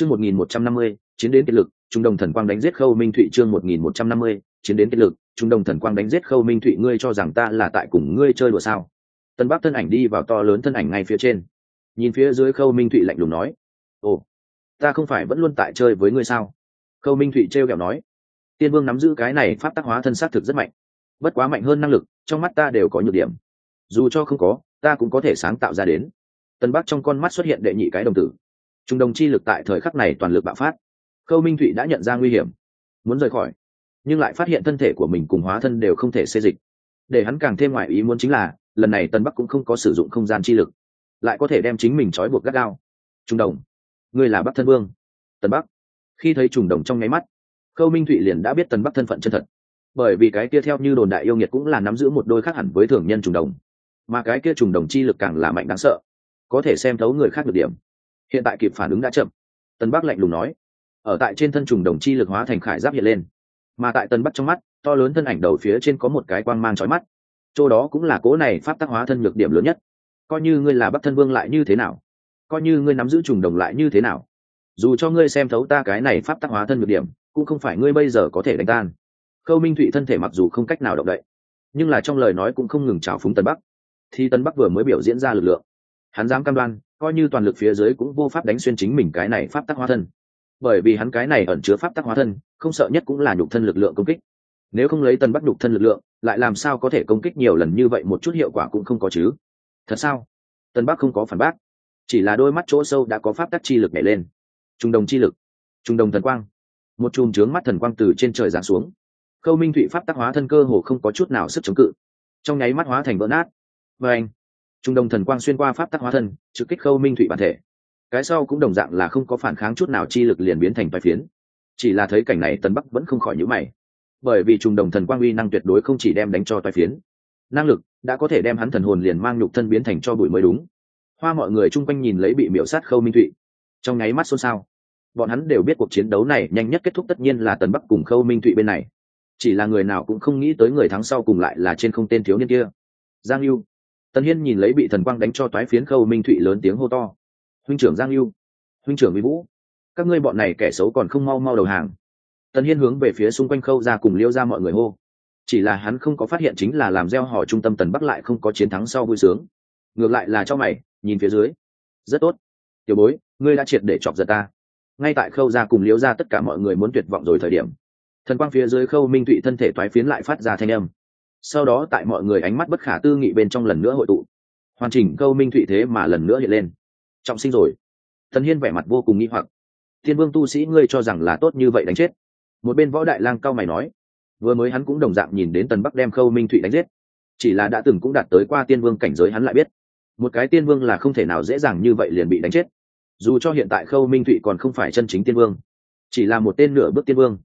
chương một nghìn một trăm năm mươi, chiến đến kết lực, trung đồng thần quang đánh giết khâu minh thụy chương một nghìn một trăm năm mươi, chiến đến kết lực, trung đồng thần quang đánh giết khâu minh thụy, ngươi cho rằng ta là tại cùng ngươi chơi đùa sao? Tân bắc thân ảnh đi vào to lớn thân ảnh ngay phía trên. Nhìn phía dưới khâu minh thụy lạnh lùng nói, ồ, ta không phải vẫn luôn tại chơi với ngươi sao? Khâu minh thụy trêu kẹo nói, tiên vương nắm giữ cái này pháp tác hóa thân sát thực rất mạnh. Bất quá mạnh hơn năng lực, trong mắt ta đều có nhược điểm. Dù cho không có, ta cũng có thể sáng tạo ra đến. Tân bắc trong con mắt xuất hiện đệ nhị cái đồng tử trung đồng chi lực tại thời khắc này toàn lực bạo phát. Khâu minh thụy đã nhận ra nguy hiểm, muốn rời khỏi, nhưng lại phát hiện thân thể của mình cùng hóa thân đều không thể xê dịch. Để hắn càng thêm ngoại ý muốn chính là, lần này tân bắc cũng không có sử dụng không gian chi lực, lại có thể đem chính mình trói buộc gắt gao. Trung đồng ngươi là bắc thân vương. Tân bắc, khi thấy trùng đồng trong nháy mắt, khâu minh thụy liền đã biết tân bắc thân phận chân thật. Bởi vì cái kia theo như đồn đại yêu nghiệt cũng là nắm giữ một đôi khác hẳn với thường nhân trùng đồng mà cái kia trùng đồng chi lực càng là mạnh đáng sợ, có thể xem thấu người khác được điểm hiện tại kịp phản ứng đã chậm. Tân bắc lạnh lùng nói. Ở tại trên thân trùng đồng chi lực hóa thành khải giáp hiện lên. Mà tại tân bắc trong mắt, to lớn thân ảnh đầu phía trên có một cái quang mang trói mắt. Chỗ đó cũng là cố này pháp tác hóa thân nhược điểm lớn nhất. Coi như ngươi là bắc thân vương lại như thế nào? Coi như ngươi nắm giữ trùng đồng lại như thế nào? Dù cho ngươi xem thấu ta cái này pháp tác hóa thân nhược điểm, cũng không phải ngươi bây giờ có thể đánh tan. Khâu minh thụy thân thể mặc dù không cách nào động đậy, nhưng là trong lời nói cũng không ngừng trào phúng tân bắc. Thì tân bắc vừa mới biểu diễn ra lực lượng, hắn dám cam đoan coi như toàn lực phía dưới cũng vô pháp đánh xuyên chính mình cái này pháp tắc hóa thân. Bởi vì hắn cái này ẩn chứa pháp tắc hóa thân, không sợ nhất cũng là nhục thân lực lượng công kích. Nếu không lấy tân bắt nhục thân lực lượng, lại làm sao có thể công kích nhiều lần như vậy một chút hiệu quả cũng không có chứ? Thật sao? Tân bắc không có phản bác. Chỉ là đôi mắt chỗ sâu đã có pháp tắc chi lực nhảy lên. Trung đồng chi lực, trung đồng thần quang. Một chùm trướng mắt thần quang từ trên trời giáng xuống. Khâu minh thụy pháp tắc hóa thân cơ hồ không có chút nào sức chống cự. Trong nháy mắt hóa thành vỡ nát. Và anh trung đồng thần quang xuyên qua pháp tắc hóa thân, trực kích khâu minh thụy bản thể. Cái sau cũng đồng dạng là không có phản kháng chút nào chi lực liền biến thành bài phiến. Chỉ là thấy cảnh này, tần bắc vẫn không khỏi nhữ mày. Bởi vì trung đồng thần quang uy năng tuyệt đối không chỉ đem đánh cho toai phiến. Năng lực đã có thể đem hắn thần hồn liền mang nhục thân biến thành cho bụi mới đúng. Hoa mọi người chung quanh nhìn lấy bị miễu sát khâu minh thụy trong nháy mắt xôn xao. Bọn hắn đều biết cuộc chiến đấu này nhanh nhất kết thúc tất nhiên là tần bắc cùng khâu minh thụy bên này. Chỉ là người nào cũng không nghĩ tới người thắng sau cùng lại là trên không tên thiếu niên kia. Giang lưu tần hiên nhìn lấy bị thần quang đánh cho toái phiến khâu minh thụy lớn tiếng hô to. Huynh trưởng giang lưu huynh trưởng mỹ vũ, các ngươi bọn này kẻ xấu còn không mau mau đầu hàng. Tần hiên hướng về phía xung quanh khâu ra cùng liêu ra mọi người hô. Chỉ là hắn không có phát hiện chính là làm gieo họ trung tâm tần bắc lại không có chiến thắng sau vui sướng. Ngược lại là cho mày, nhìn phía dưới. Rất tốt. Tiểu bối, ngươi đã triệt để chọc giật ta. Ngay tại khâu ra cùng liêu ra tất cả mọi người muốn tuyệt vọng rồi thời điểm, thần quang phía dưới khâu minh thụy thân thể toái phiến lại phát ra thanh âm sau đó tại mọi người ánh mắt bất khả tư nghị bên trong lần nữa hội tụ. Hoàn chỉnh khâu minh thụy thế mà lần nữa hiện lên. Trọng sinh rồi. Thần hiên vẻ mặt vô cùng nghi hoặc. Thiên vương tu sĩ, ngươi cho rằng là tốt như vậy đánh chết. Một bên võ đại lang cao mày nói. Vừa mới hắn cũng đồng dạng nhìn đến tần bắc đem khâu minh thụy đánh giết. Chỉ là đã từng cũng đạt tới qua tiên vương cảnh giới hắn lại biết. Một cái tiên vương là không thể nào dễ dàng như vậy liền bị đánh chết. Dù cho hiện tại khâu minh thụy còn không phải chân chính tiên vương, chỉ là một tên nửa bước tiên vương,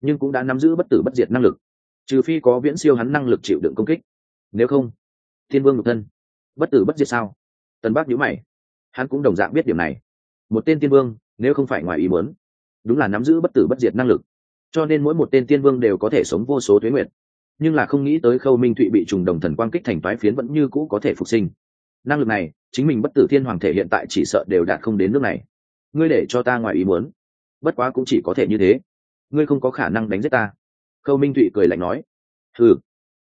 nhưng cũng đã nắm giữ bất tử bất diệt năng lực trừ phi có viễn siêu hắn năng lực chịu đựng công kích. Nếu không, thiên vương nhục thân, bất tử bất diệt sao? Tần bác nhữ mày. Hắn cũng đồng dạng biết điểm này. Một tên tiên vương, nếu không phải ngoài ý muốn, đúng là nắm giữ bất tử bất diệt năng lực. Cho nên mỗi một tên tiên vương đều có thể sống vô số tuế nguyện nhưng là không nghĩ tới khâu minh thụy bị trùng đồng thần quang kích thành toái phiến vẫn như cũ có thể phục sinh. Năng lực này, chính mình bất tử thiên hoàng thể hiện tại chỉ sợ đều đạt không đến nước này. Ngươi để cho ta ngoài ý muốn. Bất quá cũng chỉ có thể như thế. Ngươi không có khả năng đánh giết ta khâu minh thụy cười lạnh nói ừ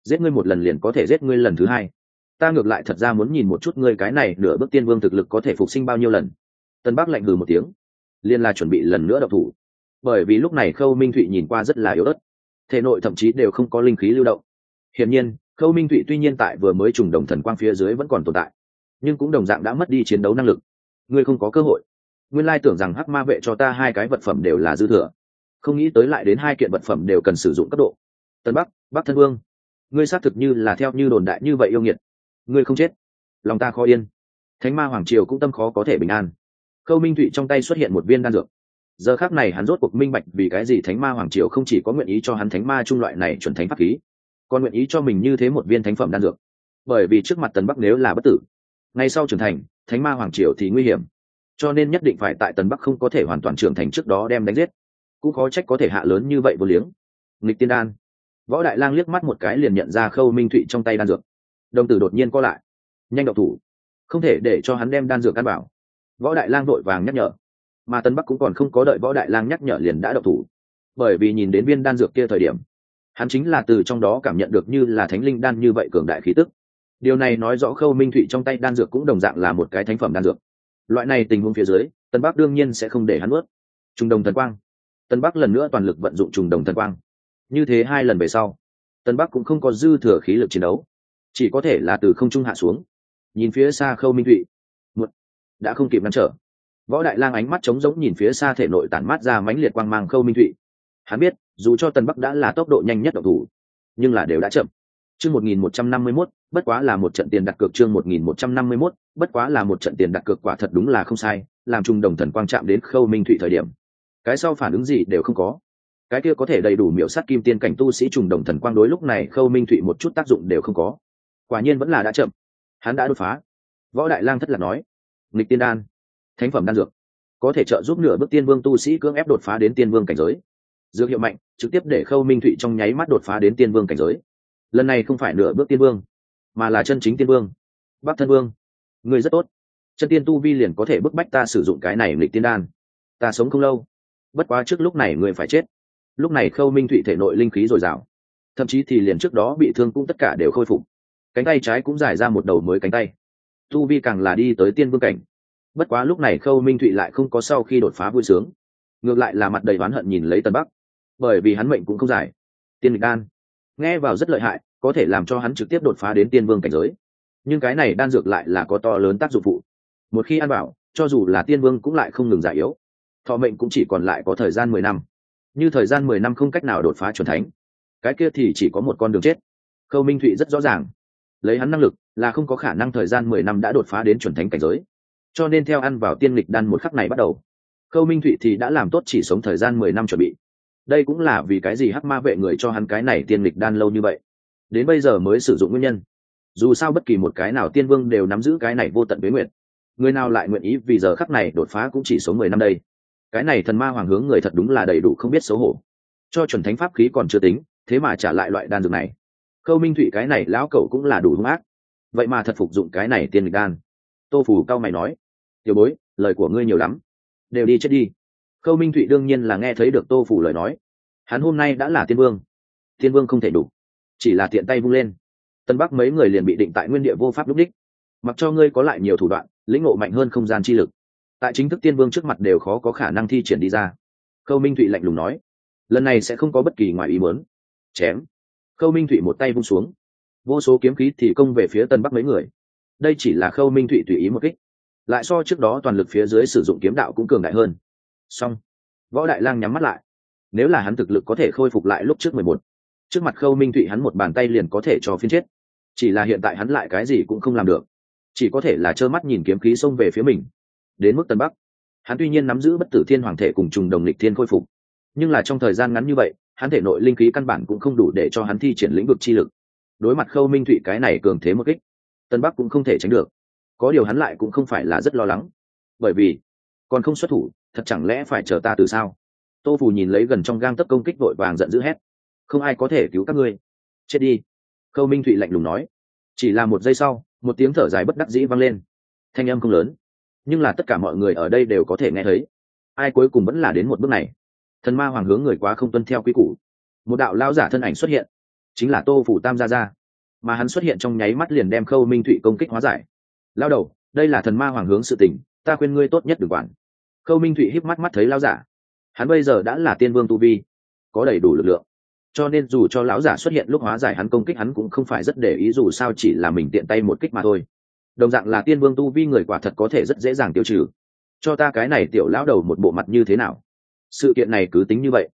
giết ngươi một lần liền có thể giết ngươi lần thứ hai. Ta ngược lại thật ra muốn nhìn một chút ngươi cái này nửa bước tiên vương thực lực có thể phục sinh bao nhiêu lần. Tân bắc lạnh hừ một tiếng, liên la chuẩn bị lần nữa độc thủ. Bởi vì lúc này khâu minh thụy nhìn qua rất là yếu ớt, thể nội thậm chí đều không có linh khí lưu động. Hiển nhiên, khâu minh thụy tuy nhiên tại vừa mới trùng đồng thần quang phía dưới vẫn còn tồn tại, nhưng cũng đồng dạng đã mất đi chiến đấu năng lực. Ngươi không có cơ hội. Nguyên lai tưởng rằng hắc ma vệ cho ta hai cái vật phẩm đều là dư thừa không nghĩ tới lại đến hai kiện vật phẩm đều cần sử dụng cấp độ. Tân bắc bắc thân vương, ngươi xác thực như là theo như đồn đại như vậy yêu nghiệt. Ngươi không chết. Lòng ta khó yên. Thánh ma hoàng triều cũng tâm khó có thể bình an. Khâu minh thụy trong tay xuất hiện một viên đan dược. Giờ khác này hắn rốt cuộc minh bạch vì cái gì thánh ma hoàng triều không chỉ có nguyện ý cho hắn thánh ma trung loại này chuẩn thánh pháp khí, còn nguyện ý cho mình như thế một viên thánh phẩm đan dược. Bởi vì trước mặt tần bắc nếu là bất tử, ngay sau trưởng thành, thánh ma hoàng triều thì nguy hiểm. Cho nên nhất định phải tại tần bắc không có thể hoàn toàn trưởng thành trước đó đem đánh giết cũng khó trách có thể hạ lớn như vậy vô liếng. Nghịch tiên đan. Võ đại lang liếc mắt một cái liền nhận ra khâu minh thụy trong tay đan dược. Đồng tử đột nhiên co lại. Nhanh đậu thủ. Không thể để cho hắn đem đan dược căn bảo võ đại lang đội vàng nhắc nhở. Mà tân bắc cũng còn không có đợi võ đại lang nhắc nhở liền đã đậu thủ. Bởi vì nhìn đến viên đan dược kia thời điểm, hắn chính là từ trong đó cảm nhận được như là thánh linh đan như vậy cường đại khí tức. Điều này nói rõ khâu minh thụy trong tay đan dược cũng đồng dạng là một cái thánh phẩm đan dược. Loại này tình huống phía dưới, tân bắc đương nhiên sẽ không để hắn ướt Trung đồng thần quang tân bắc lần nữa toàn lực vận dụng trùng đồng thần quang. Như thế hai lần về sau, tân bắc cũng không có dư thừa khí lực chiến đấu. Chỉ có thể là từ không trung hạ xuống. Nhìn phía xa khâu minh thụy. Một đã không kịp ngăn trở. Võ đại lang ánh mắt trống giống nhìn phía xa thể nội tản mát ra mãnh liệt quang mang khâu minh thụy. Hắn biết, dù cho tân bắc đã là tốc độ nhanh nhất độc thủ, nhưng là đều đã chậm. Chương một nghìn một trăm năm mươi mốt, bất quá là một trận tiền đặt cược chương một nghìn một trăm năm mươi mốt, bất quá là một trận tiền đặt cược quả thật đúng là không sai, làm trung đồng thần quang chạm đến khâu minh thụy thời điểm cái sau phản ứng gì đều không có. Cái kia có thể đầy đủ miểu sát kim tiên cảnh tu sĩ trùng đồng thần quang đối lúc này khâu minh thụy một chút tác dụng đều không có. Quả nhiên vẫn là đã chậm. Hắn đã đột phá. Võ đại lang thất lạc nói, nghịch tiên đan, thánh phẩm đan dược, có thể trợ giúp nửa bước tiên vương tu sĩ cưỡng ép đột phá đến tiên vương cảnh giới. Dược hiệu mạnh, trực tiếp để khâu minh thụy trong nháy mắt đột phá đến tiên vương cảnh giới. Lần này không phải nửa bước tiên vương, mà là chân chính tiên vương, bắc thân vương. Người rất tốt. Chân tiên tu vi liền có thể bức bách ta sử dụng cái này lịch tiên đan. Ta sống không lâu bất quá trước lúc này người phải chết. Lúc này khâu minh thụy thể nội linh khí dồi dào. Thậm chí thì liền trước đó bị thương cũng tất cả đều khôi phục. Cánh tay trái cũng giải ra một đầu mới cánh tay. Tu vi càng là đi tới tiên vương cảnh. Bất quá lúc này khâu minh thụy lại không có sau khi đột phá vui sướng. Ngược lại là mặt đầy oán hận nhìn lấy tần bắc. Bởi vì hắn mệnh cũng không dài. Tiên lịch đan. Nghe vào rất lợi hại, có thể làm cho hắn trực tiếp đột phá đến tiên vương cảnh giới. Nhưng cái này đan dược lại là có to lớn tác dụng phụ. Một khi ăn bảo cho dù là tiên vương cũng lại không ngừng giải yếu thọ mệnh cũng chỉ còn lại có thời gian mười năm. Như thời gian mười năm không cách nào đột phá c thánh, cái kia thì chỉ có một con đường chết. Khâu minh thụy rất rõ ràng. Lấy hắn năng lực là không có khả năng thời gian mười năm đã đột phá đến chuẩn thánh cảnh giới. Cho nên theo ăn vào tiên lịch đan một khắc này bắt đầu, khâu minh thụy thì đã làm tốt chỉ sống thời gian mười năm chuẩn bị. Đây cũng là vì cái gì hắc ma vệ người cho hắn cái này tiên lịch đan lâu như vậy? Đến bây giờ mới sử dụng nguyên nhân. Dù sao bất kỳ một cái nào tiên vương đều nắm giữ cái này vô tận bế nguyện người nào lại nguyện ý vì giờ khắc này đột phá cũng chỉ số mười năm đây? Cái này thần ma hoàng hướng người thật đúng là đầy đủ không biết xấu hổ. Cho chuẩn thánh pháp khí còn chưa tính, thế mà trả lại loại đan dược này. Khâu minh thụy cái này lão cậu cũng là đủ hung ác. Vậy mà thật phục dụng cái này tiên lịch đan. Tô phủ cao mày nói, tiểu bối, lời của ngươi nhiều lắm. Đều đi chết đi. Khâu minh thụy đương nhiên là nghe thấy được tô phủ lời nói. Hắn hôm nay đã là tiên vương. Tiên vương không thể đủ. Chỉ là tiện tay vung lên. Tân bắc mấy người liền bị định tại nguyên địa vô pháp lúc đích. Mặc cho ngươi có lại nhiều thủ đoạn, lĩnh ngộ mạnh hơn không gian chi lực tại chính thức tiên vương trước mặt đều khó có khả năng thi triển đi ra. Khâu minh thụy lạnh lùng nói, lần này sẽ không có bất kỳ ngoài ý muốn. Chém. Khâu minh thụy một tay vung xuống. Vô số kiếm khí thì công về phía tân bắc mấy người. Đây chỉ là khâu minh thụy tùy ý một kích. Lại so trước đó toàn lực phía dưới sử dụng kiếm đạo cũng cường đại hơn. Song võ đại lang nhắm mắt lại. Nếu là hắn thực lực có thể khôi phục lại lúc trước mười một, trước mặt khâu minh thụy hắn một bàn tay liền có thể cho phiên chết. Chỉ là hiện tại hắn lại cái gì cũng không làm được. Chỉ có thể là trơ mắt nhìn kiếm khí xông về phía mình đến mức tân bắc. Hắn tuy nhiên nắm giữ bất tử thiên hoàng thể cùng trùng đồng lịch thiên khôi phục, nhưng là trong thời gian ngắn như vậy, hắn thể nội linh khí căn bản cũng không đủ để cho hắn thi triển lĩnh vực chi lực. Đối mặt khâu minh thụy cái này cường thế một kích, tân bắc cũng không thể tránh được. Có điều hắn lại cũng không phải là rất lo lắng, bởi vì còn không xuất thủ, thật chẳng lẽ phải chờ ta từ sao? Tô phù nhìn lấy gần trong gang tấc công kích vội vàng giận dữ hét, không ai có thể cứu các ngươi. Chết đi. Khâu minh thụy lạnh lùng nói. Chỉ là một giây sau, một tiếng thở dài bất đắc dĩ vang lên. Thanh âm không lớn nhưng là tất cả mọi người ở đây đều có thể nghe thấy. Ai cuối cùng vẫn là đến một bước này? Thần ma hoàng hướng người quá không tuân theo quy củ. Một đạo lao giả thân ảnh xuất hiện, chính là tô phủ tam gia gia. Mà hắn xuất hiện trong nháy mắt liền đem khâu minh thụy công kích hóa giải. Lao đầu, đây là thần ma hoàng hướng sự tình, ta khuyên ngươi tốt nhất đừng quản. Khâu minh thụy híp mắt mắt thấy lao giả. Hắn bây giờ đã là tiên vương tu vi, có đầy đủ lực lượng. Cho nên dù cho lão giả xuất hiện lúc hóa giải hắn công kích hắn cũng không phải rất để ý, dù sao chỉ là mình tiện tay một kích mà thôi đồng dạng là tiên vương tu vi người quả thật có thể rất dễ dàng tiêu trừ. Cho ta cái này tiểu lão đầu một bộ mặt như thế nào? Sự kiện này cứ tính như vậy.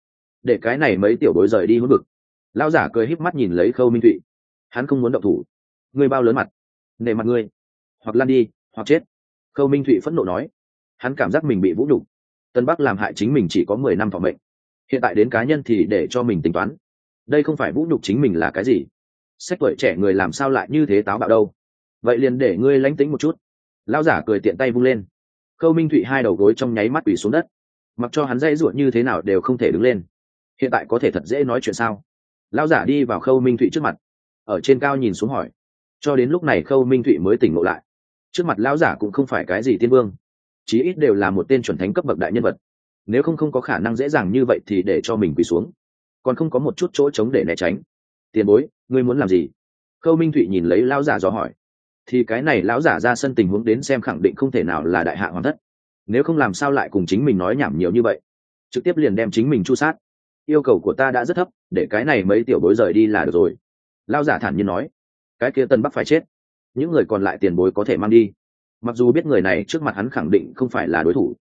Để cái này mấy tiểu bối rời đi hút vực. Lão giả cười híp mắt nhìn lấy khâu minh thụy. Hắn không muốn động thủ. Ngươi bao lớn mặt? Nề mặt ngươi. Hoặc lan đi, hoặc chết. Khâu minh thụy phẫn nộ nói. Hắn cảm giác mình bị vũ nhục. Tân bắc làm hại chính mình chỉ có mười năm thọ mệnh. Hiện tại đến cá nhân thì để cho mình tính toán. Đây không phải vũ nhục chính mình là cái gì? Sách tuổi trẻ người làm sao lại như thế táo bạo đâu? Vậy liền để ngươi lánh tính một chút. Lão giả cười tiện tay vung lên. Khâu minh thụy hai đầu gối trong nháy mắt ủy xuống đất. Mặc cho hắn dây ruột như thế nào đều không thể đứng lên. Hiện tại có thể thật dễ nói chuyện sao? Lão giả đi vào khâu minh thụy trước mặt. Ở trên cao nhìn xuống hỏi. Cho đến lúc này khâu minh thụy mới tỉnh ngộ lại. Trước mặt lão giả cũng không phải cái gì tiên vương. Chí ít đều là một tên chuẩn thánh cấp bậc đại nhân vật. Nếu không không có khả năng dễ dàng như vậy thì để cho mình quỳ xuống. Còn không có một chút chỗ trống để né tránh. Tiền bối, ngươi muốn làm gì? Khâu minh thụy nhìn lấy lão giả dò hỏi thì cái này lão giả ra sân tình huống đến xem khẳng định không thể nào là đại hạ hoàng thất. Nếu không làm sao lại cùng chính mình nói nhảm nhiều như vậy? Trực tiếp liền đem chính mình chu sát. Yêu cầu của ta đã rất thấp, để cái này mấy tiểu bối rời đi là được rồi. Lao giả thản nhiên nói, cái kia tân bắc phải chết. Những người còn lại tiền bối có thể mang đi. Mặc dù biết người này trước mặt hắn khẳng định không phải là đối thủ,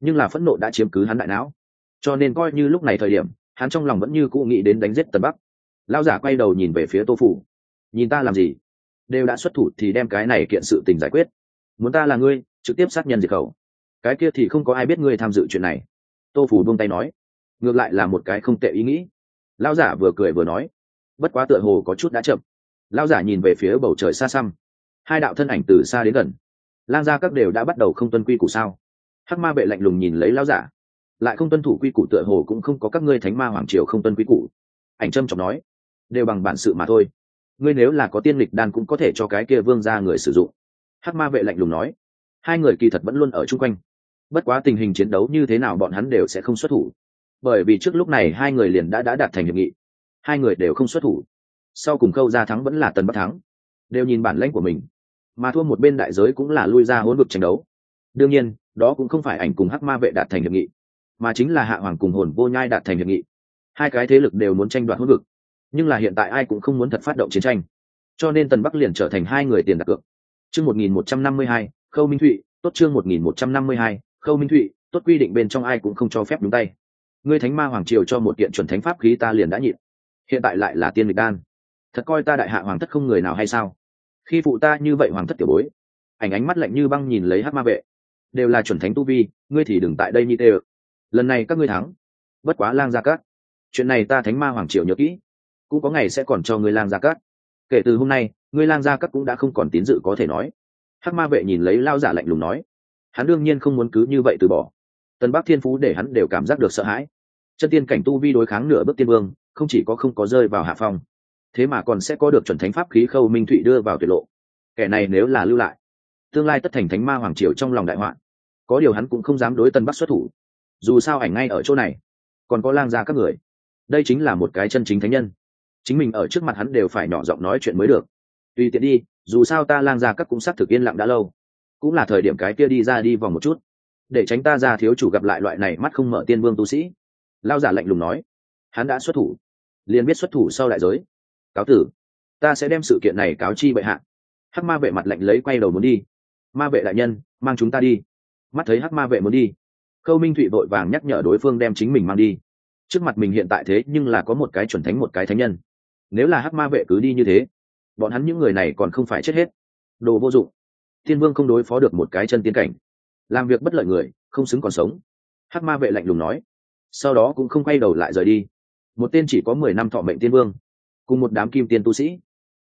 nhưng là phẫn nộ đã chiếm cứ hắn đại não. Cho nên coi như lúc này thời điểm, hắn trong lòng vẫn như cũ nghĩ đến đánh giết tân bắc. Lao giả quay đầu nhìn về phía tô phủ. Nhìn ta làm gì? Đều đã xuất thủ thì đem cái này kiện sự tình giải quyết. Muốn ta là ngươi, trực tiếp sát nhân diệt khẩu. Cái kia thì không có ai biết ngươi tham dự chuyện này. Tô phủ buông tay nói. Ngược lại là một cái không tệ ý nghĩ. Lao giả vừa cười vừa nói. Bất quá tựa hồ có chút đã chậm. Lao giả nhìn về phía bầu trời xa xăm. Hai đạo thân ảnh từ xa đến gần. Lang gia các đều đã bắt đầu không tuân quy củ sao? Hắc ma bệ lạnh lùng nhìn lấy lao giả. Lại không tuân thủ quy củ tựa hồ cũng không có các ngươi thánh ma hoàng triều không tuân quy củ. Ảnh trâm trọng nói. Đều bằng bản sự mà thôi ngươi nếu là có tiên lịch đan cũng có thể cho cái kia vương ra người sử dụng. Hắc ma vệ lạnh lùng nói. Hai người kỳ thật vẫn luôn ở chung quanh. Bất quá tình hình chiến đấu như thế nào bọn hắn đều sẽ không xuất thủ. Bởi vì trước lúc này hai người liền đã đã đạt thành hiệp nghị. Hai người đều không xuất thủ. Sau cùng câu ra thắng vẫn là tần bắc thắng. Đều nhìn bản lãnh của mình. Mà thua một bên đại giới cũng là lui ra hỗn vực tranh đấu. Đương nhiên, đó cũng không phải ảnh cùng hắc ma vệ đạt thành hiệp nghị, mà chính là hạ hoàng cùng hồn vô nhai đạt thành hiệp nghị. Hai cái thế lực đều muốn tranh đoạt hỗn vực nhưng là hiện tại ai cũng không muốn thật phát động chiến tranh. Cho nên tần bắc liền trở thành hai người tiền đặt cược. Chương một nghìn một trăm năm mươi hai, khâu minh thụy, tốt chương một nghìn một trăm năm mươi hai, khâu minh thụy, tốt quy định bên trong ai cũng không cho phép đúng tay. Ngươi thánh ma hoàng triều cho một kiện chuẩn thánh pháp khí ta liền đã nhịn. Hiện tại lại là tiên lịch đan. Thật coi ta đại hạ hoàng thất không người nào hay sao? Khi phụ ta như vậy hoàng thất tiểu bối, ảnh ánh mắt lạnh như băng nhìn lấy hát ma vệ. Đều là chuẩn thánh tu vi, ngươi thì đừng tại đây như tê ơ lần này các ngươi thắng. Bất quá lang gia cát chuyện này ta thánh ma hoàng triều nhớ kỹ cũng có ngày sẽ còn cho ngươi lang gia cát. Kể từ hôm nay ngươi lang gia cát cũng đã không còn tín dự có thể nói. Hắc ma vệ nhìn lấy lao giả lạnh lùng nói. Hắn đương nhiên không muốn cứ như vậy từ bỏ. Tân bắc thiên phú để hắn đều cảm giác được sợ hãi. Chân tiên cảnh tu vi đối kháng nửa bước tiên vương không chỉ có không có rơi vào hạ phong thế mà còn sẽ có được chuẩn thánh pháp khí khâu minh thụy đưa vào tuyệt lộ. Kẻ này nếu là lưu lại tương lai tất thành thánh ma hoàng triều trong lòng đại hoạn, có điều hắn cũng không dám đối tân bắc xuất thủ. Dù sao ảnh ngay ở chỗ này còn có lang gia các người. Đây chính là một cái chân chính thánh nhân chính mình ở trước mặt hắn đều phải nhỏ giọng nói chuyện mới được. Tùy tiện đi, dù sao ta lang ra các cũng sắc thực yên lặng đã lâu. Cũng là thời điểm cái kia đi ra đi vòng một chút. Để tránh ta ra thiếu chủ gặp lại loại này mắt không mở tiên vương tu sĩ. Lao giả lạnh lùng nói. Hắn đã xuất thủ. Liền biết xuất thủ sau đại giới. Cáo tử. Ta sẽ đem sự kiện này cáo chi bệ hạ. Hắc ma vệ mặt lạnh lấy quay đầu muốn đi. Ma vệ đại nhân, mang chúng ta đi. Mắt thấy hắc ma vệ muốn đi, khâu minh thụy vội vàng nhắc nhở đối phương đem chính mình mang đi. Trước mặt mình hiện tại thế nhưng là có một cái chuẩn thánh, một cái thánh nhân nếu là hắc ma vệ cứ đi như thế, bọn hắn những người này còn không phải chết hết. Đồ vô dụng. Thiên vương không đối phó được một cái chân tiến cảnh. Làm việc bất lợi người, không xứng còn sống. Hắc ma vệ lạnh lùng nói. Sau đó cũng không quay đầu lại rời đi. Một tên chỉ có mười năm thọ mệnh tiên vương, cùng một đám kim tiên tu sĩ.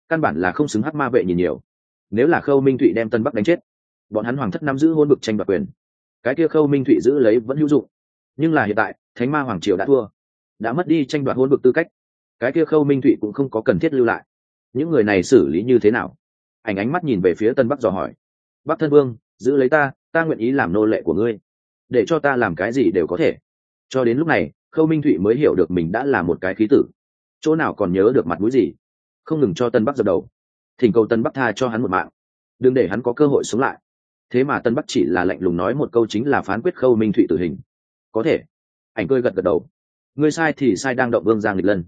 Căn bản là không xứng hắc ma vệ nhìn nhiều. Nếu là khâu minh thụy đem tân bắc đánh chết, bọn hắn hoàng thất nắm giữ hôn bực tranh đoạt quyền. Cái kia khâu minh thụy giữ lấy vẫn hữu dụng. Nhưng là hiện tại, thánh ma hoàng triều đã thua, đã mất đi tranh đoạt hôn bực tư cách cái kia khâu minh thụy cũng không có cần thiết lưu lại. Những người này xử lý như thế nào? Ảnh ánh mắt nhìn về phía tân bắc dò hỏi. Bắc thân vương, giữ lấy ta ta nguyện ý làm nô lệ của ngươi. Để cho ta làm cái gì đều có thể. Cho đến lúc này, khâu minh thụy mới hiểu được mình đã là một cái khí tử. Chỗ nào còn nhớ được mặt mũi gì? Không ngừng cho tân bắc dập đầu. Thỉnh cầu tân bắc tha cho hắn một mạng. Đừng để hắn có cơ hội sống lại. Thế mà tân bắc chỉ là lạnh lùng nói một câu chính là phán quyết khâu minh thụy tử hình. Có thể. Ảnh cơi gật gật đầu. Ngươi sai thì sai đang động vương giang lịch lân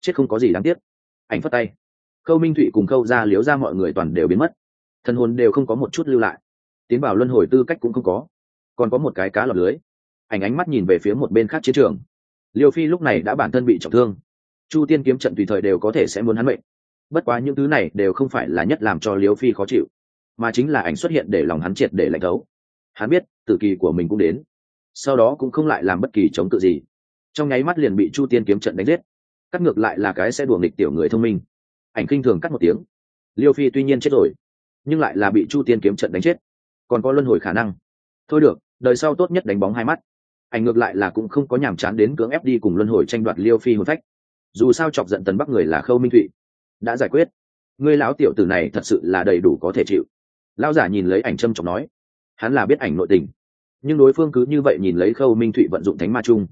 chết không có gì đáng tiếc. Ảnh phất tay. Khâu minh thụy cùng khâu ra liếu ra mọi người toàn đều biến mất. Thân hồn đều không có một chút lưu lại. Tiến vào luân hồi tư cách cũng không có. Còn có một cái cá lọc lưới. Ảnh ánh mắt nhìn về phía một bên khác chiến trường. Liêu phi lúc này đã bản thân bị trọng thương. Chu tiên kiếm trận tùy thời đều có thể sẽ muốn hắn mệnh. Bất quá những thứ này đều không phải là nhất làm cho liêu phi khó chịu, mà chính là ảnh xuất hiện để lòng hắn triệt để lạnh thấu. Hắn biết, tử kỳ của mình cũng đến. Sau đó cũng không lại làm bất kỳ chống tự gì. Trong nháy mắt liền bị chu tiên kiếm trận đánh giết cắt ngược lại là cái sẽ đùa nghịch tiểu người thông minh. Ảnh khinh thường cắt một tiếng. Liêu phi tuy nhiên chết rồi, nhưng lại là bị chu tiên kiếm trận đánh chết. Còn có luân hồi khả năng. Thôi được, đời sau tốt nhất đánh bóng hai mắt. Ảnh ngược lại là cũng không có nhàm chán đến cưỡng ép đi cùng luân hồi tranh đoạt liêu phi hồn phách. Dù sao chọc giận tần bắc người là khâu minh thụy. Đã giải quyết. Ngươi lão tiểu tử này thật sự là đầy đủ có thể chịu. Lão giả nhìn lấy ảnh trâm trọng nói. Hắn là biết ảnh nội tình. Nhưng đối phương cứ như vậy nhìn lấy khâu minh thụy vận dụng thánh ma chung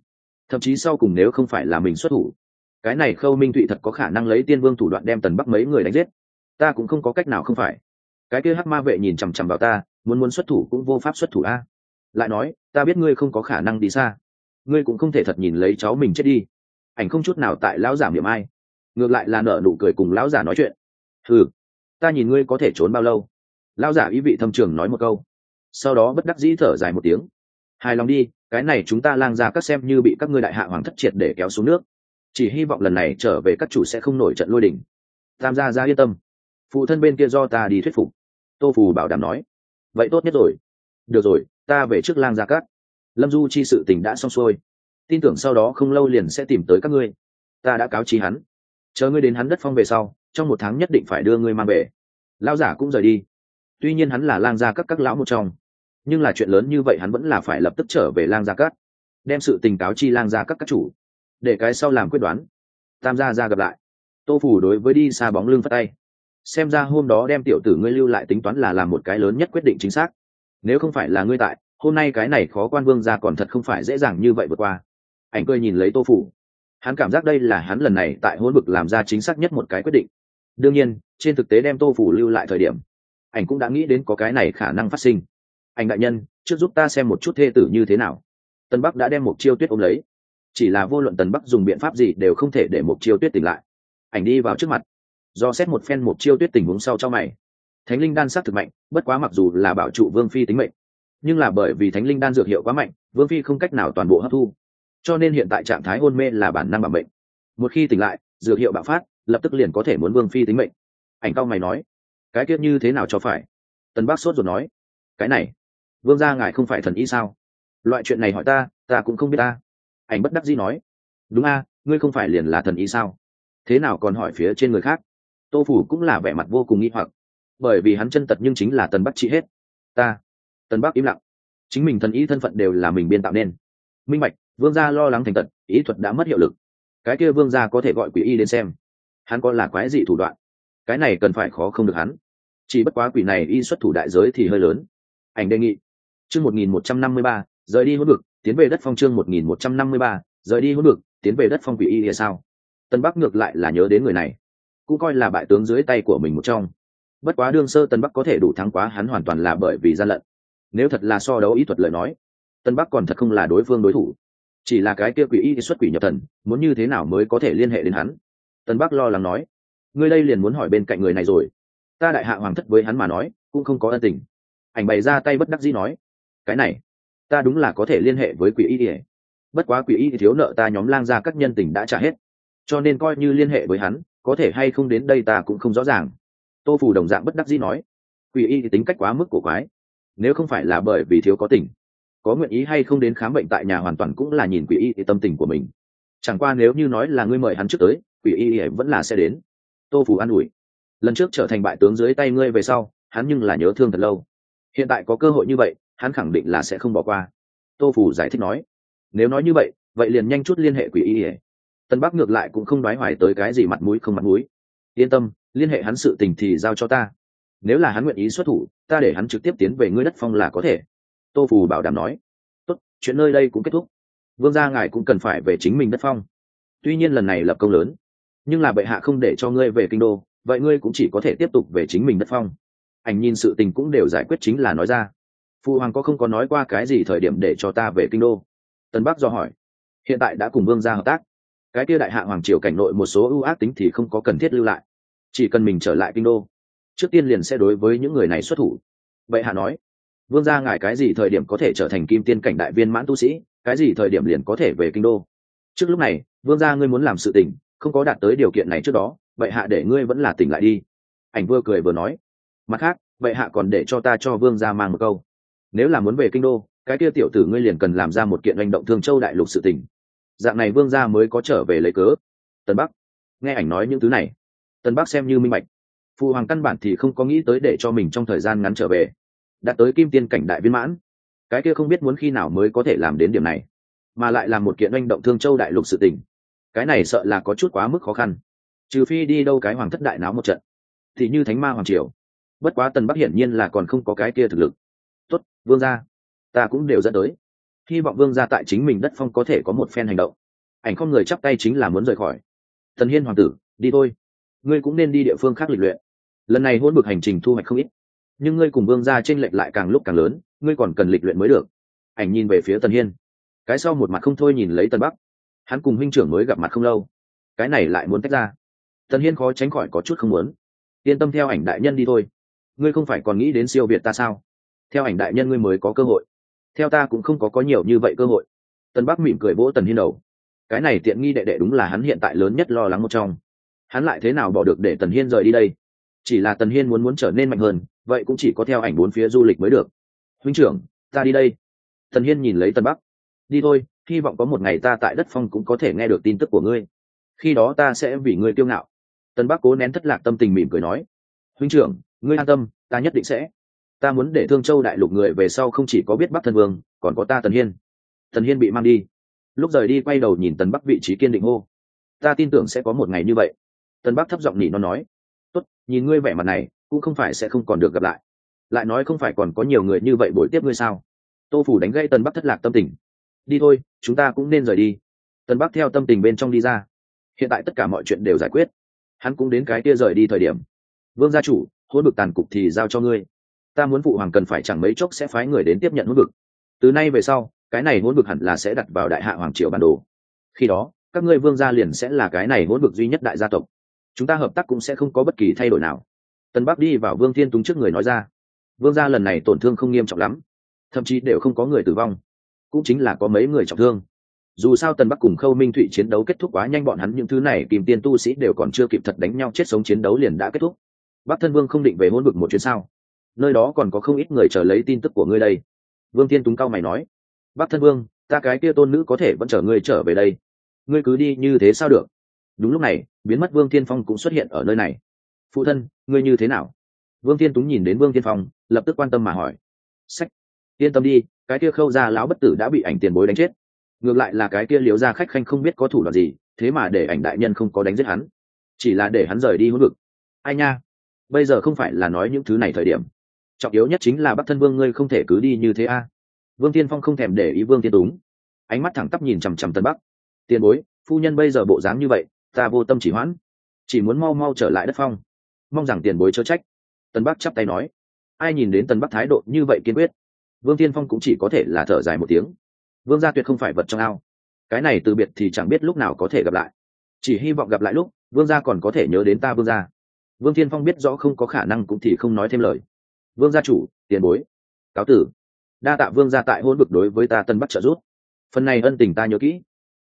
thậm chí sau cùng nếu không phải là mình xuất thủ cái này khâu minh thụy thật có khả năng lấy tiên vương thủ đoạn đem tần bắc mấy người đánh giết. Ta cũng không có cách nào không phải. Cái kia hắc ma vệ nhìn chằm chằm vào ta, muốn muốn xuất thủ cũng vô pháp xuất thủ a. Lại nói, ta biết ngươi không có khả năng đi xa. Ngươi cũng không thể thật nhìn lấy cháu mình chết đi. Ảnh không chút nào tại lão giả miệng ai. Ngược lại là nở nụ cười cùng lão giả nói chuyện. Ừ ta nhìn ngươi có thể trốn bao lâu? Lão giả ý vị thâm trường nói một câu. Sau đó bất đắc dĩ thở dài một tiếng. Hài lòng đi, cái này chúng ta lang ra các xem như bị các ngươi đại hạ hoàng thất triệt để kéo xuống nước chỉ hy vọng lần này trở về các chủ sẽ không nổi trận lôi đình. tam gia ra yên tâm. Phụ thân bên kia do ta đi thuyết phục. Tô phù bảo đảm nói. Vậy tốt nhất rồi. Được rồi ta về trước lang gia cát lâm du chi sự tình đã xong xuôi. Tin tưởng sau đó không lâu liền sẽ tìm tới các ngươi. Ta đã cáo trí hắn. Chờ ngươi đến hắn đất phong về sau trong một tháng nhất định phải đưa ngươi mang về. Lao giả cũng rời đi. Tuy nhiên hắn là lang gia các các lão một trong. Nhưng là chuyện lớn như vậy hắn vẫn là phải lập tức trở về lang gia cát, đem sự tình cáo chi lang gia các các chủ để cái sau làm quyết đoán. Tam gia ra gặp lại. Tô phủ đối với đi xa bóng lưng phát tay. Xem ra hôm đó đem tiểu tử ngươi lưu lại tính toán là làm một cái lớn nhất quyết định chính xác. Nếu không phải là ngươi tại, hôm nay cái này khó quan vương ra còn thật không phải dễ dàng như vậy vượt qua. Ảnh cười nhìn lấy tô phủ. Hắn cảm giác đây là hắn lần này tại hôn vực làm ra chính xác nhất một cái quyết định. Đương nhiên, trên thực tế đem tô phủ lưu lại thời điểm, ảnh cũng đã nghĩ đến có cái này khả năng phát sinh. Ảnh đại nhân, trước giúp ta xem một chút thê tử như thế nào. Tân bắc đã đem một chiêu tuyết ôm lấy chỉ là vô luận tần bắc dùng biện pháp gì đều không thể để một chiêu tuyết tỉnh lại. Ảnh đi vào trước mặt, do xét một phen một chiêu tuyết tình huống sau cho mày. Thánh linh đan s á c thực mạnh, bất quá mặc dù là bảo trụ vương phi tính mệnh, nhưng là bởi vì thánh linh đan dược hiệu quá mạnh, vương phi không cách nào toàn bộ hấp thu. Cho nên hiện tại trạng thái hôn mê là bản năng bằng bệnh. Một khi tỉnh lại, dược hiệu bạo phát, lập tức liền có thể muốn vương phi tính mệnh. Ảnh cao mày nói, cái tiết như thế nào cho phải? Tần bác sốt rồi nói, cái này, vương gia ngài không phải thần y sao? Loại chuyện này hỏi ta ta cũng không biết ta ảnh bất đắc dĩ nói, đúng a, ngươi không phải liền là thần y sao? Thế nào còn hỏi phía trên người khác? Tô phủ cũng là vẻ mặt vô cùng nghi hoặc, bởi vì hắn chân tật nhưng chính là tần bắc trị hết. Ta, tần bắc im lặng. Chính mình thần y thân phận đều là mình biên tạo nên. Minh bạch, vương gia lo lắng thành tật, ý thuật đã mất hiệu lực. Cái kia vương gia có thể gọi quỷ y đến xem. Hắn có là quái dị thủ đoạn. Cái này cần phải khó không được hắn. Chỉ bất quá quỷ này y xuất thủ đại giới thì hơi lớn. Ảnh đề nghị. Chương một nghìn một trăm năm mươi ba, rời đi hỗn vực tiến về đất phong chương một nghìn một trăm năm mươi ba, rời đi hỗn vực tiến về đất phong quỷ y địa sao? Tân bắc ngược lại là nhớ đến người này, cũng coi là bại tướng dưới tay của mình một trong. Bất quá đương sơ tân bắc có thể đủ thắng quá hắn hoàn toàn là bởi vì gian lận. Nếu thật là so đấu ý thuật lời nói, tân bắc còn thật không là đối phương đối thủ. Chỉ là cái kia quỷ y xuất quỷ nhập thần, muốn như thế nào mới có thể liên hệ đến hắn? Tân bắc lo lắng nói, ngươi đây liền muốn hỏi bên cạnh người này rồi. Ta đại hạ hoàng thất với hắn mà nói, cũng không có ân tình. Ảnh bày ra tay bất đắc dĩ nói, cái này ta đúng là có thể liên hệ với quỷ y ỉa bất quá quỷ y thiếu nợ ta nhóm lang ra các nhân tình đã trả hết. Cho nên coi như liên hệ với hắn, có thể hay không đến đây ta cũng không rõ ràng. Tô phủ đồng dạng bất đắc dĩ nói, quỷ y thì tính cách quá mức của quái. Nếu không phải là bởi vì thiếu có tình, có nguyện ý hay không đến khám bệnh tại nhà hoàn toàn cũng là nhìn quỷ y thì tâm tình của mình. Chẳng qua nếu như nói là ngươi mời hắn trước tới, quỷ y thì vẫn là sẽ đến. Tô phủ an ủi, lần trước trở thành bại tướng dưới tay ngươi về sau, hắn nhưng là nhớ thương thật lâu. Hiện tại có cơ hội như vậy hắn khẳng định là sẽ không bỏ qua. Tô phủ giải thích nói, nếu nói như vậy vậy liền nhanh chút liên hệ quỷ y ỉa tân bắc ngược lại cũng không đoái hoài tới cái gì mặt mũi không mặt mũi. Yên tâm, liên hệ hắn sự tình thì giao cho ta. Nếu là hắn nguyện ý xuất thủ, ta để hắn trực tiếp tiến về ngươi đất phong là có thể. Tô phù bảo đảm nói, tốt, chuyện nơi đây cũng kết thúc. Vương gia ngài cũng cần phải về chính mình đất phong. Tuy nhiên lần này lập công lớn, nhưng là bệ hạ không để cho ngươi về kinh đô, vậy ngươi cũng chỉ có thể tiếp tục về chính mình đất phong. Ảnh nhìn sự tình cũng đều giải quyết chính là nói ra phụ hoàng có không có nói qua cái gì thời điểm để cho ta về kinh đô? Tân bắc do hỏi. Hiện tại đã cùng vương gia hợp tác. Cái kia đại hạ hoàng triều cảnh nội một số ưu ác tính thì không có cần thiết lưu lại. Chỉ cần mình trở lại kinh đô, trước tiên liền sẽ đối với những người này xuất thủ. Vậy hạ nói, vương gia ngài cái gì thời điểm có thể trở thành kim tiên cảnh đại viên mãn tu sĩ? Cái gì thời điểm liền có thể về kinh đô? Trước lúc này, vương gia ngươi muốn làm sự tình, không có đạt tới điều kiện này trước đó, vậy hạ để ngươi vẫn là tỉnh lại đi. Ảnh vừa cười vừa nói. Mặt khác, vậy hạ còn để cho ta cho vương gia mang một câu nếu là muốn về kinh đô, cái kia tiểu tử ngươi liền cần làm ra một kiện hành động thương châu đại lục sự tình. Dạng này vương gia mới có trở về lấy cớ. Tân bắc, nghe ảnh nói những thứ này tân bắc xem như minh bạch. Phụ hoàng căn bản thì không có nghĩ tới để cho mình trong thời gian ngắn trở về, đã tới kim tiên cảnh đại viên mãn. Cái kia không biết muốn khi nào mới có thể làm đến điểm này, mà lại làm một kiện hành động thương châu đại lục sự tình. Cái này sợ là có chút quá mức khó khăn. Trừ phi đi đâu cái hoàng thất đại náo một trận, thì như thánh ma hoàng triều. Bất quá tần bắc hiển nhiên là còn không có cái kia thực lực vương gia, ta cũng đều dẫn tới. Hy vọng vương gia tại chính mình đất phong có thể có một phen hành động. Ảnh không người chắp tay chính là muốn rời khỏi. Thần hiên hoàng tử, đi thôi. Ngươi cũng nên đi địa phương khác lịch luyện. Lần này hôn bực hành trình thu hoạch không ít, nhưng ngươi cùng vương gia t r ê n lệch lại càng lúc càng lớn, ngươi còn cần lịch luyện mới được. Ảnh nhìn về phía tần hiên. Cái sau một mặt không thôi nhìn lấy tần bắc. Hắn cùng huynh trưởng mới gặp mặt không lâu. Cái này lại muốn tách ra. Tần hiên khó tránh khỏi có chút không muốn. Yên tâm theo ảnh đại nhân đi thôi. Ngươi không phải còn nghĩ đến siêu việt ta sao? Theo ảnh đại nhân ngươi mới có cơ hội. Theo ta cũng không có có nhiều như vậy cơ hội. Tần bắc mỉm cười vỗ tần hiên đầu. Cái này tiện nghi đệ đệ đúng là hắn hiện tại lớn nhất lo lắng một trong. Hắn lại thế nào bỏ được để tần hiên rời đi đây? Chỉ là tần hiên muốn muốn trở nên mạnh hơn, vậy cũng chỉ có theo ảnh bốn phía du lịch mới được. Huynh trưởng, ta đi đây. Tần hiên nhìn lấy tần bắc. Đi thôi, hy vọng có một ngày ta tại đất phong cũng có thể nghe được tin tức của ngươi. Khi đó ta sẽ vì ngươi kiêu ngạo. Tần bắc cố nén thất lạc tâm tình mỉm cười nói. Huynh trưởng, ngươi an tâm, ta nhất định sẽ ta muốn để thương châu đại lục người về sau không chỉ có biết bắc thân vương, còn có ta tần hiên. Tần hiên bị mang đi. Lúc rời đi quay đầu nhìn tần bắc vị trí kiên định hô. Ta tin tưởng sẽ có một ngày như vậy. Tần bắc thấp giọng nhỉ nó nói. Tốt, nhìn ngươi vẻ mặt này, cũng không phải sẽ không còn được gặp lại. Lại nói không phải còn có nhiều người như vậy bồi tiếp ngươi sao? Tô phủ đánh gây tần bắc thất lạc tâm tình. Đi thôi, chúng ta cũng nên rời đi. Tần bắc theo tâm tình bên trong đi ra. Hiện tại tất cả mọi chuyện đều giải quyết. Hắn cũng đến cái kia rời đi thời điểm. Vương gia chủ hôn bực tàn cục thì giao cho ngươi ta muốn phụ hoàng cần phải chẳng mấy chốc sẽ phái người đến tiếp nhận hôn bực từ nay về sau, cái này hôn bực hẳn là sẽ đặt vào đại hạ hoàng triều bản đồ. Khi đó, các ngươi vương gia liền sẽ là cái này hôn bực duy nhất đại gia tộc. Chúng ta hợp tác cũng sẽ không có bất kỳ thay đổi nào. Tân bắc đi vào vương thiên túng trước người nói ra, vương gia lần này tổn thương không nghiêm trọng lắm, thậm chí đều không có người tử vong, cũng chính là có mấy người trọng thương. Dù sao tần bắc cùng khâu minh thụy chiến đấu kết thúc quá nhanh bọn hắn, những thứ này kìm tiên tu sĩ đều còn chưa kịp thật đánh nhau chết sống chiến đấu liền đã kết thúc. Bắc thân vương không định về hôn vực một chuyến sao? Nơi đó còn có không ít người chờ lấy tin tức của ngươi đây. Vương Thiên túng cao mày nói bắc thân vương, ta cái kia tôn nữ có thể vẫn chở ngươi trở về đây. Ngươi cứ đi như thế sao được? Đúng lúc này, biến mất vương Thiên phong cũng xuất hiện ở nơi này. Phụ thân, ngươi như thế nào? Vương Thiên túng nhìn đến vương Thiên phong, lập tức quan tâm mà hỏi. Sách, yên tâm đi, cái kia khâu ra lão bất tử đã bị ảnh tiền bối đánh chết. Ngược lại là cái kia liếu ra khách khanh không biết có thủ đoạn gì, thế mà để ảnh đại nhân không có đánh giết hắn. Chỉ là để hắn rời đi hữu vực. Ai nha, bây giờ không phải là nói những thứ này thời điểm trọng yếu nhất chính là bắc thân vương ngươi không thể cứ đi như thế a. Vương tiên phong không thèm để ý vương tiên túng. Ánh mắt thẳng tắp nhìn chằm chằm tân bắc. Tiền bối, phu nhân bây giờ bộ dáng như vậy, ta vô tâm chỉ hoãn. Chỉ muốn mau mau trở lại đất phong. Mong rằng tiền bối chớ trách. Tân bắc chắp tay nói. Ai nhìn đến tân bắc thái độ như vậy kiên quyết? Vương tiên phong cũng chỉ có thể là thở dài một tiếng. Vương gia tuyệt không phải vật trong ao. Cái này từ biệt thì chẳng biết lúc nào có thể gặp lại. Chỉ hy vọng gặp lại lúc, vương gia còn có thể nhớ đến ta vương gia. Vương thiên phong biết rõ không có khả năng cũng thì không nói thêm lời vương gia chủ, tiền bối, cáo tử. Đa tạ vương gia tại hôn vực đối với ta tân bắc trợ giúp. Phần này ân tình ta nhớ kỹ.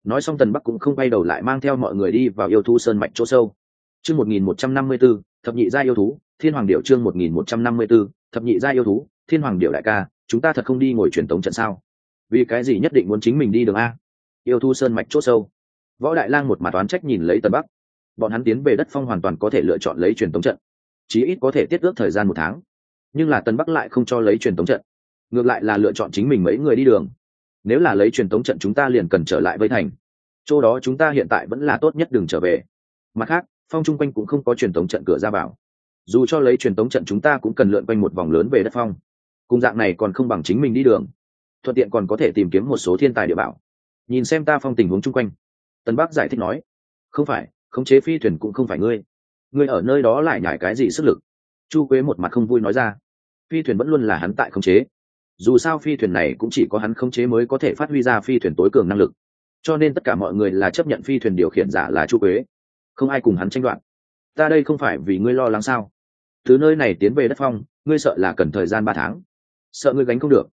Nói xong tần bắc cũng không bay đầu lại mang theo mọi người đi vào yêu thú sơn mạch chỗ sâu. Chương một nghìn một trăm năm mươi b ố thập nhị gia yêu thú, thiên hoàng điệu chương một nghìn một trăm năm mươi b ố thập nhị gia yêu thú, thiên hoàng điệu đại ca, chúng ta thật không đi ngồi truyền tống trận sao? Vì cái gì nhất định muốn chính mình đi đường a? Yêu thú sơn mạch chỗ sâu. Võ đại lang một mặt toán trách nhìn lấy tần bắc. Bọn hắn tiến về đất phong hoàn toàn có thể lựa chọn lấy truyền tống trận. Chí ít có thể tiết ước thời gian một tháng nhưng là tần bắc lại không cho lấy truyền tống trận. Ngược lại là lựa chọn chính mình mấy người đi đường. Nếu là lấy truyền tống trận chúng ta liền cần trở lại với thành. Chỗ đó chúng ta hiện tại vẫn là tốt nhất đừng trở về. Mặt khác, phong chung quanh cũng không có truyền tống trận cửa ra vào. Dù cho lấy truyền tống trận chúng ta cũng cần lượn quanh một vòng lớn về đất phong. Cùng dạng này còn không bằng chính mình đi đường. Thuận tiện còn có thể tìm kiếm một số thiên tài địa bảo. Nhìn xem ta phong tình huống chung quanh. Tân bắc giải thích nói, không phải, khống chế phi thuyền cũng không phải ngươi. Ngươi ở nơi đó lại nhải cái gì sức lực? Chu quế một mặt không vui nói ra, phi thuyền vẫn luôn là hắn tại khống chế. Dù sao phi thuyền này cũng chỉ có hắn khống chế mới có thể phát huy ra phi thuyền tối cường năng lực. Cho nên tất cả mọi người là chấp nhận phi thuyền điều khiển giả là chu quế. Không ai cùng hắn tranh đoạt. Ta đây không phải vì ngươi lo lắng sao? Từ nơi này tiến về đất phong, ngươi sợ là cần thời gian ba tháng. Sợ ngươi gánh không được.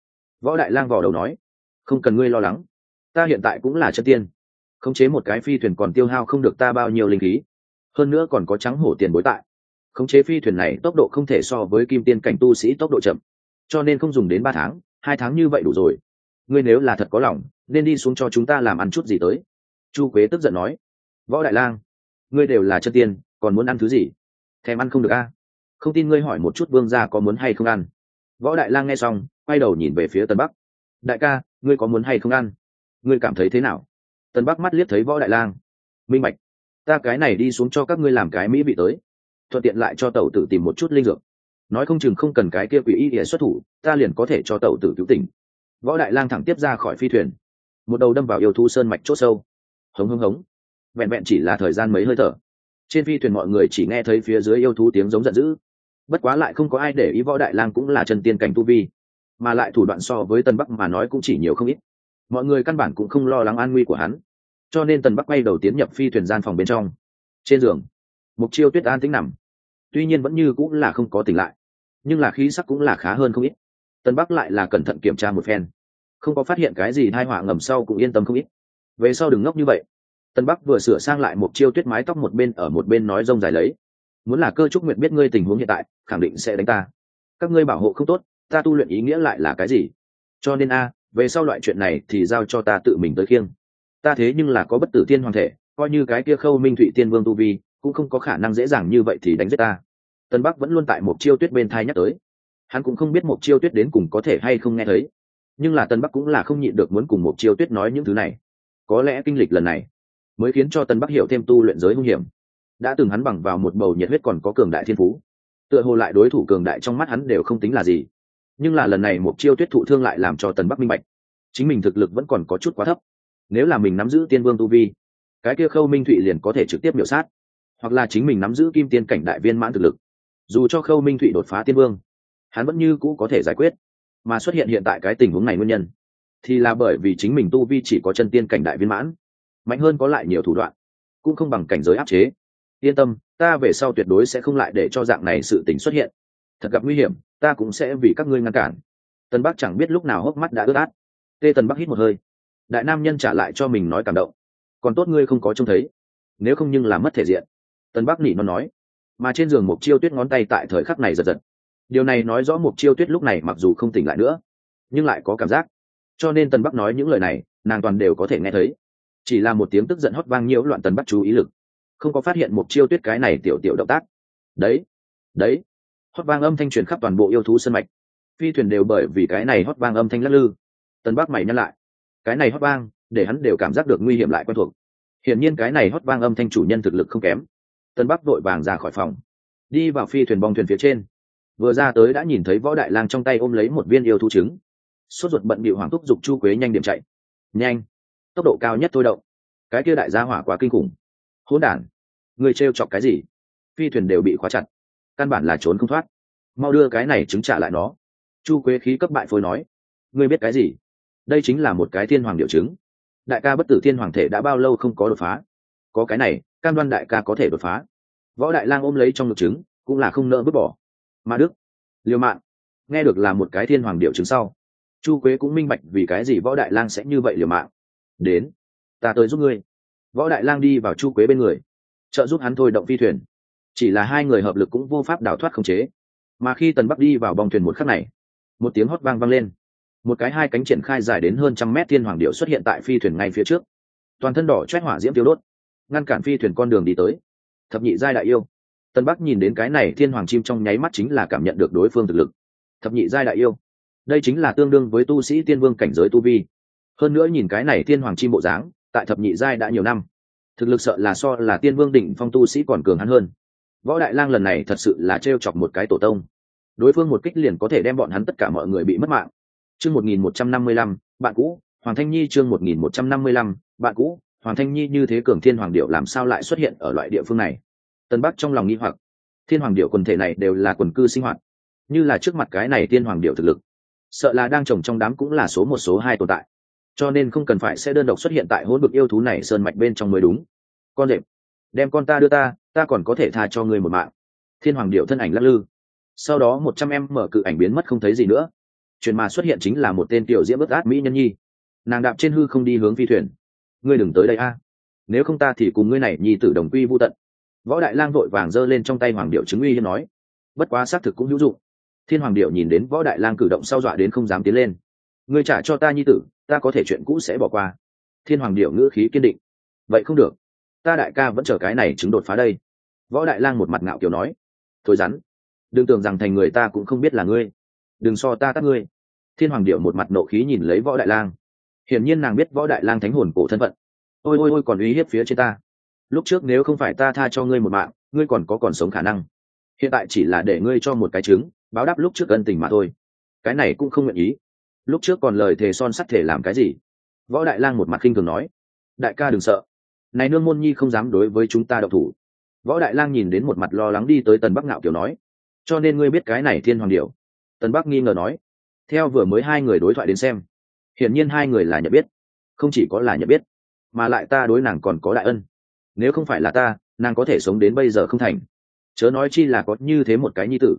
Võ đại lang vò đầu nói, không cần ngươi lo lắng. Ta hiện tại cũng là chân tiên. Khống chế một cái phi thuyền còn tiêu hao không được ta bao nhiêu linh khí. Hơn nữa còn có trắng hổ tiền bối tại khống chế phi thuyền này tốc độ không thể so với kim tiên cảnh tu sĩ tốc độ chậm. Cho nên không dùng đến ba tháng, hai tháng như vậy đủ rồi. Ngươi nếu là thật có lòng, nên đi xuống cho chúng ta làm ăn chút gì tới. Chu quế tức giận nói. Võ đại lang, ngươi đều là chân tiên, còn muốn ăn thứ gì? Thèm ăn không được a? Không tin ngươi hỏi một chút vương gia có muốn hay không ăn. Võ đại lang nghe xong, quay đầu nhìn về phía tân bắc. Đại ca, ngươi có muốn hay không ăn? Ngươi cảm thấy thế nào? Tân bắc mắt liếc thấy võ đại lang. Minh bạch, ta cái này đi xuống cho các ngươi làm cái mỹ vị tới thuận tiện lại cho tẩu tử tìm một chút linh dược. Nói không chừng không cần cái kia quỷ y ỉa xuất thủ, ta liền có thể cho tẩu tử cứu tỉnh. Võ đại lang thẳng tiếp ra khỏi phi thuyền. Một đầu đâm vào yêu thu sơn mạch chốt sâu. Hống hống hống. Vẹn vẹn chỉ là thời gian mấy hơi thở. Trên phi thuyền mọi người chỉ nghe thấy phía dưới yêu thú tiếng giống giận dữ. Bất quá lại không có ai để ý võ đại lang cũng là chân tiên cảnh tu vi. Mà lại thủ đoạn so với tân bắc mà nói cũng chỉ nhiều không ít. Mọi người căn bản cũng không lo lắng an nguy của hắn. Cho nên tần bắc quay đầu tiến nhập phi thuyền gian phòng bên trong. Trên giường mục chiêu tuyết an tính nằm. Tuy nhiên vẫn như cũng là không có tỉnh lại, nhưng là khí sắc cũng là khá hơn không ít. Tân bắc lại là cẩn thận kiểm tra một phen. Không có phát hiện cái gì thai họa ngầm sau cũng yên tâm không ít. Về sau đừng ngốc như vậy. Tân bắc vừa sửa sang lại một chiêu tuyết mái tóc một bên ở một bên nói rông dài lấy. Muốn là cơ trúc nguyện biết ngươi tình huống hiện tại, khẳng định sẽ đánh ta. Các ngươi bảo hộ không tốt, ta tu luyện ý nghĩa lại là cái gì? Cho nên a, về sau loại chuyện này thì giao cho ta tự mình tới khiêng. Ta thế nhưng là có bất tử tiên hoàng thể, coi như cái kia khâu minh thụy tiên vương tu vi cũng không có khả năng dễ dàng như vậy thì đánh giết ta. Tân bắc vẫn luôn tại một chiêu tuyết bên thai nhắc tới. Hắn cũng không biết một chiêu tuyết đến cùng có thể hay không nghe thấy. Nhưng là tân bắc cũng là không nhịn được muốn cùng một chiêu tuyết nói những thứ này. Có lẽ kinh lịch lần này mới khiến cho tân bắc hiểu thêm tu luyện giới hung hiểm. Đã từng hắn bằng vào một bầu nhiệt huyết còn có cường đại thiên phú. Tựa hồ lại đối thủ cường đại trong mắt hắn đều không tính là gì. Nhưng là lần này một chiêu tuyết thụ thương lại làm cho tần bắc minh bạch. Chính mình thực lực vẫn còn có chút quá thấp. Nếu là mình nắm giữ tiên vương tu vi, cái kia khâu minh thụy liền có thể trực tiếp miểu sát hoặc là chính mình nắm giữ kim tiên cảnh đại viên mãn thực lực. Dù cho khâu minh thụy đột phá tiên vương, hắn vẫn như cũ có thể giải quyết. Mà xuất hiện hiện tại cái tình huống này nguyên nhân, thì là bởi vì chính mình tu vi chỉ có chân tiên cảnh đại viên mãn, mạnh hơn có lại nhiều thủ đoạn, cũng không bằng cảnh giới áp chế. Yên tâm, ta về sau tuyệt đối sẽ không lại để cho dạng này sự tình xuất hiện. Thật gặp nguy hiểm, ta cũng sẽ vì các ngươi ngăn cản. Tân bắc chẳng biết lúc nào hốc mắt đã ướt át. Tê tân bắc hít một hơi. Đại nam nhân trả lại cho mình nói cảm động. Còn tốt ngươi không có trông thấy, nếu không nhưng là mất thể diện tân bắc nỉ nó nói. Mà trên giường mục chiêu tuyết ngón tay tại thời khắc này giật giật. Điều này nói rõ mục chiêu tuyết lúc này mặc dù không tỉnh lại nữa, nhưng lại có cảm giác. Cho nên tân bắc nói những lời này, nàng toàn đều có thể nghe thấy. Chỉ là một tiếng tức giận hót vang nhiễu loạn tân bắc chú ý lực. Không có phát hiện mục chiêu tuyết cái này tiểu tiểu động tác. Đấy đấy. Hót vang âm thanh truyền khắp toàn bộ yêu thú sân mạch. Phi thuyền đều bởi vì cái này hót vang âm thanh lắc lư. Tân bắc mày nhắc lại. Cái này hót vang, để hắn đều cảm giác được nguy hiểm lại quen thuộc. Hiển nhiên cái này hót vang âm thanh chủ nhân thực lực không kém tân bắc vội vàng ra khỏi phòng. Đi vào phi thuyền bong thuyền phía trên. Vừa ra tới đã nhìn thấy võ đại lang trong tay ôm lấy một viên yêu thú trứng. Sốt ruột bận bị hoàng thúc giục chu quế nhanh điểm chạy. Nhanh. Tốc độ cao nhất thôi động. Cái kia đại gia hỏa quá kinh khủng. Hỗn đản. Người trêu chọc cái gì? Phi thuyền đều bị khóa chặt. Căn bản là trốn không thoát. Mau đưa cái này chứng trả lại nó. Chu quế khí cấp bại phôi nói. Ngươi biết cái gì? Đây chính là một cái thiên hoàng điệu chứng đại ca bất tử thiên hoàng thể đã bao lâu không có đột phá? Có cái này, cam đoan đại ca có thể đột phá võ đại lang ôm lấy trong ngực trứng, cũng là không nỡ vứt bỏ. Mà đức liều mạng nghe được là một cái thiên hoàng điệu trứng sau. Chu quế cũng minh bạch vì cái gì võ đại lang sẽ như vậy liều mạng. Đến, ta tới giúp ngươi. Võ đại lang đi vào chu quế bên người. Trợ giúp hắn thôi động phi thuyền. Chỉ là hai người hợp lực cũng vô pháp đào thoát khống chế. Mà khi tần bắc đi vào bong thuyền một khắc này, một tiếng hót vang vang lên. Một cái hai cánh triển khai dài đến hơn trăm mét thiên hoàng điệu xuất hiện tại phi thuyền ngay phía trước. Toàn thân đỏ chét hỏa diễm tiêu đốt, ngăn cản phi thuyền con đường đi tới thập nhị giai đại yêu. Tân bắc nhìn đến cái này thiên hoàng chim trong nháy mắt chính là cảm nhận được đối phương thực lực. Thập nhị giai đại yêu. Đây chính là tương đương với tu sĩ tiên vương cảnh giới tu vi. Hơn nữa nhìn cái này thiên hoàng chim bộ dáng, tại thập nhị giai đã nhiều năm. Thực lực sợ là so là tiên vương đỉnh phong tu sĩ còn cường hắn hơn. Võ đại lang lần này thật sự là t chọc một cái tổ tông. Đối phương một kích liền có thể đem bọn hắn tất cả mọi người bị mất mạng. Chương một nghìn một trăm năm mươi lăm, bạn cũ, hoàng thanh nhi chương một nghìn một trăm năm mươi lăm, bạn cũ hoàng thanh nhi như thế cường thiên hoàng điệu làm sao lại xuất hiện ở loại địa phương này? Tân bắc trong lòng nghi hoặc. Thiên hoàng điệu quần thể này đều là quần cư sinh hoạt. Như là trước mặt cái này thiên hoàng điệu thực lực, sợ là đang trồng trong đám cũng là số một, số hai tồn tại. Cho nên không cần phải sẽ đơn độc xuất hiện tại hỗn vực yêu thú này sơn mạch bên trong mới đúng. Con đệm đem con ta đưa ta ta còn có thể tha cho ngươi một mạng. Thiên hoàng điệu thân ảnh lắc lư. Sau đó một trăm em mở cự ảnh biến mất không thấy gì nữa. Chuyện mà xuất hiện chính là một tên tiểu diễm bất át mỹ nhân nhi. Nàng đạp trên hư không đi hướng phi thuyền ngươi đừng tới đây a. Nếu không ta thì cùng ngươi này nhi tử đồng quy vô tận. Võ đại lang vội vàng giơ lên trong tay hoàng điệu chứng uy hiên nói. Bất quá xác thực cũng hữu dụng. Thiên hoàng điệu nhìn đến võ đại lang cử động sau dọa đến không dám tiến lên. Ngươi trả cho ta nhi tử, ta có thể chuyện cũ sẽ bỏ qua. Thiên hoàng điệu ngữ khí kiên định. Vậy không được. Ta đại ca vẫn chờ cái này chứng đột phá đây. Võ đại lang một mặt ngạo kiểu nói. Thôi rắn. Đừng tưởng rằng thành người ta cũng không biết là ngươi. Đừng so ta tắt ngươi. Thiên hoàng điệu một mặt nộ khí nhìn lấy võ đại lang hiển nhiên nàng biết võ đại lang thánh hồn cổ thân phận. Ôi ôi ôi, còn uy hiếp phía trên ta. Lúc trước nếu không phải ta tha cho ngươi một mạng, ngươi còn có còn sống khả năng. Hiện tại chỉ là để ngươi cho một cái trứng báo đáp lúc trước ân tình mà thôi. Cái này cũng không nguyện ý. Lúc trước còn lời thề son sắt thể làm cái gì? Võ đại lang một mặt khinh thường nói. Đại ca đừng sợ. Này nương môn nhi không dám đối với chúng ta độc thủ. Võ đại lang nhìn đến một mặt lo lắng đi tới tần bắc ngạo kiểu nói. Cho nên ngươi biết cái này thiên hoàng điệu tần bắc nghi ngờ nói. Theo vừa mới hai người đối thoại đến xem hiển nhiên hai người là nhận biết, không chỉ có là nhận biết, mà lại ta đối nàng còn có đại ân. Nếu không phải là ta, nàng có thể sống đến bây giờ không thành. Chớ nói chi là có như thế một cái nhi tử.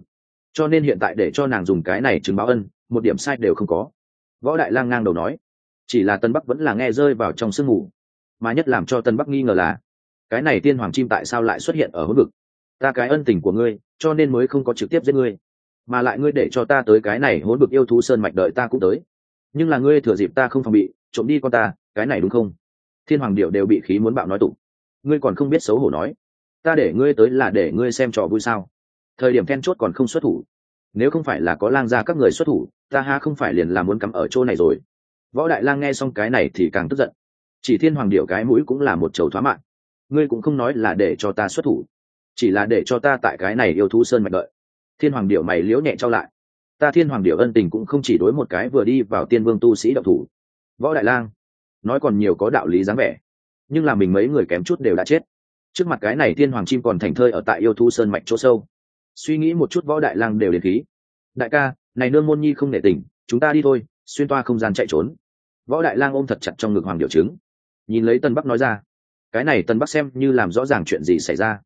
Cho nên hiện tại để cho nàng dùng cái này chứng báo ân, một điểm sai đều không có. Võ đại lang ngang đầu nói, chỉ là tân bắc vẫn là nghe rơi vào trong sương mù, mà nhất làm cho tân bắc nghi ngờ là, cái này tiên hoàng chim tại sao lại xuất hiện ở hữu vực? Ta cái ân tình của ngươi, cho nên mới không có trực tiếp giết ngươi, mà lại ngươi để cho ta tới cái này hỗn vực yêu thú sơn mạch đợi ta cũng tới nhưng là ngươi thừa dịp ta không phòng bị, trộm đi con ta, cái này đúng không? Thiên hoàng điệu đều bị khí muốn bạo nói tụng. Ngươi còn không biết xấu hổ nói. Ta để ngươi tới là để ngươi xem trò vui sao? Thời điểm then chốt còn không xuất thủ. Nếu không phải là có lang ra các người xuất thủ, ta ha không phải liền là muốn cắm ở chỗ này rồi. Võ đại lang nghe xong cái này thì càng tức giận. Chỉ thiên hoàng điệu cái mũi cũng là một chầu thoá mạng ngươi cũng không nói là để cho ta xuất thủ, chỉ là để cho ta tại cái này yêu thú sơn mạch đợi. Thiên hoàng điệu mày liễu nhẹ trao lại ta thiên hoàng điệu ân tình cũng không chỉ đối một cái vừa đi vào tiên vương tu sĩ đạo thủ. Võ đại lang, nói còn nhiều có đạo lý dáng vẻ, nhưng là mình mấy người kém chút đều đã chết. Trước mặt cái này thiên hoàng chim còn thành thơi ở tại yêu thu sơn mạch chỗ sâu. Suy nghĩ một chút võ đại lang đều đến khí. Đại ca, này nương môn nhi không nể tình, chúng ta đi thôi, xuyên toa không gian chạy trốn. Võ đại lang ôm thật chặt trong ngực hoàng điệu trứng. Nhìn lấy tân bắc nói ra, cái này tân bắc xem như làm rõ ràng chuyện gì xảy ra.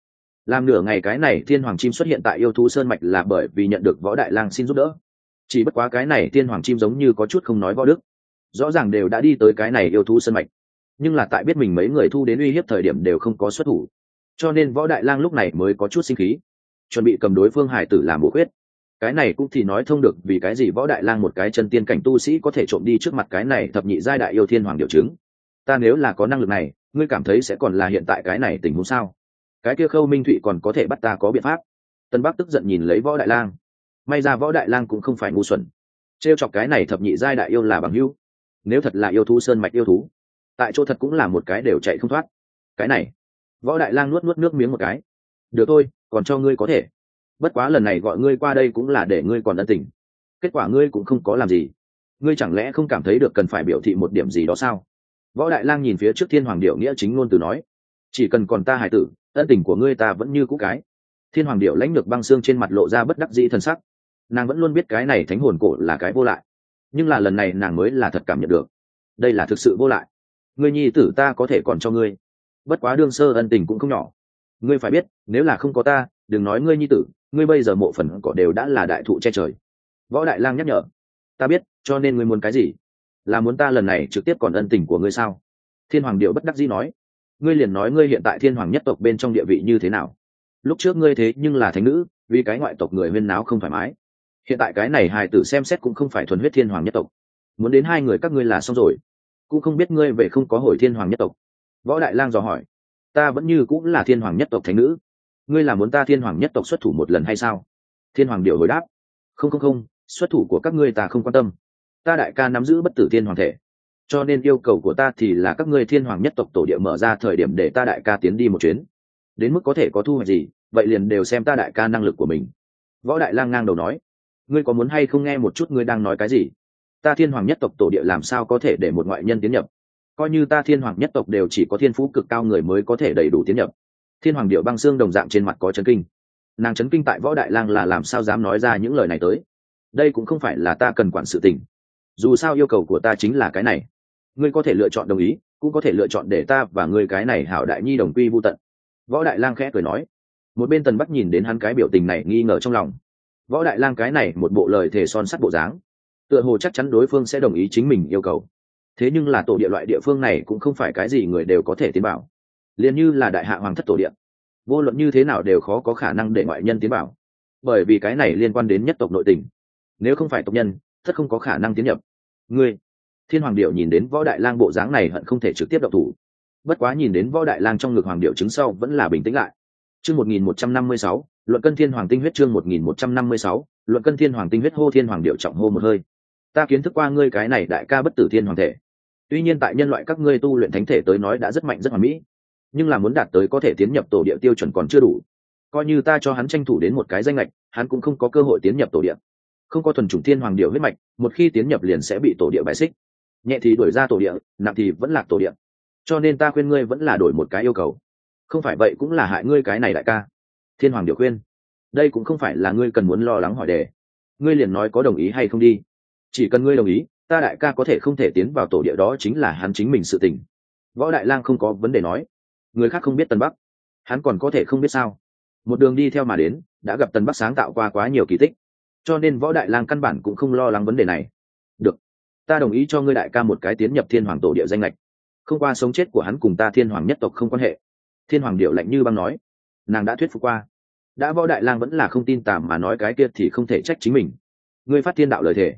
Làm nửa ngày cái này thiên hoàng chim xuất hiện tại yêu thú sơn mạch là bởi vì nhận được võ đại lang xin giúp đỡ chỉ bất quá cái này thiên hoàng chim giống như có chút không nói võ đức. Rõ ràng đều đã đi tới cái này yêu thú sân mạch. Nhưng là tại biết mình mấy người thu đến uy hiếp thời điểm đều không có xuất thủ. Cho nên võ đại lang lúc này mới có chút sinh khí. Chuẩn bị cầm đối phương hải tử làm bổ khuyết. Cái này cũng thì nói thông được vì cái gì võ đại lang một cái chân tiên cảnh tu sĩ có thể trộm đi trước mặt cái này thập nhị giai đại yêu thiên hoàng điều chứng. Ta nếu là có năng lực này, ngươi cảm thấy sẽ còn là hiện tại cái này tình huống sao? Cái kia khâu minh thụy còn có thể bắt ta có biện pháp. Tân bắc tức giận nhìn lấy võ đại lang may ra võ đại lang cũng không phải ngu xuẩn. Trêu chọc cái này thập nhị giai đại yêu là bằng hữu. Nếu thật là yêu thú sơn mạch yêu thú, tại chỗ thật cũng là một cái đều chạy không thoát. Cái này, võ đại lang nuốt nuốt nước miếng một cái. Được thôi, còn cho ngươi có thể. Bất quá lần này gọi ngươi qua đây cũng là để ngươi còn ân tình. Kết quả ngươi cũng không có làm gì. Ngươi chẳng lẽ không cảm thấy được cần phải biểu thị một điểm gì đó sao? Võ đại lang nhìn phía trước thiên hoàng điệu nghĩa chính ngôn từ nói, chỉ cần còn ta hải tử, ân tình của ngươi ta vẫn như cũ cái. Thiên hoàng điệu lãnh được băng xương trên mặt lộ ra bất đắc dĩ thân sắc nàng vẫn luôn biết cái này thánh hồn cổ là cái vô lại. Nhưng là lần này nàng mới là thật cảm nhận được. Đây là thực sự vô lại. Ngươi nhi tử ta có thể còn cho ngươi. Bất quá đương sơ ân tình cũng không nhỏ. Ngươi phải biết, nếu là không có ta, đừng nói ngươi nhi tử, ngươi bây giờ mộ phần cỏ đều đã là đại thụ che trời. Võ đại lang nhắc nhở. Ta biết, cho nên ngươi muốn cái gì? Là muốn ta lần này trực tiếp còn ân tình của ngươi sao? Thiên hoàng điệu bất đắc dĩ nói. Ngươi liền nói ngươi hiện tại thiên hoàng nhất tộc bên trong địa vị như thế nào. Lúc trước ngươi thế nhưng là thánh nữ, vì cái ngoại tộc người huyên náo không thoải mái hiện tại cái này hài tử xem xét cũng không phải thuần huyết thiên hoàng nhất tộc. Muốn đến hai người các ngươi là xong rồi. Cũng không biết ngươi về không có hồi thiên hoàng nhất tộc. Võ đại lang dò hỏi. Ta vẫn như cũng là thiên hoàng nhất tộc thánh nữ. Ngươi là muốn ta thiên hoàng nhất tộc xuất thủ một lần hay sao? Thiên hoàng điệu hồi đáp. Không không không, xuất thủ của các ngươi ta không quan tâm. Ta đại ca nắm giữ bất tử thiên hoàng thể. Cho nên yêu cầu của ta thì là các ngươi thiên hoàng nhất tộc tổ địa mở ra thời điểm để ta đại ca tiến đi một chuyến. Đến mức có thể có thu hoạch gì, vậy liền đều xem ta đại ca năng lực của mình. Võ đại lang ngang đầu nói ngươi có muốn hay không nghe một chút ngươi đang nói cái gì? Ta thiên hoàng nhất tộc tổ địa làm sao có thể để một ngoại nhân tiến nhập? Coi như ta thiên hoàng nhất tộc đều chỉ có thiên phú cực cao người mới có thể đầy đủ tiến nhập. Thiên hoàng điệu băng xương đồng dạng trên mặt có chấn kinh. Nàng chấn kinh tại võ đại lang là làm sao dám nói ra những lời này tới? Đây cũng không phải là ta cần quản sự tình. Dù sao yêu cầu của ta chính là cái này. Ngươi có thể lựa chọn đồng ý, cũng có thể lựa chọn để ta và ngươi cái này hảo đại nhi đồng quy vô tận. Võ đại lang khẽ cười nói. Một bên tần bắc nhìn đến hắn cái biểu tình này nghi ngờ trong lòng võ đại lang cái này một bộ lời thề son sắt bộ dáng, tựa hồ chắc chắn đối phương sẽ đồng ý chính mình yêu cầu. Thế nhưng là tổ địa loại địa phương này cũng không phải cái gì người đều có thể tiến bảo. Liền như là đại hạ hoàng thất tổ địa, vô luận như thế nào đều khó có khả năng để ngoại nhân tiến bảo. Bởi vì cái này liên quan đến nhất tộc nội tình. Nếu không phải tộc nhân, thất không có khả năng tiến nhập. Ngươi, thiên hoàng điệu nhìn đến võ đại lang bộ dáng này hận không thể trực tiếp đậu thủ. Bất quá nhìn đến võ đại lang trong ngực hoàng điệu chứng sau vẫn là bình tĩnh lại. Chương một nghìn một trăm năm mươi sáu luận cân thiên hoàng tinh huyết chương một nghìn một trăm năm mươi sáu, luận cân thiên hoàng tinh huyết hô thiên hoàng điệu trọng hô một hơi. Ta kiến thức qua ngươi cái này đại ca bất tử thiên hoàng thể. Tuy nhiên tại nhân loại các ngươi tu luyện thánh thể tới nói đã rất mạnh, rất hoàn mỹ. Nhưng là muốn đạt tới có thể tiến nhập tổ địa tiêu chuẩn còn chưa đủ. Coi như ta cho hắn tranh thủ đến một cái danh lệch hắn cũng không có cơ hội tiến nhập tổ địa. Không có thuần chủng thiên hoàng điệu huyết mạch, một khi tiến nhập liền sẽ bị tổ địa bài xích. Nhẹ thì đuổi ra tổ địa, nặng thì vẫn lạc tổ địa. Cho nên ta khuyên ngươi vẫn là đổi một cái yêu cầu. Không phải vậy cũng là hại ngươi cái này đại ca thiên hoàng điều khuyên, đây cũng không phải là ngươi cần muốn lo lắng hỏi đề. Ngươi liền nói có đồng ý hay không đi. Chỉ cần ngươi đồng ý, ta đại ca có thể không thể tiến vào tổ địa đó chính là hắn chính mình sự tình. Võ đại lang không có vấn đề nói. Người khác không biết tân bắc. Hắn còn có thể không biết sao. Một đường đi theo mà đến, đã gặp tân bắc sáng tạo qua quá nhiều kỳ tích. Cho nên võ đại lang căn bản cũng không lo lắng vấn đề này. Được, ta đồng ý cho ngươi đại ca một cái tiến nhập thiên hoàng tổ địa danh lệch không qua sống chết của hắn cùng ta thiên hoàng nhất tộc không quan hệ. Thiên hoàng điệu lạnh như băng nói nàng đã thuyết phục qua. Đã võ đại lang vẫn là không tin tàm mà nói cái kia thì không thể trách chính mình. Ngươi phát thiên đạo lời thề.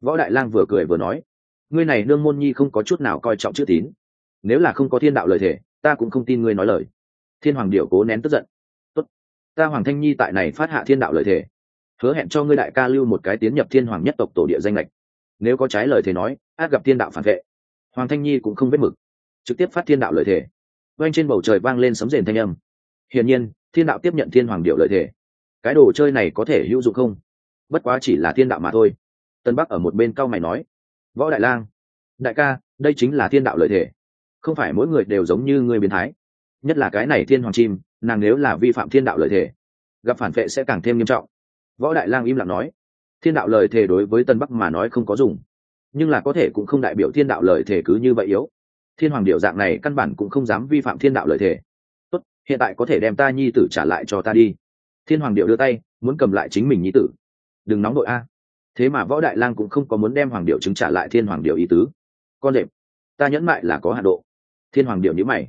Võ đại lang vừa cười vừa nói, ngươi này nương môn nhi không có chút nào coi trọng chữ tín. Nếu là không có thiên đạo lời thề, ta cũng không tin ngươi nói lời. Thiên hoàng điệu cố nén tức giận. Tốt, ta hoàng thanh nhi tại này phát hạ thiên đạo lời thề. Hứa hẹn cho ngươi đại ca lưu một cái tiến nhập thiên hoàng nhất tộc tổ địa danh lệch nếu có trái lời thề nói, át gặp thiên đạo phản vệ. Hoàng thanh nhi cũng không biết mực. Trực tiếp phát thiên đạo lời thề. Quanh trên bầu trời vang lên sấm rền thanh âm hiển nhiên, thiên đạo tiếp nhận thiên hoàng điệu lợi thể cái đồ chơi này có thể hữu dụng không? Bất quá chỉ là thiên đạo mà thôi. Tân bắc ở một bên cao mày nói, võ đại lang, đại ca, đây chính là thiên đạo lợi thể không phải mỗi người đều giống như người biến thái. Nhất là cái này thiên hoàng chim, nàng nếu là vi phạm thiên đạo lợi thể gặp phản vệ sẽ càng thêm nghiêm trọng. Võ đại lang im lặng nói, thiên đạo lời thề đối với tân bắc mà nói không có dùng. Nhưng là có thể cũng không đại biểu thiên đạo lời thề cứ như vậy yếu. Thiên hoàng điệu dạng này căn bản cũng không dám vi phạm thiên đạo lời thề hiện tại có thể đem ta nhi tử trả lại cho ta đi. Thiên hoàng điệu đưa tay, muốn cầm lại chính mình nhi tử. Đừng nóng đội a. Thế mà võ đại lang cũng không có muốn đem hoàng điệu chứng trả lại thiên hoàng điệu ý tứ. Con đệm ta nhẫn mại là có hạ độ. Thiên hoàng điệu nhữ mày.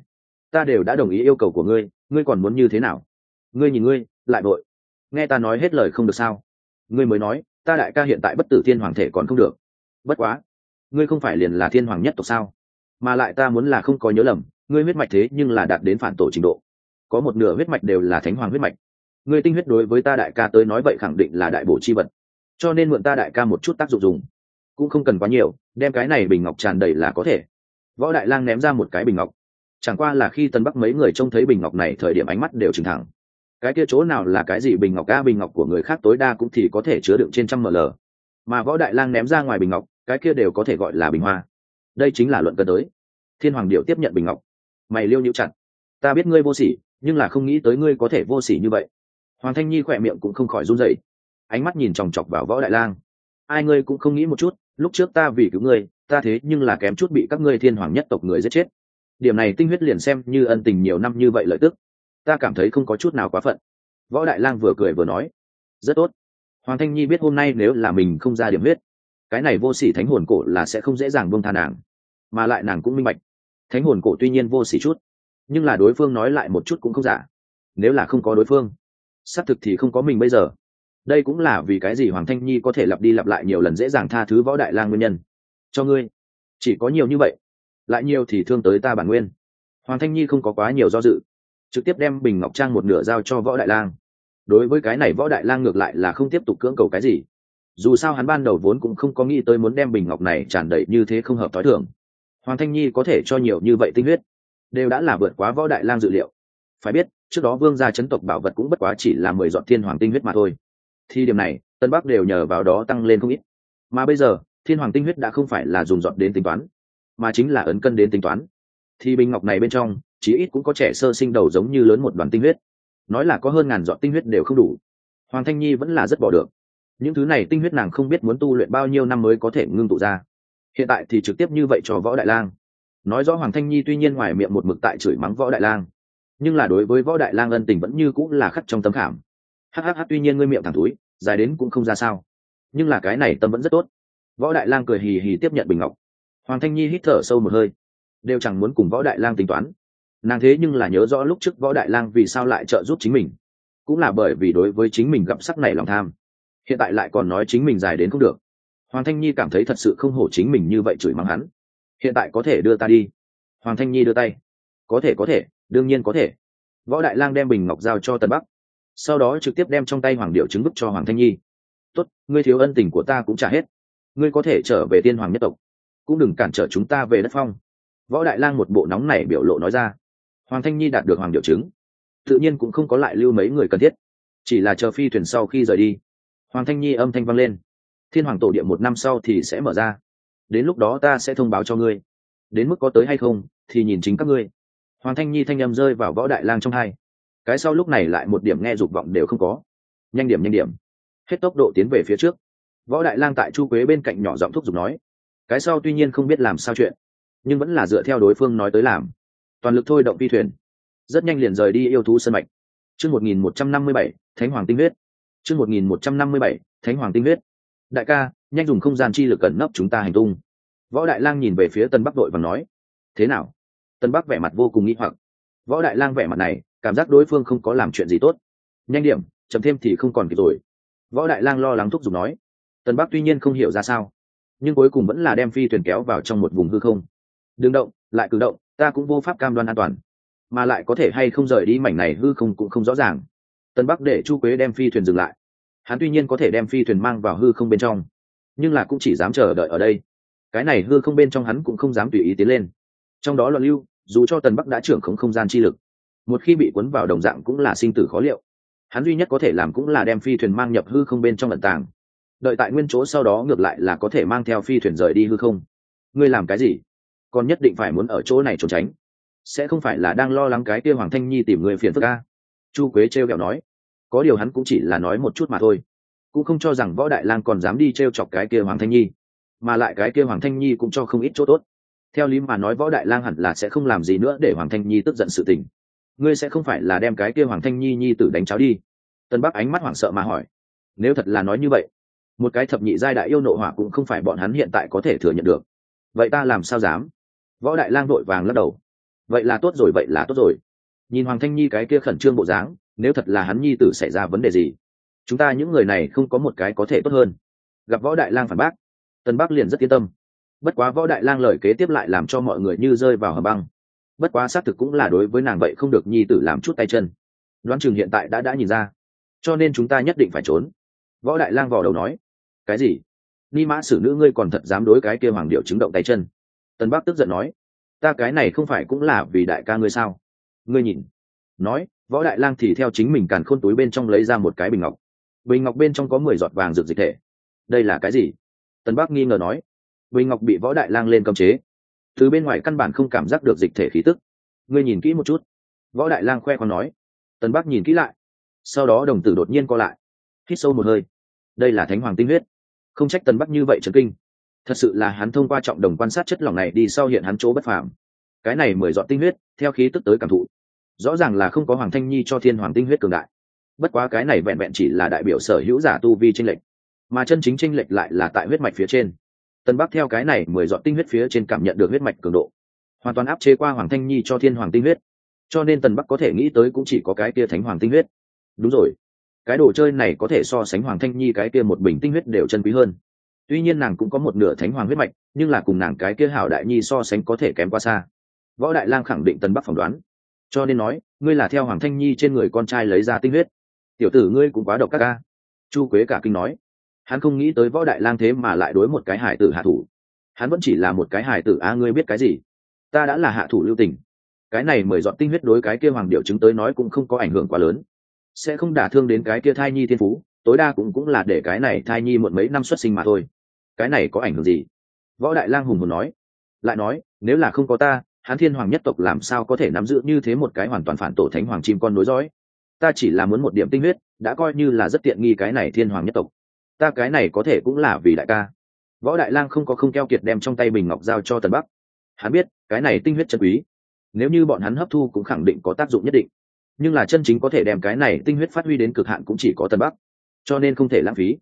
Ta đều đã đồng ý yêu cầu của ngươi ngươi còn muốn như thế nào? Ngươi nhìn ngươi, lại vội. Nghe ta nói hết lời không được sao? Ngươi mới nói, ta đại ca hiện tại bất tử thiên hoàng thể còn không được. Bất quá, ngươi không phải liền là thiên hoàng nhất tộc sao? Mà lại ta muốn là không có nhớ lầm, ngươi huyết mạch thế nhưng là đạt đến phản tổ trình độ có một nửa huyết mạch đều là thánh hoàng huyết mạch. Người tinh huyết đối với ta đại ca tới nói vậy khẳng định là đại bổ chi vật. Cho nên mượn ta đại ca một chút tác dụng dùng. Cũng không cần quá nhiều, đem cái này bình ngọc tràn đầy là có thể. Võ đại lang ném ra một cái bình ngọc. Chẳng qua là khi tân bắc mấy người trông thấy bình ngọc này, thời điểm ánh mắt đều trừng thẳng. Cái kia chỗ nào là cái gì bình ngọc? Ca bình ngọc của người khác tối đa cũng thì có thể chứa đựng trên trăm ml. Mà võ đại lang ném ra ngoài bình ngọc, cái kia đều có thể gọi là bình hoa. Đây chính là luận cân tới. Thiên hoàng điệu tiếp nhận bình ngọc. Mày liêu nhiễu chặt. Ta biết ngươi vô sỉ nhưng là không nghĩ tới ngươi có thể vô sỉ như vậy. Hoàng thanh nhi khỏe miệng cũng không khỏi run rẩy, ánh mắt nhìn chòng chọc vào võ đại lang. Ai ngươi cũng không nghĩ một chút lúc trước ta vì cứu ngươi ta thế nhưng là kém chút bị các ngươi thiên hoàng nhất tộc người giết chết. Điểm này tinh huyết liền xem như ân tình nhiều năm như vậy lợi tức. Ta cảm thấy không có chút nào quá phận. Võ đại lang vừa cười vừa nói rất tốt. Hoàng thanh nhi biết hôm nay nếu là mình không ra điểm huyết cái này vô sỉ thánh hồn cổ là sẽ không dễ dàng buông tha nàng mà lại nàng cũng minh bạch. Thánh hồn cổ tuy nhiên vô sỉ chút nhưng là đối phương nói lại một chút cũng không giả. Nếu là không có đối phương, xác thực thì không có mình bây giờ. Đây cũng là vì cái gì hoàng thanh nhi có thể lặp đi lặp lại nhiều lần dễ dàng tha thứ võ đại lang nguyên nhân. Cho ngươi, chỉ có nhiều như vậy, lại nhiều thì thương tới ta bản nguyên. Hoàng thanh nhi không có quá nhiều do dự, trực tiếp đem bình ngọc trang một nửa giao cho võ đại lang. Đối với cái này võ đại lang ngược lại là không tiếp tục cưỡng cầu cái gì. Dù sao hắn ban đầu vốn cũng không có nghĩ tới muốn đem bình ngọc này tràn đầy như thế không hợp t h ó i thường. Hoàng thanh nhi có thể cho nhiều như vậy tinh huyết đều đã là vượt quá võ đại lang dự liệu. Phải biết, trước đó vương gia chấn tộc bảo vật cũng bất quá chỉ là mười dọn thiên hoàng tinh huyết mà thôi. Thì điểm này, tân bắc đều nhờ vào đó tăng lên không ít. Mà bây giờ, thiên hoàng tinh huyết đã không phải là dùng dọn đến tính toán, mà chính là ấn cân đến tính toán. Thì bình ngọc này bên trong, chí ít cũng có trẻ sơ sinh đầu giống như lớn một đoàn tinh huyết. Nói là có hơn ngàn dọn tinh huyết đều không đủ. Hoàng thanh nhi vẫn là rất bỏ được. Những thứ này tinh huyết nàng không biết muốn tu luyện bao nhiêu năm mới có thể ngưng tụ ra. Hiện tại thì trực tiếp như vậy cho võ đại lang nói rõ hoàng thanh nhi tuy nhiên ngoài miệng một mực tại chửi mắng võ đại lang, nhưng là đối với võ đại lang ân tình vẫn như cũng là khắc trong tâm khảm. Hhh tuy nhiên ngươi miệng thẳng túi dài đến cũng không ra sao. Nhưng là cái này tâm vẫn rất tốt. Võ đại lang cười hì hì tiếp nhận bình ngọc. Hoàng thanh nhi hít thở sâu một hơi. Đều chẳng muốn cùng võ đại lang tính toán. Nàng thế nhưng là nhớ rõ lúc trước võ đại lang vì sao lại trợ giúp chính mình. Cũng là bởi vì đối với chính mình gặp sắc này lòng tham. Hiện tại lại còn nói chính mình dài đến không được. Hoàng thanh nhi cảm thấy thật sự không hổ chính mình như vậy chửi mắng hắn hiện tại có thể đưa ta đi. Hoàng thanh nhi đưa tay. Có thể có thể, đương nhiên có thể. Võ đại lang đem bình ngọc giao cho Tần bắc. Sau đó trực tiếp đem trong tay hoàng điệu chứng bức cho hoàng thanh nhi. Tốt, ngươi thiếu ân tình của ta cũng trả hết. Ngươi có thể trở về tiên hoàng nhất tộc. Cũng đừng cản trở chúng ta về đất phong. Võ đại lang một bộ nóng này biểu lộ nói ra. Hoàng thanh nhi đạt được hoàng điệu chứng. Tự nhiên cũng không có lại lưu mấy người cần thiết. Chỉ là chờ phi thuyền sau khi rời đi, hoàng thanh nhi âm thanh vang lên. Thiên hoàng tổ địa một năm sau thì sẽ mở ra đến lúc đó ta sẽ thông báo cho ngươi. Đến mức có tới hay không, thì nhìn chính các ngươi. Hoàng thanh nhi thanh â m rơi vào võ đại lang trong hai. Cái sau lúc này lại một điểm nghe dục vọng đều không có. Nhanh điểm nhanh điểm. Hết tốc độ tiến về phía trước. Võ đại lang tại chu quế bên cạnh nhỏ giọng thúc giục nói, cái sau tuy nhiên không biết làm sao chuyện, nhưng vẫn là dựa theo đối phương nói tới làm. Toàn lực thôi động phi thuyền. Rất nhanh liền rời đi yêu thú sân mạch. Chương một nghìn một trăm năm mươi bảy, thánh hoàng tinh huyết. Chương một nghìn một trăm năm mươi bảy, thánh hoàng tinh huyết đại ca, nhanh dùng không gian chi lực cẩn nấp chúng ta hành tung. Võ đại lang nhìn về phía tân bắc đội và nói, thế nào? Tân bắc vẻ mặt vô cùng nghĩ hoặc. Võ đại lang vẻ mặt này, cảm giác đối phương không có làm chuyện gì tốt. Nhanh điểm, chậm thêm thì không còn kịp rồi. Võ đại lang lo lắng thúc giục nói. Tân bắc tuy nhiên không hiểu ra sao, nhưng cuối cùng vẫn là đem phi thuyền kéo vào trong một vùng hư không. Đừng động, lại cử động, ta cũng vô pháp cam đoan an toàn, mà lại có thể hay không rời đi mảnh này hư không cũng không rõ ràng. Tân bắc để chu quế đem phi thuyền dừng lại hắn tuy nhiên có thể đem phi thuyền mang vào hư không bên trong, nhưng là cũng chỉ dám chờ đợi ở đây. Cái này hư không bên trong hắn cũng không dám tùy ý tiến lên. Trong đó luận lưu, dù cho tần bắc đã trưởng khống không gian chi lực, một khi bị cuốn vào đồng dạng cũng là sinh tử khó liệu. Hắn duy nhất có thể làm cũng là đem phi thuyền mang nhập hư không bên trong lận tàng. Đợi tại nguyên chỗ sau đó ngược lại là có thể mang theo phi thuyền rời đi hư không. Ngươi làm cái gì? Còn nhất định phải muốn ở chỗ này trốn tránh. Sẽ không phải là đang lo lắng cái kia hoàng thanh nhi tìm người phiền phức ca chu quế trêu kẹo nói có điều hắn cũng chỉ là nói một chút mà thôi. Cũng không cho rằng võ đại lang còn dám đi trêu chọc cái kia hoàng thanh nhi, mà lại cái kia hoàng thanh nhi cũng cho không ít chỗ tốt. Theo lý mà nói võ đại lang hẳn là sẽ không làm gì nữa để hoàng thanh nhi tức giận sự tình. Ngươi sẽ không phải là đem cái kia hoàng thanh nhi nhi tử đánh cháo đi? Tân bắc ánh mắt hoảng sợ mà hỏi. Nếu thật là nói như vậy, một cái thập nhị giai đại yêu nộ hỏa cũng không phải bọn hắn hiện tại có thể thừa nhận được. Vậy ta làm sao dám? Võ đại lang đội vàng lắc đầu. Vậy là tốt rồi, vậy là tốt rồi. Nhìn hoàng thanh nhi cái kia khẩn trương bộ dáng nếu thật là hắn nhi tử xảy ra vấn đề gì, chúng ta những người này không có một cái có thể tốt hơn. Gặp võ đại lang phản bác tân bắc liền rất yên tâm. Bất quá võ đại lang lời kế tiếp lại làm cho mọi người như rơi vào hầm băng. Bất quá xác thực cũng là đối với nàng vậy không được nhi tử làm chút tay chân. Đoán chừng hiện tại đã đã nhìn ra. Cho nên chúng ta nhất định phải trốn. Võ đại lang vò đầu nói, cái gì? Ni mã xử nữ ngươi còn thật dám đối cái kia hoàng điệu chứng động tay chân? Tân bắc tức giận nói, ta cái này không phải cũng là vì đại ca ngươi sao? Ngươi nhìn, nói võ đại lang thì theo chính mình càn khôn túi bên trong lấy ra một cái bình ngọc. Bình ngọc bên trong có mười giọt vàng rực dịch thể. Đây là cái gì? Tân bắc nghi ngờ nói. Bình ngọc bị võ đại lang lên cầm chế. Từ bên ngoài căn bản không cảm giác được dịch thể khí tức. Ngươi nhìn kỹ một chút. Võ đại lang khoe còn nói. Tân bắc nhìn kỹ lại. Sau đó đồng tử đột nhiên co lại. Hít sâu một hơi. Đây là thánh hoàng tinh huyết. Không trách tân bắc như vậy trần kinh. Thật sự là hắn thông qua trọng đồng quan sát chất lỏng này đi sau hiện hắn chỗ bất phàm. Cái này mười dọn tinh huyết, theo khí tức tới cảm thụ rõ ràng là không có hoàng thanh nhi cho thiên hoàng tinh huyết cường đại. Bất quá cái này vẹn vẹn chỉ là đại biểu sở hữu giả tu vi tranh lệch, mà chân chính tranh lệch lại là tại huyết mạch phía trên. Tân bắc theo cái này mười dọn tinh huyết phía trên cảm nhận được huyết mạch cường độ, hoàn toàn áp chế qua hoàng thanh nhi cho thiên hoàng tinh huyết. Cho nên tần bắc có thể nghĩ tới cũng chỉ có cái kia thánh hoàng tinh huyết. Đúng rồi, cái đồ chơi này có thể so sánh hoàng thanh nhi cái kia một bình tinh huyết đều chân quý hơn. Tuy nhiên nàng cũng có một nửa thánh hoàng huyết mạch, nhưng là cùng nàng cái kia hảo đại nhi so sánh có thể kém qua xa. Võ đại lang khẳng định tần bắc phỏng đoán cho nên nói, ngươi là theo hoàng thanh nhi trên người con trai lấy ra tinh huyết. Tiểu tử ngươi cũng quá độc các ca chu quế cả kinh nói. Hắn không nghĩ tới võ đại lang thế mà lại đối một cái hải tử hạ thủ. Hắn vẫn chỉ là một cái hải tử a, ngươi biết cái gì? Ta đã là hạ thủ lưu tình. Cái này mời dọn tinh huyết đối cái kia hoàng điệu chứng tới nói cũng không có ảnh hưởng quá lớn. Sẽ không đả thương đến cái kia thai nhi thiên phú, tối đa cũng cũng là để cái này thai nhi muộn mấy năm xuất sinh mà thôi. Cái này có ảnh hưởng gì? Võ đại lang hùng hồn nói. Lại nói, nếu là không có ta hán thiên hoàng nhất tộc làm sao có thể nắm giữ như thế một cái hoàn toàn phản tổ thánh hoàng chim con nối dõi? Ta chỉ là muốn một điểm tinh huyết, đã coi như là rất tiện nghi cái này thiên hoàng nhất tộc. Ta cái này có thể cũng là vì đại ca. Võ đại lang không có không keo kiệt đem trong tay bình ngọc giao cho tần bắc. Hắn biết, cái này tinh huyết chân quý, nếu như bọn hắn hấp thu cũng khẳng định có tác dụng nhất định. Nhưng là chân chính có thể đem cái này tinh huyết phát huy đến cực hạn cũng chỉ có tần bắc. Cho nên không thể lãng phí.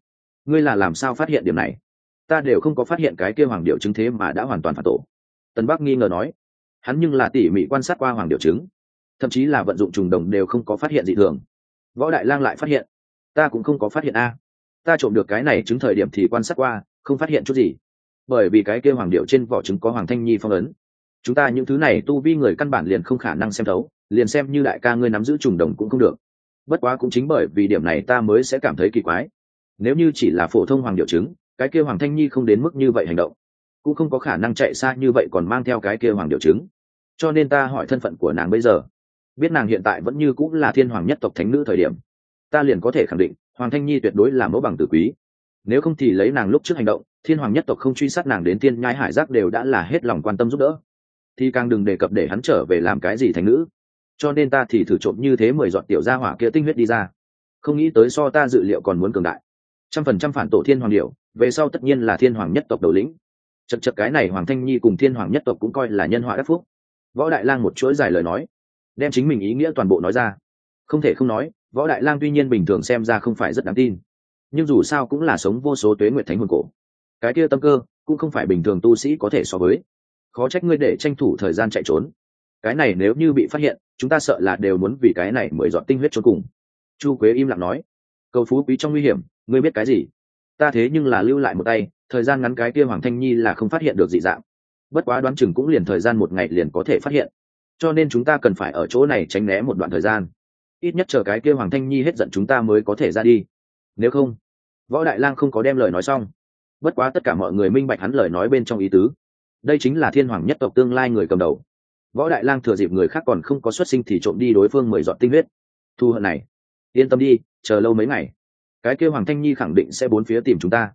Ngươi là làm sao phát hiện điểm này? Ta đều không có phát hiện cái kia hoàng điệu chứng thế mà đã hoàn toàn phản tổ. Tần bắc nghi ngờ nói hắn nhưng là tỉ mỉ quan sát qua hoàng điệu chứng. Thậm chí là vận dụng trùng đồng đều không có phát hiện gì thường. Võ đại lang lại phát hiện, ta cũng không có phát hiện a. Ta trộm được cái này chứng thời điểm thì quan sát qua, không phát hiện chút gì. Bởi vì cái kia hoàng điệu trên vỏ trứng có hoàng thanh nhi phong ấn. Chúng ta những thứ này tu vi người căn bản liền không khả năng xem thấu, liền xem như đại ca ngươi nắm giữ trùng đồng cũng không được. Bất quá cũng chính bởi vì điểm này ta mới sẽ cảm thấy kỳ quái. Nếu như chỉ là phổ thông hoàng điệu chứng, cái kia hoàng thanh nhi không đến mức như vậy hành động, cũng không có khả năng chạy xa như vậy còn mang theo cái kia hoàng điệu chứng cho nên ta hỏi thân phận của nàng bây giờ. Biết nàng hiện tại vẫn như cũng là thiên hoàng nhất tộc thánh nữ thời điểm, ta liền có thể khẳng định, hoàng thanh nhi tuyệt đối là mẫu bằng tử quý. Nếu không thì lấy nàng lúc trước hành động, thiên hoàng nhất tộc không truy sát nàng đến tiên nhai hải giác đều đã là hết lòng quan tâm giúp đỡ. Thì càng đừng đề cập để hắn trở về làm cái gì thành nữ. Cho nên ta thì thử trộm như thế mười dọn tiểu gia hỏa kia tinh huyết đi ra. Không nghĩ tới so ta dự liệu còn muốn cường đại. Trăm phần trăm phản tổ thiên hoàng điệu về sau tất nhiên là thiên hoàng nhất tộc đầu lĩnh. Chật chật cái này hoàng thanh nhi cùng thiên hoàng nhất tộc cũng coi là nhân họa đắc phúc võ đại lang một chuỗi dài lời nói, đem chính mình ý nghĩa toàn bộ nói ra. Không thể không nói, võ đại lang tuy nhiên bình thường xem ra không phải rất đáng tin, nhưng dù sao cũng là sống vô số tuế nguyệt thánh hồn cổ. Cái kia tâm cơ cũng không phải bình thường tu sĩ có thể so với. Khó trách ngươi để tranh thủ thời gian chạy trốn. Cái này nếu như bị phát hiện, chúng ta sợ là đều muốn vì cái này mới dọn tinh huyết trốn cùng. Chu quế im lặng nói, cầu phú quý trong nguy hiểm, ngươi biết cái gì? Ta thế nhưng là lưu lại một tay, thời gian ngắn cái kia hoàng thanh nhi là không phát hiện được dị dạng bất quá đoán chừng cũng liền thời gian một ngày liền có thể phát hiện. Cho nên chúng ta cần phải ở chỗ này tránh né một đoạn thời gian. Ít nhất chờ cái kia hoàng thanh nhi hết giận chúng ta mới có thể ra đi. Nếu không, võ đại lang không có đem lời nói xong. Bất quá tất cả mọi người minh bạch hắn lời nói bên trong ý tứ. Đây chính là thiên hoàng nhất tộc tương lai người cầm đầu. Võ đại lang thừa dịp người khác còn không có xuất sinh thì trộm đi đối phương mười dọn tinh huyết. Thu hận này. Yên tâm đi, chờ lâu mấy ngày, cái kêu hoàng thanh nhi khẳng định sẽ bốn phía tìm chúng ta.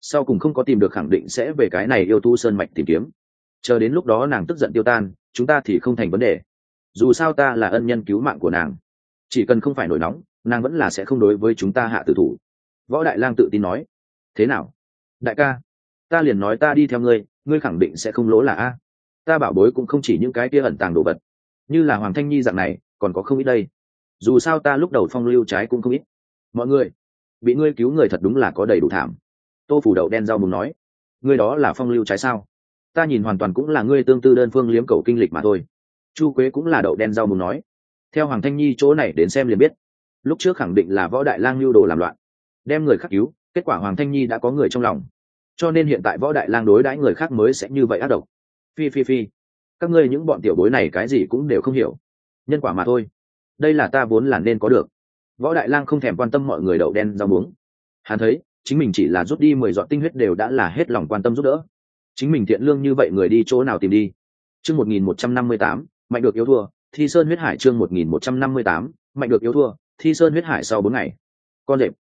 Sau cùng không có tìm được khẳng định sẽ về cái này yêu tu sơn mạch tìm kiếm chờ đến lúc đó nàng tức giận tiêu tan, chúng ta thì không thành vấn đề. Dù sao ta là ân nhân cứu mạng của nàng. Chỉ cần không phải nổi nóng, nàng vẫn là sẽ không đối với chúng ta hạ tử thủ. Võ đại lang tự tin nói. Thế nào? Đại ca, ta liền nói ta đi theo ngươi ngươi khẳng định sẽ không lỗ là a. Ta bảo bối cũng không chỉ những cái kia ẩn tàng đồ vật. Như là hoàng thanh nhi dạng này, còn có không ít đây. Dù sao ta lúc đầu phong lưu trái cũng không ít. Mọi người, bị ngươi cứu người thật đúng là có đầy đủ thảm. Tô phủ đậu đen rau mùng nói. Ngươi đó là phong lưu trái sao? Ta nhìn hoàn toàn cũng là ngươi tương tư đơn phương liếm cầu kinh lịch mà thôi. Chu quế cũng là đậu đen rau mùng nói. Theo hoàng thanh nhi chỗ này đến xem liền biết. Lúc trước khẳng định là võ đại lang lưu đồ làm loạn. Đem người khác cứu, kết quả hoàng thanh nhi đã có người trong lòng. Cho nên hiện tại võ đại lang đối đãi người khác mới sẽ như vậy ác độc. Phi phi phi. Các ngươi những bọn tiểu bối này cái gì cũng đều không hiểu. Nhân quả mà thôi. Đây là ta vốn là nên có được. Võ đại lang không thèm quan tâm mọi người đậu đen rau muống. Hắn thấy, chính mình chỉ là rút đi mười dọn tinh huyết đều đã là hết lòng quan tâm giúp đỡ chính mình thiện lương như vậy người đi chỗ nào tìm đi. Chương một nghìn một trăm năm mươi tám, mạnh được yếu thua, thi sơn huyết hải chương một nghìn một trăm năm mươi tám, mạnh được yếu thua, thi sơn huyết hải sau bốn ngày. Con rệp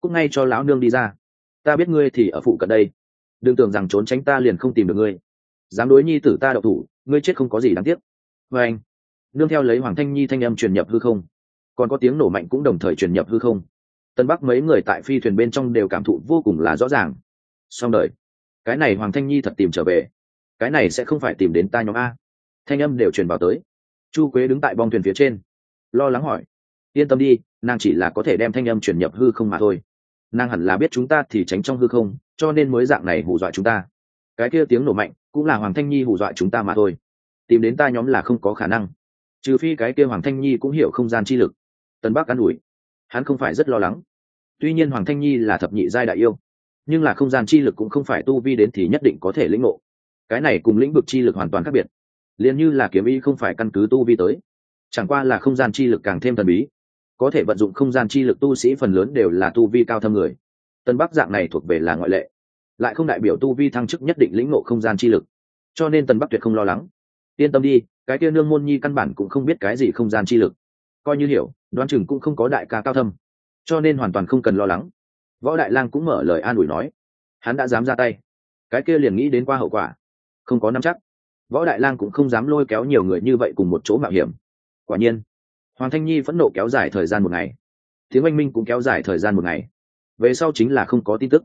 cúc ngay cho lão nương đi ra. Ta biết ngươi thì ở phụ cận đây. Đừng tưởng rằng trốn tránh ta liền không tìm được ngươi. Dám đối nhi tử ta đậu thủ, ngươi chết không có gì đáng tiếc. Vê anh, nương theo lấy hoàng thanh nhi thanh âm truyền nhập hư không. Còn có tiếng nổ mạnh cũng đồng thời truyền nhập hư không. Tân bắc mấy người tại phi thuyền bên trong đều cảm thụ vô cùng là rõ ràng. Xong đời cái này hoàng thanh nhi thật tìm trở về, cái này sẽ không phải tìm đến ta nhóm a. Thanh âm đều truyền vào tới. Chu quế đứng tại bong thuyền phía trên, lo lắng hỏi, yên tâm đi, nàng chỉ là có thể đem thanh âm truyền nhập hư không mà thôi. Nàng hẳn là biết chúng ta thì tránh trong hư không, cho nên mới dạng này hù dọa chúng ta. Cái kia tiếng nổ mạnh, cũng là hoàng thanh nhi hù dọa chúng ta mà thôi. Tìm đến ta nhóm là không có khả năng. Trừ phi cái kia hoàng thanh nhi cũng hiểu không gian chi lực. Tân bắc an ủi, hắn không phải rất lo lắng. Tuy nhiên hoàng thanh nhi là thập nhị giai đại yêu nhưng là không gian chi lực cũng không phải tu vi đến thì nhất định có thể lĩnh ngộ. Cái này cùng lĩnh vực chi lực hoàn toàn khác biệt. Liền như là kiếm ý không phải căn cứ tu vi tới. Chẳng qua là không gian chi lực càng thêm thần bí. Có thể vận dụng không gian chi lực tu sĩ phần lớn đều là tu vi cao thâm người. Tân bắc dạng này thuộc về là ngoại lệ. Lại không đại biểu tu vi thăng chức nhất định lĩnh ngộ không gian chi lực. Cho nên tân bắc tuyệt không lo lắng. Yên tâm đi, cái kia nương môn nhi căn bản cũng không biết cái gì không gian chi lực. Coi như hiểu, đoán chừng cũng không có đại ca cao thâm. Cho nên hoàn toàn không cần lo lắng võ đại lang cũng mở lời an ủi nói. Hắn đã dám ra tay. Cái kia liền nghĩ đến qua hậu quả. Không có nắm chắc. Võ đại lang cũng không dám lôi kéo nhiều người như vậy cùng một chỗ mạo hiểm. Quả nhiên, hoàng thanh nhi phẫn nộ kéo dài thời gian một ngày. Tiếng oanh minh cũng kéo dài thời gian một ngày. Về sau chính là không có tin tức.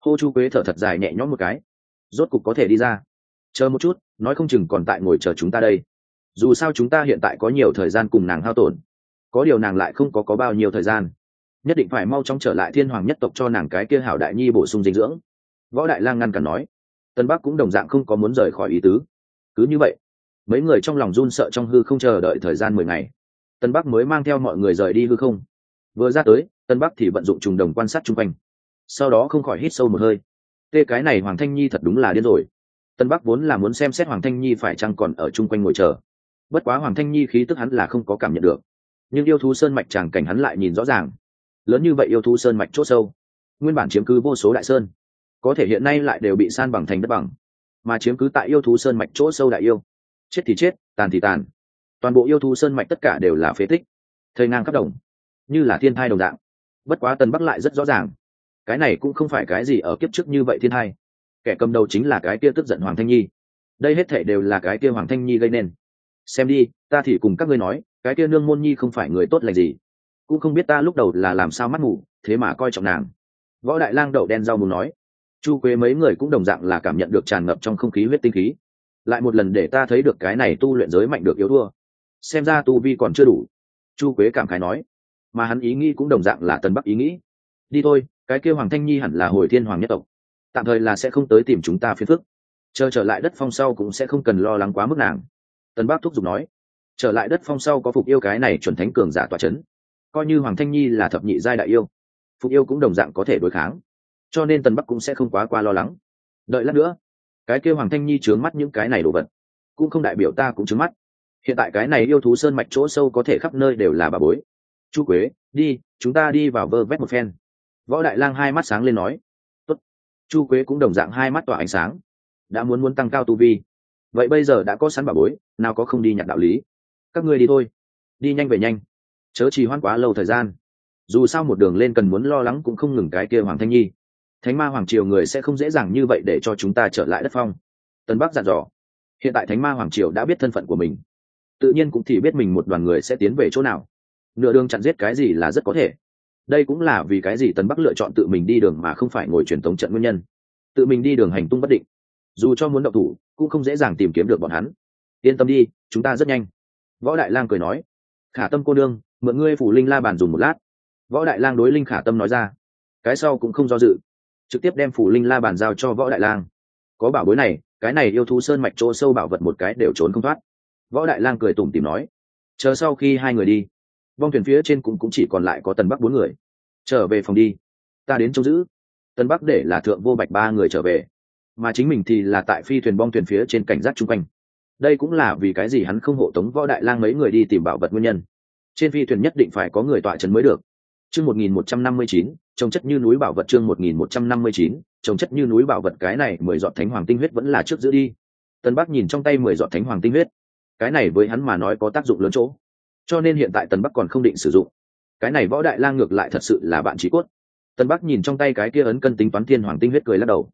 Hô chu quế thở thật dài nhẹ nhõm một cái. Rốt cục có thể đi ra. Chờ một chút, nói không chừng còn tại ngồi chờ chúng ta đây. Dù sao chúng ta hiện tại có nhiều thời gian cùng nàng hao tổn. Có điều nàng lại không có có bao nhiêu thời gian nhất định phải mau chóng trở lại thiên hoàng nhất tộc cho nàng cái kia hảo đại nhi bổ sung dinh dưỡng. Võ đại lang ngăn cản nói. Tân bắc cũng đồng dạng không có muốn rời khỏi ý tứ. Cứ như vậy, mấy người trong lòng run sợ trong hư không chờ đợi thời gian mười ngày. Tân bắc mới mang theo mọi người rời đi hư không. Vừa ra tới, tân bắc thì vận dụng trùng đồng quan sát chung quanh. Sau đó không khỏi hít sâu một hơi. Tê, cái này hoàng thanh nhi thật đúng là điên rồi. Tân bắc vốn là muốn xem xét hoàng thanh nhi phải chăng còn ở chung quanh ngồi chờ. Bất quá hoàng thanh nhi khí tức hắn là không có cảm nhận được. Nhưng yêu thú sơn mạch tràng cảnh hắn lại nhìn rõ ràng lớn như vậy yêu thú sơn mạch chốt sâu. Nguyên bản chiếm cứ vô số đại sơn, có thể hiện nay lại đều bị san bằng thành đất bằng. Mà chiếm cứ tại yêu thú sơn mạch chỗ sâu đại yêu, chết thì chết, tàn thì tàn. Toàn bộ yêu thú sơn mạch tất cả đều là phế tích, thời ngang khắp đồng, như là thiên thai đồng dạng. Bất quá tân bắc lại rất rõ ràng, cái này cũng không phải cái gì ở kiếp trước như vậy thiên hai kẻ cầm đầu chính là cái kia tức giận hoàng thanh nhi. Đây hết thể đều là cái kia hoàng thanh nhi gây nên. Xem đi, ta thì cùng các ngươi nói, cái kia nương môn nhi không phải người tốt lành gì cũng không biết ta lúc đầu là làm sao mắt mù thế mà coi trọng nàng. Võ đại lang đậu đen rau mù nói. Chu quế mấy người cũng đồng dạng là cảm nhận được tràn ngập trong không khí huyết tinh khí. Lại một lần để ta thấy được cái này tu luyện giới mạnh được yếu thua. Xem ra tu vi còn chưa đủ. Chu quế cảm khái nói. Mà hắn ý nghĩ cũng đồng dạng là tần bắc ý nghĩ. Đi thôi, cái kêu hoàng thanh nhi hẳn là hồi thiên hoàng nhất tộc. Tạm thời là sẽ không tới tìm chúng ta phiền phức. Chờ trở lại đất phong sau cũng sẽ không cần lo lắng quá mức nàng. Tần bắc thúc giục nói. Trở lại đất phong sau có phục yêu cái này chuẩn thánh cường giả tòa c h ấ n coi như hoàng thanh nhi là thập nhị giai đại yêu, phục yêu cũng đồng dạng có thể đối kháng. Cho nên tần bắc cũng sẽ không quá qua lo lắng. Đợi lát nữa, cái kêu hoàng thanh nhi trướng mắt những cái này đồ vật, cũng không đại biểu ta cũng trướng mắt. Hiện tại cái này yêu thú sơn mạch chỗ sâu có thể khắp nơi đều là bà bối. Chu quế, đi, chúng ta đi vào vơ vét một phen. Võ đại lang hai mắt sáng lên nói, Tốt. chu quế cũng đồng dạng hai mắt tỏa ánh sáng. Đã muốn muốn tăng cao tu vi. Vậy bây giờ đã có sẵn bà bối, nào có không đi nhặt đạo lý? Các ngươi đi thôi. Đi nhanh về nhanh chớ trì hoãn quá lâu thời gian. Dù sao một đường lên cần muốn lo lắng cũng không ngừng cái kia hoàng thanh nhi. Thánh ma hoàng triều người sẽ không dễ dàng như vậy để cho chúng ta trở lại đất phong. Tân bắc dặn dò. Hiện tại thánh ma hoàng triều đã biết thân phận của mình. Tự nhiên cũng thì biết mình một đoàn người sẽ tiến về chỗ nào. Nửa đường chặn giết cái gì là rất có thể. Đây cũng là vì cái gì tần bắc lựa chọn tự mình đi đường mà không phải ngồi truyền thống trận nguyên nhân. Tự mình đi đường hành tung bất định. Dù cho muốn động thủ, cũng không dễ dàng tìm kiếm được bọn hắn. Yên tâm đi, chúng ta rất nhanh. Võ đại lang cười nói. Khả tâm cô đương mượn ngươi phủ linh la bàn dùng một lát. Võ đại lang đối linh khả tâm nói ra. Cái sau cũng không do dự trực tiếp đem phủ linh la bàn giao cho võ đại lang. Có bảo bối này cái này yêu thú sơn mạch chỗ sâu bảo vật một cái đều trốn không thoát. Võ đại lang cười tủm tìm nói chờ sau khi hai người đi vong thuyền phía trên cũng, cũng chỉ còn lại có tần bắc bốn người. Trở về phòng đi ta đến trông giữ. Tần bắc để là thượng vô bạch ba người trở về mà chính mình thì là tại phi thuyền bong thuyền phía trên cảnh giác chung quanh. Đây cũng là vì cái gì hắn không hộ tống võ đại lang mấy người đi tìm bảo vật nguyên nhân trên phi thuyền nhất định phải có người tọa trấn mới được. Chương một nghìn một trăm năm mươi chín, trồng chất như núi bảo vật chương một nghìn một trăm năm mươi chín, trồng chất như núi bảo vật, cái này mười dọn thánh hoàng tinh huyết vẫn là trước giữ đi. Tân bắc nhìn trong tay mười dọn thánh hoàng tinh huyết. Cái này với hắn mà nói có tác dụng lớn chỗ. Cho nên hiện tại tần bắc còn không định sử dụng. Cái này võ đại lang ngược lại thật sự là bạn trí cốt. Tần bắc nhìn trong tay cái kia ấn cân tính toán thiên hoàng tinh huyết cười lắc đầu.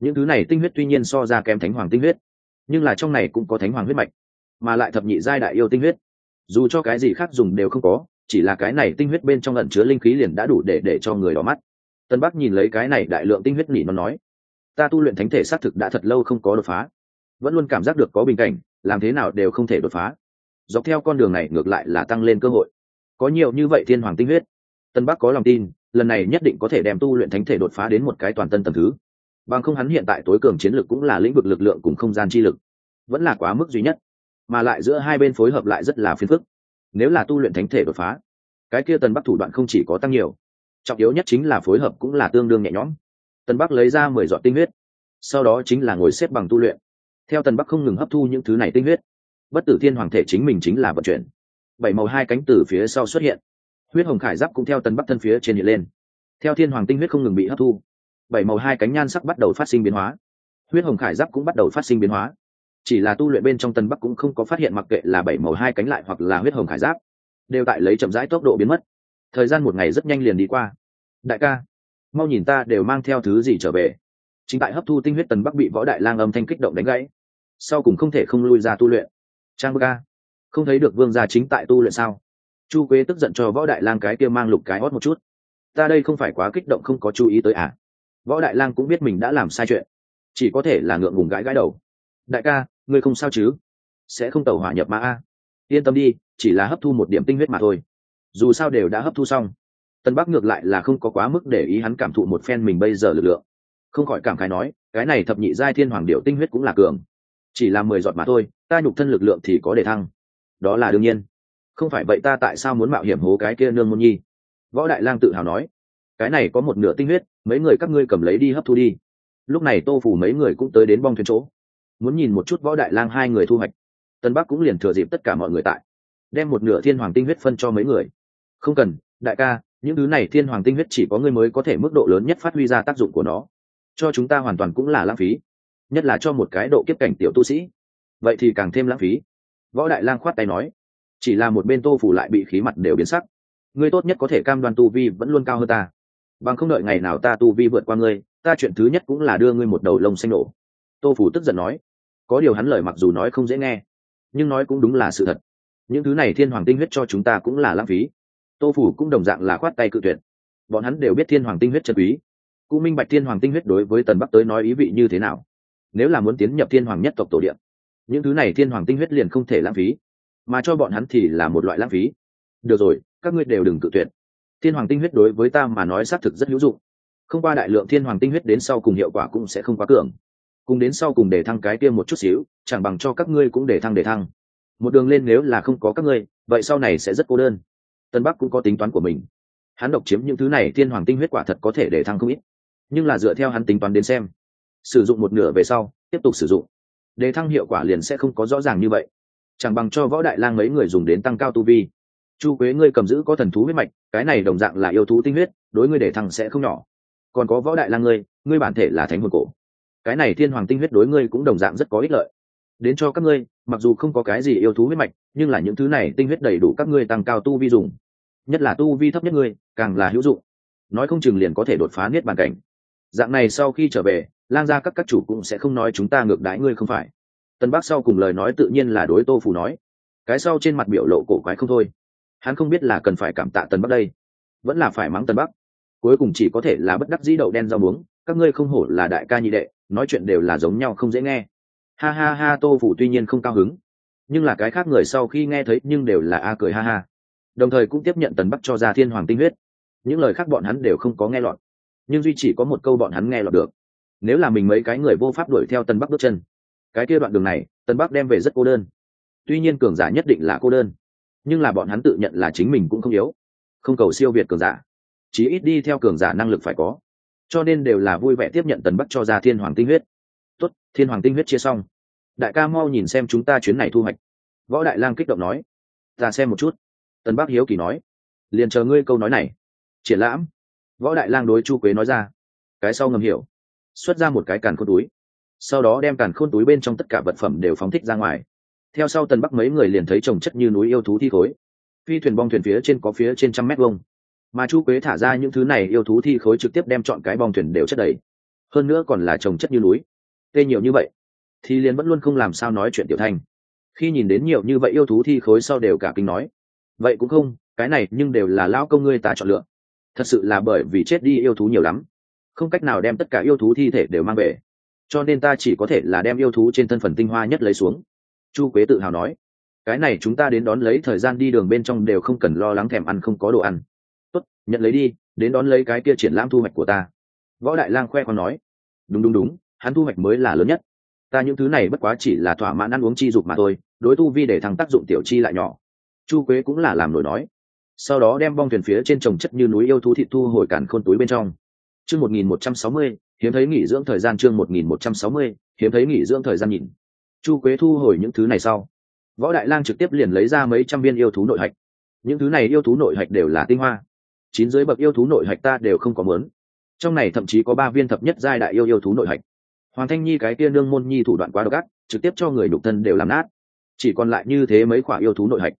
Những thứ này tinh huyết tuy nhiên so ra kém thánh hoàng tinh huyết, nhưng là trong này cũng có thánh hoàng huyết mạch, mà lại thập nhị giai đại yêu tinh huyết dù cho cái gì khác dùng đều không có, chỉ là cái này tinh huyết bên trong lẩn chứa linh khí liền đã đủ để để cho người đỏ mắt. Tân bắc nhìn lấy cái này đại lượng tinh huyết nỉ nó nói, ta tu luyện thánh thể xác thực đã thật lâu không có đột phá, vẫn luôn cảm giác được có bình cảnh, làm thế nào đều không thể đột phá. Dọc theo con đường này ngược lại là tăng lên cơ hội. Có nhiều như vậy thiên hoàng tinh huyết, tân bắc có lòng tin, lần này nhất định có thể đem tu luyện thánh thể đột phá đến một cái toàn tân tầm thứ. Bằng không hắn hiện tại tối cường chiến lược cũng là lĩnh vực lực lượng cùng không gian chi lực, vẫn là quá mức duy nhất mà lại giữa hai bên phối hợp lại rất là phiền phức. Nếu là tu luyện thánh thể đột phá, cái kia tần bắc thủ đoạn không chỉ có tăng nhiều, trọng yếu nhất chính là phối hợp cũng là tương đương nhẹ nhõm. Tần bắc lấy ra mười giọt tinh huyết, sau đó chính là ngồi xếp bằng tu luyện. Theo tần bắc không ngừng hấp thu những thứ này tinh huyết, bất tử thiên hoàng thể chính mình chính là vận chuyển. Bảy màu hai cánh từ phía sau xuất hiện. Huyết hồng khải giáp cũng theo tần bắc thân phía trên hiện lên. Theo thiên hoàng tinh huyết không ngừng bị hấp thu, bảy màu hai cánh nhan sắc bắt đầu phát sinh biến hóa. Huyết hồng khải giáp cũng bắt đầu phát sinh biến hóa chỉ là tu luyện bên trong tân bắc cũng không có phát hiện mặc kệ là bảy màu hai cánh lại hoặc là huyết hồng khải giáp, đều tại lấy chậm rãi tốc độ biến mất. Thời gian một ngày rất nhanh liền đi qua. Đại ca, mau nhìn ta đều mang theo thứ gì trở về. Chính tại hấp thu tinh huyết tần bắc bị võ đại lang âm thanh kích động đánh gãy, sau cùng không thể không lui ra tu luyện. Trang bơ ca không thấy được vương gia chính tại tu luyện sao? Chu quế tức giận cho võ đại lang cái kia mang lục cái hót một chút. Ta đây không phải quá kích động không có chú ý tới à? Võ đại lang cũng biết mình đã làm sai chuyện, chỉ có thể là ngượng ngùng gãi gãi đầu. Đại ca ngươi không sao chứ? Sẽ không tẩu hỏa nhập ma a. Yên tâm đi, chỉ là hấp thu một điểm tinh huyết mà thôi. Dù sao đều đã hấp thu xong. Tân bắc ngược lại là không có quá mức để ý hắn cảm thụ một phen mình bây giờ lực lượng. Không khỏi cảm khái nói, cái này thập nhị giai thiên hoàng điệu tinh huyết cũng là cường. Chỉ là mười giọt mà thôi, ta nhục thân lực lượng thì có để thăng. Đó là đương nhiên. Không phải vậy ta tại sao muốn mạo hiểm hố cái kia nương môn nhi? Võ đại lang tự hào nói, cái này có một nửa tinh huyết, mấy người các ngươi cầm lấy đi hấp thu đi. Lúc này tô phủ mấy người cũng tới đến bong thuyền chỗ muốn nhìn một chút võ đại lang hai người thu hoạch. Tân bắc cũng liền thừa dịp tất cả mọi người tại, đem một nửa thiên hoàng tinh huyết phân cho mấy người. Không cần, đại ca, những thứ này thiên hoàng tinh huyết chỉ có ngươi mới có thể mức độ lớn nhất phát huy ra tác dụng của nó. Cho chúng ta hoàn toàn cũng là lãng phí, nhất là cho một cái độ kiếp cảnh tiểu tu sĩ. Vậy thì càng thêm lãng phí. Võ đại lang khoát tay nói, chỉ là một bên tô phủ lại bị khí mặt đều biến sắc. Ngươi tốt nhất có thể cam đoan tu vi vẫn luôn cao hơn ta. Bằng không đợi ngày nào ta tu vi vượt qua ngươi, ta chuyện thứ nhất cũng là đưa ngươi một đầu lông xanh nổ. Tô phủ tức giận nói có điều hắn lời mặc dù nói không dễ nghe, nhưng nói cũng đúng là sự thật. Những thứ này thiên hoàng tinh huyết cho chúng ta cũng là lãng phí. Tô phủ cũng đồng dạng là khoát tay cự tuyệt. Bọn hắn đều biết thiên hoàng tinh huyết chân quý. Cũng minh bạch thiên hoàng tinh huyết đối với tần bắc tới nói ý vị như thế nào? Nếu là muốn tiến nhập thiên hoàng nhất tộc tổ điện những thứ này thiên hoàng tinh huyết liền không thể lãng phí. Mà cho bọn hắn thì là một loại lãng phí. Được rồi, các ngươi đều đừng cự tuyệt. Thiên hoàng tinh huyết đối với ta mà nói xác thực rất hữu dụng. Không qua đại lượng thiên hoàng tinh huyết đến sau cùng hiệu quả cũng sẽ không quá cường cùng đến sau cùng để thăng cái kia một chút xíu, chẳng bằng cho các ngươi cũng để thăng để thăng. Một đường lên nếu là không có các ngươi, vậy sau này sẽ rất cô đơn. Tân bắc cũng có tính toán của mình. Hắn độc chiếm những thứ này, thiên hoàng tinh huyết quả thật có thể để thăng không ít. Nhưng là dựa theo hắn tính toán đến xem, sử dụng một nửa về sau, tiếp tục sử dụng. Để thăng hiệu quả liền sẽ không có rõ ràng như vậy. Chẳng bằng cho võ đại lang mấy người dùng đến tăng cao tu vi. Chu quế ngươi cầm giữ có thần thú huyết mạch, cái này đồng dạng là yêu thú tinh huyết, đối ngươi để thăng sẽ không nhỏ. Còn có võ đại lang ngươi ngươi bản thể là thánh hồn cổ cái này thiên hoàng tinh huyết đối ngươi cũng đồng dạng rất có ích lợi. Đến cho các ngươi, mặc dù không có cái gì yêu thú huyết mạch, nhưng là những thứ này tinh huyết đầy đủ các ngươi tăng cao tu vi dùng. Nhất là tu vi thấp nhất ngươi, càng là hữu dụng. Nói không chừng liền có thể đột phá niết bàn cảnh. Dạng này sau khi trở về, lang gia các các chủ cũng sẽ không nói chúng ta ngược đãi ngươi không phải. Tân bắc sau cùng lời nói tự nhiên là đối tô phù nói. Cái sau trên mặt biểu lộ cổ quái không thôi. Hắn không biết là cần phải cảm tạ tân bắc đây, vẫn là phải mắng tân bắc. Cuối cùng chỉ có thể là bất đắc dĩ đậu đen rau muống. Các ngươi không hổ là đại ca nhị đệ nói chuyện đều là giống nhau không dễ nghe. Ha ha ha, tô phủ tuy nhiên không cao hứng, nhưng là cái khác người sau khi nghe thấy nhưng đều là a cười ha ha. Đồng thời cũng tiếp nhận tần bắc cho ra thiên hoàng tinh huyết. Những lời khác bọn hắn đều không có nghe lọt, nhưng duy chỉ có một câu bọn hắn nghe lọt được. Nếu là mình mấy cái người vô pháp đuổi theo tần bắc bước chân, cái kia đoạn đường này, tần bắc đem về rất cô đơn. Tuy nhiên cường giả nhất định là cô đơn, nhưng là bọn hắn tự nhận là chính mình cũng không yếu. Không cầu siêu việt cường giả, chí ít đi theo cường giả năng lực phải có cho nên đều là vui vẻ tiếp nhận tần bắc cho ra thiên hoàng tinh huyết. Tốt, thiên hoàng tinh huyết chia xong. Đại ca mau nhìn xem chúng ta chuyến này thu hoạch. Võ đại lang kích động nói. Ta xem một chút. Tần bắc hiếu kỳ nói. Liền chờ ngươi câu nói này. Triển lãm. Võ đại lang đối chu quế nói ra. Cái sau ngầm hiểu. Xuất ra một cái càn khôn túi. Sau đó đem càn khôn túi bên trong tất cả vật phẩm đều phóng thích ra ngoài. Theo sau tần bắc mấy người liền thấy trồng chất như núi yêu thú thi khối. Phi thuyền bong thuyền phía trên có phía trên trăm mét vông mà chu quế thả ra những thứ này yêu thú thi khối trực tiếp đem chọn cái bong thuyền đều chất đầy. Hơn nữa còn là trồng chất như núi. Tê nhiều như vậy, thì liền vẫn luôn không làm sao nói chuyện tiểu thanh. Khi nhìn đến nhiều như vậy yêu thú thi khối sau đều cả kinh nói, vậy cũng không, cái này nhưng đều là lão công ngươi ta chọn lựa. Thật sự là bởi vì chết đi yêu thú nhiều lắm, không cách nào đem tất cả yêu thú thi thể đều mang về. Cho nên ta chỉ có thể là đem yêu thú trên thân phần tinh hoa nhất lấy xuống. Chu quế tự hào nói, cái này chúng ta đến đón lấy thời gian đi đường bên trong đều không cần lo lắng thèm ăn không có đồ ăn nhận lấy đi, đến đón lấy cái kia triển lãm thu hoạch của ta. Võ đại lang khoe còn nói, đúng đúng đúng, hắn thu hoạch mới là lớn nhất. Ta những thứ này bất quá chỉ là thỏa mãn ăn uống chi dục mà thôi, đối tu vi để thăng tác dụng tiểu chi lại nhỏ. Chu quế cũng là làm nổi nói. Sau đó đem bong thuyền phía trên trồng chất như núi yêu thú thịt thu hồi cản khôn túi bên trong. Chương một nghìn một trăm sáu mươi, hiếm thấy nghỉ dưỡng thời gian chương một nghìn một trăm sáu mươi, hiếm thấy nghỉ dưỡng thời gian nhìn. Chu quế thu hồi những thứ này sau. Võ đại lang trực tiếp liền lấy ra mấy trăm viên yêu thú nội hạch. Những thứ này yêu thú nội hạch đều là tinh hoa chín dưới bậc yêu thú nội hạch ta đều không có mớn trong này thậm chí có ba viên thập nhất giai đại yêu yêu thú nội hạch. Hoàng thanh nhi cái kia nương môn nhi thủ đoạn quá độc ác, trực tiếp cho người nhục thân đều làm nát. Chỉ còn lại như thế mấy khoả yêu thú nội hạch.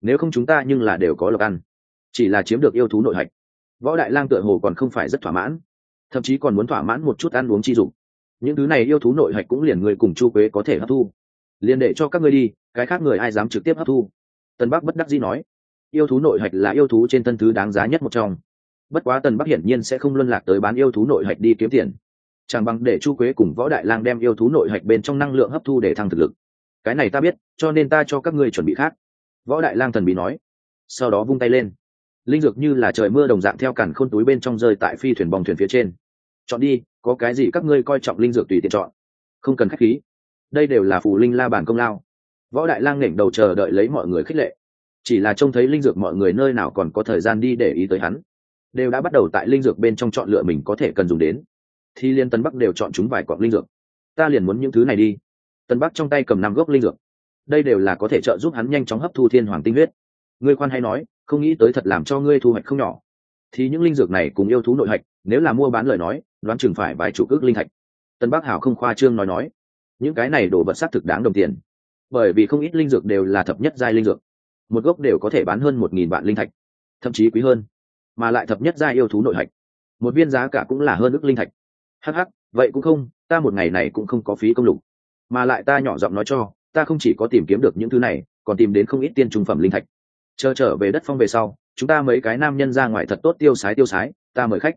Nếu không chúng ta nhưng là đều có lộc ăn. Chỉ là chiếm được yêu thú nội hạch. Võ đại lang tựa hồ còn không phải rất thỏa mãn. Thậm chí còn muốn thỏa mãn một chút ăn uống chi dụng. Những thứ này yêu thú nội hạch cũng liền người cùng chu quế có thể hấp thu. Liền để cho các ngươi đi, cái khác người ai dám trực tiếp hấp thu? Tân bắc bất đắc dĩ nói yêu thú nội hạch là yêu thú trên thân thứ đáng giá nhất một trong. Bất quá tần bắc hiển nhiên sẽ không luân lạc tới bán yêu thú nội hạch đi kiếm tiền. Chẳng bằng để chu quế cùng võ đại lang đem yêu thú nội hạch bên trong năng lượng hấp thu để thăng thực lực. Cái này ta biết, cho nên ta cho các ngươi chuẩn bị khác. Võ đại lang thần bí nói. Sau đó vung tay lên. Linh dược như là trời mưa đồng dạng theo cản khôn túi bên trong rơi tại phi thuyền bòng thuyền phía trên. Chọn đi, có cái gì các ngươi coi trọng linh dược tùy tiện chọn. Không cần khách khí. Đây đều là phù linh la bản công lao. Võ đại lang nghển đầu chờ đợi lấy mọi người khích lệ chỉ là trông thấy linh dược mọi người nơi nào còn có thời gian đi để ý tới hắn. Đều đã bắt đầu tại linh dược bên trong chọn lựa mình có thể cần dùng đến. Thì liên tân bắc đều chọn chúng vài quặng linh dược. Ta liền muốn những thứ này đi. Tân bắc trong tay cầm năm gốc linh dược. Đây đều là có thể trợ giúp hắn nhanh chóng hấp thu thiên hoàng tinh huyết. Ngươi khoan hay nói, không nghĩ tới thật làm cho ngươi thu hoạch không nhỏ. Thì những linh dược này cùng yêu thú nội hạch, nếu là mua bán lời nói, đoán chừng phải vài chục ước linh thạch. Tân bắc hảo không khoa trương nói nói. Những cái này đổ vật sát thực đáng đồng tiền. Bởi vì không ít linh dược đều là thập nhất giai linh dược một gốc đều có thể bán hơn một nghìn vạn linh thạch, thậm chí quý hơn, mà lại thập nhất gia yêu thú nội hạch. Một viên giá cả cũng là hơn ước linh thạch. Hh vậy cũng không, ta một ngày này cũng không có phí công lục. Mà lại ta nhỏ giọng nói cho, ta không chỉ có tìm kiếm được những thứ này, còn tìm đến không ít tiên trung phẩm linh thạch. Chờ trở về đất phong về sau, chúng ta mấy cái nam nhân ra ngoài thật tốt tiêu sái tiêu sái, ta mời khách.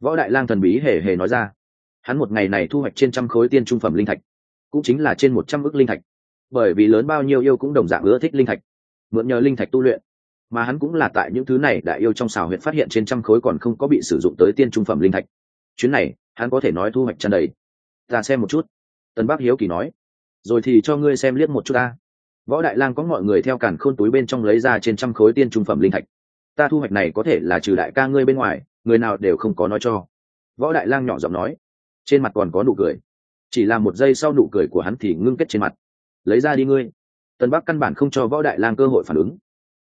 Võ đại lang thần bí hề hề nói ra. Hắn một ngày này thu hoạch trên trăm khối tiên trung phẩm linh thạch, cũng chính là trên một trăm ước linh thạch. Bởi vì lớn bao nhiêu yêu cũng đồng dạng ưa thích linh thạch mượn nhờ linh thạch tu luyện. Mà hắn cũng là tại những thứ này đại yêu trong xào huyện phát hiện trên trăm khối còn không có bị sử dụng tới tiên trung phẩm linh thạch. Chuyến này, hắn có thể nói thu hoạch chân đầy. Ta xem một chút. Tân bác hiếu kỳ nói. Rồi thì cho ngươi xem liếc một chút ta. Võ đại lang có mọi người theo cản khôn túi bên trong lấy ra trên trăm khối tiên trung phẩm linh thạch. Ta thu hoạch này có thể là trừ đại ca ngươi bên ngoài, người nào đều không có nói cho. Võ đại lang nhỏ giọng nói. Trên mặt còn có nụ cười. Chỉ là một giây sau nụ cười của hắn thì ngưng kết trên mặt. Lấy ra đi ngươi tân bắc căn bản không cho võ đại lang cơ hội phản ứng.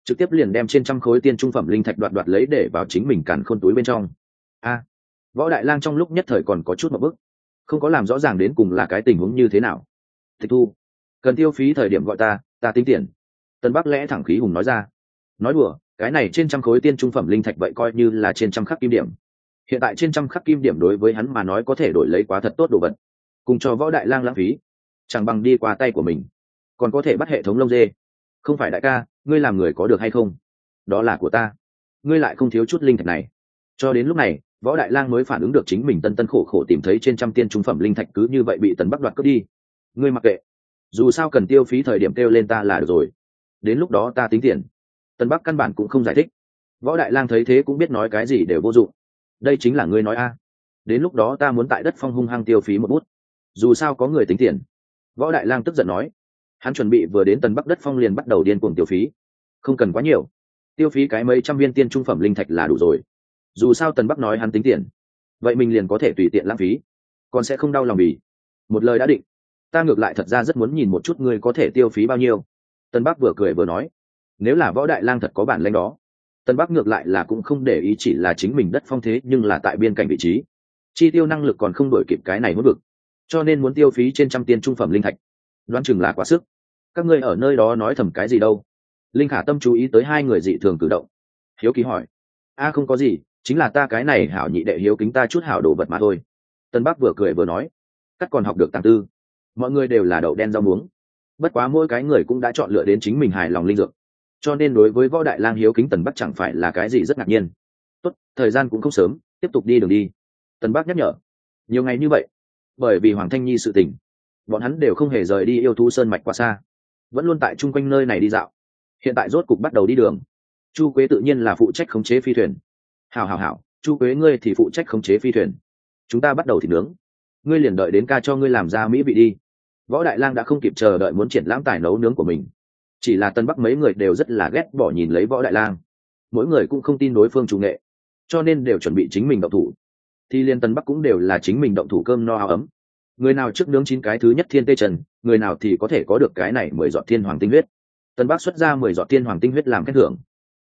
Trực tiếp liền đem trên trăm khối tiên trung phẩm linh thạch đoạt đoạt lấy để vào chính mình càn khôn túi bên trong. A, võ đại lang trong lúc nhất thời còn có chút một bức không có làm rõ ràng đến cùng là cái tình huống như thế nào. Tịch thu, cần tiêu phí thời điểm gọi ta ta tính tiền. Tân bắc lẽ thẳng khí hùng nói ra. Nói đùa, cái này trên trăm khối tiên trung phẩm linh thạch vậy coi như là trên trăm khắc kim điểm. Hiện tại trên trăm khắc kim điểm đối với hắn mà nói có thể đổi lấy quá thật tốt đồ vật. Cùng cho võ đại lang lãng phí. Chẳng bằng đi qua tay của mình còn có thể bắt hệ thống lông dê. Không phải đại ca, ngươi làm người có được hay không? Đó là của ta. Ngươi lại không thiếu chút linh thạch này. Cho đến lúc này, võ đại lang mới phản ứng được chính mình tân tân khổ khổ tìm thấy trên trăm tiên trung phẩm linh thạch cứ như vậy bị tần bắc đoạt cướp đi. Ngươi mặc kệ. Dù sao cần tiêu phí thời điểm kêu lên ta là được rồi. Đến lúc đó ta tính tiền. Tân bắc căn bản cũng không giải thích. Võ đại lang thấy thế cũng biết nói cái gì đều vô dụng. Đây chính là ngươi nói a. Đến lúc đó ta muốn tại đất phong hung hăng tiêu phí một bút. Dù sao có người tính tiền. Võ đại lang tức giận nói hắn chuẩn bị vừa đến tần bắc đất phong liền bắt đầu điên cuồng tiêu phí. Không cần quá nhiều. Tiêu phí cái mấy trăm viên tiên trung phẩm linh thạch là đủ rồi. Dù sao tần bắc nói hắn tính tiền, vậy mình liền có thể tùy tiện lãng phí. Còn sẽ không đau lòng bì một lời đã định. Ta ngược lại thật ra rất muốn nhìn một chút ngươi có thể tiêu phí bao nhiêu. Tân bắc vừa cười vừa nói, nếu là võ đại lang thật có bản lanh đó tân bắc ngược lại là cũng không để ý chỉ là chính mình đất phong thế nhưng là tại biên cảnh vị trí. Chi tiêu năng lực còn không đổi kịp cái này mất vực, cho nên muốn tiêu phí trên trăm tiền trung phẩm linh thạch. Đoán chừng là quá sức các ngươi ở nơi đó nói thầm cái gì đâu? Linh khả tâm chú ý tới hai người dị thường cử động. Hiếu kỳ hỏi. A, không có gì, chính là ta cái này hảo nhị đệ hiếu kính ta chút hảo đồ vật mà thôi. Tân bắc vừa cười vừa nói. Cắt còn học được tàng tư. Mọi người đều là đậu đen rau muống. Bất quá mỗi cái người cũng đã chọn lựa đến chính mình hài lòng linh dược. Cho nên đối với võ đại lang hiếu kính tần bắc chẳng phải là cái gì rất ngạc nhiên. Tốt, thời gian cũng không sớm, tiếp tục đi đường đi. Tần bắc nhắc nhở. Nhiều ngày như vậy, bởi vì hoàng thanh nhi sự tình, bọn hắn đều không hề rời đi yêu thú sơn mạch quá xa vẫn luôn tại chung quanh nơi này đi dạo. Hiện tại rốt cục bắt đầu đi đường. Chu quế tự nhiên là phụ trách khống chế phi thuyền. Hào hào hào chu quế ngươi thì phụ trách khống chế phi thuyền. Chúng ta bắt đầu thì nướng. Ngươi liền đợi đến ca cho ngươi làm ra mỹ vị đi. Võ đại lang đã không kịp chờ đợi muốn triển lãm tài nấu nướng của mình. Chỉ là tân bắc mấy người đều rất là ghét bỏ nhìn lấy võ đại lang. Mỗi người cũng không tin đối phương chủ nghệ, cho nên đều chuẩn bị chính mình động thủ. Thì liên tân bắc cũng đều là chính mình động thủ cơm no áo ấm người nào trước nướng chín cái thứ nhất thiên tê trần, người nào thì có thể có được cái này mười giọt thiên hoàng tinh huyết. Tân bác xuất ra mười giọt thiên hoàng tinh huyết làm khen thưởng.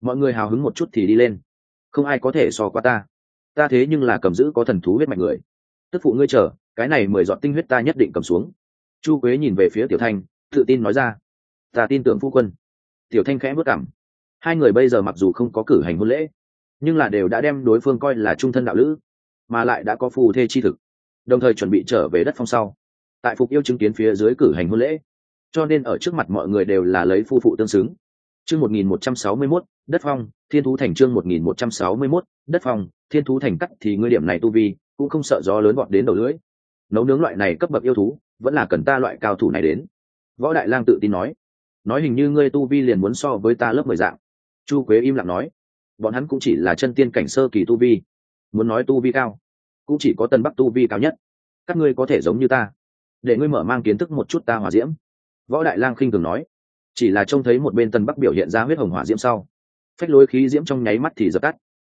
Mọi người hào hứng một chút thì đi lên. Không ai có thể so qua ta. Ta thế nhưng là cầm giữ có thần thú huyết mạch người. Tức phụ ngươi chờ, cái này mười giọt tinh huyết ta nhất định cầm xuống. Chu quế nhìn về phía tiểu thanh, tự tin nói ra. Ta tin tưởng phu quân. Tiểu thanh khẽ bước cảm hai người bây giờ mặc dù không có cử hành hôn lễ, nhưng là đều đã đem đối phương coi là trung thân đạo lữ, mà lại đã có phù thê chi thực đồng thời chuẩn bị trở về đất phong sau. Tại phục yêu chứng kiến phía dưới cử hành hôn lễ, cho nên ở trước mặt mọi người đều là lấy phu phụ tương xứng. Chương một nghìn một trăm sáu mươi mốt, đất phong, thiên thú thành chương một nghìn một trăm sáu mươi mốt, đất phong, thiên thú thành cắt thì ngươi điểm này tu vi, cũng không sợ gió lớn bọn đến đầu lưỡi. Nấu nướng loại này cấp bậc yêu thú, vẫn là cần ta loại cao thủ này đến. Võ đại lang tự tin nói. Nói hình như ngươi tu vi liền muốn so với ta lớp mười dạng. Chu quế im lặng nói. Bọn hắn cũng chỉ là chân tiên cảnh sơ kỳ tu vi. Muốn nói tu vi cao cũng chỉ có tân bắc tu vi cao nhất. Các ngươi có thể giống như ta. Để ngươi mở mang kiến thức một chút ta hỏa diễm. Võ đại lang khinh thường nói. Chỉ là trông thấy một bên tân bắc biểu hiện ra huyết hồng hỏa diễm sau, phách lối khí diễm trong nháy mắt thì dập tắt.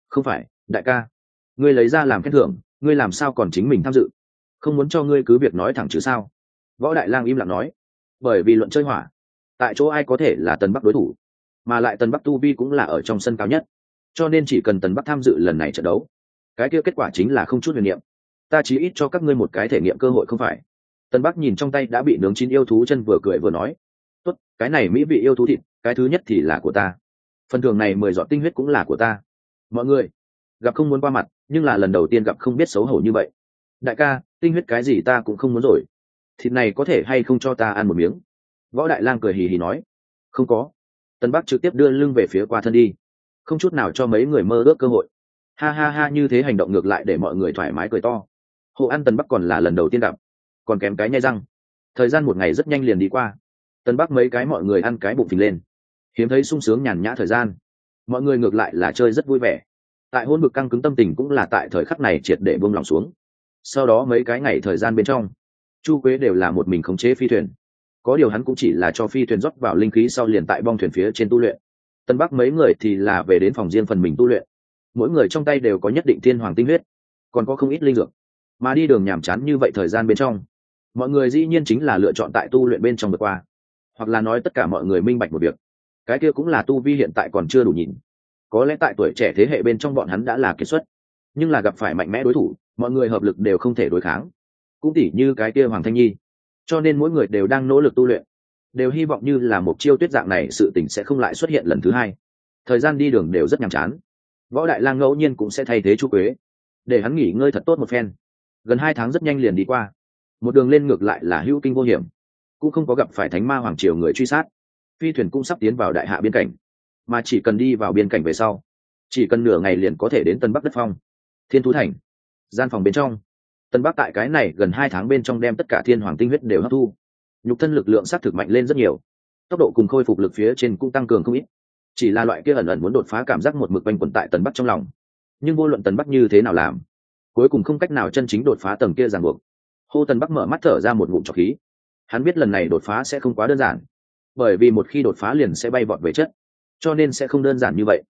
Không phải, đại ca, ngươi lấy ra làm khen thưởng, ngươi làm sao còn chính mình tham dự? Không muốn cho ngươi cứ việc nói thẳng chứ sao? Võ đại lang im lặng nói. Bởi vì luận chơi hỏa, tại chỗ ai có thể là tần bắc đối thủ? Mà lại tần bắc tu vi cũng là ở trong sân cao nhất. Cho nên chỉ cần tần bắc tham dự lần này trận đấu cái kia kết quả chính là không chút huyền niệm. Ta chỉ ít cho các ngươi một cái thể nghiệm cơ hội không phải? Tần bắc nhìn trong tay đã bị nướng chín yêu thú chân vừa cười vừa nói. Tốt, cái này mỹ vị yêu thú thịt, cái thứ nhất thì là của ta. Phần thường này mười giọt tinh huyết cũng là của ta. Mọi người, gặp không muốn qua mặt, nhưng là lần đầu tiên gặp không biết xấu hổ như vậy. Đại ca, tinh huyết cái gì ta cũng không muốn rồi. Thịt này có thể hay không cho ta ăn một miếng? Võ đại lang cười hì hì nói. Không có. Tân bắc trực tiếp đưa lưng về phía qua thân đi. Không chút nào cho mấy người mơ ước cơ hội ha ha ha, như thế hành động ngược lại để mọi người thoải mái cười to. Hộ ăn Tần bắc còn là lần đầu tiên gặp, còn kém cái nhai răng. Thời gian một ngày rất nhanh liền đi qua. Tân bắc mấy cái mọi người ăn cái bụng phình lên. Hiếm thấy sung sướng nhàn nhã thời gian. Mọi người ngược lại là chơi rất vui vẻ. Tại hôn vực căng cứng tâm tình cũng là tại thời khắc này triệt để buông lòng xuống. Sau đó mấy cái ngày thời gian bên trong, chu quế đều là một mình khống chế phi thuyền. Có điều hắn cũng chỉ là cho phi thuyền rót vào linh khí sau liền tại bong thuyền phía trên tu luyện. Tân bắc mấy người thì là về đến phòng riêng phần mình tu luyện mỗi người trong tay đều có nhất định thiên hoàng tinh huyết, còn có không ít linh dược. Mà đi đường nhàm chán như vậy thời gian bên trong, mọi người dĩ nhiên chính là lựa chọn tại tu luyện bên trong vượt qua, hoặc là nói tất cả mọi người minh bạch một việc. Cái kia cũng là tu vi hiện tại còn chưa đủ nhìn. Có lẽ tại tuổi trẻ thế hệ bên trong bọn hắn đã là kiệt xuất, nhưng là gặp phải mạnh mẽ đối thủ, mọi người hợp lực đều không thể đối kháng. Cũng tỉ như cái kia hoàng thanh nhi. Cho nên mỗi người đều đang nỗ lực tu luyện, đều hy vọng như là một chiêu tuyết dạng này sự tình sẽ không lại xuất hiện lần thứ hai. Thời gian đi đường đều rất nhàm chán võ đại lang ngẫu nhiên cũng sẽ thay thế chu quế, để hắn nghỉ ngơi thật tốt một phen. Gần hai tháng rất nhanh liền đi qua. Một đường lên ngược lại là hữu kinh vô hiểm. Cũng không có gặp phải thánh ma hoàng triều người truy sát. Phi thuyền cũng sắp tiến vào đại hạ biên cảnh. Mà chỉ cần đi vào biên cảnh về sau, chỉ cần nửa ngày liền có thể đến tân bắc đất phong, thiên thú thành, gian phòng bên trong. Tân bắc tại cái này gần hai tháng bên trong đem tất cả thiên hoàng tinh huyết đều hấp thu. Nhục thân lực lượng s á t thực mạnh lên rất nhiều. Tốc độ cùng khôi phục lực phía trên cũng tăng cường không ít chỉ là loại kia ẩn ẩn muốn đột phá cảm giác một mực quanh quẩn tại tần bắc trong lòng. Nhưng vô luận tần bắc như thế nào làm, cuối cùng không cách nào chân chính đột phá tầng kia ràng buộc. Hô tần bắc mở mắt thở ra một ngụm trọc khí. Hắn biết lần này đột phá sẽ không quá đơn giản, bởi vì một khi đột phá liền sẽ bay vọt về chất, cho nên sẽ không đơn giản như vậy.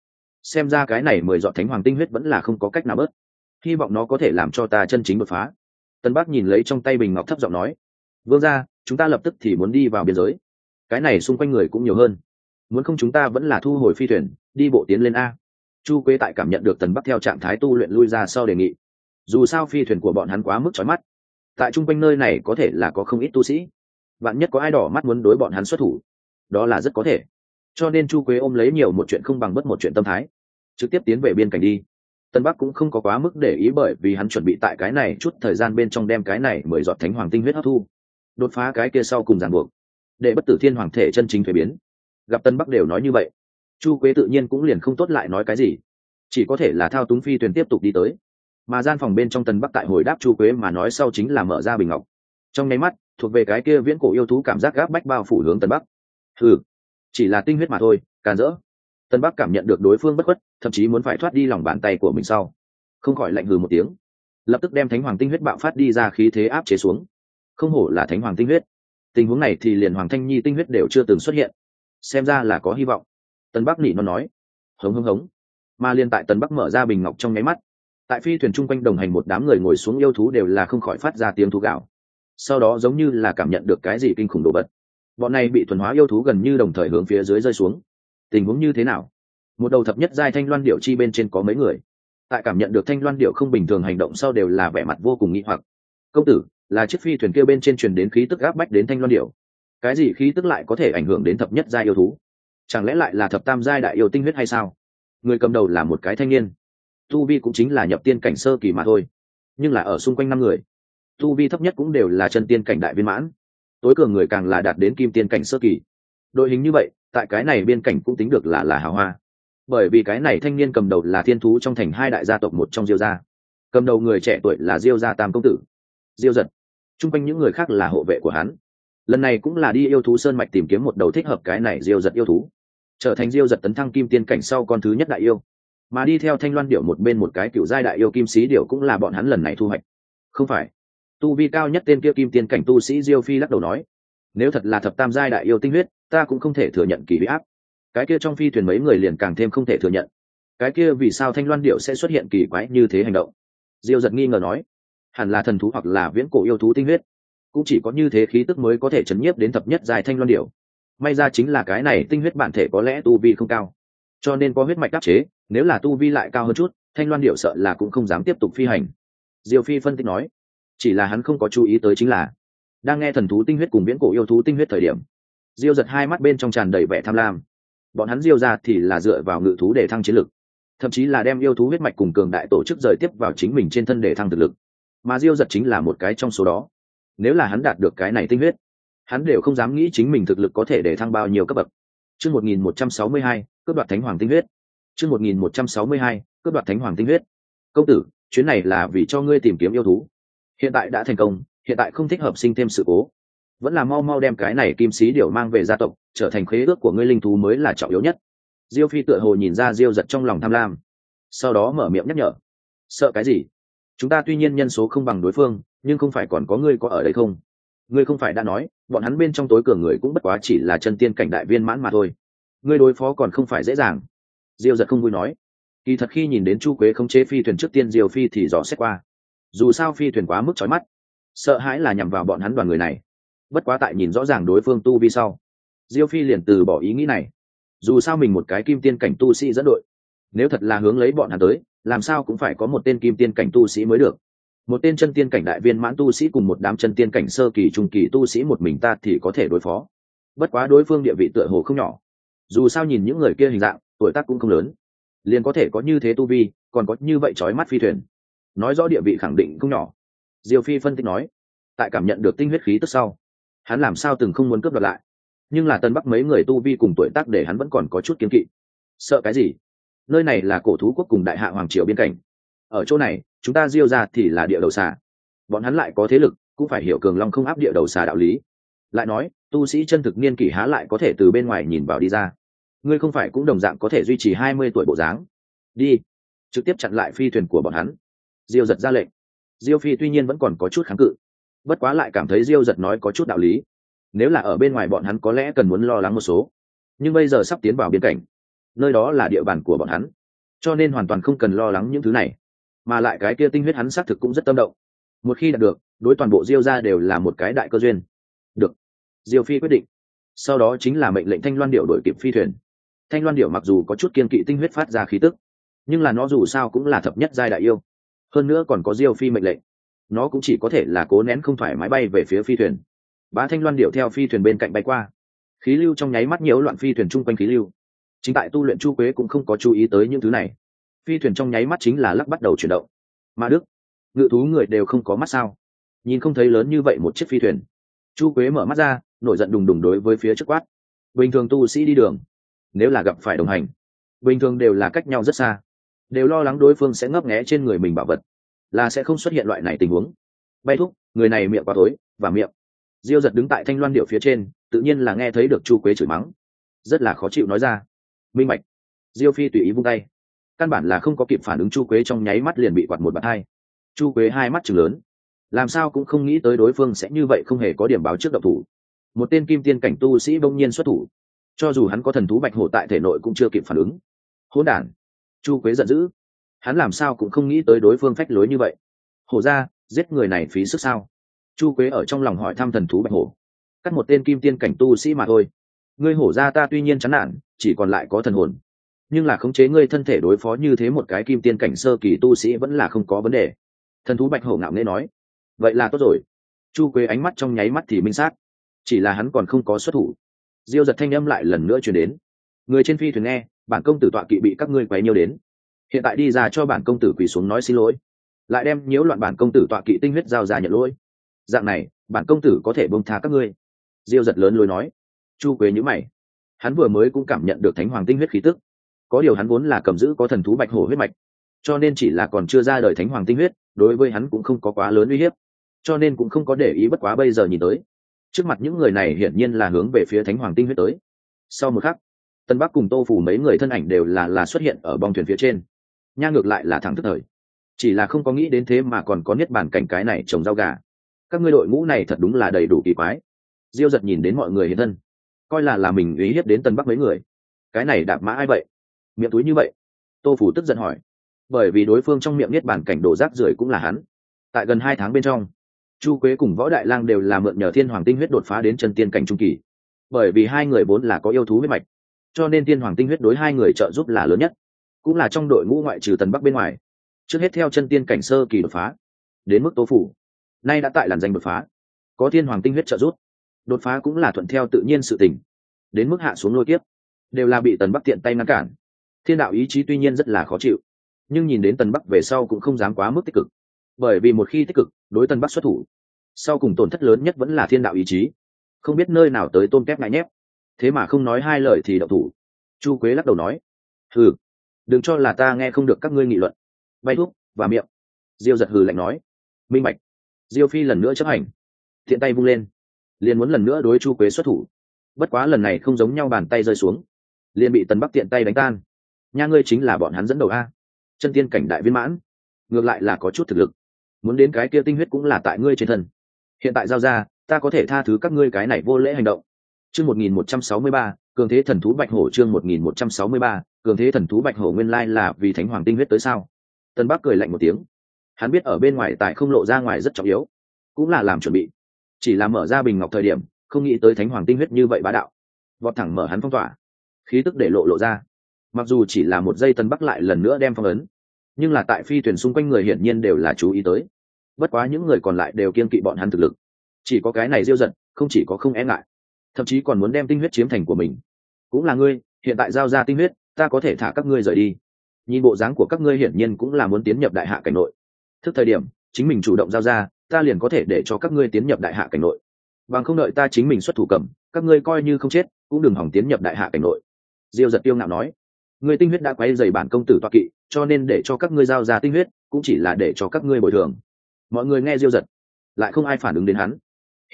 Xem ra cái này mười dọn thánh hoàng tinh huyết vẫn là không có cách nào bớt. Hy vọng nó có thể làm cho ta chân chính đột phá. Tân bắc nhìn lấy trong tay bình ngọc thấp giọng nói, vương ra chúng ta lập tức thì muốn đi vào biên giới. Cái này xung quanh người cũng nhiều hơn muốn không chúng ta vẫn là thu hồi phi thuyền, đi bộ tiến lên a. Chu quế tại cảm nhận được tần bắc theo trạng thái tu luyện lui ra sau đề nghị. Dù sao phi thuyền của bọn hắn quá mức trói mắt. Tại chung quanh nơi này có thể là có không ít tu sĩ. Bạn nhất có ai đỏ mắt muốn đối bọn hắn xuất thủ, đó là rất có thể. Cho nên chu quế ôm lấy nhiều một chuyện không bằng bất một chuyện tâm thái, trực tiếp tiến về biên cảnh đi. Tân bắc cũng không có quá mức để ý bởi vì hắn chuẩn bị tại cái này chút thời gian bên trong đem cái này mời giọt thánh hoàng tinh huyết hấp thu, đột phá cái kia sau cùng ràng buộc, để bất tử thiên hoàng thể chân chính thuế biến gặp tân bắc đều nói như vậy. Chu quế tự nhiên cũng liền không tốt lại nói cái gì. Chỉ có thể là thao túng phi Tuyền tiếp tục đi tới. Mà gian phòng bên trong tân bắc tại hồi đáp chu quế mà nói sau chính là mở ra bình ngọc. Trong nháy mắt, thuộc về cái kia viễn cổ yêu thú cảm giác gáp bách bao phủ hướng tân bắc. Ừ chỉ là tinh huyết mà thôi, càn rỡ. Tân bắc cảm nhận được đối phương bất khuất, thậm chí muốn phải thoát đi lòng bàn tay của mình sau. Không khỏi lạnh hừ một tiếng. Lập tức đem thánh hoàng tinh huyết bạo phát đi ra khí thế áp chế xuống. Không hổ là thánh hoàng tinh huyết. Tình huống này thì liền hoàng thanh nhi tinh huyết đều chưa từng xuất hiện xem ra là có hy vọng. Tân bắc nỉ nó nói. Hống hống hống. Mà liên tại tân bắc mở ra bình ngọc trong nháy mắt. Tại phi thuyền chung quanh đồng hành một đám người ngồi xuống yêu thú đều là không khỏi phát ra tiếng thú gạo. Sau đó giống như là cảm nhận được cái gì kinh khủng đồ vật. Bọn này bị thuần hóa yêu thú gần như đồng thời hướng phía dưới rơi xuống. Tình huống như thế nào? Một đầu thập nhất giai thanh loan điệu chi bên trên có mấy người? Tại cảm nhận được thanh loan điệu không bình thường hành động sau đều là vẻ mặt vô cùng nghĩ hoặc. Công tử, là chiếc phi thuyền kia bên trên truyền đến khí tức áp bách đến thanh loan điệu cái gì khí tức lại có thể ảnh hưởng đến thập nhất giai yêu thú? Chẳng lẽ lại là thập tam giai đại yêu tinh huyết hay sao? Người cầm đầu là một cái thanh niên. Tu vi cũng chính là nhập tiên cảnh sơ kỳ mà thôi, nhưng là ở xung quanh năm người. Tu vi thấp nhất cũng đều là chân tiên cảnh đại viên mãn. Tối cường người càng là đạt đến kim tiên cảnh sơ kỳ. Đội hình như vậy, tại cái này biên cảnh cũng tính được là là hào hoa. Bởi vì cái này thanh niên cầm đầu là thiên thú trong thành hai đại gia tộc một trong diêu gia. Cầm đầu người trẻ tuổi là diêu gia tam công tử. Diêu giật. T r u n g quanh những người khác là hộ vệ của hắn lần này cũng là đi yêu thú sơn mạch tìm kiếm một đầu thích hợp cái này diêu giật yêu thú. Trở thành diêu giật tấn thăng kim tiên cảnh sau con thứ nhất đại yêu. Mà đi theo thanh loan điệu một bên một cái cựu giai đại yêu kim sĩ điệu cũng là bọn hắn lần này thu hoạch. Không phải. Tu vi cao nhất tên kia kim tiên cảnh tu sĩ diêu phi lắc đầu nói. Nếu thật là thập tam giai đại yêu tinh huyết, ta cũng không thể thừa nhận kỳ huy áp. Cái kia trong phi thuyền mấy người liền càng thêm không thể thừa nhận. Cái kia vì sao thanh loan điệu sẽ xuất hiện kỳ quái như thế hành động? Diêu giật nghi ngờ nói. Hẳn là thần thú hoặc là viễn cổ yêu thú tinh huyết cũng chỉ có như thế khí tức mới có thể chấn nhiếp đến thập nhất dài thanh loan điểu. may ra chính là cái này tinh huyết bản thể có lẽ tu vi không cao, cho nên có huyết mạch đắc chế, nếu là tu vi lại cao hơn chút, thanh loan điệu sợ là cũng không dám tiếp tục phi hành. Diêu phi phân tích nói, chỉ là hắn không có chú ý tới chính là, đang nghe thần thú tinh huyết cùng viễn cổ yêu thú tinh huyết thời điểm, diêu giật hai mắt bên trong tràn đầy vẻ tham lam. Bọn hắn diêu ra thì là dựa vào ngự thú để thăng chiến lực, thậm chí là đem yêu thú huyết mạch cùng cường đại tổ chức rời tiếp vào chính mình trên thân để thăng thực lực. Mà diêu giật chính là một cái trong số đó nếu là hắn đạt được cái này tinh huyết, hắn đều không dám nghĩ chính mình thực lực có thể để thăng bao nhiêu cấp bậc. Chương một nghìn một trăm sáu mươi hai, cướp đoạt thánh hoàng tinh huyết. Chương một nghìn một trăm sáu mươi hai, cướp đoạt thánh hoàng tinh huyết. Công tử, chuyến này là vì cho ngươi tìm kiếm yêu thú. Hiện tại đã thành công, hiện tại không thích hợp sinh thêm sự cố. Vẫn là mau mau đem cái này kim sĩ điều mang về gia tộc, trở thành khế ước của ngươi linh thú mới là trọng yếu nhất. Diêu phi tựa hồ nhìn ra diêu giật trong lòng tham lam, sau đó mở miệng nhắc nhở. Sợ cái gì? Chúng ta tuy nhiên nhân số không bằng đối phương nhưng không phải còn có ngươi có ở đây không? Ngươi không phải đã nói, bọn hắn bên trong tối cường người cũng bất quá chỉ là chân tiên cảnh đại viên mãn mà thôi. Ngươi đối phó còn không phải dễ dàng. Diêu giật không vui nói. Kỳ thật khi nhìn đến chu quế không chế phi thuyền trước tiên diều phi thì dò xét qua. Dù sao phi thuyền quá mức trói mắt, sợ hãi là nhằm vào bọn hắn đoàn người này. Bất quá tại nhìn rõ ràng đối phương tu vi sau, diêu phi liền từ bỏ ý nghĩ này. Dù sao mình một cái kim tiên cảnh tu sĩ dẫn đội, nếu thật là hướng lấy bọn hắn tới, làm sao cũng phải có một tên kim tiên cảnh tu sĩ mới được một tên chân tiên cảnh đại viên mãn tu sĩ cùng một đám chân tiên cảnh sơ kỳ trung kỳ tu sĩ một mình ta thì có thể đối phó. Bất quá đối phương địa vị tựa hồ không nhỏ. Dù sao nhìn những người kia hình dạng, tuổi tác cũng không lớn. Liền có thể có như thế tu vi, còn có như vậy trói mắt phi thuyền. Nói rõ địa vị khẳng định không nhỏ. Diều phi phân tích nói, tại cảm nhận được tinh huyết khí tức sau, hắn làm sao từng không muốn cướp đoạt lại. Nhưng là tân bắc mấy người tu vi cùng tuổi tác để hắn vẫn còn có chút kiến kỵ. Sợ cái gì? Nơi này là cổ thú quốc cùng đại hạ hoàng triều biên cảnh ở chỗ này, chúng ta diêu ra thì là địa đầu xà. Bọn hắn lại có thế lực, cũng phải hiểu cường long không áp địa đầu xà đạo lý. Lại nói, tu sĩ chân thực niên kỷ há lại có thể từ bên ngoài nhìn vào đi ra. Ngươi không phải cũng đồng dạng có thể duy trì hai mươi tuổi bộ dáng. Đi. Trực tiếp chặn lại phi thuyền của bọn hắn. Diêu giật ra lệnh. Diêu phi tuy nhiên vẫn còn có chút kháng cự. Bất quá lại cảm thấy diêu giật nói có chút đạo lý. Nếu là ở bên ngoài bọn hắn có lẽ cần muốn lo lắng một số. Nhưng bây giờ sắp tiến vào biên cảnh. Nơi đó là địa bàn của bọn hắn. Cho nên hoàn toàn không cần lo lắng những thứ này mà lại cái kia tinh huyết hắn xác thực cũng rất tâm động. Một khi đạt được, đối toàn bộ diêu ra đều là một cái đại cơ duyên. Được. Diêu phi quyết định. Sau đó chính là mệnh lệnh thanh loan điệu đổi kịp phi thuyền. Thanh loan điệu mặc dù có chút kiên kỵ tinh huyết phát ra khí tức, nhưng là nó dù sao cũng là thập nhất giai đại yêu. Hơn nữa còn có diêu phi mệnh lệnh. Nó cũng chỉ có thể là cố nén không thoải mái bay về phía phi thuyền. Bá thanh loan điệu theo phi thuyền bên cạnh bay qua. Khí lưu trong nháy mắt nhiễu loạn phi thuyền chung quanh khí lưu. Chính tại tu luyện chu quế cũng không có chú ý tới những thứ này phi thuyền trong nháy mắt chính là lắc bắt đầu chuyển động. Mà đức, ngự thú người đều không có mắt sao? Nhìn không thấy lớn như vậy một chiếc phi thuyền. Chu quế mở mắt ra, nổi giận đùng đùng đối với phía trước quát. Bình thường tu sĩ đi đường, nếu là gặp phải đồng hành, bình thường đều là cách nhau rất xa, đều lo lắng đối phương sẽ ngấp nghé trên người mình bảo vật, là sẽ không xuất hiện loại này tình huống. Bay thúc, người này miệng quá tối và miệng. Diêu giật đứng tại thanh loan điệu phía trên, tự nhiên là nghe thấy được chu quế chửi mắng. Rất là khó chịu nói ra. Minh mạch diêu phi tùy ý vung tay căn bản là không có kịp phản ứng chu quế trong nháy mắt liền bị quạt một bạt hai. Chu quế hai mắt chừng lớn. Làm sao cũng không nghĩ tới đối phương sẽ như vậy không hề có điểm báo trước độc thủ. Một tên kim tiên cảnh tu sĩ bỗng nhiên xuất thủ. Cho dù hắn có thần thú bạch hổ tại thể nội cũng chưa kịp phản ứng. Hỗn đản. Chu quế giận dữ. Hắn làm sao cũng không nghĩ tới đối phương phách lối như vậy. Hổ ra, giết người này phí sức sao? Chu quế ở trong lòng hỏi thăm thần thú bạch hổ. Cắt một tên kim tiên cảnh tu sĩ mà thôi. Ngươi hổ ra ta tuy nhiên chán nản, chỉ còn lại có thần hồn nhưng là khống chế ngươi thân thể đối phó như thế một cái kim tiên cảnh sơ kỳ tu sĩ vẫn là không có vấn đề. Thần thú bạch hổ ngạo nghễ nói, vậy là tốt rồi. Chu quế ánh mắt trong nháy mắt thì minh sát chỉ là hắn còn không có xuất thủ. Diêu giật thanh âm lại lần nữa chuyển đến, người trên phi thuyền nghe, bản công tử tọa kỵ bị các ngươi quấy nhiều đến. Hiện tại đi ra cho bản công tử quỳ xuống nói xin lỗi, lại đem nhiễu loạn bản công tử tọa kỵ tinh huyết giao ra nhận lỗi. Dạng này, bản công tử có thể bông tha các ngươi. Diêu giật lớn lối nói. Chu quế nhữ mày, hắn vừa mới cũng cảm nhận được thánh hoàng tinh huyết khí tức có điều hắn vốn là cầm giữ có thần thú bạch hổ huyết mạch, cho nên chỉ là còn chưa ra đời thánh hoàng tinh huyết, đối với hắn cũng không có quá lớn uy hiếp, cho nên cũng không có để ý bất quá bây giờ nhìn tới. Trước mặt những người này hiển nhiên là hướng về phía thánh hoàng tinh huyết tới. Sau một khắc, tân bắc cùng tô phủ mấy người thân ảnh đều là là xuất hiện ở bong thuyền phía trên. Nha ngược lại là thẳng thức thời. Chỉ là không có nghĩ đến thế mà còn có niết bản cảnh cái này trồng rau gà. Các ngươi đội ngũ này thật đúng là đầy đủ kỳ quái. Diêu giật nhìn đến mọi người hiện thân, coi là là mình ý hiếp đến tân bắc mấy người. Cái này đạp mã ai vậy? Miệng túi như vậy? Tô phủ tức giận hỏi. Bởi vì đối phương trong miệng niết bản cảnh đổ rác rưởi cũng là hắn. Tại gần hai tháng bên trong, chu quế cùng võ đại lang đều là mượn nhờ thiên hoàng tinh huyết đột phá đến chân tiên cảnh trung kỳ. Bởi vì hai người vốn là có yêu thú huyết mạch, cho nên tiên hoàng tinh huyết đối hai người trợ giúp là lớn nhất. Cũng là trong đội ngũ ngoại trừ tần bắc bên ngoài, trước hết theo chân tiên cảnh sơ kỳ đột phá, đến mức tố phủ. Nay đã tại làn danh đột phá. Có thiên hoàng tinh huyết trợ giúp, đột phá cũng là thuận theo tự nhiên sự tình. Đến mức hạ xuống lôi tiếp đều là bị tần bắc tiện tay ngăn cản thiên đạo ý chí tuy nhiên rất là khó chịu, nhưng nhìn đến tần bắc về sau cũng không dám quá mức tích cực. Bởi vì một khi tích cực, đối tần bắc xuất thủ, sau cùng tổn thất lớn nhất vẫn là thiên đạo ý chí. Không biết nơi nào tới tôm kép ngại nhép. Thế mà không nói hai lời thì đậu thủ. Chu quế lắc đầu nói, hừ, đừng cho là ta nghe không được các ngươi nghị luận. Bay thuốc và miệng. Diêu giật hừ lạnh nói, minh bạch. Diêu phi lần nữa chấp hành. Thiện tay vung lên. Liền muốn lần nữa đối chu quế xuất thủ. Bất quá lần này không giống nhau bàn tay rơi xuống. Liền bị tần bắc tiện tay đánh tan nha ngươi chính là bọn hắn dẫn đầu a. Chân tiên cảnh đại viên mãn. Ngược lại là có chút thực lực. Muốn đến cái kia tinh huyết cũng là tại ngươi trên thân. Hiện tại giao ra, ta có thể tha thứ các ngươi cái này vô lễ hành động. Chương một nghìn một trăm sáu mươi ba, cường thế thần thú bạch hổ chương một nghìn một trăm sáu mươi ba, cường thế thần thú bạch hổ nguyên lai là vì thánh hoàng tinh huyết tới sao? Tân bắc cười lạnh một tiếng. Hắn biết ở bên ngoài tại không lộ ra ngoài rất trọng yếu, cũng là làm chuẩn bị. Chỉ là mở ra bình ngọc thời điểm, không nghĩ tới thánh hoàng tinh huyết như vậy bá đạo. Vọt thẳng mở hắn phong tỏa. Khí tức để lộ lộ ra mặc dù chỉ là một giây tân bắc lại lần nữa đem phong ấn, nhưng là tại phi thuyền xung quanh người hiển nhiên đều là chú ý tới. Bất quá những người còn lại đều kiên kỵ bọn hắn thực lực. Chỉ có cái này diêu giận không chỉ có không e ngại, thậm chí còn muốn đem tinh huyết chiếm thành của mình. Cũng là ngươi, hiện tại giao ra tinh huyết, ta có thể thả các ngươi rời đi. Nhìn bộ dáng của các ngươi hiển nhiên cũng là muốn tiến nhập đại hạ cảnh nội. Thức thời điểm, chính mình chủ động giao ra, ta liền có thể để cho các ngươi tiến nhập đại hạ cảnh nội. Bằng không đợi ta chính mình xuất thủ cầm, các ngươi coi như không chết, cũng đừng hỏng tiến nhập đại hạ cảnh nội. Diêu giật tiêu ngạo nói người tinh huyết đã quay dày bản công tử toa kỵ, cho nên để cho các ngươi giao ra tinh huyết, cũng chỉ là để cho các ngươi bồi thường. Mọi người nghe diêu giật lại không ai phản ứng đến hắn.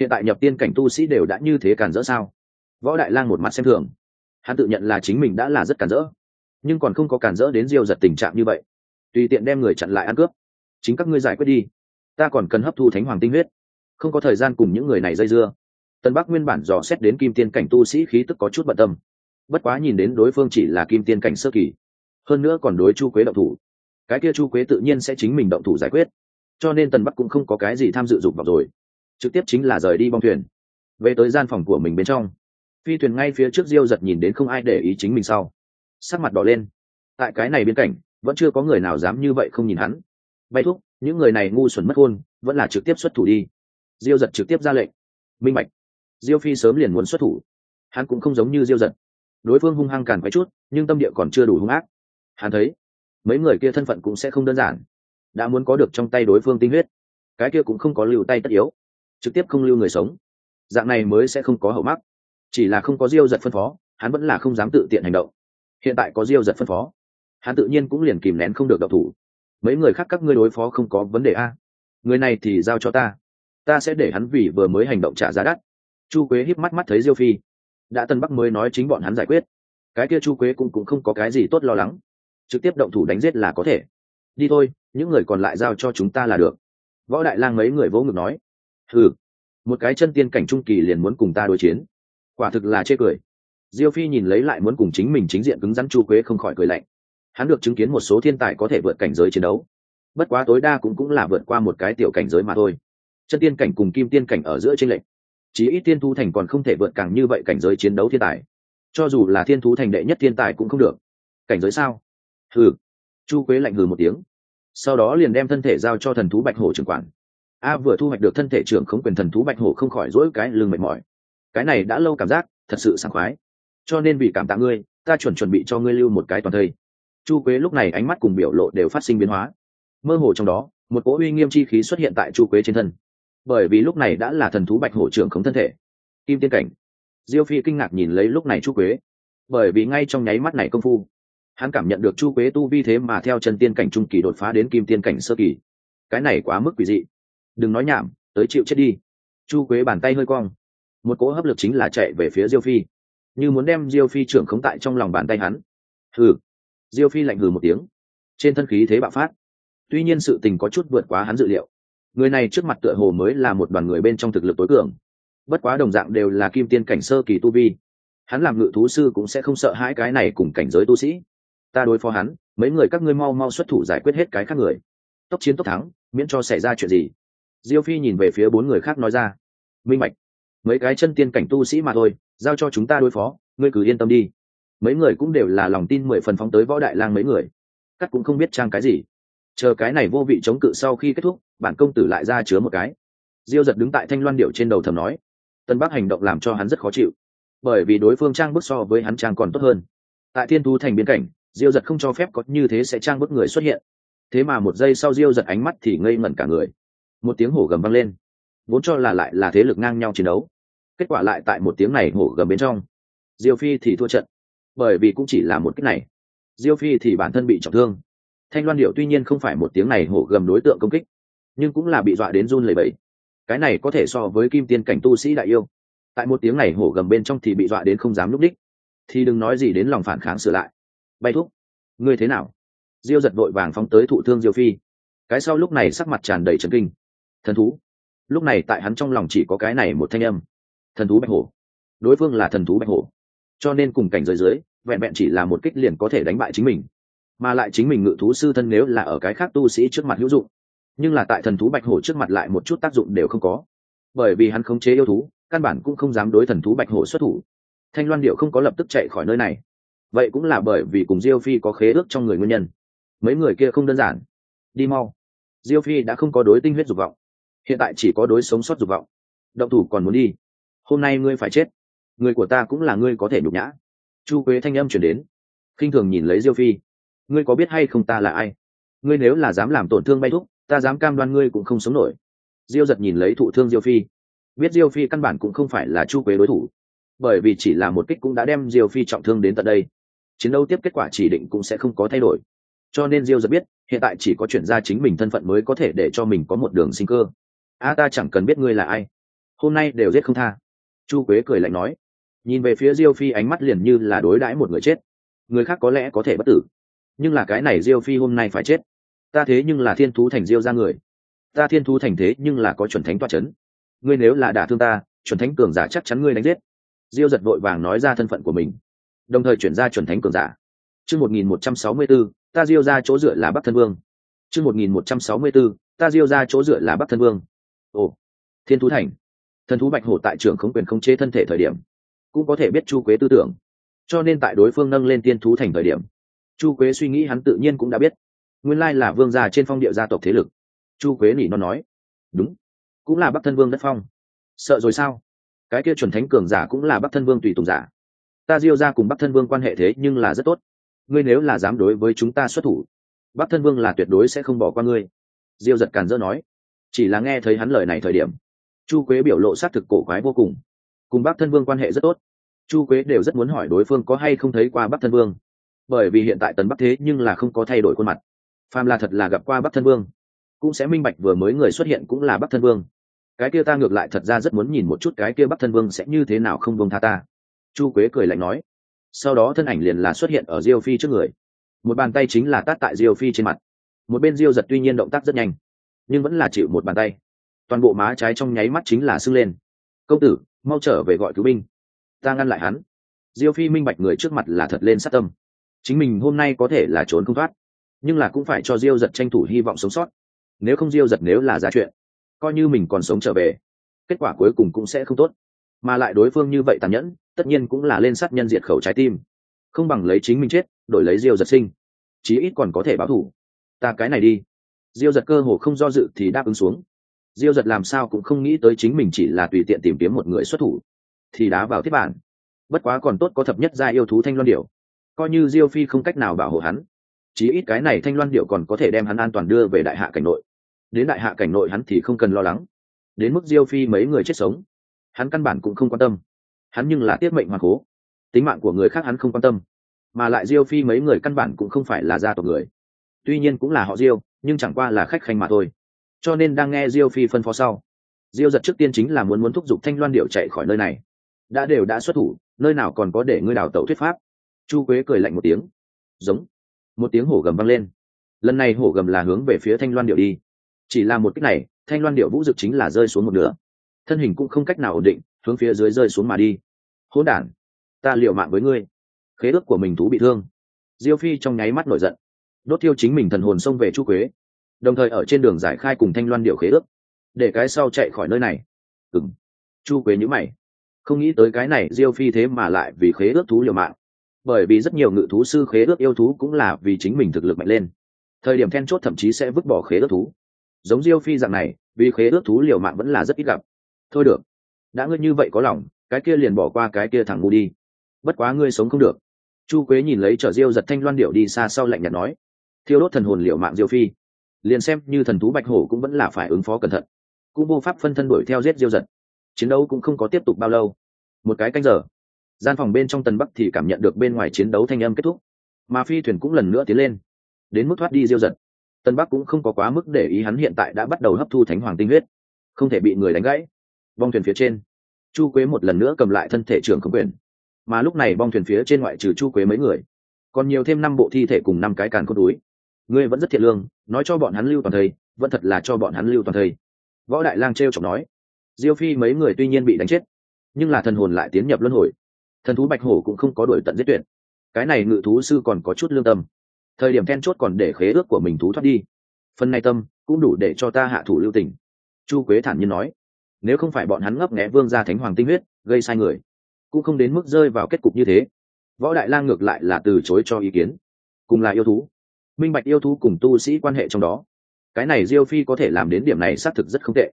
Hiện tại nhập tiên cảnh tu sĩ đều đã như thế cản rỡ sao? Võ đại lang một mặt xem thường. Hắn tự nhận là chính mình đã là rất cản rỡ, nhưng còn không có cản rỡ đến diêu giật tình trạng như vậy. Tùy tiện đem người chặn lại ăn cướp. Chính các ngươi giải quyết đi. Ta còn cần hấp thu thánh hoàng tinh huyết. Không có thời gian cùng những người này dây dưa. Tân bắc nguyên bản dò xét đến kim tiên cảnh tu sĩ khí tức có chút bận tâm bất quá nhìn đến đối phương chỉ là kim tiên cảnh sơ kỳ, hơn nữa còn đối chu quế động thủ, cái kia chu quế tự nhiên sẽ chính mình động thủ giải quyết. Cho nên tần bắc cũng không có cái gì tham dự dục vào rồi, trực tiếp chính là rời đi bong thuyền, về tới gian phòng của mình bên trong. Phi thuyền ngay phía trước diêu giật nhìn đến không ai để ý chính mình sau, sắc mặt đỏ lên. Tại cái này bên cạnh, vẫn chưa có người nào dám như vậy không nhìn hắn. Bay thúc những người này ngu xuẩn mất hôn vẫn là trực tiếp xuất thủ đi. Diêu giật trực tiếp ra lệnh. Minh bạch. Diêu phi sớm liền muốn xuất thủ. Hắn cũng không giống như diêu giật đối phương hung hăng càn quấy chút, nhưng tâm địa còn chưa đủ hung ác. Hắn thấy, mấy người kia thân phận cũng sẽ không đơn giản. Đã muốn có được trong tay đối phương tinh huyết, cái kia cũng không có lưu tay tất yếu. Trực tiếp không lưu người sống. Dạng này mới sẽ không có hậu mắc. Chỉ là không có diêu giật phân phó, hắn vẫn là không dám tự tiện hành động. Hiện tại có diêu giật phân phó, hắn tự nhiên cũng liền kìm nén không được độc thủ. Mấy người khác các ngươi đối phó không có vấn đề a. Người này thì giao cho ta. Ta sẽ để hắn vì vừa mới hành động trả giá đắt. Chu quế híp mắt mắt thấy diêu phi đã tân bắc mới nói chính bọn hắn giải quyết. Cái kia chu quế cũng cũng không có cái gì tốt lo lắng. Trực tiếp động thủ đánh giết là có thể. Đi thôi, những người còn lại giao cho chúng ta là được. Võ đại lang mấy người vỗ ngực nói. Ừ một cái chân tiên cảnh trung kỳ liền muốn cùng ta đối chiến. Quả thực là chê cười. Diêu phi nhìn lấy lại muốn cùng chính mình chính diện cứng rắn chu quế không khỏi cười lạnh. Hắn được chứng kiến một số thiên tài có thể vượt cảnh giới chiến đấu. Bất quá tối đa cũng cũng là vượt qua một cái tiểu cảnh giới mà thôi. Chân tiên cảnh cùng kim tiên cảnh ở giữa tranh lệch chí ít tiên thú thành còn không thể vượt càng như vậy cảnh giới chiến đấu thiên tài. Cho dù là thiên thú thành đệ nhất thiên tài cũng không được. Cảnh giới sao? Hừ. Chu quế lạnh hừ một tiếng. Sau đó liền đem thân thể giao cho thần thú bạch hổ trưởng quản. A vừa thu hoạch được thân thể trưởng không quyền thần thú bạch hổ không khỏi rỗi cái lưng mệt mỏi. Cái này đã lâu cảm giác, thật sự sảng khoái. Cho nên vì cảm tạ ngươi, ta chuẩn chuẩn bị cho ngươi lưu một cái toàn thây. Chu quế lúc này ánh mắt cùng biểu lộ đều phát sinh biến hóa. Mơ hồ trong đó, một cỗ uy nghiêm chi khí xuất hiện tại chu quế trên thân bởi vì lúc này đã là thần thú bạch hổ trưởng không thân thể. Kim tiên cảnh. Diêu phi kinh ngạc nhìn lấy lúc này chu quế. Bởi vì ngay trong nháy mắt này công phu, hắn cảm nhận được chu quế tu vi thế mà theo chân tiên cảnh trung kỳ đột phá đến kim tiên cảnh sơ kỳ. Cái này quá mức quỷ dị. Đừng nói nhảm, tới chịu chết đi. Chu quế bàn tay hơi cong. Một cỗ hấp lực chính là chạy về phía diêu phi. Như muốn đem diêu phi trưởng khống tại trong lòng bàn tay hắn. Hừ. Diêu phi lạnh hừ một tiếng. Trên thân khí thế bạo phát. Tuy nhiên sự tình có chút vượt quá hắn dự liệu người này trước mặt tựa hồ mới là một đoàn người bên trong thực lực tối cường. Bất quá đồng dạng đều là kim tiên cảnh sơ kỳ tu vi. Hắn làm ngự thú sư cũng sẽ không sợ hãi cái này cùng cảnh giới tu sĩ. Ta đối phó hắn mấy người các ngươi mau mau xuất thủ giải quyết hết cái khác người. Tốc chiến tốc thắng miễn cho xảy ra chuyện gì. Diêu phi nhìn về phía bốn người khác nói ra. Minh Mạch, mấy cái chân tiên cảnh tu sĩ mà thôi giao cho chúng ta đối phó ngươi cứ yên tâm đi. Mấy người cũng đều là lòng tin mười phần phóng tới võ đại lang mấy người. Cắt cũng không biết trang cái gì chờ cái này vô vị chống cự sau khi kết thúc, bản công tử lại ra chứa một cái. Diêu giật đứng tại thanh loan điệu trên đầu thầm nói. Tân bắc hành động làm cho hắn rất khó chịu, bởi vì đối phương trang bức so với hắn trang còn tốt hơn. Tại thiên thu thành biên cảnh, diêu giật không cho phép có như thế sẽ trang bức người xuất hiện. Thế mà một giây sau diêu giật ánh mắt thì ngây ngẩn cả người. Một tiếng hổ gầm vang lên, vốn cho là lại là thế lực ngang nhau chiến đấu. Kết quả lại tại một tiếng này hổ gầm bên trong. Diêu phi thì thua trận, bởi vì cũng chỉ là một cách này. Diêu phi thì bản thân bị trọng thương thanh loan điệu tuy nhiên không phải một tiếng này hổ gầm đối tượng công kích, nhưng cũng là bị dọa đến run lẩy bẩy. Cái này có thể so với kim tiên cảnh tu sĩ đại yêu. Tại một tiếng này hổ gầm bên trong thì bị dọa đến không dám núp đích. Thì đừng nói gì đến lòng phản kháng sửa lại. Bay thúc ngươi thế nào? Diêu giật vội vàng phóng tới thụ thương diêu phi. Cái sau lúc này sắc mặt tràn đầy trần kinh. Thần thú. Lúc này tại hắn trong lòng chỉ có cái này một thanh âm. Thần thú bạch hổ. Đối phương là thần thú bạch hổ. Cho nên cùng cảnh giới dưới, vẹn vẹn chỉ là một kích liền có thể đánh bại chính mình mà lại chính mình ngự thú sư thân nếu là ở cái khác tu sĩ trước mặt hữu dụng. Nhưng là tại thần thú bạch hổ trước mặt lại một chút tác dụng đều không có. Bởi vì hắn khống chế yêu thú, căn bản cũng không dám đối thần thú bạch hổ xuất thủ. Thanh loan điệu không có lập tức chạy khỏi nơi này. Vậy cũng là bởi vì cùng diêu phi có khế ước trong người nguyên nhân. Mấy người kia không đơn giản. Đi mau. Diêu phi đã không có đối tinh huyết dục vọng. Hiện tại chỉ có đối sống sót dục vọng. Động thủ còn muốn đi. Hôm nay ngươi phải chết. Người của ta cũng là ngươi có thể nhục nhã. Chu quế thanh âm chuyển đến. Khinh thường nhìn lấy diêu phi ngươi có biết hay không ta là ai? Ngươi nếu là dám làm tổn thương bay thúc, ta dám cam đoan ngươi cũng không sống nổi. Diêu giật nhìn lấy thụ thương diêu phi. Biết diêu phi căn bản cũng không phải là chu quế đối thủ, bởi vì chỉ là một kích cũng đã đem diêu phi trọng thương đến tận đây. Chiến đấu tiếp kết quả chỉ định cũng sẽ không có thay đổi. Cho nên diêu giật biết, hiện tại chỉ có chuyển ra chính mình thân phận mới có thể để cho mình có một đường sinh cơ. A, ta chẳng cần biết ngươi là ai. Hôm nay đều giết không tha. Chu quế cười lạnh nói. Nhìn về phía diêu phi ánh mắt liền như là đối đãi một người chết. Người khác có lẽ có thể bất tử nhưng là cái này diêu phi hôm nay phải chết. Ta thế nhưng là thiên thú thành diêu ra người. Ta thiên thú thành thế nhưng là có chuẩn thánh toa c h ấ n ngươi nếu là đả thương ta, chuẩn thánh cường giả chắc chắn ngươi đánh giết. Diêu giật vội vàng nói ra thân phận của mình, đồng thời chuyển ra chuẩn thánh cường giả. Chương một nghìn một trăm sáu mươi b ố ta diêu ra chỗ dựa là bắc thân vương. Chương một nghìn một trăm sáu mươi b ố ta diêu ra chỗ dựa là bắc thân vương. Ồ, thiên thú thành. Thần thú bạch hổ tại trường không quyền khống chế thân thể thời điểm, cũng có thể biết chu quế tư tưởng. Cho nên tại đối phương nâng lên tiên thú thành thời điểm chu quế suy nghĩ hắn tự nhiên cũng đã biết. Nguyên lai là vương gia trên phong địa gia tộc thế lực. Chu quế nỉ non nói. Đúng. Cũng là bắc thân vương đất phong. Sợ rồi sao? Cái kia chuẩn thánh cường giả cũng là bắc thân vương tùy tùng giả. Ta diêu ra cùng bắc thân vương quan hệ thế nhưng là rất tốt. Ngươi nếu là dám đối với chúng ta xuất thủ, bắc thân vương là tuyệt đối sẽ không bỏ qua ngươi. Diêu giật càn dỡ nói. Chỉ là nghe thấy hắn lời này thời điểm, chu quế biểu lộ s á t thực cổ quái vô cùng. Cùng bắc thân vương quan hệ rất tốt. Chu quế đều rất muốn hỏi đối phương có hay không thấy qua bắc thân vương bởi vì hiện tại tần bắc thế nhưng là không có thay đổi khuôn mặt. Phàm là thật là gặp qua bắc thân vương, cũng sẽ minh bạch vừa mới người xuất hiện cũng là bắc thân vương. Cái kia ta ngược lại thật ra rất muốn nhìn một chút cái kia bắc thân vương sẽ như thế nào không vương tha ta. Chu quế cười lạnh nói. Sau đó thân ảnh liền là xuất hiện ở diêu phi trước người. Một bàn tay chính là tát tại diêu phi trên mặt. Một bên diêu giật tuy nhiên động tác rất nhanh, nhưng vẫn là chịu một bàn tay. Toàn bộ má trái trong nháy mắt chính là sưng lên. Công tử, mau trở về gọi cứu binh. Ta ngăn lại hắn. Diêu phi minh bạch người trước mặt là thật lên sát tâm chính mình hôm nay có thể là trốn không thoát, nhưng là cũng phải cho diêu giật tranh thủ hy vọng sống sót. Nếu không diêu giật nếu là ra chuyện, coi như mình còn sống trở về, kết quả cuối cùng cũng sẽ không tốt. Mà lại đối phương như vậy tàn nhẫn, tất nhiên cũng là lên sát nhân diệt khẩu trái tim. Không bằng lấy chính mình chết, đổi lấy diêu giật sinh. Chí ít còn có thể báo thủ ta cái này đi. Diêu giật cơ hồ không do dự thì đáp ứng xuống. Diêu giật làm sao cũng không nghĩ tới chính mình chỉ là tùy tiện tìm kiếm một người xuất thủ. Thì đá vào thiết bản. Bất quá còn tốt có thập nhất gia yêu thú thanh loan điểu coi như diêu phi không cách nào bảo hộ hắn, chí ít cái này thanh loan điệu còn có thể đem hắn an toàn đưa về đại hạ cảnh nội. Đến đại hạ cảnh nội hắn thì không cần lo lắng. Đến mức diêu phi mấy người chết sống, hắn căn bản cũng không quan tâm. Hắn nhưng là tiết mệnh hoàng cố. Tính mạng của người khác hắn không quan tâm. Mà lại diêu phi mấy người căn bản cũng không phải là gia tộc người. Tuy nhiên cũng là họ diêu, nhưng chẳng qua là khách khanh mà thôi. Cho nên đang nghe diêu phi phân phó sau, diêu giật trước tiên chính là muốn muốn thúc giục thanh loan điệu chạy khỏi nơi này. Đã đều đã xuất thủ, nơi nào còn có để ngươi đào tẩu thuyết pháp? Chu quế cười lạnh một tiếng. Giống. Một tiếng hổ gầm vang lên. Lần này hổ gầm là hướng về phía thanh loan điệu đi. Chỉ là một cách này, thanh loan điệu vũ dực chính là rơi xuống một nửa. Thân hình cũng không cách nào ổn định, hướng phía dưới rơi xuống mà đi. Hỗn đản, ta liệu mạng với ngươi. Khế ước của mình thú bị thương. Diêu phi trong nháy mắt nổi giận. Đốt thiêu chính mình thần hồn xông về chu quế. Đồng thời ở trên đường giải khai cùng thanh loan điệu khế ước. Để cái sau chạy khỏi nơi này. Ừng chu quế nhữ mày. Không nghĩ tới cái này diêu phi thế mà lại vì khế ước thú liều mạng bởi vì rất nhiều ngự thú sư khế ước yêu thú cũng là vì chính mình thực lực mạnh lên. Thời điểm then chốt thậm chí sẽ vứt bỏ khế ước thú. Giống diêu phi dạng này, vì khế ước thú liều mạng vẫn là rất ít gặp. Thôi được, đã ngươi như vậy có lòng, cái kia liền bỏ qua cái kia thẳng ngu đi. Bất quá ngươi sống không được. Chu quế nhìn lấy chở diêu giật thanh loan điệu đi xa sau lạnh nhạt nói, thiêu đốt thần hồn liệu mạng, diêu phi. Liền xem như thần thú bạch hổ cũng vẫn là phải ứng phó cẩn thận. Cũng vô pháp phân thân đuổi theo giết diêu giật. Chiến đấu cũng không có tiếp tục bao lâu. Một cái canh giờ gian phòng bên trong tần bắc thì cảm nhận được bên ngoài chiến đấu thanh âm kết thúc, mà phi thuyền cũng lần nữa tiến lên, đến mức thoát đi diêu giật. Tân bắc cũng không có quá mức để ý hắn hiện tại đã bắt đầu hấp thu thánh hoàng tinh huyết, không thể bị người đánh gãy. Bong thuyền phía trên, chu quế một lần nữa cầm lại thân thể trưởng không quyền, mà lúc này bong thuyền phía trên ngoại trừ chu quế mấy người, còn nhiều thêm năm bộ thi thể cùng năm cái càn cốt túi. Ngươi vẫn rất thiện lương, nói cho bọn hắn lưu toàn thầy vẫn thật là cho bọn hắn lưu toàn thầy võ đại lang t r e o chọc nói, diêu phi mấy người tuy nhiên bị đánh chết, nhưng là thần hồn lại tiến nhập luân hồi thần thú bạch hổ cũng không có đổi tận giết tuyệt. Cái này ngự thú sư còn có chút lương tâm. Thời điểm then chốt còn để khế ước của mình thú thoát đi. Phần này tâm cũng đủ để cho ta hạ thủ lưu tình. Chu quế thản nhiên nói, nếu không phải bọn hắn ngấp nghé vương gia thánh hoàng tinh huyết, gây sai người, cũng không đến mức rơi vào kết cục như thế. Võ đại lang ngược lại là từ chối cho ý kiến. Cùng là yêu thú. Minh bạch yêu thú cùng tu sĩ quan hệ trong đó. Cái này diêu phi có thể làm đến điểm này xác thực rất không tệ.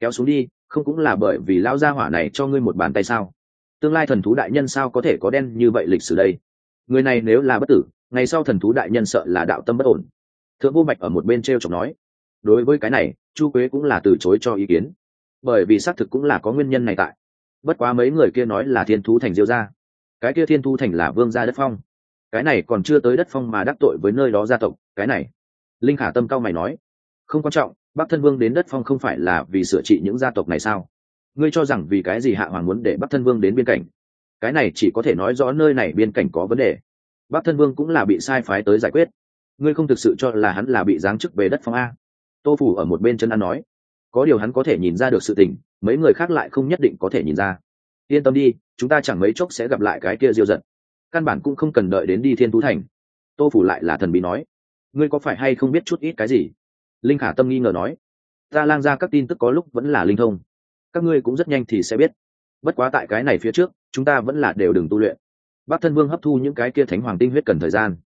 Kéo xuống đi, không cũng là bởi vì lao gia hỏa này cho ngươi một bàn tay sao? Tương lai thần thú đại nhân sao có thể có đen như vậy lịch sử đây? Người này nếu là bất tử, ngày sau thần thú đại nhân sợ là đạo tâm bất ổn. Thượng vô mạch ở một bên t r e o chọc nói, đối với cái này, chu quế cũng là từ chối cho ý kiến, bởi vì xác thực cũng là có nguyên nhân này tại. Bất quá mấy người kia nói là thiên thú thành diêu gia. Cái kia thiên thú thành là vương gia đất phong. Cái này còn chưa tới đất phong mà đắc tội với nơi đó gia tộc, cái này. Linh khả tâm cao mày nói, không quan trọng, bắc thân vương đến đất phong không phải là vì sửa trị những gia tộc này sao? Ngươi cho rằng vì cái gì hạ hoàng muốn để bắc thân vương đến biên cảnh? Cái này chỉ có thể nói rõ nơi này biên cảnh có vấn đề. Bắc thân vương cũng là bị sai phái tới giải quyết. Ngươi không thực sự cho là hắn là bị giáng chức về đất phong a. Tô phủ ở một bên chân ăn nói. Có điều hắn có thể nhìn ra được sự tình, mấy người khác lại không nhất định có thể nhìn ra. Yên tâm đi, chúng ta chẳng mấy chốc sẽ gặp lại cái kia diêu giận. Căn bản cũng không cần đợi đến đi thiên tú thành. Tô phủ lại là thần bí nói. Ngươi có phải hay không biết chút ít cái gì? Linh khả tâm nghi ngờ nói. Ta lang ra các tin tức có lúc vẫn là linh thông các ngươi cũng rất nhanh thì sẽ biết. Bất quá tại cái này phía trước, chúng ta vẫn là đều đừng tu luyện. Bác thân vương hấp thu những cái kia thánh hoàng tinh huyết cần thời gian,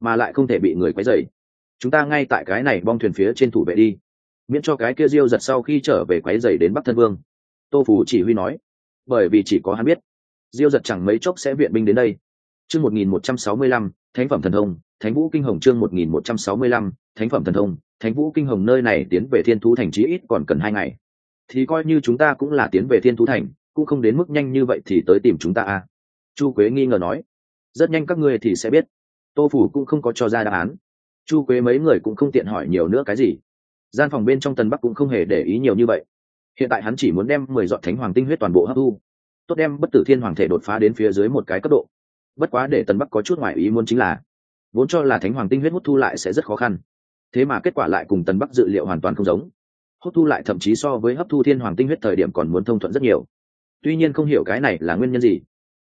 mà lại không thể bị người quấy dày chúng ta ngay tại cái này bong thuyền phía trên thủ vệ đi, miễn cho cái kia diêu giật sau khi trở về quấy dày đến bắc thân vương. Tô phủ chỉ huy nói, bởi vì chỉ có hắn biết, diêu giật chẳng mấy chốc sẽ viện binh đến đây. Chương một nghìn một trăm sáu mươi lăm, thánh phẩm thần thông, thánh vũ kinh hồng chương một nghìn một trăm sáu mươi lăm, thánh phẩm thần thông, thánh vũ kinh hồng nơi này tiến về thiên thú thành chí ít còn cần hai ngày thì coi như chúng ta cũng là tiến về thiên thú thành, cũng không đến mức nhanh như vậy thì tới tìm chúng ta à? Chu quế nghi ngờ nói. Rất nhanh các ngươi thì sẽ biết. Tô phủ cũng không có cho ra đáp án. Chu quế mấy người cũng không tiện hỏi nhiều nữa cái gì. Gian phòng bên trong tần bắc cũng không hề để ý nhiều như vậy. Hiện tại hắn chỉ muốn đem mười dọn thánh hoàng tinh huyết toàn bộ hấp thu. Tốt đem bất tử thiên hoàng thể đột phá đến phía dưới một cái cấp độ. Bất quá để tần bắc có chút ngoại ý muốn chính là, vốn cho là thánh hoàng tinh huyết hút thu lại sẽ rất khó khăn. Thế mà kết quả lại cùng tần bắc dự liệu hoàn toàn không giống hút thu lại thậm chí so với hấp thu thiên hoàng tinh huyết thời điểm còn muốn thông thuận rất nhiều. Tuy nhiên không hiểu cái này là nguyên nhân gì,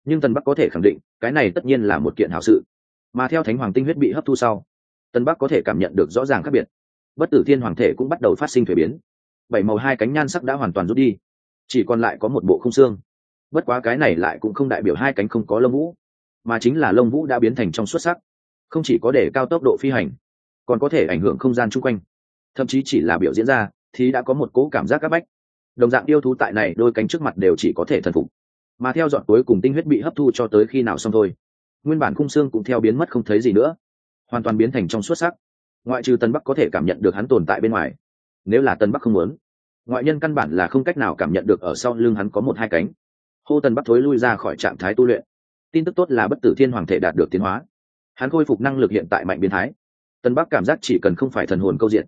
nhưng tần bắc có thể khẳng định, cái này tất nhiên là một kiện hảo sự. Mà theo thánh hoàng tinh huyết bị hấp thu sau, tần bắc có thể cảm nhận được rõ ràng khác biệt. Bất tử thiên hoàng thể cũng bắt đầu phát sinh thuế biến. Bảy màu hai cánh nhan sắc đã hoàn toàn rút đi, chỉ còn lại có một bộ không xương. Bất quá cái này lại cũng không đại biểu hai cánh không có lông vũ, mà chính là lông vũ đã biến thành trong xuất sắc, không chỉ có để cao tốc độ phi hành, còn có thể ảnh hưởng không gian chung quanh. Thậm chí chỉ là biểu diễn ra thì đã có một cỗ cảm giác áp bách. Đồng dạng yêu thú tại này, đôi cánh trước mặt đều chỉ có thể thần phục. Mà theo dọn cuối cùng tinh huyết bị hấp thu cho tới khi nào xong thôi, nguyên bản khung xương cũng theo biến mất không thấy gì nữa, hoàn toàn biến thành trong xuất sắc. Ngoại trừ tân bắc có thể cảm nhận được hắn tồn tại bên ngoài. Nếu là tân bắc không muốn, ngoại nhân căn bản là không cách nào cảm nhận được ở sau lưng hắn có một hai cánh. Hô tân bắc thối lui ra khỏi trạng thái tu luyện. Tin tức tốt là bất tử thiên hoàng thể đạt được tiến hóa. Hắn khôi phục năng lực hiện tại mạnh biến thái. Tân bắc cảm giác chỉ cần không phải thần hồn câu diện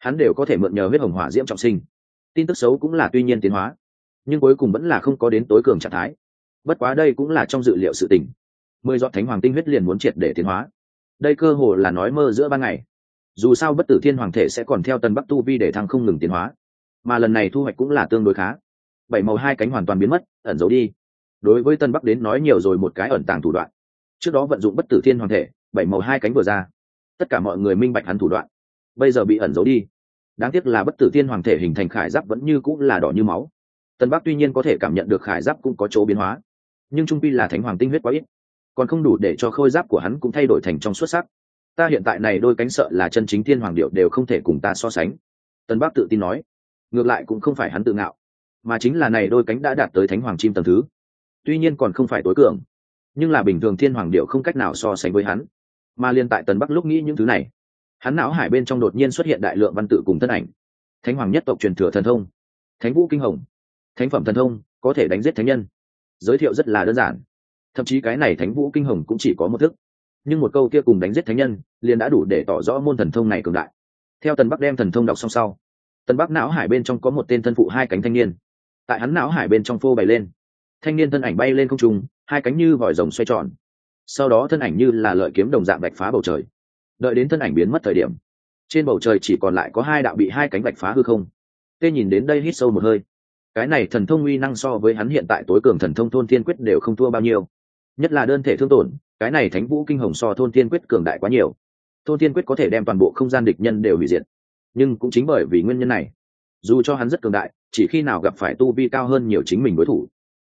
hắn đều có thể mượn nhờ huyết hồng hỏa diễm trọng sinh. Tin tức xấu cũng là tuy nhiên tiến hóa, nhưng cuối cùng vẫn là không có đến tối cường trạng thái. Bất quá đây cũng là trong dự liệu sự tình. Mười dọn thánh hoàng tinh huyết liền muốn triệt để tiến hóa. Đây cơ hồ là nói mơ giữa ban ngày. Dù sao bất tử thiên hoàng thể sẽ còn theo tần bắc tu vi để thăng không ngừng tiến hóa, mà lần này thu hoạch cũng là tương đối khá. Bảy màu hai cánh hoàn toàn biến mất, ẩn giấu đi. Đối với tân bắc đến nói nhiều rồi một cái ẩn tàng thủ đoạn. Trước đó vận dụng bất tử thiên hoàng thể, bảy màu hai cánh vừa ra. Tất cả mọi người minh bạch hắn thủ đoạn bây giờ bị ẩn giấu đi. Đáng tiếc là bất tử thiên hoàng thể hình thành khải giáp vẫn như cũng là đỏ như máu. Tân bắc tuy nhiên có thể cảm nhận được khải giáp cũng có chỗ biến hóa, nhưng trung pi là thánh hoàng tinh huyết quá ít, còn không đủ để cho khôi giáp của hắn cũng thay đổi thành trong xuất sắc. Ta hiện tại này đôi cánh sợ là chân chính thiên hoàng điệu đều không thể cùng ta so sánh. Tân bắc tự tin nói, ngược lại cũng không phải hắn tự ngạo, mà chính là này đôi cánh đã đạt tới thánh hoàng chim tầm thứ. Tuy nhiên còn không phải tối cường, nhưng là bình thường thiên hoàng điệu không cách nào so sánh với hắn, mà liên tại tần bắc lúc nghĩ những thứ này hắn não hải bên trong đột nhiên xuất hiện đại lượng văn tự cùng thân ảnh. Thánh hoàng nhất tộc truyền thừa thần thông. Thánh vũ kinh hồng. Thánh phẩm thần thông, có thể đánh giết thánh nhân. Giới thiệu rất là đơn giản. Thậm chí cái này thánh vũ kinh hồng cũng chỉ có một thức. Nhưng một câu kia cùng đánh giết thánh nhân, liền đã đủ để tỏ rõ môn thần thông này cường đại. Theo tần bắc đem thần thông đọc xong sau, tần bắc não hải bên trong có một tên thân phụ hai cánh thanh niên. Tại hắn não hải bên trong phô bày lên. Thanh niên thân ảnh bay lên không trung, hai cánh như vòi rồng xoay tròn. Sau đó thân ảnh như là lợi kiếm đồng dạng bạch phá bầu trời đợi đến thân ảnh biến mất thời điểm, trên bầu trời chỉ còn lại có hai đạo bị hai cánh bạch phá hư không. Tê nhìn đến đây hít sâu một hơi. Cái này thần thông uy năng so với hắn hiện tại tối cường thần thông thôn thiên quyết đều không thua bao nhiêu. Nhất là đơn thể thương tổn, cái này thánh vũ kinh hồng so thôn thiên quyết cường đại quá nhiều. Thôn thiên quyết có thể đem toàn bộ không gian địch nhân đều hủy diệt. Nhưng cũng chính bởi vì nguyên nhân này, dù cho hắn rất cường đại, chỉ khi nào gặp phải tu vi cao hơn nhiều chính mình đối thủ,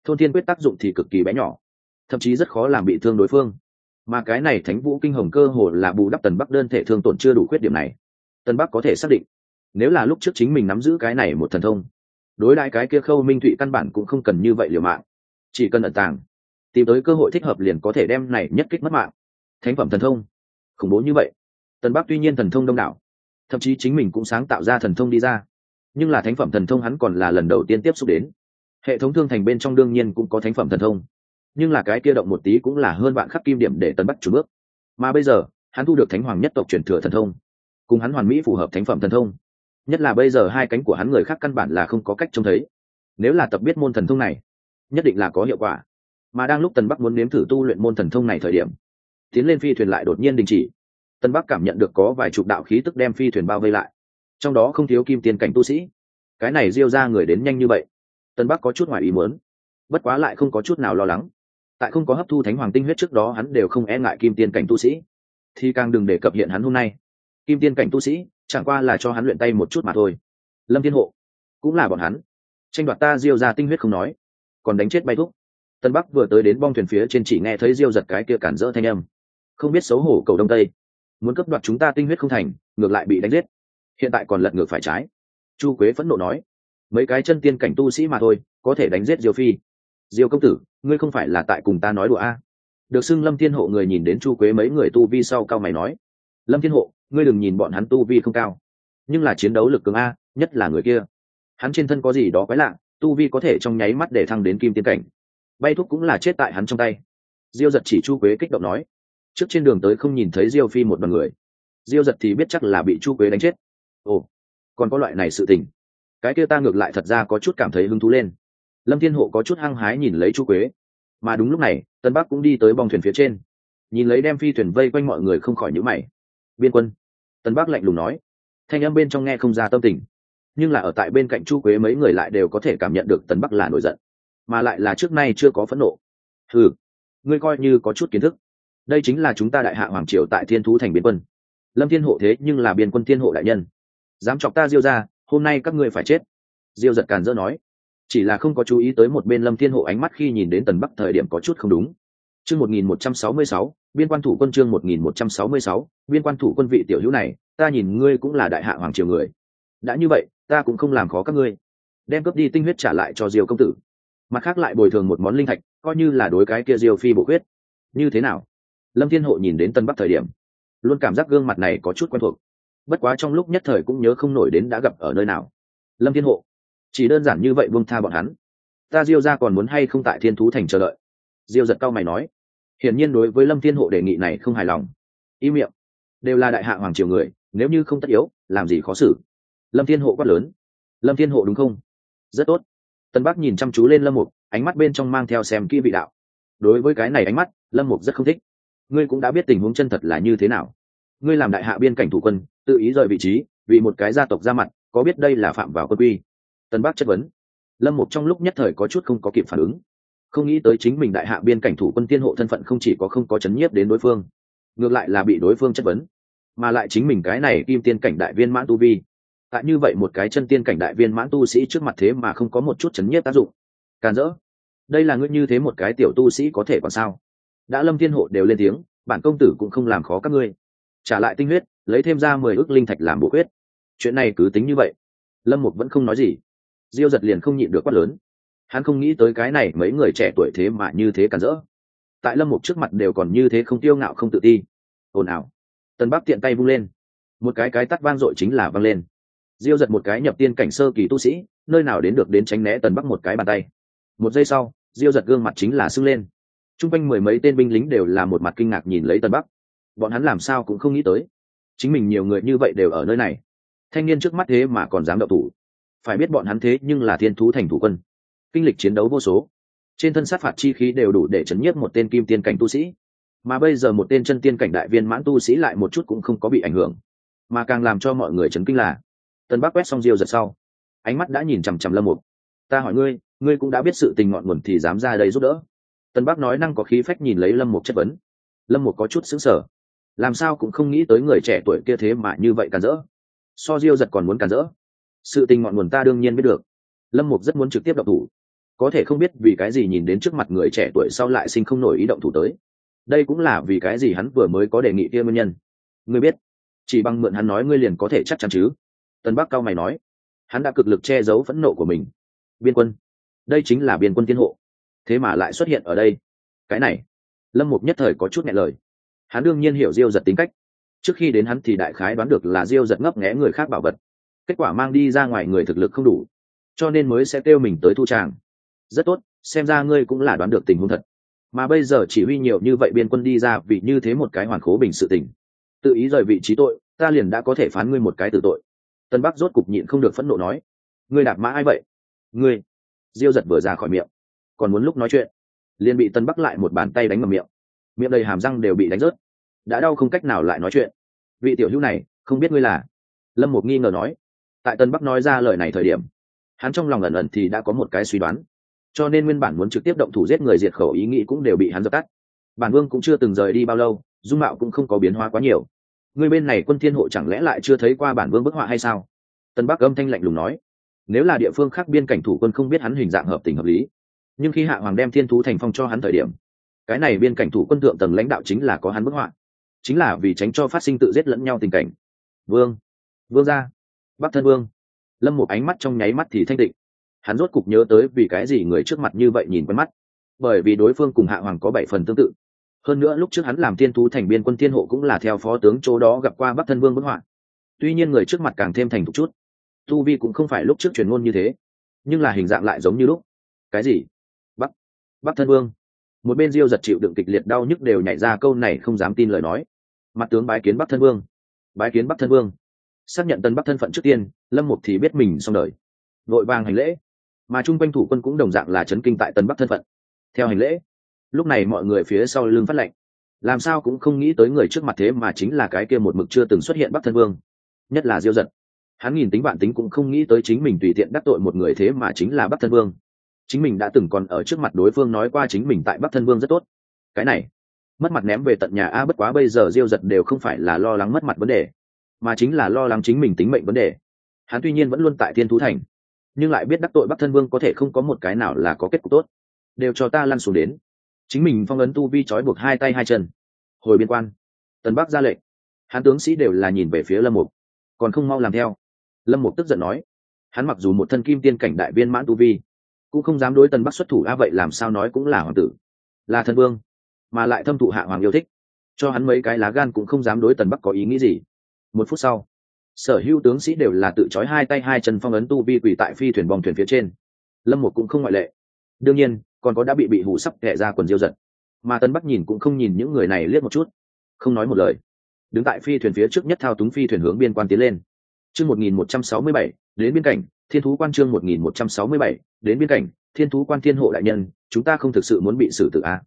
thôn thiên quyết tác dụng thì cực kỳ bé nhỏ, thậm chí rất khó làm bị thương đối phương mà cái này thánh vũ kinh hồng cơ hồ là bù đắp tần bắc đơn thể thương tổn chưa đủ khuyết điểm này. Tần bắc có thể xác định, nếu là lúc trước chính mình nắm giữ cái này một thần thông, đối đại cái kia khâu minh thụy căn bản cũng không cần như vậy liều mạng. Chỉ cần ẩn tàng, tìm tới cơ hội thích hợp liền có thể đem này nhất kích mất mạng. Thánh phẩm thần thông, khủng bố như vậy. Tần bắc tuy nhiên thần thông đông đảo, thậm chí chính mình cũng sáng tạo ra thần thông đi ra. Nhưng là thánh phẩm thần thông hắn còn là lần đầu tiên tiếp xúc đến. Hệ thống thương thành bên trong đương nhiên cũng có thánh phẩm thần thông nhưng là cái kia động một tí cũng là hơn bạn khắc kim điểm để tấn bắt chủ bước. Mà bây giờ, hắn thu được thánh hoàng nhất tộc truyền thừa thần thông, cùng hắn hoàn mỹ phù hợp thánh phẩm thần thông. Nhất là bây giờ hai cánh của hắn người khác căn bản là không có cách trông thấy. Nếu là tập biết môn thần thông này, nhất định là có hiệu quả. Mà đang lúc tần bắc muốn nếm thử tu luyện môn thần thông này thời điểm, tiến lên phi thuyền lại đột nhiên đình chỉ. Tân bắc cảm nhận được có vài chục đạo khí tức đem phi thuyền bao vây lại. Trong đó không thiếu kim tiền cảnh tu sĩ. Cái này diêu ra người đến nhanh như vậy. Tân bắc có chút ngoài ý muốn, bất quá lại không có chút nào lo lắng tại không có hấp thu thánh hoàng tinh huyết trước đó hắn đều không e ngại kim tiên cảnh tu sĩ. Thì càng đừng để cập hiện hắn hôm nay. Kim tiên cảnh tu sĩ, chẳng qua là cho hắn luyện tay một chút mà thôi. Lâm thiên hộ, cũng là bọn hắn. Tranh đoạt ta diêu ra tinh huyết không nói. Còn đánh chết bay thúc. Tân bắc vừa tới đến bong thuyền phía trên chỉ nghe thấy diêu giật cái kia cản rỡ thanh âm. Không biết xấu hổ cầu đông tây. Muốn cấp đoạt chúng ta tinh huyết không thành, ngược lại bị đánh giết. Hiện tại còn lật ngược phải trái. Chu quế phẫn nộ nói. Mấy cái chân tiên cảnh tu sĩ mà thôi, có thể đánh giết diêu phi diêu công tử, ngươi không phải là tại cùng ta nói đùa a? Được xưng lâm thiên hộ người nhìn đến chu quế mấy người tu vi sau cao mày nói. Lâm thiên hộ, ngươi đừng nhìn bọn hắn tu vi không cao, nhưng là chiến đấu lực cường a, nhất là người kia. Hắn trên thân có gì đó quái lạ, tu vi có thể trong nháy mắt để thăng đến kim tiên cảnh. Bay thuốc cũng là chết tại hắn trong tay. Diêu giật chỉ chu quế kích động nói. Trước trên đường tới không nhìn thấy diêu phi một đ o n người. Diêu giật thì biết chắc là bị chu quế đánh chết. Ồ, còn có loại này sự tình. Cái kia ta ngược lại thật ra có chút cảm thấy hứng thú lên lâm thiên hộ có chút hăng hái nhìn lấy chu quế. Mà đúng lúc này, tân bắc cũng đi tới bong thuyền phía trên. Nhìn lấy đem phi thuyền vây quanh mọi người không khỏi nhữ mày. Biên quân. Tân bắc lạnh lùng nói. Thanh âm bên trong nghe không ra tâm tình. Nhưng là ở tại bên cạnh chu quế mấy người lại đều có thể cảm nhận được Tân bắc là nổi giận. Mà lại là trước nay chưa có phẫn nộ. Ừ ngươi coi như có chút kiến thức. Đây chính là chúng ta đại hạ hoàng triều tại thiên thú thành biên quân. Lâm thiên hộ thế nhưng là biên quân thiên hộ đại nhân. Dám chọc ta diêu ra hôm nay các ngươi phải chết. Diêu giật càn dỡ nói chỉ là không có chú ý tới một bên lâm thiên hộ ánh mắt khi nhìn đến tần bắc thời điểm có chút không đúng. Chương một nghìn một trăm sáu mươi sáu, biên quan thủ quân chương một nghìn một trăm sáu mươi sáu, biên quan thủ quân vị tiểu hữu này, ta nhìn ngươi cũng là đại hạ hoàng triều người. Đã như vậy, ta cũng không làm khó các ngươi. Đem cướp đi tinh huyết trả lại cho diêu công tử. Mặt khác lại bồi thường một món linh thạch, coi như là đối cái kia diêu phi bổ huyết như thế nào? Lâm thiên hộ nhìn đến tân bắc thời điểm, luôn cảm giác gương mặt này có chút quen thuộc. Bất quá trong lúc nhất thời cũng nhớ không nổi đến đã gặp ở nơi nào. Lâm thiên hộ chỉ đơn giản như vậy buông tha bọn hắn. Ta diêu ra còn muốn hay không tại thiên thú thành chờ đợi? Diêu giật cao mày nói. Hiển nhiên đối với lâm thiên hộ đề nghị này không hài lòng. Y miệng. Đều là đại hạ hoàng triều người, nếu như không tất yếu, làm gì khó xử? Lâm thiên hộ quát lớn. Lâm thiên hộ đúng không? Rất tốt. Tân bắc nhìn chăm chú lên lâm mục, ánh mắt bên trong mang theo xem kỹ vị đạo. Đối với cái này ánh mắt, lâm mục rất không thích. Ngươi cũng đã biết tình huống chân thật là như thế nào. Ngươi làm đại hạ biên cảnh thủ quân, tự ý rời vị trí, vì một cái gia tộc ra mặt, có biết đây là phạm vào quân quy tân bắc chất vấn. Lâm mục trong lúc nhất thời có chút không có kịp phản ứng. Không nghĩ tới chính mình đại hạ biên cảnh thủ quân tiên hộ thân phận không chỉ có không có chấn nhiếp đến đối phương, ngược lại là bị đối phương chất vấn. Mà lại chính mình cái này kim tiên cảnh đại viên mãn tu vi. Tại như vậy một cái chân tiên cảnh đại viên mãn tu sĩ trước mặt thế mà không có một chút chấn nhiếp tác dụng. Càn rỡ. Đây là ngươi như thế một cái tiểu tu sĩ có thể còn sao? Đã lâm thiên hộ đều lên tiếng, bản công tử cũng không làm khó các ngươi. Trả lại tinh huyết, lấy thêm ra mười ước linh thạch làm bộ huyết chuyện này cứ tính như vậy. Lâm mục vẫn không nói gì diêu giật liền không nhịn được quát lớn. Hắn không nghĩ tới cái này mấy người trẻ tuổi thế mà như thế cản rỡ. Tại lâm mục trước mặt đều còn như thế không tiêu ngạo không tự ti. Ồn ào. Tân bắc tiện tay vung lên. Một cái cái tắt vang dội chính là vang lên. Diêu giật một cái nhập tiên cảnh sơ kỳ tu sĩ, nơi nào đến được đến tránh né tần bắc một cái bàn tay. Một giây sau, diêu giật gương mặt chính là sưng lên. T r u n g quanh mười mấy tên binh lính đều là một mặt kinh ngạc nhìn lấy Tần bắc. Bọn hắn làm sao cũng không nghĩ tới. Chính mình nhiều người như vậy đều ở nơi này. Thanh niên trước mắt thế mà còn dám đậu thủ phải biết bọn hắn thế nhưng là thiên thú thành thủ quân. Kinh lịch chiến đấu vô số. Trên thân sát phạt chi khí đều đủ để chấn nhiếp một tên kim tiên cảnh tu sĩ. Mà bây giờ một tên chân tiên cảnh đại viên mãn tu sĩ lại một chút cũng không có bị ảnh hưởng. Mà càng làm cho mọi người chấn kinh là, tân bắc quét xong diêu giật sau, ánh mắt đã nhìn chằm chằm lâm mục. Ta hỏi ngươi ngươi cũng đã biết sự tình ngọn nguồn thì dám ra đây giúp đỡ. Tân bắc nói năng có khí phách nhìn lấy lâm mục chất vấn. Lâm mục có chút sững sờ. Làm sao cũng không nghĩ tới người trẻ tuổi kia thế mà như vậy càn rỡ. So diêu giật còn muốn càn rỡ sự tình ngọn nguồn ta đương nhiên biết được. Lâm mục rất muốn trực tiếp động thủ. Có thể không biết vì cái gì nhìn đến trước mặt người trẻ tuổi sau lại sinh không nổi ý động thủ tới. Đây cũng là vì cái gì hắn vừa mới có đề nghị kia nguyên nhân. Ngươi biết, chỉ bằng mượn hắn nói ngươi liền có thể chắc chắn chứ? Tân bắc cao mày nói. Hắn đã cực lực che giấu phẫn nộ của mình. Biên quân. Đây chính là biên quân tiên hộ. Thế mà lại xuất hiện ở đây. Cái này. Lâm mục nhất thời có chút nhẹ lời. Hắn đương nhiên hiểu diêu giật tính cách. Trước khi đến hắn thì đại khái đoán được là diêu giật ngấp nghé người khác bảo vật kết quả mang đi ra ngoài người thực lực không đủ, cho nên mới sẽ kêu mình tới thu tràng. Rất tốt, xem ra ngươi cũng là đoán được tình huống thật. Mà bây giờ chỉ huy nhiều như vậy biên quân đi ra vì như thế một cái hoàn khố bình sự tình. Tự ý rời vị trí tội, ta liền đã có thể phán ngươi một cái tử tội. Tân bắc rốt cục nhịn không được phẫn nộ nói, ngươi đạp mã ai vậy? Ngươi. Diêu giật vừa ra khỏi miệng. Còn muốn lúc nói chuyện? Liền bị tân bắc lại một bàn tay đánh vào miệng. Miệng đầy hàm răng đều bị đánh rớt. Đã đau không cách nào lại nói chuyện. Vị tiểu hữu này, không biết ngươi là? Lâm một nghi ngờ nói tại tân bắc nói ra lời này thời điểm, hắn trong lòng ẩn ẩn thì đã có một cái suy đoán. Cho nên nguyên bản muốn trực tiếp động thủ giết người diệt khẩu ý nghĩ cũng đều bị hắn dập tắt. Bản vương cũng chưa từng rời đi bao lâu, dung mạo cũng không có biến hóa quá nhiều. Người bên này quân thiên hộ chẳng lẽ lại chưa thấy qua bản vương bức họa hay sao? Tân bắc âm thanh lạnh lùng nói, nếu là địa phương khác biên cảnh thủ quân không biết hắn hình dạng hợp tình hợp lý. Nhưng khi hạ hoàng đem thiên thú thành phong cho hắn thời điểm, cái này biên cảnh thủ quân thượng tầng lãnh đạo chính là có hắn bức họa. Chính là vì tránh cho phát sinh tự giết lẫn nhau tình cảnh. Vương vương gia bắc thân vương. Lâm một ánh mắt trong nháy mắt thì thanh định hắn rốt cục nhớ tới vì cái gì người trước mặt như vậy nhìn quen mắt. Bởi vì đối phương cùng hạ hoàng có bảy phần tương tự. Hơn nữa lúc trước hắn làm thiên thú thành biên quân thiên hộ cũng là theo phó tướng chỗ đó gặp qua bắc thân vương bức họa. Tuy nhiên người trước mặt càng thêm thành thục chút. Tu vi cũng không phải lúc trước truyền ngôn như thế. Nhưng là hình dạng lại giống như lúc. Cái gì? Bắc bắc thân vương. Một bên diêu giật chịu đựng kịch liệt đau nhức đều nhảy ra câu này không dám tin lời nói. Mặt tướng bái kiến bắc thân vương. Bái kiến bắc thân vương xác nhận tân bắc thân phận trước tiên, lâm mục thì biết mình xong đời. Vội vàng hành lễ. Mà chung quanh thủ quân cũng đồng dạng là chấn kinh tại tân bắc thân phận. Theo hành lễ, lúc này mọi người phía sau lưng phát lệnh. Làm sao cũng không nghĩ tới người trước mặt thế mà chính là cái kia một mực chưa từng xuất hiện bắc thân vương. Nhất là diêu giật hắn nhìn tính bạn tính cũng không nghĩ tới chính mình tùy tiện đắc tội một người thế mà chính là bắc thân vương. Chính mình đã từng còn ở trước mặt đối phương nói qua chính mình tại bắc thân vương rất tốt. Cái này, mất mặt ném về tận nhà a, bất quá bây giờ diêu giật đều không phải là lo lắng mất mặt vấn đề mà chính là lo lắng chính mình tính mệnh vấn đề. Hắn tuy nhiên vẫn luôn tại thiên thú thành, nhưng lại biết đắc tội bắc thân vương có thể không có một cái nào là có kết cục tốt. Đều cho ta lăn xuống đến. Chính mình phong ấn tu vi trói buộc hai tay hai chân. Hồi biên quan. Tần bắc ra lệnh. Hắn tướng sĩ đều là nhìn về phía lâm mục. Còn không mau làm theo. Lâm mục tức giận nói. Hắn mặc dù một thân kim tiên cảnh đại viên mãn tu vi, cũng không dám đối tần bắc xuất thủ. A, vậy làm sao nói cũng là hoàng tử. Là thân vương, mà lại thâm thụ hạ hoàng yêu thích. Cho hắn mấy cái lá gan cũng không dám đối tần bắc có ý nghĩ gì một phút sau, sở hữu tướng sĩ đều là tự trói hai tay hai chân phong ấn tu vi quỳ tại phi thuyền bong thuyền phía trên. Lâm một cũng không ngoại lệ. Đương nhiên, còn có đã bị bị hủ sắp kẻ ra quần diêu giật. Mà tân bắc nhìn cũng không nhìn những người này liếc một chút. Không nói một lời. Đứng tại phi thuyền phía trước nhất thao túng phi thuyền hướng biên quan tiến lên. Chương một nghìn một trăm sáu mươi bảy, đến biên cảnh, thiên thú quan chương một nghìn một trăm sáu mươi bảy, đến biên cảnh, thiên thú quan thiên hộ đại nhân, chúng ta không thực sự muốn bị xử tử a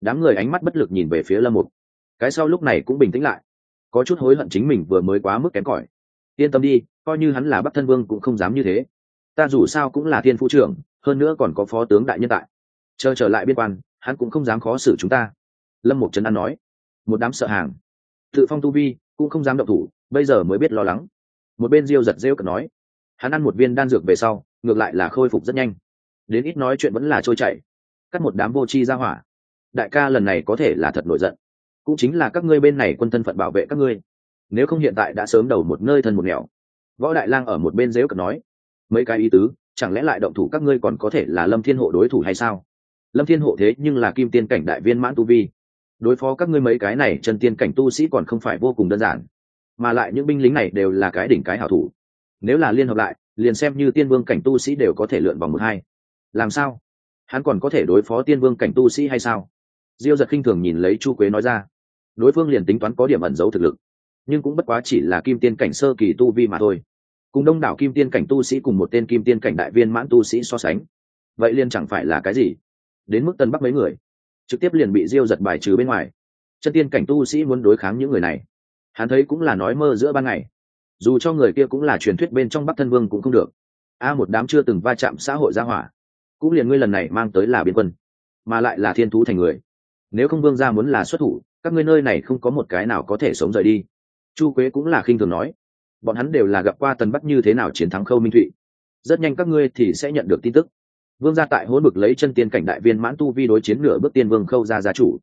đám người ánh mắt bất lực nhìn về phía lâm mục cái sau lúc này cũng bình tĩnh lại có chút hối hận chính mình vừa mới quá mức kém cỏi. Yên tâm đi, coi như hắn là bắc thân vương cũng không dám như thế. Ta dù sao cũng là thiên phu trưởng, hơn nữa còn có phó tướng đại nhân tại. Chờ trở lại biên quan, hắn cũng không dám khó xử chúng ta. Lâm một trấn an nói. Một đám sợ hàng. Tự phong tu vi, cũng không dám động thủ, bây giờ mới biết lo lắng. Một bên diêu giật rêu cật nói. Hắn ăn một viên đan dược về sau, ngược lại là khôi phục rất nhanh. Đến ít nói chuyện vẫn là trôi chảy. Cắt một đám vô tri ra hỏa. Đại ca lần này có thể là thật nổi giận cũng chính là các ngươi bên này quân thân phận bảo vệ các ngươi. Nếu không hiện tại đã sớm đầu một nơi thân một nẻo. Võ đại lang ở một bên dếu cật nói, mấy cái ý tứ, chẳng lẽ lại động thủ các ngươi còn có thể là lâm thiên hộ đối thủ hay sao? Lâm thiên hộ thế nhưng là kim tiên cảnh đại viên mãn tu vi. Đối phó các ngươi mấy cái này chân tiên cảnh tu sĩ còn không phải vô cùng đơn giản, mà lại những binh lính này đều là cái đỉnh cái hảo thủ. Nếu là liên hợp lại, liền xem như tiên vương cảnh tu sĩ đều có thể lượn vòng một hai. Làm sao? Hắn còn có thể đối phó tiên vương cảnh tu sĩ hay sao? Diêu giật khinh thường nhìn lấy chu quế nói ra đối phương liền tính toán có điểm ẩn giấu thực lực, nhưng cũng bất quá chỉ là kim tiên cảnh sơ kỳ tu vi mà thôi. Cùng đông đảo kim tiên cảnh tu sĩ cùng một tên kim tiên cảnh đại viên mãn tu sĩ so sánh, vậy liền chẳng phải là cái gì? Đến mức tân bắc mấy người, trực tiếp liền bị diêu giật bài trừ bên ngoài. Chân tiên cảnh tu sĩ muốn đối kháng những người này, hắn thấy cũng là nói mơ giữa ban ngày. Dù cho người kia cũng là truyền thuyết bên trong bắc thân vương cũng không được. A một đám chưa từng va chạm xã hội gia hỏa, cũng liền ngươi lần này mang tới là biên quân, mà lại là thiên thú thành người. Nếu không vương gia muốn là xuất thủ các ngươi nơi này không có một cái nào có thể sống rời đi. Chu quế cũng là khinh thường nói, bọn hắn đều là gặp qua tần bắc như thế nào chiến thắng khâu minh thụy. Rất nhanh các ngươi thì sẽ nhận được tin tức. Vương gia tại hỗn bực lấy chân tiên cảnh đại viên mãn tu vi đối chiến nửa bước tiên vương khâu ra gia chủ.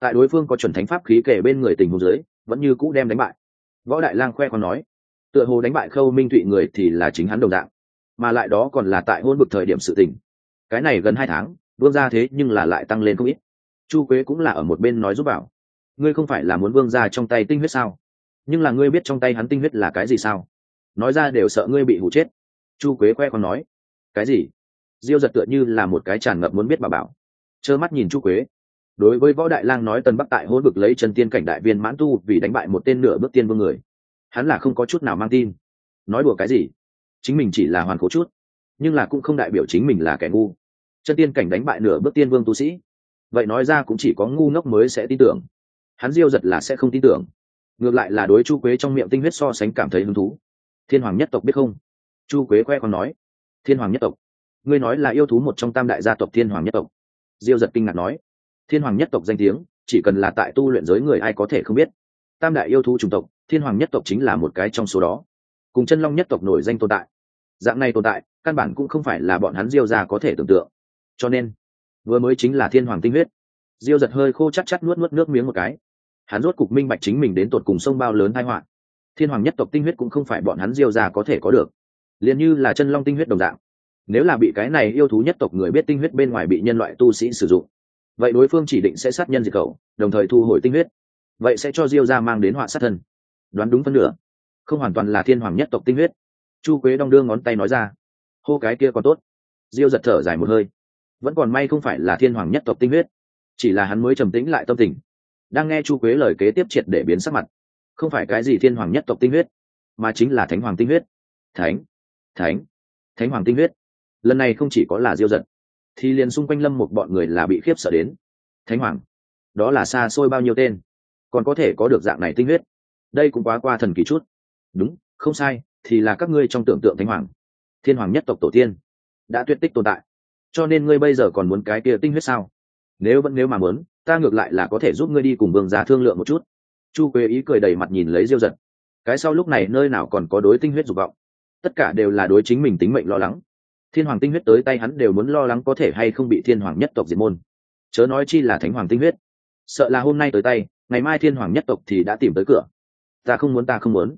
Tại đối phương có chuẩn thánh pháp khí kể bên người tình hồ dưới, vẫn như cũ đem đánh bại. Võ đại lang khoe còn nói, tựa hồ đánh bại khâu minh thụy người thì là chính hắn đồng dạng, mà lại đó còn là tại hôn bực thời điểm sự tình. Cái này gần hai tháng, vương gia thế nhưng là lại tăng lên không ít. Chu quế cũng là ở một bên nói giúp bảo ngươi không phải là muốn vương ra trong tay tinh huyết sao? Nhưng là ngươi biết trong tay hắn tinh huyết là cái gì sao? Nói ra đều sợ ngươi bị hụ chết. Chu quế khoe còn nói. Cái gì? Diêu giật tựa như là một cái tràn ngập muốn biết bà bảo. Trơ mắt nhìn chu quế. Đối với võ đại lang nói tần bắc tại hôn vực lấy chân tiên cảnh đại viên mãn tu vì đánh bại một tên nửa bước tiên vương người, hắn là không có chút nào mang tin. Nói đùa cái gì? Chính mình chỉ là hoàn cố chút, nhưng là cũng không đại biểu chính mình là kẻ ngu. Chân tiên cảnh đánh bại nửa bước tiên vương tu sĩ. Vậy nói ra cũng chỉ có ngu ngốc mới sẽ tin tưởng hắn diêu giật là sẽ không tin tưởng. Ngược lại là đối chu quế trong miệng tinh huyết so sánh cảm thấy hứng thú. Thiên hoàng nhất tộc biết không? Chu quế khoe còn nói. Thiên hoàng nhất tộc. Ngươi nói là yêu thú một trong tam đại gia tộc thiên hoàng nhất tộc. Diêu giật kinh ngạc nói. Thiên hoàng nhất tộc danh tiếng, chỉ cần là tại tu luyện giới người ai có thể không biết. Tam đại yêu thú chủng tộc, thiên hoàng nhất tộc chính là một cái trong số đó. Cùng chân long nhất tộc nổi danh tồn tại. Dạng này tồn tại, căn bản cũng không phải là bọn hắn diêu ra có thể tưởng tượng. Cho nên, vừa mới chính là thiên hoàng tinh huyết. Diêu giật hơi khô chắc chắc nuốt nuốt nước miếng một cái hắn rốt cục minh bạch chính mình đến tột cùng sông bao lớn hai họa. Thiên hoàng nhất tộc tinh huyết cũng không phải bọn hắn diêu ra có thể có được. Liền như là chân long tinh huyết đồng dạng. Nếu là bị cái này yêu thú nhất tộc người biết tinh huyết bên ngoài bị nhân loại tu sĩ sử dụng, vậy đối phương chỉ định sẽ sát nhân diệt khẩu, đồng thời thu hồi tinh huyết. Vậy sẽ cho diêu ra mang đến họa sát thân. Đoán đúng phân nửa. Không hoàn toàn là thiên hoàng nhất tộc tinh huyết. Chu quế đong đưa ngón tay nói ra. Hô cái kia còn tốt. Diêu giật thở dài một hơi. Vẫn còn may không phải là thiên hoàng nhất tộc tinh huyết. Chỉ là hắn mới trầm tĩnh lại tâm tình đang nghe chu quế lời kế tiếp triệt để biến sắc mặt. Không phải cái gì thiên hoàng nhất tộc tinh huyết, mà chính là thánh hoàng tinh huyết. Thánh thánh thánh hoàng tinh huyết. Lần này không chỉ có là diêu giật, thì liền xung quanh lâm một bọn người là bị khiếp sợ đến. Thánh hoàng, đó là xa xôi bao nhiêu tên, còn có thể có được dạng này tinh huyết? Đây cũng quá qua thần kỳ chút. Đúng, không sai, thì là các ngươi trong tưởng tượng thánh hoàng. Thiên hoàng nhất tộc tổ tiên đã tuyệt tích tồn tại. Cho nên ngươi bây giờ còn muốn cái kia tinh huyết sao? Nếu vẫn nếu mà muốn, ta ngược lại là có thể giúp ngươi đi cùng vương gia thương lượng một chút. Chu quế ý cười đầy mặt nhìn lấy diêu giật cái sau lúc này nơi nào còn có đối tinh huyết dục vọng? Tất cả đều là đối chính mình tính mệnh lo lắng. Thiên hoàng tinh huyết tới tay hắn đều muốn lo lắng có thể hay không bị thiên hoàng nhất tộc diệt môn. Chớ nói chi là thánh hoàng tinh huyết. Sợ là hôm nay tới tay, ngày mai thiên hoàng nhất tộc thì đã tìm tới cửa. Ta không muốn, ta không muốn.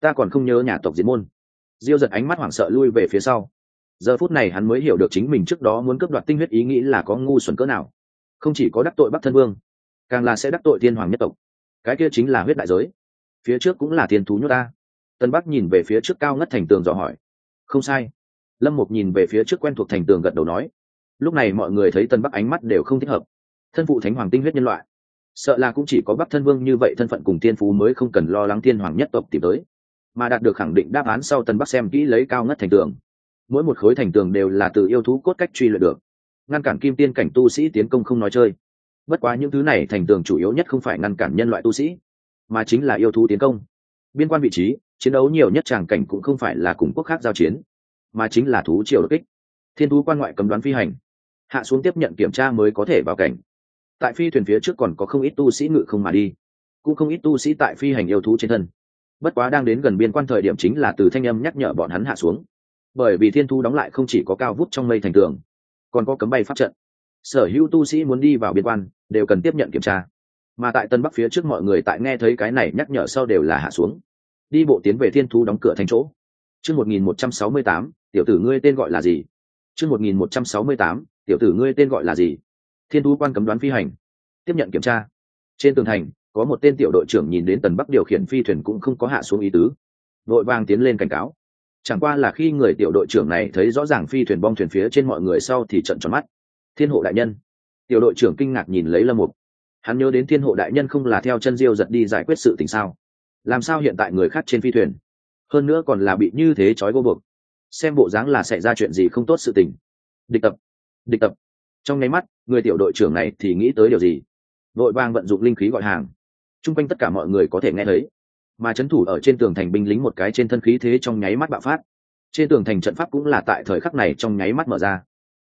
Ta còn không nhớ nhà tộc diệt môn. Diêu giật ánh mắt hoảng sợ lui về phía sau. Giờ phút này hắn mới hiểu được chính mình trước đó muốn cướp đoạt tinh huyết ý nghĩ là có ngu xuẩn cỡ nào không chỉ có đắc tội bắc thân vương, càng là sẽ đắc tội thiên hoàng nhất tộc. Cái kia chính là huyết đại giới. Phía trước cũng là thiên thú nhốt ta. Tân bắc nhìn về phía trước cao ngất thành tường dò hỏi. Không sai. Lâm Mục nhìn về phía trước quen thuộc thành tường gật đầu nói. Lúc này mọi người thấy tân bắc ánh mắt đều không thích hợp. Thân phụ thánh hoàng tinh huyết nhân loại. Sợ là cũng chỉ có bắc thân vương như vậy thân phận cùng Thiên phú mới không cần lo lắng thiên hoàng nhất tộc tìm tới. Mà đạt được khẳng định đáp án sau tân bắc xem kỹ lấy cao ngất thành tường. Mỗi một khối thành tường đều là từ yêu thú cốt cách truy luyện được ngăn cản kim tiên cảnh tu sĩ tiến công không nói chơi. Bất quá những thứ này thành tường chủ yếu nhất không phải ngăn cản nhân loại tu sĩ, mà chính là yêu thú tiến công. Biên quan vị trí, chiến đấu nhiều nhất tràng cảnh cũng không phải là cùng quốc khác giao chiến, mà chính là thú triều đột kích. Thiên thú quan ngoại cấm đoán phi hành. Hạ xuống tiếp nhận kiểm tra mới có thể vào cảnh. Tại phi thuyền phía trước còn có không ít tu sĩ ngự không mà đi, cũng không ít tu sĩ tại phi hành yêu thú trên thân. Bất quá đang đến gần biên quan thời điểm chính là từ thanh âm nhắc nhở bọn hắn hạ xuống. Bởi vì thiên thu đóng lại không chỉ có cao vút trong mây thành tường còn có cấm bay pháp trận. Sở hữu tu sĩ muốn đi vào biên quan, đều cần tiếp nhận kiểm tra. Mà tại tân bắc phía trước mọi người tại nghe thấy cái này nhắc nhở sau đều là hạ xuống. Đi bộ tiến về thiên thu đóng cửa thành chỗ. Chương một nghìn một trăm sáu mươi tám, tiểu tử ngươi tên gọi là gì? Chương một nghìn một trăm sáu mươi tám, tiểu tử ngươi tên gọi là gì? Thiên thú quan cấm đoán phi hành. Tiếp nhận kiểm tra. Trên tường thành, có một tên tiểu đội trưởng nhìn đến tần bắc điều khiển phi thuyền cũng không có hạ xuống ý tứ. Vội vàng tiến lên cảnh cáo chẳng qua là khi người tiểu đội trưởng này thấy rõ ràng phi thuyền bong thuyền phía trên mọi người sau thì trận tròn mắt. Thiên hộ đại nhân. Tiểu đội trưởng kinh ngạc nhìn lấy lâm mục. Hắn nhớ đến thiên hộ đại nhân không là theo chân diêu giật đi giải quyết sự tình sao? Làm sao hiện tại người khác trên phi thuyền? Hơn nữa còn là bị như thế trói vô buộc. Xem bộ dáng là xảy ra chuyện gì không tốt sự tình. Địch tập. Địch tập. Trong nháy mắt, người tiểu đội trưởng này thì nghĩ tới điều gì? Vội vàng vận dụng linh khí gọi hàng. Chung quanh tất cả mọi người có thể nghe thấy mà c thủ ở trên tường thành binh lính một cái trên thân khí thế trong nháy mắt bạo phát. Trên tường thành trận pháp cũng là tại thời khắc này trong nháy mắt mở ra.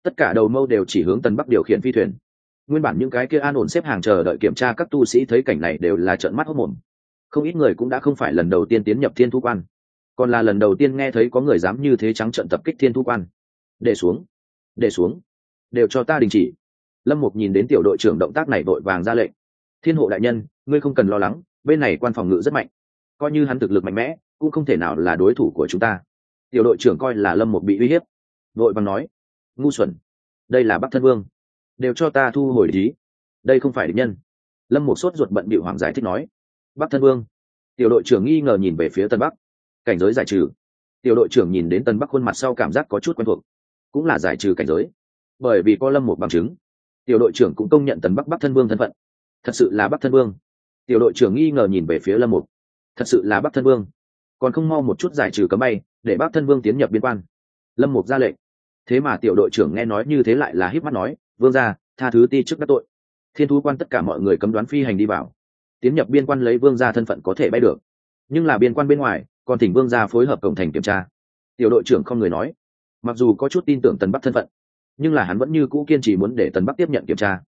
Tất cả đầu mâu đều chỉ hướng tân bắc điều khiển phi thuyền. Nguyên bản những cái kia an ổn xếp hàng chờ đợi kiểm tra các tu sĩ thấy cảnh này đều là trợn mắt hốc mồm không ít người cũng đã không phải lần đầu tiên tiến nhập thiên thu quan. Còn là lần đầu tiên nghe thấy có người dám như thế trắng trận tập kích thiên thu quan. Để xuống. Để xuống. Đều cho ta đình chỉ. Lâm mục nhìn đến tiểu đội trưởng động tác này vội vàng ra lệnh. Thiên hộ đại nhân, ngươi không cần lo lắng, bên này quan phòng ngự rất mạnh coi như hắn thực lực mạnh mẽ, cũng không thể nào là đối thủ của chúng ta. Tiểu đội trưởng coi là lâm mục bị uy hiếp. Vội bằng nói, ngu xuẩn, đây là bắc thân vương, đều cho ta thu hồi lý đây không phải định nhân. Lâm một sốt ruột bận bịu hoàng giải thích nói, bắc thân vương. Tiểu đội trưởng nghi ngờ nhìn về phía tân bắc. Cảnh giới giải trừ. Tiểu đội trưởng nhìn đến tân bắc khuôn mặt sau cảm giác có chút quen thuộc, cũng là giải trừ cảnh giới. Bởi vì có lâm một bằng chứng, tiểu đội trưởng cũng công nhận tần bắc bắc thân vương thân phận. Thật sự là bắc thân vương. Tiểu đội trưởng nghi ngờ nhìn về phía lâm một thật sự là bắc thân vương. Còn không mau một chút giải trừ cấm bay, để bắc thân vương tiến nhập biên quan. Lâm mục ra lệnh. Thế mà tiểu đội trưởng nghe nói như thế lại là híp mắt nói, vương gia, tha thứ ti trước các tội. Thiên thú quan tất cả mọi người cấm đoán phi hành đi vào. Tiến nhập biên quan lấy vương gia thân phận có thể bay được. Nhưng là biên quan bên ngoài, còn thỉnh vương gia phối hợp cổng thành kiểm tra. Tiểu đội trưởng không người nói. Mặc dù có chút tin tưởng tần bắc thân phận, nhưng là hắn vẫn như cũ kiên trì muốn để tần bắc tiếp nhận kiểm tra.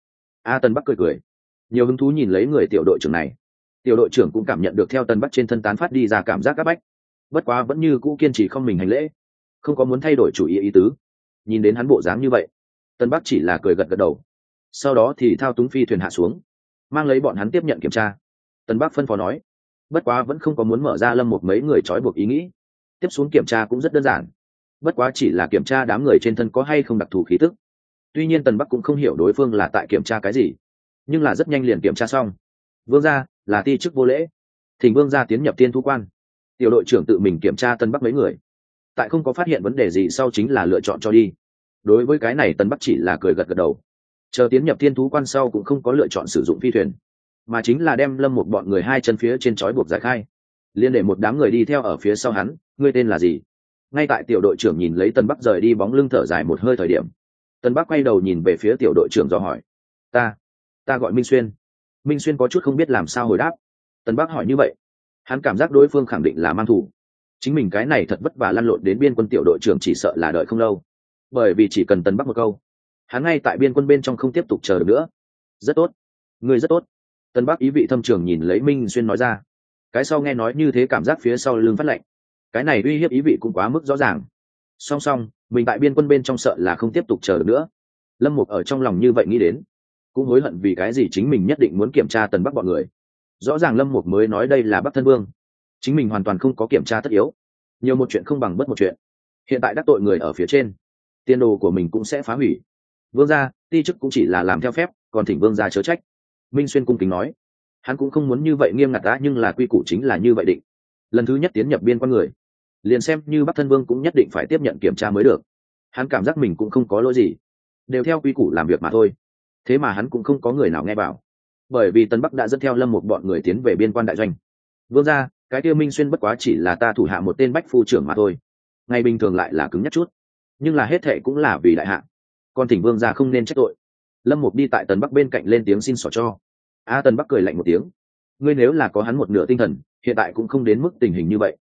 A tần bắc cười cười. Nhiều hứng thú nhìn lấy người tiểu đội trưởng này tiểu đội trưởng cũng cảm nhận được theo tần bắc trên thân tán phát đi ra cảm giác áp bách. Bất quá vẫn như cũ kiên trì không mình hành lễ. Không có muốn thay đổi chủ ý ý tứ. Nhìn đến hắn bộ dáng như vậy, tần bắc chỉ là cười gật gật đầu. Sau đó thì thao túng phi thuyền hạ xuống, mang lấy bọn hắn tiếp nhận kiểm tra. Tần bắc phân phó nói, bất quá vẫn không có muốn mở ra lâm một mấy người trói buộc ý nghĩ. Tiếp xuống kiểm tra cũng rất đơn giản. Bất quá chỉ là kiểm tra đám người trên thân có hay không đặc thù khí tức. Tuy nhiên tần bắc cũng không hiểu đối phương là tại kiểm tra cái gì, nhưng là rất nhanh liền kiểm tra xong. Vương gia là ti chức vô lễ. Thỉnh vương gia tiến nhập tiên thu quan. Tiểu đội trưởng tự mình kiểm tra tân bắc mấy người. Tại không có phát hiện vấn đề gì sau chính là lựa chọn cho đi. Đối với cái này tân bắc chỉ là cười gật gật đầu. Chờ tiến nhập thiên thú quan sau cũng không có lựa chọn sử dụng phi thuyền, mà chính là đem lâm một bọn người hai chân phía trên trói buộc giải khai. Liên để một đám người đi theo ở phía sau hắn, ngươi tên là gì? Ngay tại tiểu đội trưởng nhìn lấy tân bắc rời đi bóng lưng thở dài một hơi thời điểm, tân bắc quay đầu nhìn về phía tiểu đội trưởng do hỏi, ta ta gọi minh xuyên minh xuyên có chút không biết làm sao hồi đáp. Tân bắc hỏi như vậy, hắn cảm giác đối phương khẳng định là mang thủ. Chính mình cái này thật vất vả lăn lộn đến biên quân tiểu đội trưởng chỉ sợ là đợi không lâu. Bởi vì chỉ cần tân bắc một câu, hắn ngay tại biên quân bên trong không tiếp tục chờ được nữa. Rất tốt. Người rất tốt. Tân bắc ý vị thâm trường nhìn lấy minh xuyên nói ra. Cái sau nghe nói như thế cảm giác phía sau lưng phát lệnh cái này uy hiếp ý vị cũng quá mức rõ ràng. Song song, mình tại biên quân bên trong sợ là không tiếp tục chờ được nữa. Lâm mục ở trong lòng như vậy nghĩ đến cũng hối hận vì cái gì chính mình nhất định muốn kiểm tra tần bắc bọn người. Rõ ràng lâm mục mới nói đây là bắc thân vương. Chính mình hoàn toàn không có kiểm tra tất yếu. Nhiều một chuyện không bằng bất một chuyện. Hiện tại đắc tội người ở phía trên, tiền đồ của mình cũng sẽ phá hủy. Vương gia, ti chức cũng chỉ là làm theo phép, còn thỉnh vương gia chớ trách. Minh xuyên cung kính nói. Hắn cũng không muốn như vậy nghiêm ngặt đã nhưng là quy củ chính là như vậy định. Lần thứ nhất tiến nhập biên con người, liền xem như bắc thân vương cũng nhất định phải tiếp nhận kiểm tra mới được. Hắn cảm giác mình cũng không có lỗi gì. Đều theo quy củ làm việc mà thôi thế mà hắn cũng không có người nào nghe bảo bởi vì tân bắc đã dẫn theo lâm một bọn người tiến về biên quan đại doanh. Vương ra cái tiêu minh xuyên bất quá chỉ là ta thủ hạ một tên bách phu trưởng mà thôi. Ngày bình thường lại là cứng nhất chút. Nhưng là hết thệ cũng là vì đại hạ. Còn thỉnh vương ra không nên trách tội. Lâm mục đi tại tần bắc bên cạnh lên tiếng xin xỏ cho. A à, tần bắc cười lạnh một tiếng. Ngươi nếu là có hắn một nửa tinh thần hiện tại cũng không đến mức tình hình như vậy.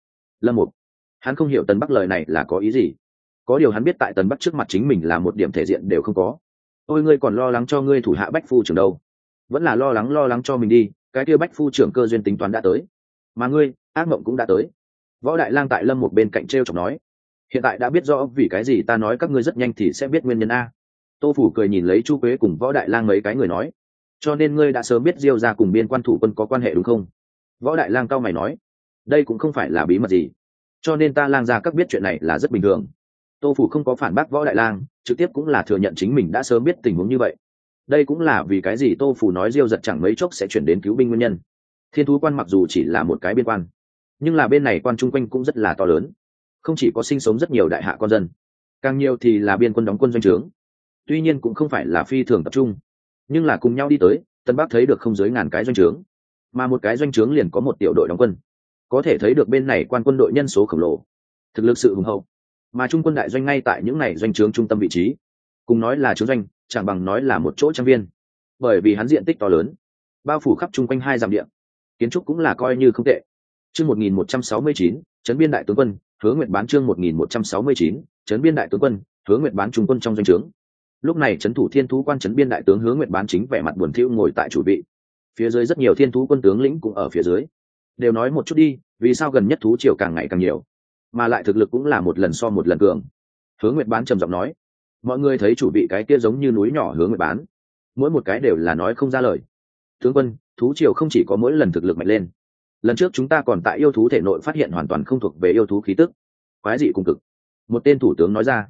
Lâm mục hắn không hiểu tần bắc lời này là có ý gì. Có điều hắn biết tại tần bắc trước mặt chính mình là một điểm thể diện đều không có ôi, ngươi còn lo lắng cho ngươi thủ hạ bách phu trưởng đâu? Vẫn là lo lắng lo lắng cho mình đi, cái kia bách phu trưởng cơ duyên tính toán đã tới. Mà ngươi, ác mộng cũng đã tới. Võ đại lang tại lâm một bên cạnh t r e o chọc nói, hiện tại đã biết rõ vì cái gì ta nói các ngươi rất nhanh thì sẽ biết nguyên nhân a. Tô phủ cười nhìn lấy chu quế cùng võ đại lang mấy cái người nói, cho nên ngươi đã sớm biết diêu ra cùng biên quan thủ quân có quan hệ đúng không? Võ đại lang cao mày nói, đây cũng không phải là bí mật gì. Cho nên ta lang ra các biết chuyện này là rất bình thường. Tô phủ không có phản bác võ đại lang trực tiếp cũng là thừa nhận chính mình đã sớm biết tình huống như vậy. Đây cũng là vì cái gì tô phủ nói diêu giật chẳng mấy chốc sẽ chuyển đến cứu binh nguyên nhân. Thiên thú quan mặc dù chỉ là một cái biên quan, nhưng là bên này quan chung quanh cũng rất là to lớn, không chỉ có sinh sống rất nhiều đại hạ con dân, càng nhiều thì là biên quân đóng quân doanh trướng. Tuy nhiên cũng không phải là phi thường tập trung, nhưng là cùng nhau đi tới, tân bắc thấy được không dưới ngàn cái doanh trướng, mà một cái doanh trướng liền có một tiểu đội đóng quân. Có thể thấy được bên này quan quân đội nhân số khổng lồ, thực lực sự hùng hậu mà trung quân đại doanh ngay tại những này doanh trướng trung tâm vị trí. Cùng nói là trướng doanh, chẳng bằng nói là một chỗ trang viên. Bởi vì hắn diện tích to lớn, bao phủ khắp chung quanh hai dặm điện kiến trúc cũng là coi như không tệ. Chương một nghìn một trăm sáu mươi chín, trấn biên đại tướng quân, hứa nguyện bán chương một nghìn một trăm sáu mươi chín, trấn biên đại tướng quân, hứa nguyện bán trung quân trong doanh trướng. Lúc này trấn thủ thiên thú quan trấn biên đại tướng hứa nguyện bán chính vẻ mặt buồn thiu ngồi tại chủ vị. Phía dưới rất nhiều thiên thú quân tướng lĩnh cũng ở phía dưới. Đều nói một chút đi, vì sao gần nhất thú triều càng ngày càng nhiều? Mà lại thực lực cũng là một lần so một lần cường. Hứa nguyệt bán trầm giọng nói, mọi người thấy chủ vị cái kia giống như núi nhỏ hứa nguyệt bán, mỗi một cái đều là nói không ra lời. Tướng quân, thú triều không chỉ có mỗi lần thực lực mạnh lên, lần trước chúng ta còn tại yêu thú thể nội phát hiện hoàn toàn không thuộc về yêu thú khí tức. Quái dị cùng cực. Một tên thủ tướng nói ra,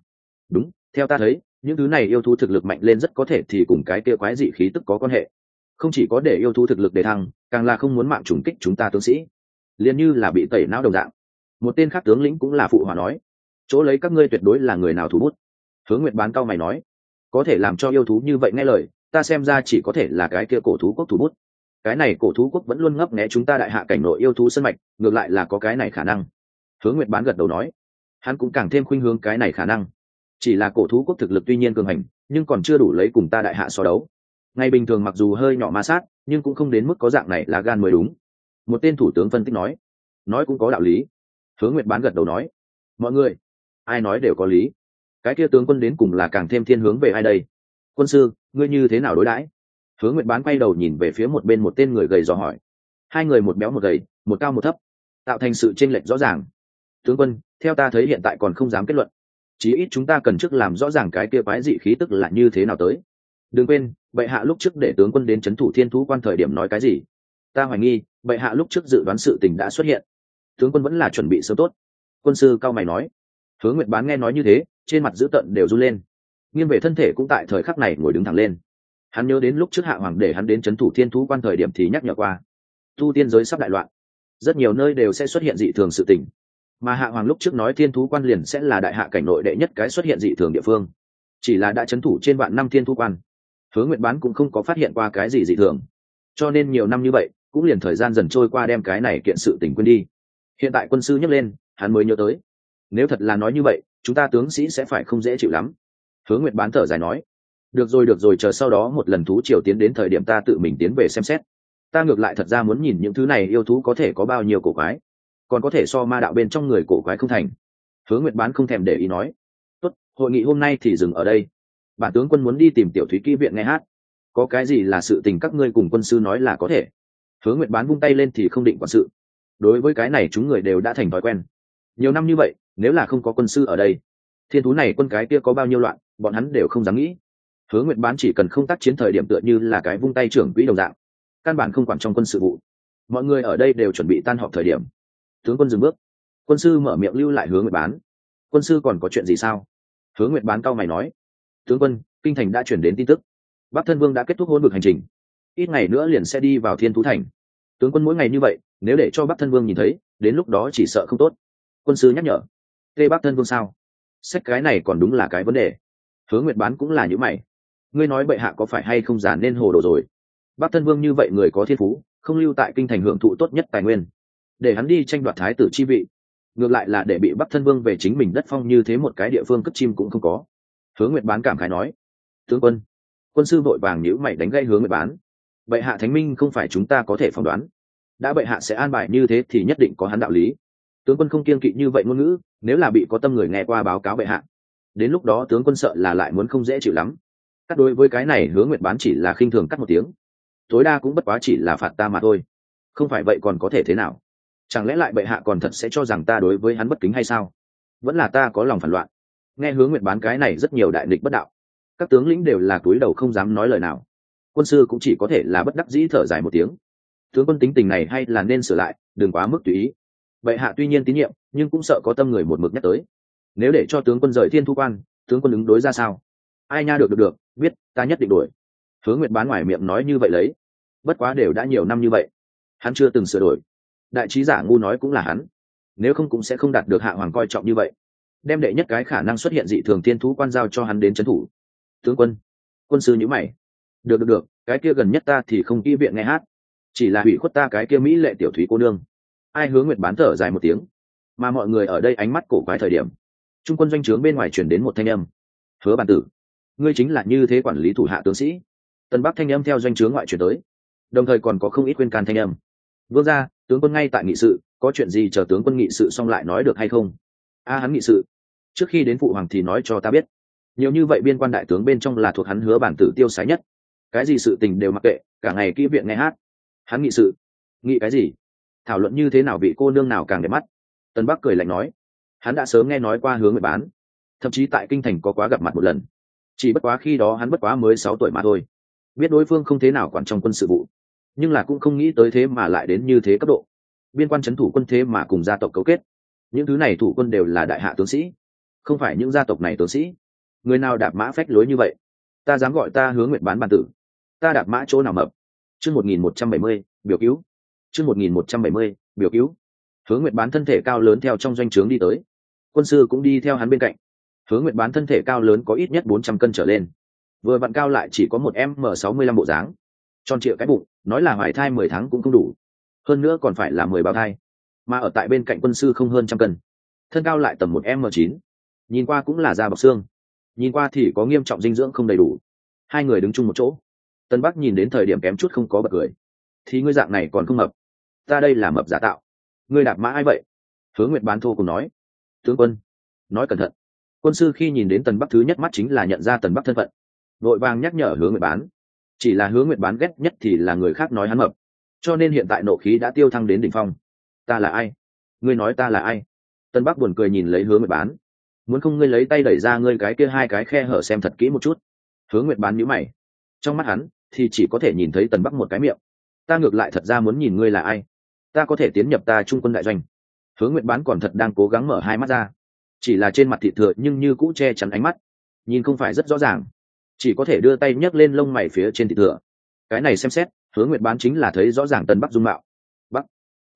đúng, theo ta thấy, những thứ này yêu thú thực lực mạnh lên rất có thể thì cùng cái kia quái dị khí tức có quan hệ. Không chỉ có để yêu thú thực lực để thăng, càng là không muốn mạng trùng kích chúng ta tướng sĩ. Liền như là bị tẩy não đồng dạng một tên khác tướng lĩnh cũng là phụ hòa nói, chỗ lấy các ngươi tuyệt đối là người nào thủ bút? Hướng nguyệt bán cao mày nói, có thể làm cho yêu thú như vậy nghe lời, ta xem ra chỉ có thể là cái kia cổ thú quốc thủ bút. Cái này cổ thú quốc vẫn luôn ngấp nghé chúng ta đại hạ cảnh nội yêu thú sân mạch, ngược lại là có cái này khả năng. Hướng nguyệt bán gật đầu nói, hắn cũng càng thêm khuynh hướng cái này khả năng. Chỉ là cổ thú quốc thực lực tuy nhiên cường hành, nhưng còn chưa đủ lấy cùng ta đại hạ so đấu. Ngày bình thường mặc dù hơi nhỏ ma sát, nhưng cũng không đến mức có dạng này là gan mới đúng. Một tên thủ tướng phân tích nói nói cũng có đạo lý hướng nguyệt bán gật đầu nói, mọi người, ai nói đều có lý. Cái kia tướng quân đến cùng là càng thêm thiên hướng về ai đây? Quân sư, ngươi như thế nào đối đãi? Hướng nguyệt bán quay đầu nhìn về phía một bên một tên người gầy dò hỏi. Hai người một béo một gầy, một cao một thấp, tạo thành sự chênh lệch rõ ràng. Tướng quân, theo ta thấy hiện tại còn không dám kết luận. Chí ít chúng ta cần trước làm rõ ràng cái kia quái dị khí tức là như thế nào tới. Đừng quên, bệ hạ lúc trước để tướng quân đến c h ấ n thủ thiên thú quan thời điểm nói cái gì. Ta hoài nghi, bệ hạ lúc trước dự đoán sự tình đã xuất hiện tướng quân vẫn là chuẩn bị sớm tốt. Quân sư cao mày nói. Hứa nguyệt bán nghe nói như thế, trên mặt dữ tợn đều run lên. Nghiêng về thân thể cũng tại thời khắc này ngồi đứng thẳng lên. Hắn nhớ đến lúc trước hạ hoàng để hắn đến c h ấ n thủ thiên thú quan thời điểm thì nhắc nhở qua. Tu tiên giới sắp đại loạn. Rất nhiều nơi đều sẽ xuất hiện dị thường sự tình. Mà hạ hoàng lúc trước nói thiên thú quan liền sẽ là đại hạ cảnh nội đệ nhất cái xuất hiện dị thường địa phương. Chỉ là đã c h ấ n thủ trên vạn năm thiên thú quan. Hứa nguyện bán cũng không có phát hiện qua cái gì dị thường. Cho nên nhiều năm như vậy, cũng liền thời gian dần trôi qua đem cái này kiện sự tình quên đi hiện tại quân sư nhắc lên, hắn mới nhớ tới. Nếu thật là nói như vậy, chúng ta tướng sĩ sẽ phải không dễ chịu lắm. Hứa nguyệt bán thở dài nói. Được rồi được rồi, chờ sau đó một lần thú triều tiến đến thời điểm ta tự mình tiến về xem xét. Ta ngược lại thật ra muốn nhìn những thứ này yêu thú có thể có bao nhiêu cổ quái. Còn có thể so ma đạo bên trong người cổ quái không thành. Hứa nguyệt bán không thèm để ý nói. Tốt, hội nghị hôm nay thì dừng ở đây. Bản tướng quân muốn đi tìm tiểu thúy kỹ viện nghe hát. Có cái gì là sự tình các ngươi cùng quân sư nói là có thể. Hứa nguyệt bán vung tay lên thì không định quản sự đối với cái này chúng người đều đã thành thói quen. Nhiều năm như vậy, nếu là không có quân sư ở đây, thiên thú này quân cái kia có bao nhiêu loạn, bọn hắn đều không dám nghĩ. Hứa nguyện bán chỉ cần không tác chiến thời điểm tựa như là cái vung tay trưởng quỹ đồng dạng, căn bản không quản trong quân sự vụ. Mọi người ở đây đều chuẩn bị tan họp thời điểm. Tướng quân dừng bước. Quân sư mở miệng lưu lại hứa nguyện bán. Quân sư còn có chuyện gì sao? Hứa nguyện bán cao mày nói. Tướng quân, kinh thành đã chuyển đến tin tức. Bắc thân vương đã kết thúc hôn vực hành trình. Ít ngày nữa liền sẽ đi vào thiên thú thành. Tướng quân mỗi ngày như vậy nếu để cho bắc thân vương nhìn thấy, đến lúc đó chỉ sợ không tốt. Quân sư nhắc nhở, tê bắc thân vương sao? Xét cái này còn đúng là cái vấn đề. Hướng nguyệt bán cũng là những mày. Ngươi nói bệ hạ có phải hay không giả nên hồ đồ rồi? Bắc thân vương như vậy người có thiên phú, không lưu tại kinh thành hưởng thụ tốt nhất tài nguyên. Để hắn đi tranh đoạt thái tử chi vị, ngược lại là để bị bắc thân vương về chính mình đất phong như thế một cái địa phương cất chim cũng không có. Hướng nguyệt bán cảm khái nói, tướng quân. Quân sư vội vàng nhữ mày đánh gây hướng nguyệt bán. Bệ hạ thánh minh không phải chúng ta có thể phỏng đoán đã bệ hạ sẽ an bài như thế thì nhất định có hắn đạo lý. Tướng quân không kiên kỵ như vậy ngôn ngữ, nếu là bị có tâm người nghe qua báo cáo bệ hạ, đến lúc đó tướng quân sợ là lại muốn không dễ chịu lắm. Cắt đối với cái này Hứa nguyệt bán chỉ là khinh thường cắt một tiếng. Tối đa cũng bất quá chỉ là phạt ta mà thôi. Không phải vậy còn có thể thế nào? Chẳng lẽ lại bệ hạ còn thật sẽ cho rằng ta đối với hắn bất kính hay sao? Vẫn là ta có lòng phản loạn. Nghe Hứa nguyệt bán cái này rất nhiều đại địch bất đạo. Các tướng lĩnh đều là túi đầu không dám nói lời nào. Quân sư cũng chỉ có thể là bất đắc dĩ thở dài một tiếng tướng quân tính tình này hay là nên sửa lại, đừng quá mức tùy ý. Bệ hạ tuy nhiên tín nhiệm, nhưng cũng sợ có tâm người một mực nhắc tới. Nếu để cho tướng quân rời thiên thu quan, tướng quân ứng đối ra sao? Ai nha được được được, biết, ta nhất định đuổi. Hứa nguyệt bán ngoài miệng nói như vậy lấy. Bất quá đều đã nhiều năm như vậy, hắn chưa từng sửa đổi. Đại trí giả ngu nói cũng là hắn. Nếu không cũng sẽ không đạt được hạ hoàng coi trọng như vậy. Đem đệ nhất cái khả năng xuất hiện dị thường thiên thú quan giao cho hắn đến trấn thủ. Tướng quân quân sư nhữ mày. Được được được, cái kia gần nhất ta thì không kỹ viện nghe hát chỉ là hủy khuất ta cái kia mỹ lệ tiểu thúy cô nương. Ai hướng nguyệt bán thở dài một tiếng, mà mọi người ở đây ánh mắt cổ quái thời điểm, trung quân doanh trướng bên ngoài chuyển đến một thanh âm. Hứa bản tử, ngươi chính là như thế quản lý thủ hạ tướng sĩ. Tân bắc thanh âm theo doanh trướng ngoại chuyển tới, đồng thời còn có không ít khuyên can thanh âm. Vương ra tướng quân ngay tại nghị sự, có chuyện gì chờ tướng quân nghị sự xong lại nói được hay không? A hắn nghị sự, trước khi đến phụ hoàng thì nói cho ta biết. Nhiều như vậy biên quan đại tướng bên trong là thuộc hắn hứa bản tử tiêu sái nhất. Cái gì sự tình đều mặc kệ, cả ngày kỹ viện nghe hát hắn nghị sự. Nghị cái gì? Thảo luận như thế nào vị cô nương nào càng đẹp mắt? Tân bắc cười lạnh nói. Hắn đã sớm nghe nói qua hướng người bán. Thậm chí tại kinh thành có quá gặp mặt một lần. Chỉ bất quá khi đó hắn bất quá mới sáu tuổi mà thôi. Biết đối phương không thế nào quản trong quân sự vụ. Nhưng là cũng không nghĩ tới thế mà lại đến như thế cấp độ. Biên quan c h ấ n thủ quân thế mà cùng gia tộc cấu kết. Những thứ này thủ quân đều là đại hạ tướng sĩ. Không phải những gia tộc này tướng sĩ. Người nào đạp mã phách lối như vậy? Ta dám gọi ta hướng nguyện bán bàn tử. Ta đạp mã chỗ nào mập? Chương một nghìn một trăm bảy mươi, biểu cứu. Chương một nghìn một trăm bảy mươi, biểu cứu. Hướng nguyện bán thân thể cao lớn theo trong doanh trướng đi tới. Quân sư cũng đi theo hắn bên cạnh. Hướng nguyện bán thân thể cao lớn có ít nhất bốn trăm cân trở lên. Vừa vặn cao lại chỉ có một m sáu mươi lăm bộ dáng. Tròn trịa cái bụng, nói là hoài thai mười tháng cũng không đủ. Hơn nữa còn phải là mười bao thai. Mà ở tại bên cạnh quân sư không hơn trăm cân. Thân cao lại tầm một m chín. Nhìn qua cũng là da bọc xương. Nhìn qua thì có nghiêm trọng dinh dưỡng không đầy đủ. Hai người đứng chung một chỗ tân bắc nhìn đến thời điểm kém chút không có bật cười. Thì ngươi dạng này còn không mập? Ta đây là mập giả tạo. Ngươi đạp mã ai vậy? Hướng nguyệt bán thô cùng nói. Tướng quân, nói cẩn thận. Quân sư khi nhìn đến tần bắc thứ nhất mắt chính là nhận ra tần bắc thân phận. Vội vàng nhắc nhở hướng nguyệt bán. Chỉ là hướng nguyệt bán ghét nhất thì là người khác nói hắn mập. Cho nên hiện tại nộ khí đã tiêu thăng đến đỉnh phong. Ta là ai? Ngươi nói ta là ai? Tân bắc buồn cười nhìn lấy hướng nguyệt bán. Muốn không ngươi lấy tay đẩy ra ngươi cái kia hai cái khe hở xem thật kỹ một chút. Hướng nguyệt bán nhíu mày. Trong mắt hắn thì chỉ có thể nhìn thấy tần bắc một cái miệng. Ta ngược lại thật ra muốn nhìn ngươi là ai. Ta có thể tiến nhập ta trung quân đại doanh. Hướng nguyện bán còn thật đang cố gắng mở hai mắt ra. Chỉ là trên mặt thị thừa nhưng như cũ che chắn ánh mắt. Nhìn không phải rất rõ ràng. Chỉ có thể đưa tay nhấc lên lông mày phía trên thị thừa. Cái này xem xét hướng nguyện bán chính là thấy rõ ràng tần bắc dung mạo. Bắc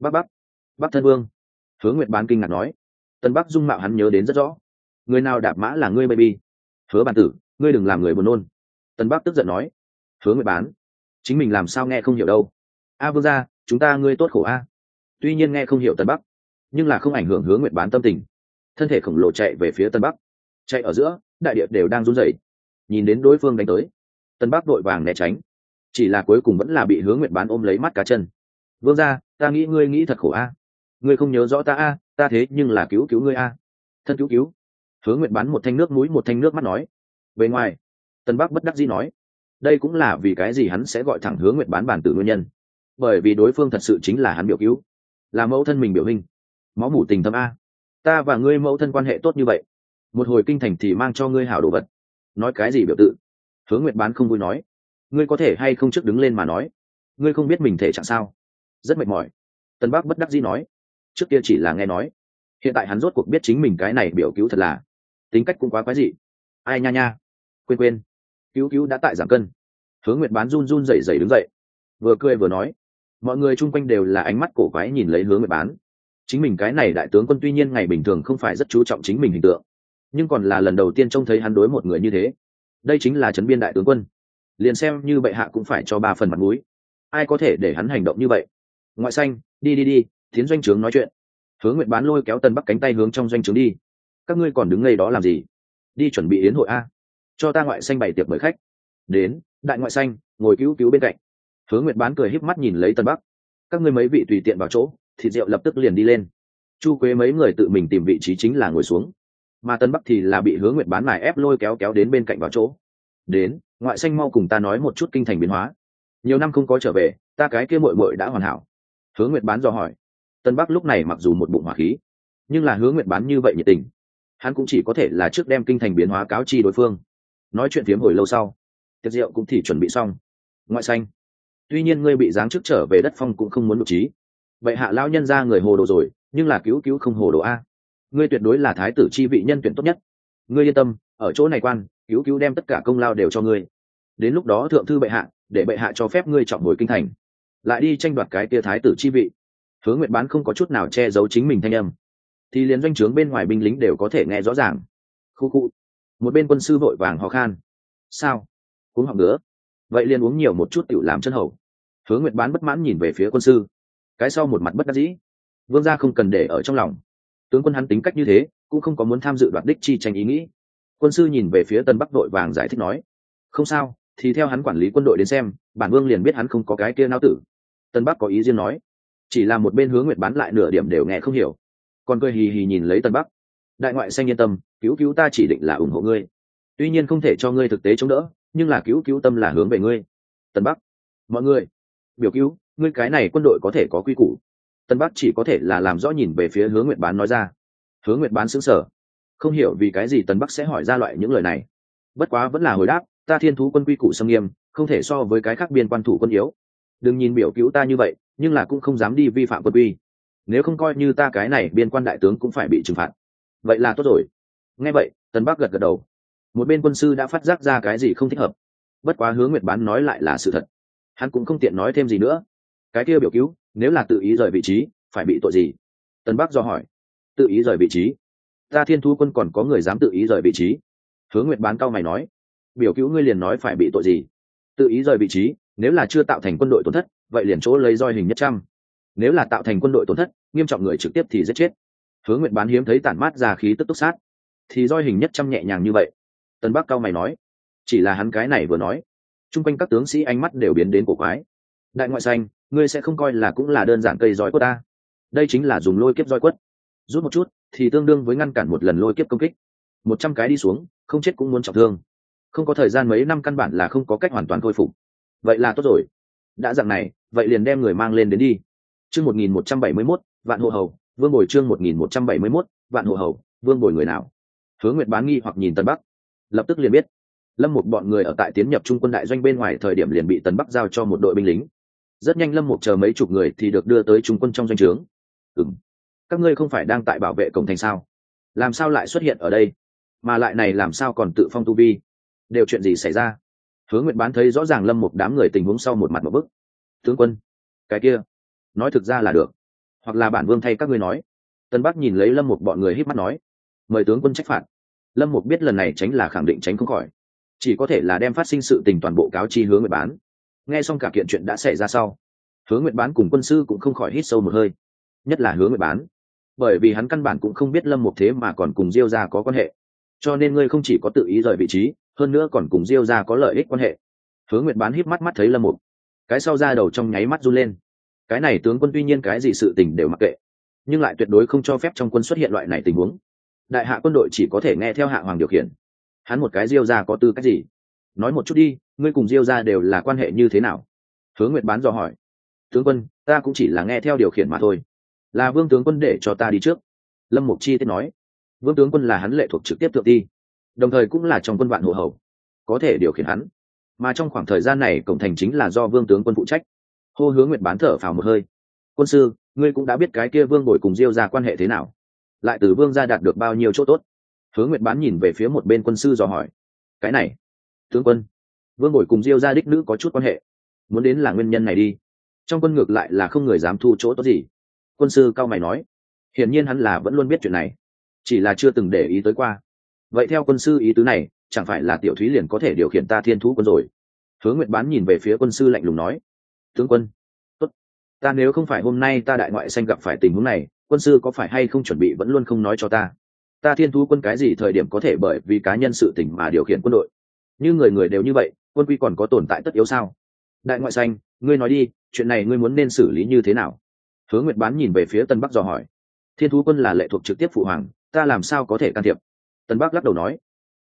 bắc bắc bắc thân vương. Hướng nguyện bán kinh ngạc nói. Tân bắc dung mạo hắn nhớ đến rất rõ. Người nào đạp mã là ngươi, baby? Hứa bàn tử, ngươi đừng làm người buồn nôn. Tân bắc tức giận nói hứa nguyện bán. Chính mình làm sao nghe không hiểu đâu. A vương gia, chúng ta ngươi tốt khổ a. Tuy nhiên nghe không hiểu tân bắc, nhưng là không ảnh hưởng hướng nguyện bán tâm tình. Thân thể khổng lồ chạy về phía tân bắc. Chạy ở giữa, đại địa đều đang run rẩy. Nhìn đến đối phương đánh tới, tân bắc đội vàng né tránh. Chỉ là cuối cùng vẫn là bị hướng nguyện bán ôm lấy mắt cá chân. Vương gia, ta nghĩ ngươi nghĩ thật khổ a. Ngươi không nhớ rõ ta a, ta thế nhưng là cứu cứu ngươi a. Thân cứu cứu. Hướng nguyện bán một thanh nước mũi, một thanh nước mắt nói. Về ngoài, tân bắc bất đắc dĩ nói đây cũng là vì cái gì hắn sẽ gọi thẳng hướng nguyện bán bản tử nguyên nhân. Bởi vì đối phương thật sự chính là hắn biểu cứu. Là mẫu thân mình biểu hình. Máu mủ tình thâm a. Ta và ngươi mẫu thân quan hệ tốt như vậy. Một hồi kinh thành thì mang cho ngươi hảo đồ vật. Nói cái gì biểu tự? Hướng nguyện bán không vui nói. Ngươi có thể hay không trước đứng lên mà nói? Ngươi không biết mình thể trạng sao? Rất mệt mỏi. Tân bắc bất đắc dĩ nói. Trước kia chỉ là nghe nói. Hiện tại hắn rốt cuộc biết chính mình cái này biểu cứu thật là. Tính cách cũng quá quái dị. Ai nha nha. Quên quên cứu cứu đã tại giảm cân. Hướng nguyệt bán run run rẩy rẩy đứng dậy. Vừa cười vừa nói, mọi người chung quanh đều là ánh mắt cổ quái nhìn lấy hướng nguyệt bán. Chính mình cái này đại tướng quân tuy nhiên ngày bình thường không phải rất chú trọng chính mình hình tượng, nhưng còn là lần đầu tiên trông thấy hắn đối một người như thế. Đây chính là trấn biên đại tướng quân. Liền xem như bệ hạ cũng phải cho ba phần mặt mũi. Ai có thể để hắn hành động như vậy? Ngoại xanh, đi đi đi, tiến doanh trướng nói chuyện. Hướng nguyện bán lôi kéo tân bắc cánh tay hướng trong doanh trướng đi. Các ngươi còn đứng ngay đó làm gì? Đi chuẩn bị yến hội a cho ta ngoại xanh bày tiệc mời khách. Đến, đại ngoại xanh, ngồi cứu cứu bên cạnh. Hướng nguyệt bán cười híp mắt nhìn lấy tân bắc. Các ngươi mấy vị tùy tiện vào chỗ, thịt rượu lập tức liền đi lên. Chu quế mấy người tự mình tìm vị trí chính là ngồi xuống. Mà tân bắc thì là bị hướng nguyệt bán mài ép lôi kéo kéo đến bên cạnh vào chỗ. Đến, ngoại xanh mau cùng ta nói một chút kinh thành biến hóa. Nhiều năm không có trở về, ta cái kia mội mội đã hoàn hảo. Hướng nguyệt bán dò hỏi. Tân bắc lúc này mặc dù một bụng hỏa khí, nhưng là hướng nguyệt bán như vậy nhiệt tình. Hắn cũng chỉ có thể là trước đem kinh thành biến hóa cáo chi đối phương nói chuyện phiếm hồi lâu sau, tiệc rượu cũng thì chuẩn bị xong. Ngoại xanh. Tuy nhiên ngươi bị giáng chức trở về đất phong cũng không muốn nội trí. Vậy hạ lão nhân ra người hồ đồ rồi, nhưng là cứu cứu không hồ đồ a. Ngươi tuyệt đối là thái tử chi vị nhân tuyển tốt nhất. Ngươi yên tâm, ở chỗ này quan, cứu cứu đem tất cả công lao đều cho ngươi. Đến lúc đó thượng thư bệ hạ, để bệ hạ cho phép ngươi chọn hồi kinh thành. Lại đi tranh đoạt cái tia thái tử chi vị. Hứa nguyệt bán không có chút nào che giấu chính mình thanh âm. Thì liền doanh trướng bên ngoài binh lính đều có thể nghe rõ ràng. Khu khu một bên quân sư vội vàng ho khan. Sao? Cũng học nữa. Vậy liền uống nhiều một chút tiểu làm chân hầu. Hứa nguyệt bán bất mãn nhìn về phía quân sư. Cái sau một mặt bất đắc dĩ. Vương gia không cần để ở trong lòng. Tướng quân hắn tính cách như thế, cũng không có muốn tham dự đoạt đích chi tranh ý nghĩ. Quân sư nhìn về phía tân bắc đội vàng giải thích nói, không sao, thì theo hắn quản lý quân đội đến xem, bản vương liền biết hắn không có cái kia nao tử. Tân bắc có ý riêng nói. Chỉ là một bên hướng nguyệt bán lại nửa điểm đều nghe không hiểu. Còn cười hì hì nhìn lấy tân bắc đại ngoại xanh yên tâm, cứu cứu ta chỉ định là ủng hộ ngươi. Tuy nhiên không thể cho ngươi thực tế chống đỡ, nhưng là cứu cứu tâm là hướng về ngươi. Tân bắc, mọi người, biểu cứu, ngươi cái này quân đội có thể có quy củ. Tân bắc chỉ có thể là làm rõ nhìn về phía hướng nguyệt bán nói ra. Hướng nguyệt bán xứng sở không hiểu vì cái gì tân bắc sẽ hỏi ra loại những lời này. Bất quá vẫn là hồi đáp, ta thiên thú quân quy củ xâm nghiêm, không thể so với cái khác biên quan thủ quân yếu. Đừng nhìn biểu cứu ta như vậy, nhưng là cũng không dám đi vi phạm quân quy. Nếu không coi như ta cái này biên quan đại tướng cũng phải bị trừng phạt vậy là tốt rồi. Nghe vậy tân bắc gật gật đầu. Một bên quân sư đã phát giác ra cái gì không thích hợp. Bất quá hướng nguyệt bán nói lại là sự thật. Hắn cũng không tiện nói thêm gì nữa. Cái kia biểu cứu, nếu là tự ý rời vị trí, phải bị tội gì? Tân bắc do hỏi. Tự ý rời vị trí? Ta thiên thu quân còn có người dám tự ý rời vị trí? Hướng nguyệt bán cao mày nói. Biểu cứu ngươi liền nói phải bị tội gì? Tự ý rời vị trí, nếu là chưa tạo thành quân đội tổn thất, vậy liền chỗ lấy roi hình nhất trăm. Nếu là tạo thành quân đội tổn thất, nghiêm trọng người trực tiếp thì giết chết hướng nguyện bán hiếm thấy tản mát ra khí tức túc sát. Thì roi hình nhất trăm nhẹ nhàng như vậy. Tân bắc cao mày nói, chỉ là hắn cái này vừa nói. Chung quanh các tướng sĩ ánh mắt đều biến đến cổ quái. Đại ngoại xanh, ngươi sẽ không coi là cũng là đơn giản cây roi quất ta. Đây chính là dùng lôi kiếp roi quất. Rút một chút, thì tương đương với ngăn cản một lần lôi kiếp công kích. Một trăm cái đi xuống, không chết cũng muốn trọng thương. Không có thời gian mấy năm căn bản là không có cách hoàn toàn khôi phục. Vậy là tốt rồi. Đã dặn này, vậy liền đem người mang lên đến đi. Chương một nghìn một trăm bảy mươi mốt, vạn hộ hầu vương bồi chương một nghìn một trăm bảy mươi mốt, vạn hộ hầu, vương bồi người nào? Hướng nguyệt bán nghi hoặc nhìn tân bắc. Lập tức liền biết. Lâm một bọn người ở tại tiến nhập trung quân đại doanh bên ngoài thời điểm liền bị tần bắc giao cho một đội binh lính. Rất nhanh lâm một chờ mấy chục người thì được đưa tới trung quân trong doanh trướng. Ừ m các ngươi không phải đang tại bảo vệ cổng thành sao? Làm sao lại xuất hiện ở đây? Mà lại này làm sao còn tự phong tu vi? Đều chuyện gì xảy ra? Hứa nguyệt bán thấy rõ ràng lâm một đám người tình huống sau một mặt một bức. Tướng quân, cái kia, nói thực ra là được hoặc là bản vương thay các ngươi nói. Tân bắc nhìn lấy lâm một bọn người hít mắt nói, mời tướng quân trách phạt. Lâm một biết lần này tránh là khẳng định tránh không khỏi, chỉ có thể là đem phát sinh sự tình toàn bộ cáo chi hướng nguyện bán. Nghe xong cả kiện chuyện đã xảy ra sau hướng nguyện bán cùng quân sư cũng không khỏi hít sâu một hơi, nhất là hướng nguyện bán. Bởi vì hắn căn bản cũng không biết lâm một thế mà còn cùng diêu ra có quan hệ, cho nên ngươi không chỉ có tự ý rời vị trí, hơn nữa còn cùng diêu ra có lợi ích quan hệ. Hướng nguyện bán híp mắt mắt thấy lâm một cái sau ra đầu trong nháy mắt run lên cái này tướng quân tuy nhiên cái gì sự tình đều mặc kệ, nhưng lại tuyệt đối không cho phép trong quân xuất hiện loại này tình huống. Đại hạ quân đội chỉ có thể nghe theo hạ hoàng điều khiển. Hắn một cái diêu ra có tư cách gì? Nói một chút đi, ngươi cùng diêu ra đều là quan hệ như thế nào? Hướng nguyệt bán dò hỏi. Tướng quân, ta cũng chỉ là nghe theo điều khiển mà thôi. Là vương tướng quân để cho ta đi trước. Lâm mục chi tiết nói. Vương tướng quân là hắn lệ thuộc trực tiếp thượng ti, đồng thời cũng là trong quân vạn hộ hầu, có thể điều khiển hắn. Mà trong khoảng thời gian này cổng thành chính là do vương tướng quân phụ trách hô hướng nguyệt bán thở phào một hơi. Quân sư, ngươi cũng đã biết cái kia vương bồi cùng diêu ra quan hệ thế nào. Lại từ vương ra đạt được bao nhiêu chỗ tốt? Hướng nguyệt bán nhìn về phía một bên quân sư dò hỏi. Cái này, tướng quân, vương bồi cùng diêu ra đích nữ có chút quan hệ. Muốn đến là nguyên nhân này đi. Trong quân ngược lại là không người dám thu chỗ tốt gì. Quân sư cao mày nói. Hiển nhiên hắn là vẫn luôn biết chuyện này, chỉ là chưa từng để ý tới qua. Vậy theo quân sư ý tứ này, chẳng phải là tiểu thúy liền có thể điều khiển ta thiên thú quân rồi? Hướng nguyệt bán nhìn về phía quân sư lạnh lùng nói tướng quân. Tốt. Ta nếu không phải hôm nay ta đại ngoại xanh gặp phải tình huống này, quân sư có phải hay không chuẩn bị vẫn luôn không nói cho ta? Ta thiên thú quân cái gì thời điểm có thể bởi vì cá nhân sự tình mà điều khiển quân đội? Như người người đều như vậy, quân quy còn có tồn tại tất yếu sao? Đại ngoại xanh, ngươi nói đi, chuyện này ngươi muốn nên xử lý như thế nào? Hướng nguyệt bán nhìn về phía tân bắc dò hỏi. Thiên thú quân là lệ thuộc trực tiếp phụ hoàng, ta làm sao có thể can thiệp? Tân bắc lắc đầu nói.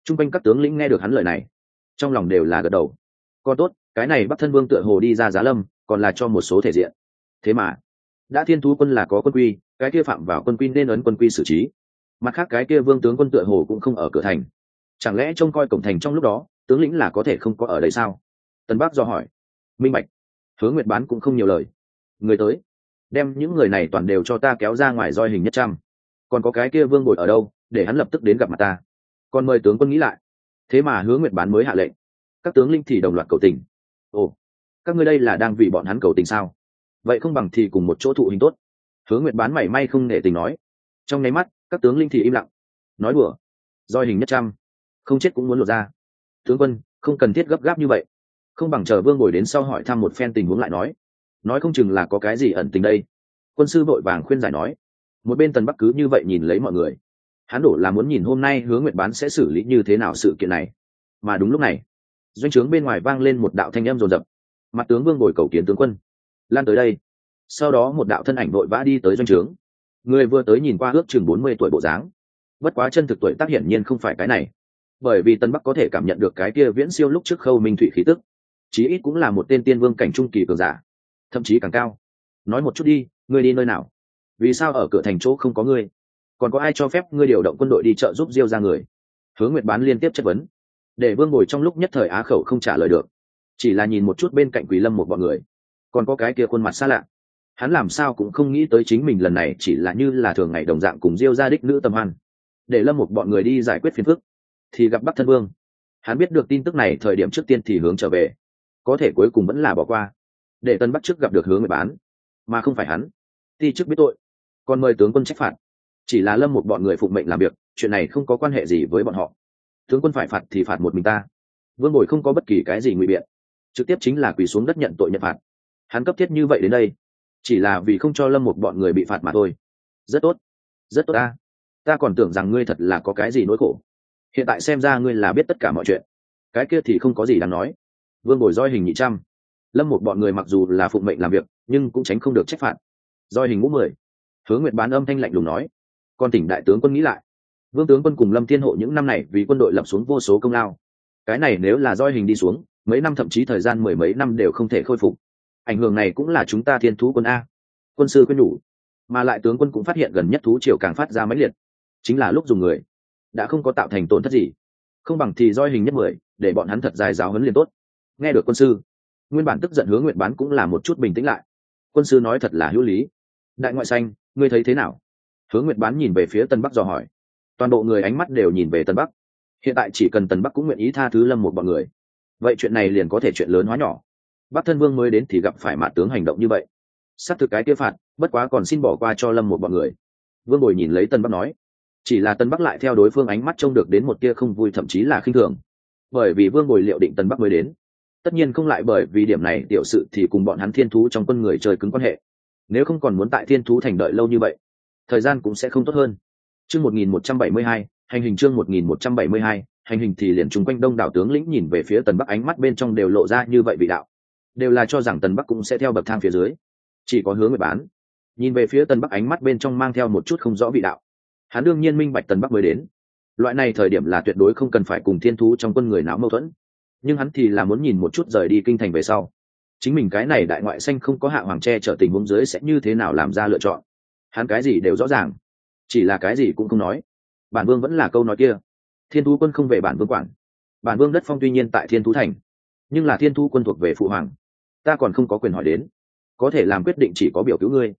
T r u n g quanh các tướng lĩnh nghe được hắn lời này, trong lòng đều là gật đầu. Còn tốt, cái này bắc thân vương tựa hồ đi ra giá lâm còn là cho một số thể diện. Thế mà, đã thiên thú quân là có quân quy, cái kia phạm vào quân quy nên ấn quân quy xử trí. Mặt khác cái kia vương tướng quân tựa hồ cũng không ở cửa thành. Chẳng lẽ trông coi cổng thành trong lúc đó, tướng lĩnh là có thể không có ở đây sao? Tân bắc do hỏi. Minh bạch hướng nguyệt bán cũng không nhiều lời. Người tới, đem những người này toàn đều cho ta kéo ra ngoài roi hình nhất trăm. Còn có cái kia vương bội ở đâu, để hắn lập tức đến gặp mặt ta. Còn mời tướng quân nghĩ lại. Thế mà hướng nguyệt bán mới hạ lệnh. Các tướng linh thì đồng loạt cầu tình. Ồ các ngươi đây là đang vì bọn hắn cầu tình sao? Vậy không bằng thì cùng một chỗ thụ hình tốt. Hứa nguyệt bán mảy may không nể tình nói. Trong nháy mắt, các tướng linh thì im lặng. Nói đùa. Roi hình nhất trăm. Không chết cũng muốn lột ra tướng quân, không cần thiết gấp gáp như vậy. Không bằng chờ vương ngồi đến sau hỏi thăm một phen tình huống lại nói. Nói không chừng là có cái gì ẩn tình đây. Quân sư vội vàng khuyên giải nói. Một bên tần bắc cứ như vậy nhìn lấy mọi người. Hắn đổ là muốn nhìn hôm nay hứa nguyệt bán sẽ xử lý như thế nào sự kiện này. Mà đúng lúc này, doanh trướng bên ngoài vang lên một đạo thanh âm rồn rập mặt tướng vương bồi cầu kiến tướng quân. Lan tới đây. Sau đó một đạo thân ảnh vội vã đi tới doanh trướng. Người vừa tới nhìn qua ước chừng bốn mươi tuổi bộ dáng. Bất quá chân thực tuổi tác hiển nhiên không phải cái này. Bởi vì tân bắc có thể cảm nhận được cái kia viễn siêu lúc trước khâu minh thụy khí tức. Chí ít cũng là một tên tiên vương cảnh trung kỳ cường giả. Thậm chí càng cao. Nói một chút đi, ngươi đi nơi nào? Vì sao ở cửa thành chỗ không có ngươi? Còn có ai cho phép ngươi điều động quân đội đi trợ giúp diêu ra người? Hướng nguyệt bán liên tiếp chất vấn. Để vương ngồi trong lúc nhất thời á khẩu không trả lời được chỉ là nhìn một chút bên cạnh quỷ lâm một bọn người. Còn có cái kia khuôn mặt xa lạ. Hắn làm sao cũng không nghĩ tới chính mình lần này chỉ là như là thường ngày đồng dạng cùng diêu gia đích nữ tâm hoan. Để lâm một bọn người đi giải quyết phiền phức, thì gặp bắc thân vương. Hắn biết được tin tức này thời điểm trước tiên thì hướng trở về. Có thể cuối cùng vẫn là bỏ qua. Để tân bắc trước gặp được hướng người bán. Mà không phải hắn. Ti trước biết tội. Còn mời tướng quân trách phạt. Chỉ là lâm một bọn người phụng mệnh làm việc, chuyện này không có quan hệ gì với bọn họ. Tướng quân phải phạt thì phạt một mình ta. Vương bồi không có bất kỳ cái gì ngụy biện trực tiếp chính là quỳ xuống đất nhận tội nhận phạt. Hắn cấp thiết như vậy đến đây, chỉ là vì không cho lâm một bọn người bị phạt mà thôi. Rất tốt rất tốt ta. Ta còn tưởng rằng ngươi thật là có cái gì nỗi khổ. Hiện tại xem ra ngươi là biết tất cả mọi chuyện. Cái kia thì không có gì đáng nói. Vương bồi roi hình nhị trăm. Lâm một bọn người mặc dù là phụng mệnh làm việc, nhưng cũng tránh không được trách phạt. Roi hình ngũ mười. Hướng nguyện bán âm thanh lạnh lùng nói. Còn tỉnh đại tướng quân nghĩ lại. Vương tướng quân cùng lâm thiên hộ những năm này vì quân đội lập xuống vô số công lao. Cái này nếu là roi hình đi xuống mấy năm thậm chí thời gian mười mấy năm đều không thể khôi phục. Ảnh hưởng này cũng là chúng ta thiên thú quân a. Quân sư quyết đủ mà lại tướng quân cũng phát hiện gần nhất thú triều càng phát ra máy liệt. Chính là lúc dùng người. Đã không có tạo thành tổn thất gì. Không bằng thì roi hình nhất mười, để bọn hắn thật dài giáo huấn liền tốt. Nghe được quân sư, nguyên bản tức giận hướng nguyện bán cũng là một chút bình tĩnh lại. Quân sư nói thật là hữu lý. Đại ngoại xanh, ngươi thấy thế nào? Hướng nguyện bán nhìn về phía tân bắc dò hỏi. Toàn bộ người ánh mắt đều nhìn về tân bắc. Hiện tại chỉ cần tân bắc cũng nguyện ý tha thứ lâm một bọn người vậy chuyện này liền có thể chuyện lớn hóa nhỏ. Bắc thân vương mới đến thì gặp phải mạ tướng hành động như vậy. S á t thực cái kia phạt, bất quá còn xin bỏ qua cho lâm một bọn người. Vương bồi nhìn lấy tân bắc nói, chỉ là tân bắc lại theo đối phương ánh mắt trông được đến một tia không vui, thậm chí là khinh thường. Bởi vì vương bồi liệu định tân bắc mới đến. Tất nhiên không lại bởi vì điểm này, tiểu sự thì cùng bọn hắn thiên thú trong quân người chơi cứng quan hệ. Nếu không còn muốn tại thiên thú thành đợi lâu như vậy, thời gian cũng sẽ không tốt hơn. Chương một nghìn một trăm bảy mươi hai, hành hình chương một nghìn một trăm bảy mươi hai hành hình thì liền chung quanh đông đảo tướng lĩnh nhìn về phía tần bắc ánh mắt bên trong đều lộ ra như vậy vị đạo. Đều là cho rằng tần bắc cũng sẽ theo bậc thang phía dưới. Chỉ có hướng người bán. Nhìn về phía tần bắc ánh mắt bên trong mang theo một chút không rõ vị đạo. Hắn đương nhiên minh bạch tần bắc mới đến. Loại này thời điểm là tuyệt đối không cần phải cùng thiên thú trong quân người não mâu thuẫn. Nhưng hắn thì là muốn nhìn một chút rời đi kinh thành về sau. Chính mình cái này đại ngoại xanh không có hạ hoàng tre trở tình huống dưới sẽ như thế nào làm ra lựa chọn. Hắn cái gì đều rõ ràng. Chỉ là cái gì cũng không nói. Bản vương vẫn là câu nói kia thiên thú quân không về bản vương quản. Bản vương đất phong tuy nhiên tại thiên thú thành, nhưng là thiên thu quân thuộc về phụ hoàng. Ta còn không có quyền hỏi đến. Có thể làm quyết định chỉ có biểu cứu ngươi.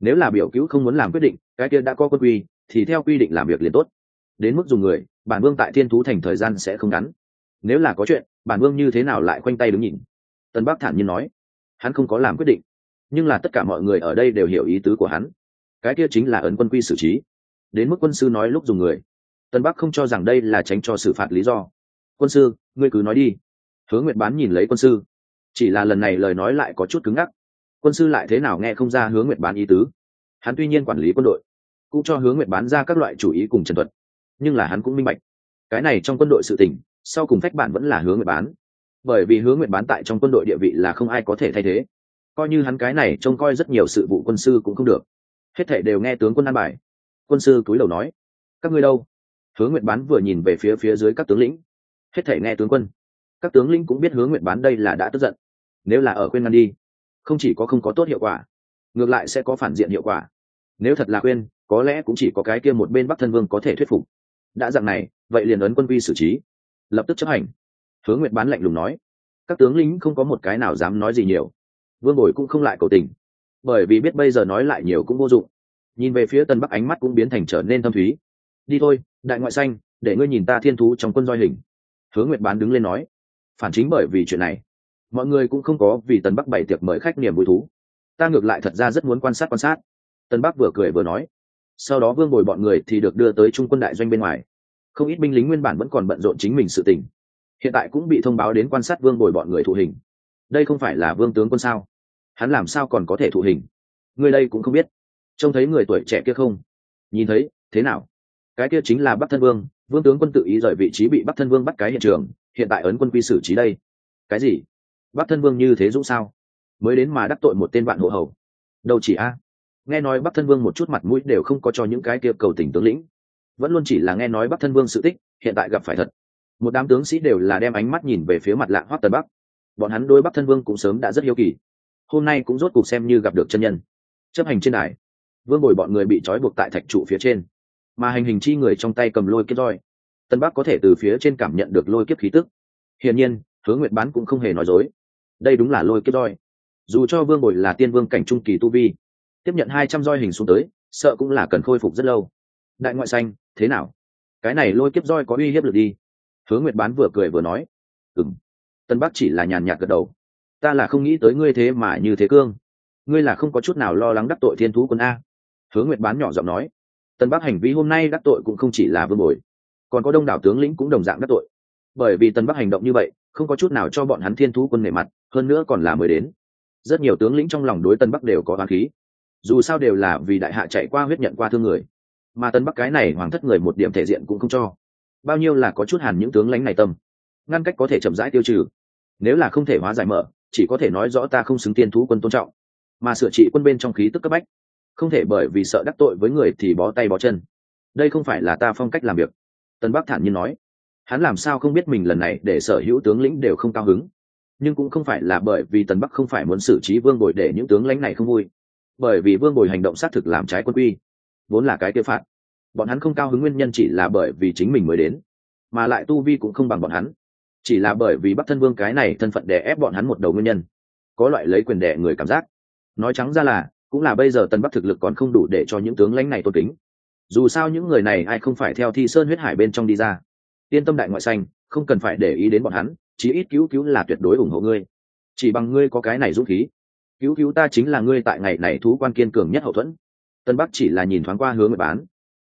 Nếu là biểu cứu không muốn làm quyết định, cái kia đã có quân quy, thì theo quy định làm việc liền tốt. Đến mức dùng người, bản vương tại thiên thú thành thời gian sẽ không ngắn. Nếu là có chuyện, bản vương như thế nào lại khoanh tay đứng nhìn? Tân bắc thản nhiên nói. Hắn không có làm quyết định. Nhưng là tất cả mọi người ở đây đều hiểu ý tứ của hắn. Cái kia chính là ấn quân quy xử trí. Đến mức quân sư nói lúc dùng người tân bắc không cho rằng đây là tránh cho xử phạt lý do. Quân sư, ngươi cứ nói đi. Hứa nguyệt bán nhìn lấy quân sư. Chỉ là lần này lời nói lại có chút cứng ngắc. Quân sư lại thế nào nghe không ra hứa nguyệt bán ý tứ. Hắn tuy nhiên quản lý quân đội, cũng cho hứa nguyệt bán ra các loại chủ ý cùng trần thuật, nhưng là hắn cũng minh bạch. Cái này trong quân đội sự tình, sau cùng phách bản vẫn là hứa nguyệt bán. Bởi vì hứa nguyệt bán tại trong quân đội địa vị là không ai có thể thay thế. Coi như hắn cái này trông coi rất nhiều sự vụ quân sư cũng không được. Hết thệ đều nghe tướng quân an bài. Quân sư cúi đầu nói, các ngươi đâu? Hứa nguyệt bán vừa nhìn về phía phía dưới các tướng lĩnh. Hết thảy nghe tướng quân. Các tướng lĩnh cũng biết hứa nguyệt bán đây là đã tức giận. Nếu là ở khuyên ngăn đi, không chỉ có không có tốt hiệu quả, ngược lại sẽ có phản diện hiệu quả. Nếu thật là khuyên, có lẽ cũng chỉ có cái kia một bên bắc thân vương có thể thuyết phục. Đã dạng này, vậy liền ấn quân vi xử trí. Lập tức chấp hành. Hứa nguyệt bán lạnh lùng nói. Các tướng lĩnh không có một cái nào dám nói gì nhiều. Vương bồi cũng không lại cầu tình. Bởi vì biết bây giờ nói lại nhiều cũng vô dụng. Nhìn về phía tân bắc ánh mắt cũng biến thành trở nên thâm thúy đi thôi, đại ngoại xanh, để ngươi nhìn ta thiên thú trong quân roi hình. Hứa nguyệt bán đứng lên nói. Phản chính bởi vì chuyện này. Mọi người cũng không có vì tân bắc bày tiệc mời khách niềm vui thú. Ta ngược lại thật ra rất muốn quan sát quan sát. Tân bắc vừa cười vừa nói. Sau đó vương bồi bọn người thì được đưa tới trung quân đại doanh bên ngoài. Không ít binh lính nguyên bản vẫn còn bận rộn chính mình sự tình. Hiện tại cũng bị thông báo đến quan sát vương bồi bọn người thụ hình. Đây không phải là vương tướng quân sao? Hắn làm sao còn có thể thụ hình? Người đây cũng không biết. Trông thấy người tuổi trẻ kia không? Nhìn thấy, thế nào? Cái kia chính là bắc thân vương vương tướng quân tự ý rời vị trí bị bắc thân vương bắt cái hiện trường, hiện tại ấn quân quy xử trí đây. Cái gì? Bắc thân vương như thế dũng sao? Mới đến mà đắc tội một tên bạn hộ hầu. Đâu chỉ a? Nghe nói bắc thân vương một chút mặt mũi đều không có cho những cái kia cầu tình tướng lĩnh. Vẫn luôn chỉ là nghe nói bắc thân vương sự tích, hiện tại gặp phải thật. Một đám tướng sĩ đều là đem ánh mắt nhìn về phía mặt lạ hoắc tần bắc. Bọn hắn đôi bắc thân vương cũng sớm đã rất hiếu kỳ. Hôm nay cũng rốt cuộc xem như gặp được chân nhân. Chấp hành trên đài, vương bồi bọn người bị trói buộc tại thạch trụ phía trên mà hành hình chi người trong tay cầm lôi kiếp roi. Tân bắc có thể từ phía trên cảm nhận được lôi kiếp khí tức. Hiển nhiên hướng nguyệt bán cũng không hề nói dối. Đây đúng là lôi kiếp roi. Dù cho vương bồi là tiên vương cảnh trung kỳ tu vi, tiếp nhận hai trăm roi hình xuống tới, sợ cũng là cần khôi phục rất lâu. Đại ngoại xanh, thế nào? Cái này lôi kiếp roi có uy hiếp được đi. Hướng nguyệt bán vừa cười vừa nói. Ừng tân bắc chỉ là nhàn nhạt gật đầu. Ta là không nghĩ tới ngươi thế mà như thế cương. Ngươi là không có chút nào lo lắng đắc tội thiên thú quân a. Hướng nguyệt bán nhỏ giọng nói tân bắc hành vi hôm nay đắc tội cũng không chỉ là vương bồi, còn có đông đảo tướng lĩnh cũng đồng dạng đắc tội. Bởi vì tân bắc hành động như vậy, không có chút nào cho bọn hắn thiên thú quân nể mặt, hơn nữa còn là mới đến. Rất nhiều tướng lĩnh trong lòng đối tân bắc đều có hoàng khí. Dù sao đều là vì đại hạ chạy qua huyết nhận qua thương người. Mà tân bắc cái này hoàng thất người một điểm thể diện cũng không cho. Bao nhiêu là có chút hàn những tướng lãnh này tâm. Ngăn cách có thể chậm rãi tiêu trừ. Nếu là không thể hóa giải mở, chỉ có thể nói rõ ta không xứng tiên thú quân tôn trọng. Mà sửa trị quân bên trong khí tức cấp bách không thể bởi vì sợ đắc tội với người thì bó tay bó chân. Đây không phải là ta phong cách làm việc. Tân bắc thản nhiên nói. Hắn làm sao không biết mình lần này để sở hữu tướng lĩnh đều không cao hứng. Nhưng cũng không phải là bởi vì tần bắc không phải muốn xử trí vương bồi để những tướng lãnh này không vui. Bởi vì vương bồi hành động xác thực làm trái quân quy. Vốn là cái tiêu phạt. Bọn hắn không cao hứng nguyên nhân chỉ là bởi vì chính mình mới đến. Mà lại tu vi cũng không bằng bọn hắn. Chỉ là bởi vì bắc thân vương cái này thân phận đè ép bọn hắn một đầu nguyên nhân. Có loại lấy quyền đẻ người cảm giác. Nói trắng ra là cũng là bây giờ tân bắc thực lực còn không đủ để cho những tướng lãnh này tôn kính. Dù sao những người này ai không phải theo thi sơn huyết hải bên trong đi ra. Yên tâm đại ngoại xanh, không cần phải để ý đến bọn hắn, chí ít cứu cứu là tuyệt đối ủng hộ ngươi. Chỉ bằng ngươi có cái này dũng khí. Cứu cứu ta chính là ngươi tại ngày này thú quan kiên cường nhất hậu thuẫn. Tân bắc chỉ là nhìn thoáng qua hướng người bán,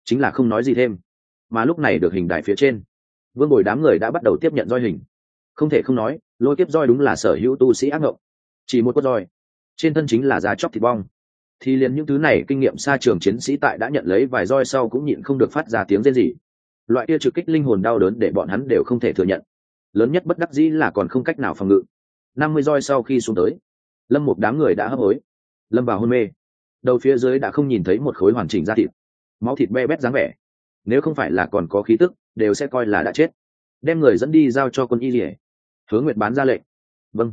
chính là không nói gì thêm. Mà lúc này được hình đại phía trên, vương bồi đám người đã bắt đầu tiếp nhận roi hình. Không thể không nói, lôi kiếp roi đúng là sở hữu tu sĩ ác ngộng. Chỉ một con roi, trên thân chính là giá chóc thịt bong thì liền những thứ này kinh nghiệm xa trường chiến sĩ tại đã nhận lấy vài roi sau cũng nhịn không được phát ra tiếng rên rỉ. Loại kia trực kích linh hồn đau đớn để bọn hắn đều không thể thừa nhận. Lớn nhất bất đắc dĩ là còn không cách nào phòng ngự. Năm mươi roi sau khi xuống tới lâm một đám người đã hấp hối. Lâm vào hôn mê. Đầu phía dưới đã không nhìn thấy một khối hoàn chỉnh da thịt. Máu thịt be bét dáng vẻ. Nếu không phải là còn có khí tức đều sẽ coi là đã chết. Đem người dẫn đi giao cho quân y rỉa hướng nguyệt bán ra lệnh. Vâng.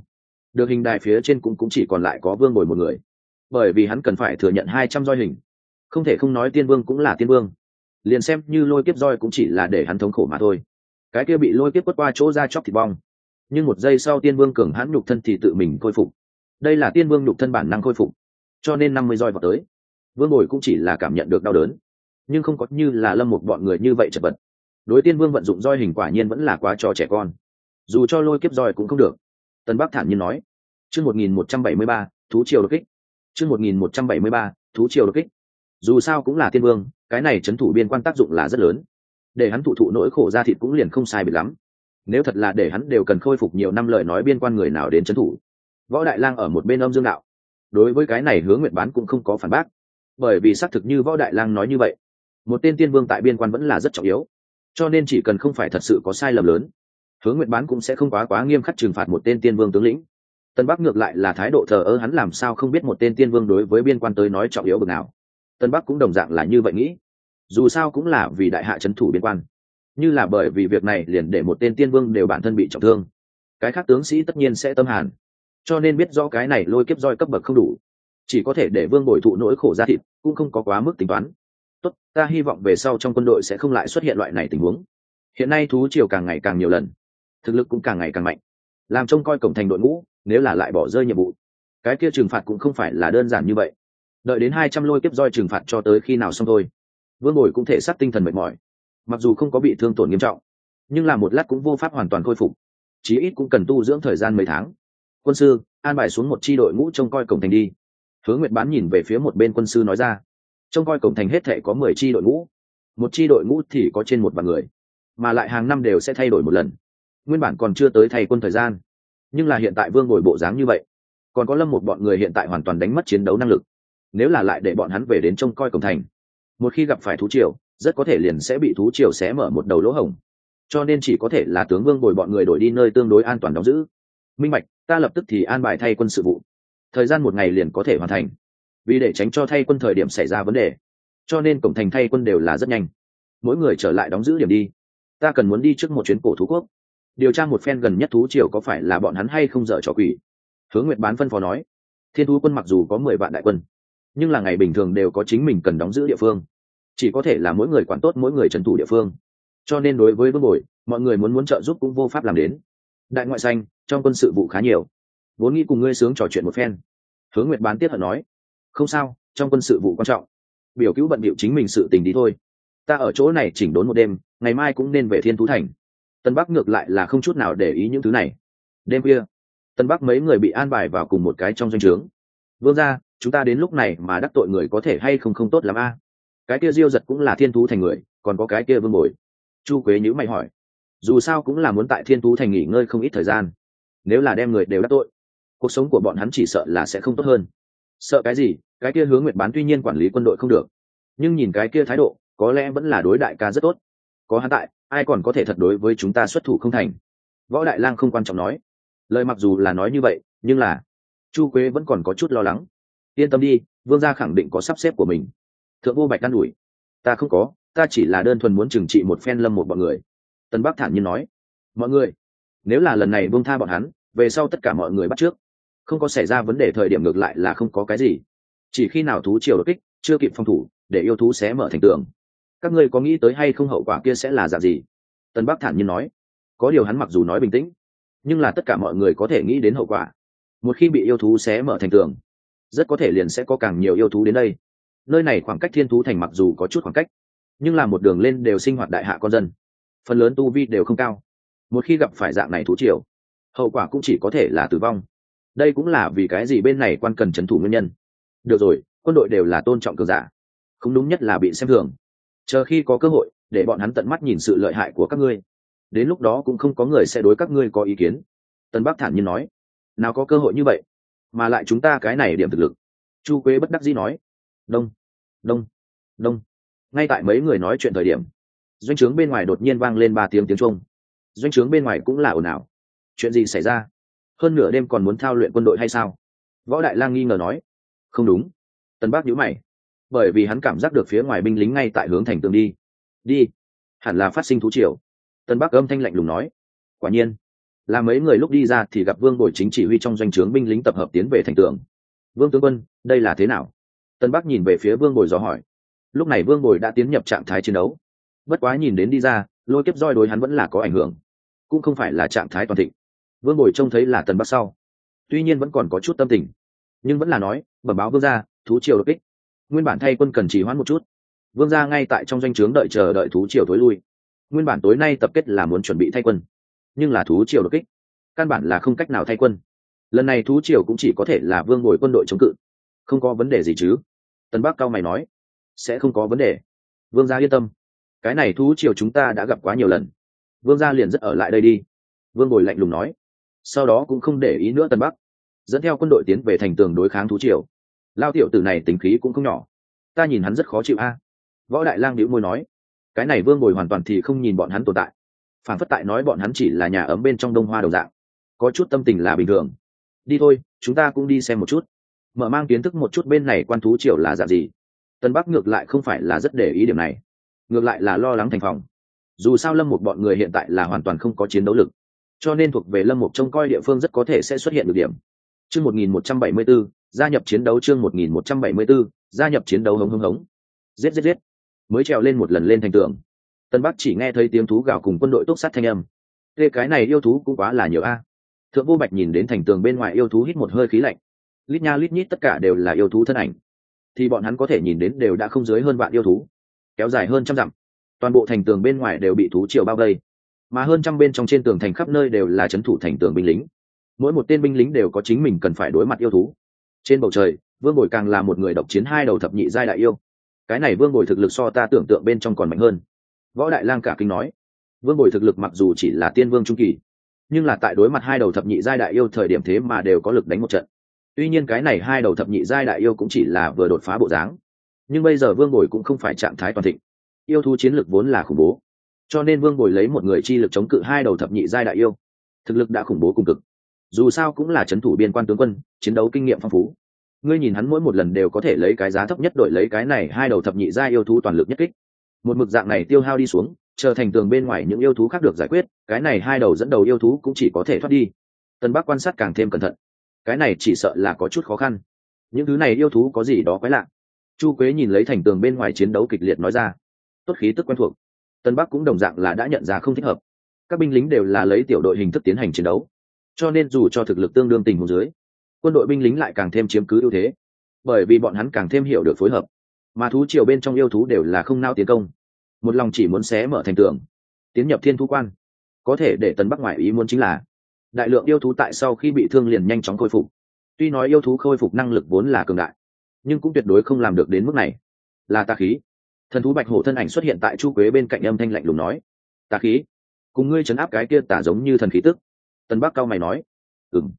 Được hình đài phía trên cũng, cũng chỉ còn lại có vương bồi một người bởi vì hắn cần phải thừa nhận hai trăm roi hình. Không thể không nói tiên vương cũng là tiên vương. Liền xem như lôi kiếp roi cũng chỉ là để hắn thống khổ mà thôi. Cái kia bị lôi kiếp quất qua chỗ ra chóc thịt bong. Nhưng một giây sau tiên vương cường hãn nhục thân thì tự mình khôi phục. Đây là tiên vương nhục thân bản năng khôi phục. Cho nên năm mươi roi vào tới. Vương bồi cũng chỉ là cảm nhận được đau đớn. Nhưng không có như là lâm một bọn người như vậy chật vật. Đối tiên vương vận dụng roi hình quả nhiên vẫn là quá cho trẻ con. Dù cho lôi kiếp roi cũng không được. Tân bắc thản nhiên nói, chương một nghìn một trăm bảy mươi ba, thú triều đột kích chương một nghìn một trăm bảy mươi ba, thú triều đột kích. Dù sao cũng là tiên vương, cái này c thủ biên quan tác dụng là rất lớn. Để hắn thụ thụ nỗi khổ ra thịt cũng liền không sai biệt lắm. Nếu thật là để hắn đều cần khôi phục nhiều năm lời nói biên quan người nào đến c thủ. Võ đại lang ở một bên âm dương đạo. Đối với cái này hướng nguyện bán cũng không có phản bác. Bởi vì xác thực như võ đại lang nói như vậy, một tên tiên vương tại biên quan vẫn là rất trọng yếu. Cho nên chỉ cần không phải thật sự có sai lầm lớn hướng nguyện bán cũng sẽ không quá quá nghiêm khắc trừng phạt một tên tiên vương tướng lĩnh tân bắc ngược lại là thái độ thờ ơ, hắn làm sao không biết một tên tiên vương đối với biên quan tới nói trọng yếu bực nào. Tân bắc cũng đồng dạng là như vậy nghĩ. Dù sao cũng là vì đại hạ c h ấ n thủ biên quan. Như là bởi vì việc này liền để một tên tiên vương đều bản thân bị trọng thương. Cái khác tướng sĩ tất nhiên sẽ tâm hàn. Cho nên biết rõ cái này lôi kiếp roi cấp bậc không đủ. Chỉ có thể để vương bồi thụ nỗi khổ ra thịt, cũng không có quá mức tính toán. Tốt, ta hy vọng về sau trong quân đội sẽ không lại xuất hiện loại này tình huống. Hiện nay thú triều càng ngày càng nhiều lần, thực lực cũng càng ngày càng mạnh. Làm trông coi cổng thành đội ngũ nếu là lại bỏ rơi nhiệm vụ. Cái kia trừng phạt cũng không phải là đơn giản như vậy. Đợi đến hai trăm lôi kiếp roi trừng phạt cho tới khi nào xong thôi. Vương bồi cũng thể xác tinh thần mệt mỏi. Mặc dù không có bị thương tổn nghiêm trọng, nhưng là một lát cũng vô pháp hoàn toàn khôi phục. Chí ít cũng cần tu dưỡng thời gian mấy tháng. Quân sư, an bài xuống một c h i đội ngũ trông coi cổng thành đi. Hướng nguyệt bán nhìn về phía một bên quân sư nói ra. Trông coi cổng thành hết thể có mười c h i đội ngũ. Một c h i đội ngũ thì có trên một vạn người, mà lại hàng năm đều sẽ thay đổi một lần. Nguyên bản còn chưa tới thay quân thời gian nhưng là hiện tại vương bồi bộ dáng như vậy còn có lâm một bọn người hiện tại hoàn toàn đánh mất chiến đấu năng lực nếu là lại để bọn hắn về đến trông coi cổng thành một khi gặp phải thú triều rất có thể liền sẽ bị thú triều xé mở một đầu lỗ hổng. Cho nên chỉ có thể là tướng vương bồi bọn người đổi đi nơi tương đối an toàn đóng giữ. Minh mạch, ta lập tức thì an bài thay quân sự vụ. Thời gian một ngày liền có thể hoàn thành. Vì để tránh cho thay quân thời điểm xảy ra vấn đề. Cho nên cổng thành thay quân đều là rất nhanh. Mỗi người trở lại đóng giữ điểm đi. Ta cần muốn đi trước một chuyến cổ thú quốc điều tra một phen gần nhất thú triều có phải là bọn hắn hay không dở trò quỷ. Hướng nguyệt bán phân phó nói, thiên thú quân mặc dù có mười vạn đại quân, nhưng là ngày bình thường đều có chính mình cần đóng giữ địa phương. Chỉ có thể là mỗi người quản tốt mỗi người trần thủ địa phương. Cho nên đối với vương bồi, mọi người muốn muốn trợ giúp cũng vô pháp làm đến. Đại ngoại xanh, trong quân sự vụ khá nhiều. Vốn nghĩ cùng ngươi sướng trò chuyện một phen. Hướng nguyệt bán tiếp hận nói, không sao, trong quân sự vụ quan trọng. Biểu cứu bận bịu chính mình sự tình đi thôi. Ta ở chỗ này chỉnh đốn một đêm, ngày mai cũng nên về thiên thú thành tân bắc ngược lại là không chút nào để ý những thứ này. Đêm khuya, tân bắc mấy người bị an bài vào cùng một cái trong doanh trướng. Vương ra chúng ta đến lúc này mà đắc tội người có thể hay không không tốt l ắ m a? Cái kia diêu giật cũng là thiên thú thành người, còn có cái kia vương bồi. Chu quế nhữ mày hỏi. Dù sao cũng là muốn tại thiên thú thành nghỉ ngơi không ít thời gian. Nếu là đem người đều đắc tội, cuộc sống của bọn hắn chỉ sợ là sẽ không tốt hơn. Sợ cái gì? Cái kia hướng nguyệt bán tuy nhiên quản lý quân đội không được, nhưng nhìn cái kia thái độ, có lẽ vẫn là đối đại ca rất tốt. Có hắn tại ai còn có thể thật đối với chúng ta xuất thủ không thành? Võ đại lang không quan trọng nói. Lời mặc dù là nói như vậy, nhưng là chu quế vẫn còn có chút lo lắng. Yên tâm đi, vương gia khẳng định có sắp xếp của mình. Thượng vô bạch đan ủi. Ta không có, ta chỉ là đơn thuần muốn trừng trị một phen lâm một bọn người. Tân bắc thản nhiên nói. Mọi người, nếu là lần này vương tha bọn hắn, về sau tất cả mọi người bắt trước. Không có xảy ra vấn đề thời điểm ngược lại là không có cái gì. Chỉ khi nào thú triều đột kích, chưa kịp phòng thủ, để yêu thú xé mở thành tường các ngươi có nghĩ tới hay không hậu quả kia sẽ là dạng gì? Tân bắc thản nhiên nói. Có điều hắn mặc dù nói bình tĩnh, nhưng là tất cả mọi người có thể nghĩ đến hậu quả. Một khi bị yêu thú xé mở thành tường, rất có thể liền sẽ có càng nhiều yêu thú đến đây. Nơi này khoảng cách thiên thú thành mặc dù có chút khoảng cách, nhưng là một đường lên đều sinh hoạt đại hạ con dân. Phần lớn tu vi đều không cao. Một khi gặp phải dạng này thú triều, hậu quả cũng chỉ có thể là tử vong. Đây cũng là vì cái gì bên này quan cần c h ấ n thủ nguyên nhân. Được rồi, quân đội đều là tôn trọng cường giả. Không đúng nhất là bị xem thường chờ khi có cơ hội, để bọn hắn tận mắt nhìn sự lợi hại của các ngươi. Đến lúc đó cũng không có người sẽ đối các ngươi có ý kiến. Tân bắc thản nhiên nói. Nào có cơ hội như vậy, mà lại chúng ta cái này điểm thực lực. Chu quế bất đắc dĩ nói. Đông đông đông. Ngay tại mấy người nói chuyện thời điểm, doanh trướng bên ngoài đột nhiên vang lên ba tiếng tiếng trung doanh trướng bên ngoài cũng là ồn ào. Chuyện gì xảy ra? Hơn nửa đêm còn muốn thao luyện quân đội hay sao? Võ đại lang nghi ngờ nói. Không đúng. Tân bác nhíu mày bởi vì hắn cảm giác được phía ngoài binh lính ngay tại hướng thành tường đi. Đi. Hẳn là phát sinh thú triều. Tân bắc âm thanh lạnh lùng nói. Quả nhiên. Là mấy người lúc đi ra thì gặp vương bồi chính chỉ huy trong doanh trướng binh lính tập hợp tiến về thành tường. Vương tướng quân, đây là thế nào? Tân bắc nhìn về phía vương bồi dò hỏi. Lúc này vương bồi đã tiến nhập trạng thái chiến đấu. Bất quá nhìn đến đi ra, lôi kiếp roi đối hắn vẫn là có ảnh hưởng. Cũng không phải là trạng thái toàn thịnh. Vương bồi trông thấy là tân bắc sau. Tuy nhiên vẫn còn có chút tâm tình. Nhưng vẫn là nói, bẩm báo vương gia, thú triều đột kích nguyên bản thay quân cần chỉ hoãn một chút. Vương gia ngay tại trong doanh trướng đợi chờ đợi thú triều thối lui. Nguyên bản tối nay tập kết là muốn chuẩn bị thay quân, nhưng là thú triều đột kích, căn bản là không cách nào thay quân. Lần này thú triều cũng chỉ có thể là vương bồi quân đội chống cự. Không có vấn đề gì chứ? Tân bắc cao mày nói, sẽ không có vấn đề. Vương gia yên tâm. Cái này thú triều chúng ta đã gặp quá nhiều lần. Vương gia liền rất ở lại đây đi. Vương bồi lạnh lùng nói. Sau đó cũng không để ý nữa tân bắc, dẫn theo quân đội tiến về thành tường đối kháng thú triều lao tiểu tử này tính khí cũng không nhỏ. Ta nhìn hắn rất khó chịu a. Võ đại lang đĩu môi nói, cái này vương bồi hoàn toàn thì không nhìn bọn hắn tồn tại. Phản phất tại nói bọn hắn chỉ là nhà ấm bên trong đông hoa đầu dạng. Có chút tâm tình là bình thường. Đi thôi, chúng ta cũng đi xem một chút. Mở mang kiến thức một chút bên này quan thú triều là dạng gì. Tân bắc ngược lại không phải là rất để ý điểm này. Ngược lại là lo lắng thành phòng. Dù sao lâm một bọn người hiện tại là hoàn toàn không có chiến đấu lực. Cho nên thuộc về lâm một trông coi địa phương rất có thể sẽ xuất hiện được điểm chương một nghìn một trăm bảy mươi b ố gia nhập chiến đấu chương một nghìn một trăm bảy mươi b ố gia nhập chiến đấu hống hống hống. Giết giết giết. Mới trèo lên một lần lên thành tường. Tân bắc chỉ nghe thấy tiếng thú gào cùng quân đội túc sát thanh âm. Thế cái này yêu thú cũng quá là nhiều a. Thượng vô bạch nhìn đến thành tường bên ngoài yêu thú hít một hơi khí lạnh. Lít nha lít nhít tất cả đều là yêu thú thân ảnh. Thì bọn hắn có thể nhìn đến đều đã không dưới hơn vạn yêu thú. Kéo dài hơn trăm dặm, toàn bộ thành tường bên ngoài đều bị thú triều bao vây. Mà hơn trăm bên trong trên tường thành khắp nơi đều là chấn thủ thành tường binh lính mỗi một tên binh lính đều có chính mình cần phải đối mặt yêu thú. Trên bầu trời, vương bồi càng là một người độc chiến hai đầu thập nhị giai đại yêu. Cái này vương bồi thực lực so ta tưởng tượng bên trong còn mạnh hơn. Võ đại lang cả kinh nói. Vương bồi thực lực mặc dù chỉ là tiên vương trung kỳ, nhưng là tại đối mặt hai đầu thập nhị giai đại yêu thời điểm thế mà đều có lực đánh một trận. Tuy nhiên cái này hai đầu thập nhị giai đại yêu cũng chỉ là vừa đột phá bộ dáng, nhưng bây giờ vương bồi cũng không phải trạng thái toàn thịnh. Yêu thú chiến lực vốn là khủng bố, cho nên vương bồi lấy một người chi lực chống cự hai đầu thập nhị giai đại yêu, thực lực đã khủng bố cùng cực dù sao cũng là c thủ biên quan tướng quân, chiến đấu kinh nghiệm phong phú. Ngươi nhìn hắn mỗi một lần đều có thể lấy cái giá thấp nhất đổi lấy cái này hai đầu thập nhị giai yêu thú toàn lực nhất kích. Một mực dạng này tiêu hao đi xuống, trở thành tường bên ngoài những yêu thú khác được giải quyết, cái này hai đầu dẫn đầu yêu thú cũng chỉ có thể thoát đi. Tân bắc quan sát càng thêm cẩn thận. Cái này chỉ sợ là có chút khó khăn. Những thứ này yêu thú có gì đó quái lạ? Chu quế nhìn lấy thành tường bên ngoài chiến đấu kịch liệt nói ra. Tốt khí tức quen thuộc. Tân bắc cũng đồng dạng là đã nhận ra không thích hợp. Các binh lính đều là lấy tiểu đội hình thức tiến hành chiến đấu cho nên dù cho thực lực tương đương tình huống dưới, quân đội binh lính lại càng thêm chiếm cứ ưu thế, bởi vì bọn hắn càng thêm hiểu được phối hợp. Mà thú triều bên trong yêu thú đều là không nao tiến công, một lòng chỉ muốn xé mở thành tường, tiến nhập thiên thú quan. Có thể để tần bắc ngoại ý muốn chính là, đại lượng yêu thú tại sau khi bị thương liền nhanh chóng khôi phục. Tuy nói yêu thú khôi phục năng lực vốn là cường đại, nhưng cũng tuyệt đối không làm được đến mức này. Là tà khí. Thần thú bạch hổ thân ảnh xuất hiện tại chu quế bên cạnh âm thanh lạnh lùng nói, tà khí, cùng ngươi chấn áp cái kia tả giống như thần khí tức tân bắc cao mày nói ừng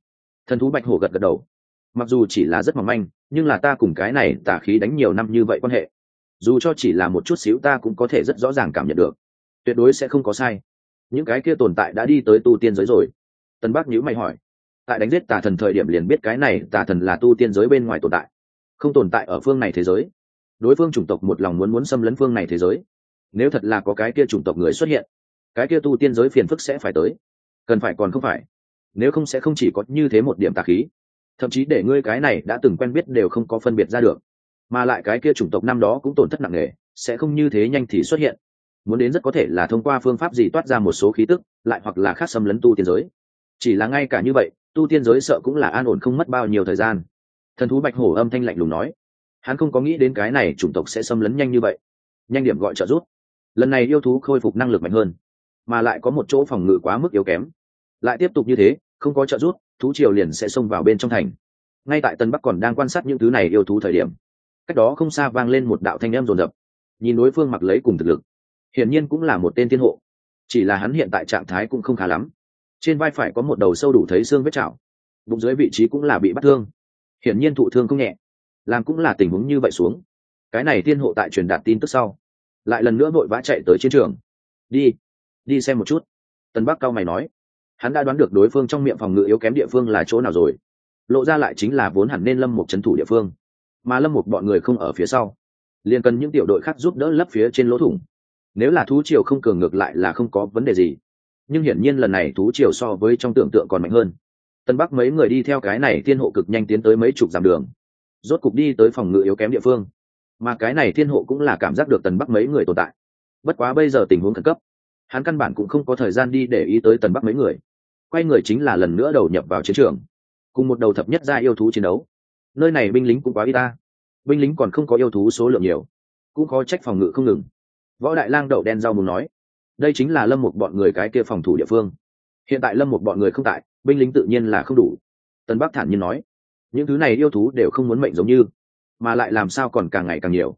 thần thú bạch hổ gật gật đầu. Mặc dù chỉ là rất mỏng manh, nhưng là ta cùng cái này tà khí đánh nhiều năm như vậy quan hệ, dù cho chỉ là một chút xíu ta cũng có thể rất rõ ràng cảm nhận được. Tuyệt đối sẽ không có sai. Những cái kia tồn tại đã đi tới tu tiên giới rồi. Tân bắc nhữ mày hỏi. Tại đánh giết tà thần thời điểm liền biết cái này tà thần là tu tiên giới bên ngoài tồn tại, không tồn tại ở phương này thế giới. Đối phương chủng tộc một lòng muốn muốn xâm lấn phương này thế giới. Nếu thật là có cái kia chủng tộc người xuất hiện, cái kia tu tiên giới phiền phức sẽ phải tới cần phải còn không phải. Nếu không sẽ không chỉ có như thế một điểm tà khí. Thậm chí để ngươi cái này đã từng quen biết đều không có phân biệt ra được. Mà lại cái kia chủng tộc năm đó cũng tổn thất nặng nề, sẽ không như thế nhanh thì xuất hiện. Muốn đến rất có thể là thông qua phương pháp gì toát ra một số khí tức, lại hoặc là khác xâm lấn tu tiên giới. Chỉ là ngay cả như vậy, tu tiên giới sợ cũng là an ổn không mất bao nhiêu thời gian. Thần thú bạch hổ âm thanh lạnh lùng nói, hắn không có nghĩ đến cái này chủng tộc sẽ xâm lấn nhanh như vậy. Nhanh điểm gọi trợ giúp. Lần này yêu thú khôi phục năng lực mạnh hơn, mà lại có một chỗ phòng ngự quá mức yếu kém lại tiếp tục như thế, không có trợ giúp, thú triều liền sẽ xông vào bên trong thành. Ngay tại tân bắc còn đang quan sát những thứ này yêu thú thời điểm, cách đó không xa vang lên một đạo thanh em rồn rập nhìn đối phương mặc lấy cùng thực lực, hiển nhiên cũng là một tên thiên hộ. Chỉ là hắn hiện tại trạng thái cũng không khá lắm. Trên vai phải có một đầu sâu đủ thấy xương vết chảo, bụng dưới vị trí cũng là bị bắt thương. Hiển nhiên thụ thương không nhẹ, làm cũng là tình huống như vậy xuống. Cái này thiên hộ tại truyền đạt tin tức sau, lại lần nữa vội vã chạy tới chiến trường. Đi đi xem một chút. Tân bắc cao mày nói hắn đã đoán được đối phương trong miệng phòng ngự yếu kém địa phương là chỗ nào rồi. Lộ ra lại chính là vốn hẳn nên lâm một c h ấ n thủ địa phương. Mà lâm một bọn người không ở phía sau. Liền cần những tiểu đội khác giúp đỡ lấp phía trên lỗ thủng. Nếu là thú triều không cường ngược lại là không có vấn đề gì. Nhưng hiển nhiên lần này thú triều so với trong tưởng tượng còn mạnh hơn. Tân bắc mấy người đi theo cái này thiên hộ cực nhanh tiến tới mấy chục dặm đường. Rốt cục đi tới phòng ngự yếu kém địa phương. Mà cái này thiên hộ cũng là cảm giác được tần bắc mấy người tồn tại. Bất quá bây giờ tình huống khẩn cấp hắn căn bản cũng không có thời gian đi để ý tới tần bắc mấy người. Quay người chính là lần nữa đầu nhập vào chiến trường. Cùng một đầu thập nhất ra yêu thú chiến đấu. Nơi này binh lính cũng quá y ta. Binh lính còn không có yêu thú số lượng nhiều. Cũng có trách phòng ngự không ngừng. Võ đại lang đậu đen rau muốn nói, đây chính là lâm một bọn người cái kia phòng thủ địa phương. Hiện tại lâm một bọn người không tại, binh lính tự nhiên là không đủ. Tân bắc thản nhiên nói, những thứ này yêu thú đều không muốn mệnh giống như, mà lại làm sao còn càng ngày càng nhiều.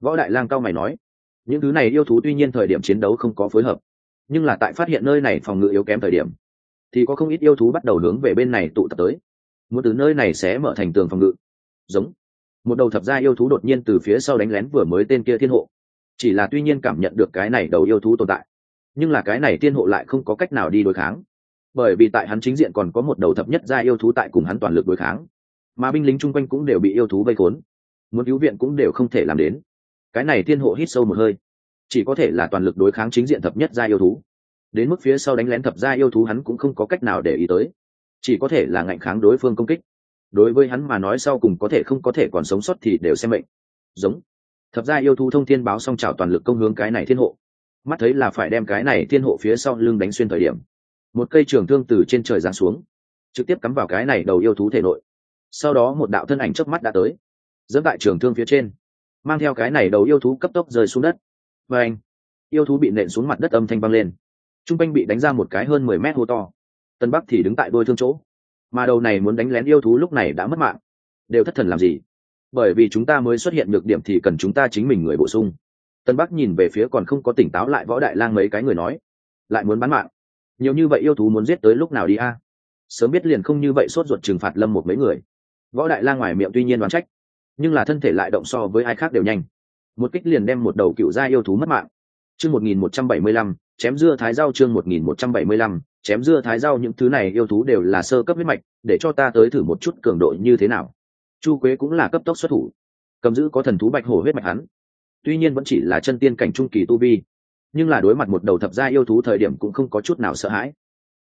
Võ đại lang cao mày nói, những thứ này yêu thú tuy nhiên thời điểm chiến đấu không có phối hợp nhưng là tại phát hiện nơi này phòng ngự yếu kém thời điểm, thì có không ít yêu thú bắt đầu hướng về bên này tụ tập tới. Muốn từ nơi này sẽ mở thành tường phòng ngự. Giống. Một đầu thập gia yêu thú đột nhiên từ phía sau đánh lén vừa mới tên kia thiên hộ. Chỉ là tuy nhiên cảm nhận được cái này đầu yêu thú tồn tại, nhưng là cái này thiên hộ lại không có cách nào đi đối kháng. Bởi vì tại hắn chính diện còn có một đầu thập nhất gia yêu thú tại cùng hắn toàn lực đối kháng, mà binh lính chung quanh cũng đều bị yêu thú vây khốn. Muốn cứu viện cũng đều không thể làm đến. Cái này thiên hộ hít sâu một hơi chỉ có thể là toàn lực đối kháng chính diện thập nhất gia yêu thú. Đến mức phía sau đánh lén thập gia yêu thú hắn cũng không có cách nào để ý tới. Chỉ có thể là ngạnh kháng đối phương công kích. Đối với hắn mà nói sau cùng có thể không có thể còn sống sót thì đều xem mệnh. Giống. Thập gia yêu thú thông thiên báo xong trào toàn lực công hướng cái này thiên hộ. Mắt thấy là phải đem cái này thiên hộ phía sau lưng đánh xuyên thời điểm. Một cây trường thương từ trên trời giáng xuống. Trực tiếp cắm vào cái này đầu yêu thú thể nội. Sau đó một đạo thân ảnh chớp mắt đã tới. Dẫn tại trường thương phía trên. Mang theo cái này đầu yêu thú cấp tốc rơi xuống đất và anh, yêu thú bị nện xuống mặt đất âm thanh vang lên. Trung quanh bị đánh ra một cái hơn mười mét hô to. Tân bắc thì đứng tại đôi thương chỗ. Mà đầu này muốn đánh lén yêu thú lúc này đã mất mạng. Đều thất thần làm gì? Bởi vì chúng ta mới xuất hiện nhược điểm thì cần chúng ta chính mình người bổ sung. Tân bắc nhìn về phía còn không có tỉnh táo lại võ đại lang mấy cái người nói. Lại muốn bán mạng. Nhiều như vậy yêu thú muốn giết tới lúc nào đi a? Sớm biết liền không như vậy sốt ruột trừng phạt lâm một mấy người. Võ đại lang ngoài miệng tuy nhiên đoán trách, nhưng là thân thể lại động so với ai khác đều nhanh một kích liền đem một đầu cựu gia yêu thú mất mạng. Chương một nghìn một trăm bảy mươi lăm, chém dưa thái rau chương một nghìn một trăm bảy mươi lăm, chém dưa thái rau những thứ này yêu thú đều là sơ cấp huyết mạch, để cho ta tới thử một chút cường độ như thế nào. Chu quế cũng là cấp tốc xuất thủ, cầm giữ có thần thú bạch hổ huyết mạch hắn. Tuy nhiên vẫn chỉ là chân tiên cảnh trung kỳ tu vi, nhưng là đối mặt một đầu thập gia yêu thú thời điểm cũng không có chút nào sợ hãi.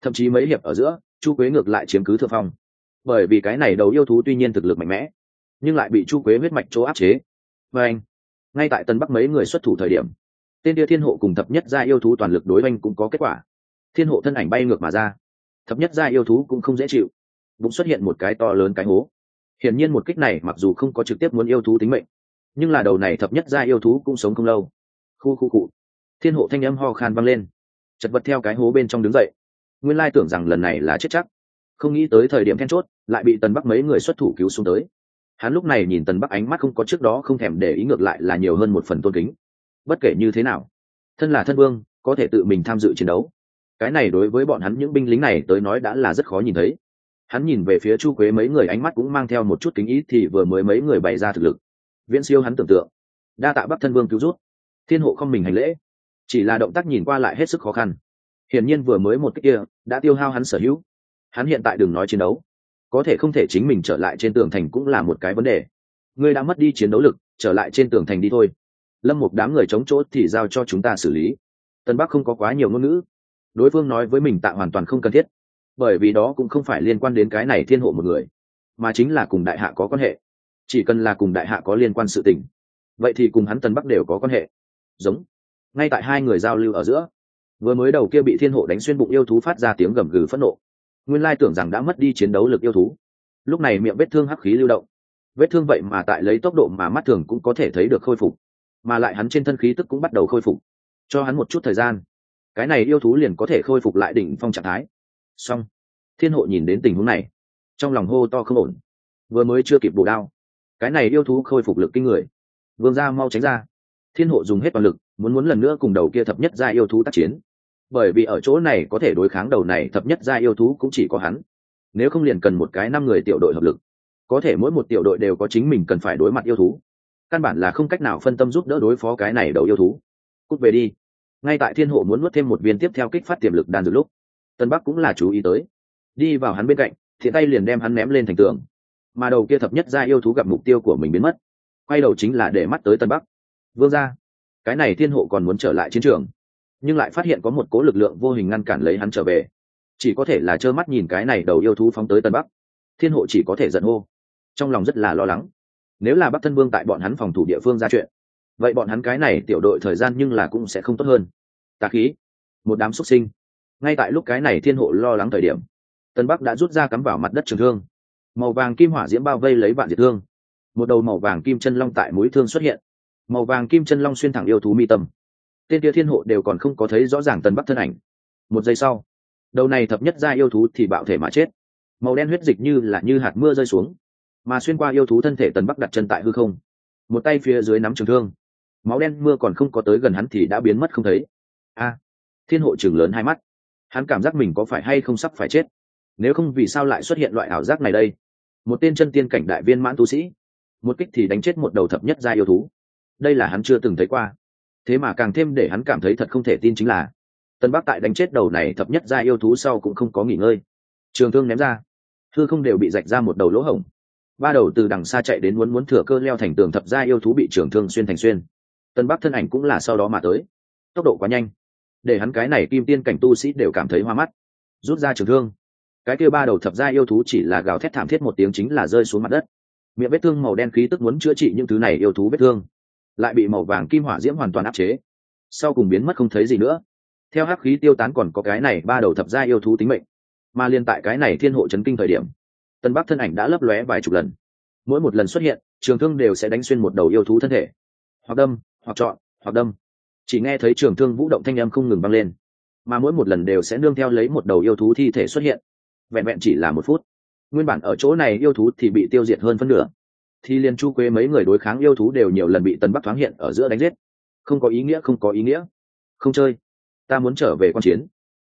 Thậm chí mấy hiệp ở giữa, chu quế ngược lại chiếm cứ thượng phong. Bởi vì cái này đầu yêu thú tuy nhiên thực lực mạnh mẽ, nhưng lại bị chu quế huyết mạch chỗ áp chế. Và anh ngay tại tân bắc mấy người xuất thủ thời điểm, tên tia thiên hộ cùng thập nhất gia yêu thú toàn lực đối oanh cũng có kết quả. Thiên hộ thân ảnh bay ngược mà ra, thập nhất gia yêu thú cũng không dễ chịu bụng xuất hiện một cái to lớn cái hố. Hiển nhiên một kích này mặc dù không có trực tiếp muốn yêu thú tính mệnh, nhưng là đầu này thập nhất gia yêu thú cũng sống không lâu. Khu khu cụ thiên hộ thanh âm ho khan vang lên, chật vật theo cái hố bên trong đứng dậy. Nguyên lai tưởng rằng lần này là chết chắc. Không nghĩ tới thời điểm then chốt, lại bị tần bắc mấy người xuất thủ cứu xuống tới hắn lúc này nhìn tần bắc ánh mắt không có trước đó không thèm để ý ngược lại là nhiều hơn một phần tôn kính. Bất kể như thế nào, thân là thân vương, có thể tự mình tham dự chiến đấu. Cái này đối với bọn hắn những binh lính này tới nói đã là rất khó nhìn thấy. Hắn nhìn về phía chu quế mấy người ánh mắt cũng mang theo một chút kính ý thì vừa mới mấy người bày ra thực lực. Viễn siêu hắn tưởng tượng. Đa tạ bắc thân vương cứu rút thiên hộ không mình hành lễ. Chỉ là động tác nhìn qua lại hết sức khó khăn. Hiển nhiên vừa mới một cách kia, đã tiêu hao hắn sở hữu. Hắn hiện tại đừng nói chiến đấu có thể không thể chính mình trở lại trên tường thành cũng là một cái vấn đề. Ngươi đã mất đi chiến đấu lực, trở lại trên tường thành đi thôi. Lâm một đám người chống chỗ thì giao cho chúng ta xử lý. Tân bắc không có quá nhiều ngôn ngữ. Đối phương nói với mình tạ hoàn toàn không cần thiết, bởi vì đó cũng không phải liên quan đến cái này thiên hộ một người, mà chính là cùng đại hạ có quan hệ. Chỉ cần là cùng đại hạ có liên quan sự tình, vậy thì cùng hắn tân bắc đều có quan hệ. Giống. Ngay tại hai người giao lưu ở giữa, vừa mới đầu kia bị thiên hộ đánh xuyên bụng yêu thú phát ra tiếng gầm gừ phẫn nộ nguyên lai tưởng rằng đã mất đi chiến đấu lực yêu thú. Lúc này miệng vết thương hắc khí lưu động. Vết thương vậy mà tại lấy tốc độ mà mắt thường cũng có thể thấy được khôi phục, mà lại hắn trên thân khí tức cũng bắt đầu khôi phục. Cho hắn một chút thời gian, cái này yêu thú liền có thể khôi phục lại đỉnh phong trạng thái. Xong, thiên hộ nhìn đến tình huống này, trong lòng hô to không ổn. Vừa mới chưa kịp bổ đao, cái này yêu thú khôi phục lực kinh người. Vương ra mau tránh ra. Thiên hộ dùng hết toàn lực, muốn muốn lần nữa cùng đầu kia thập nhất ra yêu thú tác chiến bởi vì ở chỗ này có thể đối kháng đầu này thập nhất gia yêu thú cũng chỉ có hắn. Nếu không liền cần một cái năm người tiểu đội hợp lực. Có thể mỗi một tiểu đội đều có chính mình cần phải đối mặt yêu thú. Căn bản là không cách nào phân tâm giúp đỡ đối phó cái này đầu yêu thú. Cút về đi. Ngay tại thiên hộ muốn nuốt thêm một viên tiếp theo kích phát tiềm lực đan dược lúc, tân bắc cũng là chú ý tới. Đi vào hắn bên cạnh thì tay liền đem hắn ném lên thành tường. Mà đầu kia thập nhất ra yêu thú gặp mục tiêu của mình biến mất. Quay đầu chính là để mắt tới tân bắc. Vương ra cái này thiên hộ còn muốn trở lại chiến trường nhưng lại phát hiện có một cố lực lượng vô hình ngăn cản lấy hắn trở về. Chỉ có thể là trơ mắt nhìn cái này đầu yêu thú phóng tới tân bắc. Thiên hộ chỉ có thể giận hô. Trong lòng rất là lo lắng. Nếu là bắc thân vương tại bọn hắn phòng thủ địa phương ra chuyện, vậy bọn hắn cái này tiểu đội thời gian nhưng là cũng sẽ không tốt hơn. Tà khí. Một đám xuất sinh. Ngay tại lúc cái này thiên hộ lo lắng thời điểm, tân bắc đã rút ra cắm vào mặt đất trường thương. Màu vàng kim hỏa diễm bao vây lấy vạn diệt thương. Một đầu màu vàng kim chân long tại mũi thương xuất hiện. Màu vàng kim chân long xuyên thẳng yêu thú mi tâm tên kia thiên hộ đều còn không có thấy rõ ràng tân bắc thân ảnh. Một giây sau, đầu này thập nhất ra yêu thú thì bạo thể mà chết. Màu đen huyết dịch như là như hạt mưa rơi xuống, mà xuyên qua yêu thú thân thể tần bắc đặt chân tại hư không. Một tay phía dưới nắm trường thương, máu đen mưa còn không có tới gần hắn thì đã biến mất không thấy. A, thiên hộ chừng lớn hai mắt. Hắn cảm giác mình có phải hay không sắp phải chết. Nếu không vì sao lại xuất hiện loại ảo giác này đây? Một tên chân tiên cảnh đại viên mãn tu sĩ, một kích thì đánh chết một đầu thập nhất gia yêu thú. Đây là hắn chưa từng thấy qua thế mà càng thêm để hắn cảm thấy thật không thể tin chính là, tân bắc tại đánh chết đầu này thập nhất ra yêu thú sau cũng không có nghỉ ngơi. Trường thương ném ra thư không đều bị rạch ra một đầu lỗ hổng. Ba đầu từ đằng xa chạy đến muốn muốn thừa cơ leo thành tường thập ra yêu thú bị trường thương xuyên thành xuyên. Tân bắc thân ảnh cũng là sau đó mà tới. Tốc độ quá nhanh, để hắn cái này kim tiên cảnh tu sĩ đều cảm thấy hoa mắt. Rút ra trường thương, cái kia ba đầu thập ra yêu thú chỉ là gào thét thảm thiết một tiếng chính là rơi xuống mặt đất. Miệng vết thương màu đen khí tức muốn chữa trị những thứ này yêu thú vết thương lại bị màu vàng kim hỏa diễm hoàn toàn áp chế. Sau cùng biến mất không thấy gì nữa. Theo hắc khí tiêu tán còn có cái này ba đầu thập gia yêu thú tính mệnh. Mà liên tại cái này thiên hộ chấn kinh thời điểm, tân bắc thân ảnh đã lấp lóe vài chục lần. Mỗi một lần xuất hiện, trường thương đều sẽ đánh xuyên một đầu yêu thú thân thể. Hoặc đâm, hoặc chọn, hoặc đâm. Chỉ nghe thấy trường thương vũ động thanh âm không ngừng băng lên. Mà mỗi một lần đều sẽ nương theo lấy một đầu yêu thú thi thể xuất hiện. Vẹn vẹn chỉ là một phút. Nguyên bản ở chỗ này yêu thú thì bị tiêu diệt hơn phân nửa thì liền chu quế mấy người đối kháng yêu thú đều nhiều lần bị tân bắc thoáng hiện ở giữa đánh giết. Không có ý nghĩa, không có ý nghĩa. Không chơi. Ta muốn trở về quan chiến.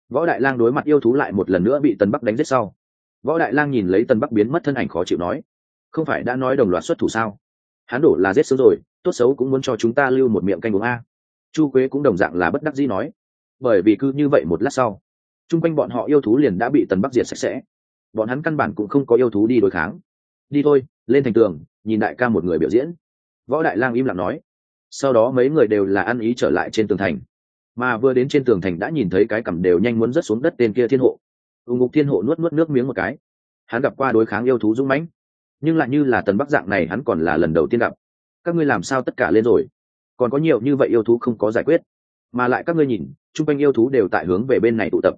Võ đại lang đối mặt yêu thú lại một lần nữa bị tân bắc đánh giết sau. Võ đại lang nhìn lấy tân bắc biến mất thân ảnh khó chịu nói, không phải đã nói đồng loạt xuất thủ sao? Hắn đổ là giết sớm rồi, tốt xấu cũng muốn cho chúng ta lưu một miệng canh uống a. Chu quế cũng đồng dạng là bất đắc dĩ nói, bởi vì cứ như vậy một lát sau, chung quanh bọn họ yêu thú liền đã bị tần bắc diệt sạch sẽ. Bọn hắn căn bản cũng không có yêu thú đi đối kháng. Đi thôi, lên thành tường nhìn đại ca một người biểu diễn. Võ đại lang im lặng nói, sau đó mấy người đều là ăn ý trở lại trên tường thành. Mà vừa đến trên tường thành đã nhìn thấy cái cằm đều nhanh muốn rớt xuống đất tên kia thiên hộ. Ưng ngục thiên hộ nuốt nuốt nước miếng một cái. Hắn gặp qua đối kháng yêu thú dũng mãnh, nhưng lại như là tần bắc dạng này hắn còn là lần đầu tiên gặp. Các ngươi làm sao tất cả lên rồi? Còn có nhiều như vậy yêu thú không có giải quyết. Mà lại các ngươi nhìn, chung quanh yêu thú đều tại hướng về bên này tụ tập.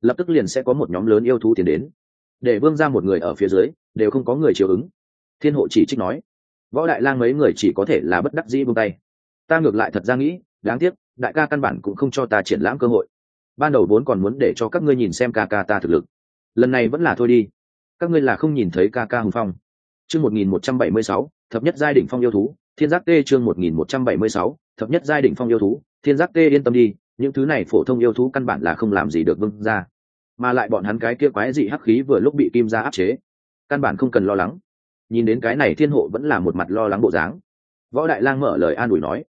Lập tức liền sẽ có một nhóm lớn yêu thú tiến đến. Để vương ra một người ở phía dưới, đều không có người chiều ứng thiên hộ chỉ trích nói, võ đại lang mấy người chỉ có thể là bất đắc dĩ buông tay. Ta ngược lại thật ra nghĩ, đáng tiếc, đại ca căn bản cũng không cho ta triển lãm cơ hội. Ban đầu vốn còn muốn để cho các ngươi nhìn xem ca ca ta thực lực. Lần này vẫn là thôi đi. Các ngươi là không nhìn thấy ca ca hùng phong. Chương một nghìn một trăm bảy mươi sáu, thập nhất giai đỉnh phong yêu thú, thiên giác tê chương một nghìn một trăm bảy mươi sáu, thập nhất giai đỉnh phong yêu thú, thiên giác tê yên tâm đi, những thứ này phổ thông yêu thú căn bản là không làm gì được vương ra mà lại bọn hắn cái kia quái dị hắc khí vừa lúc bị kim ra áp chế. Căn bản không cần lo lắng nhìn đến cái này thiên hộ vẫn là một mặt lo lắng bộ dáng. Võ đại lang mở lời an ủi nói,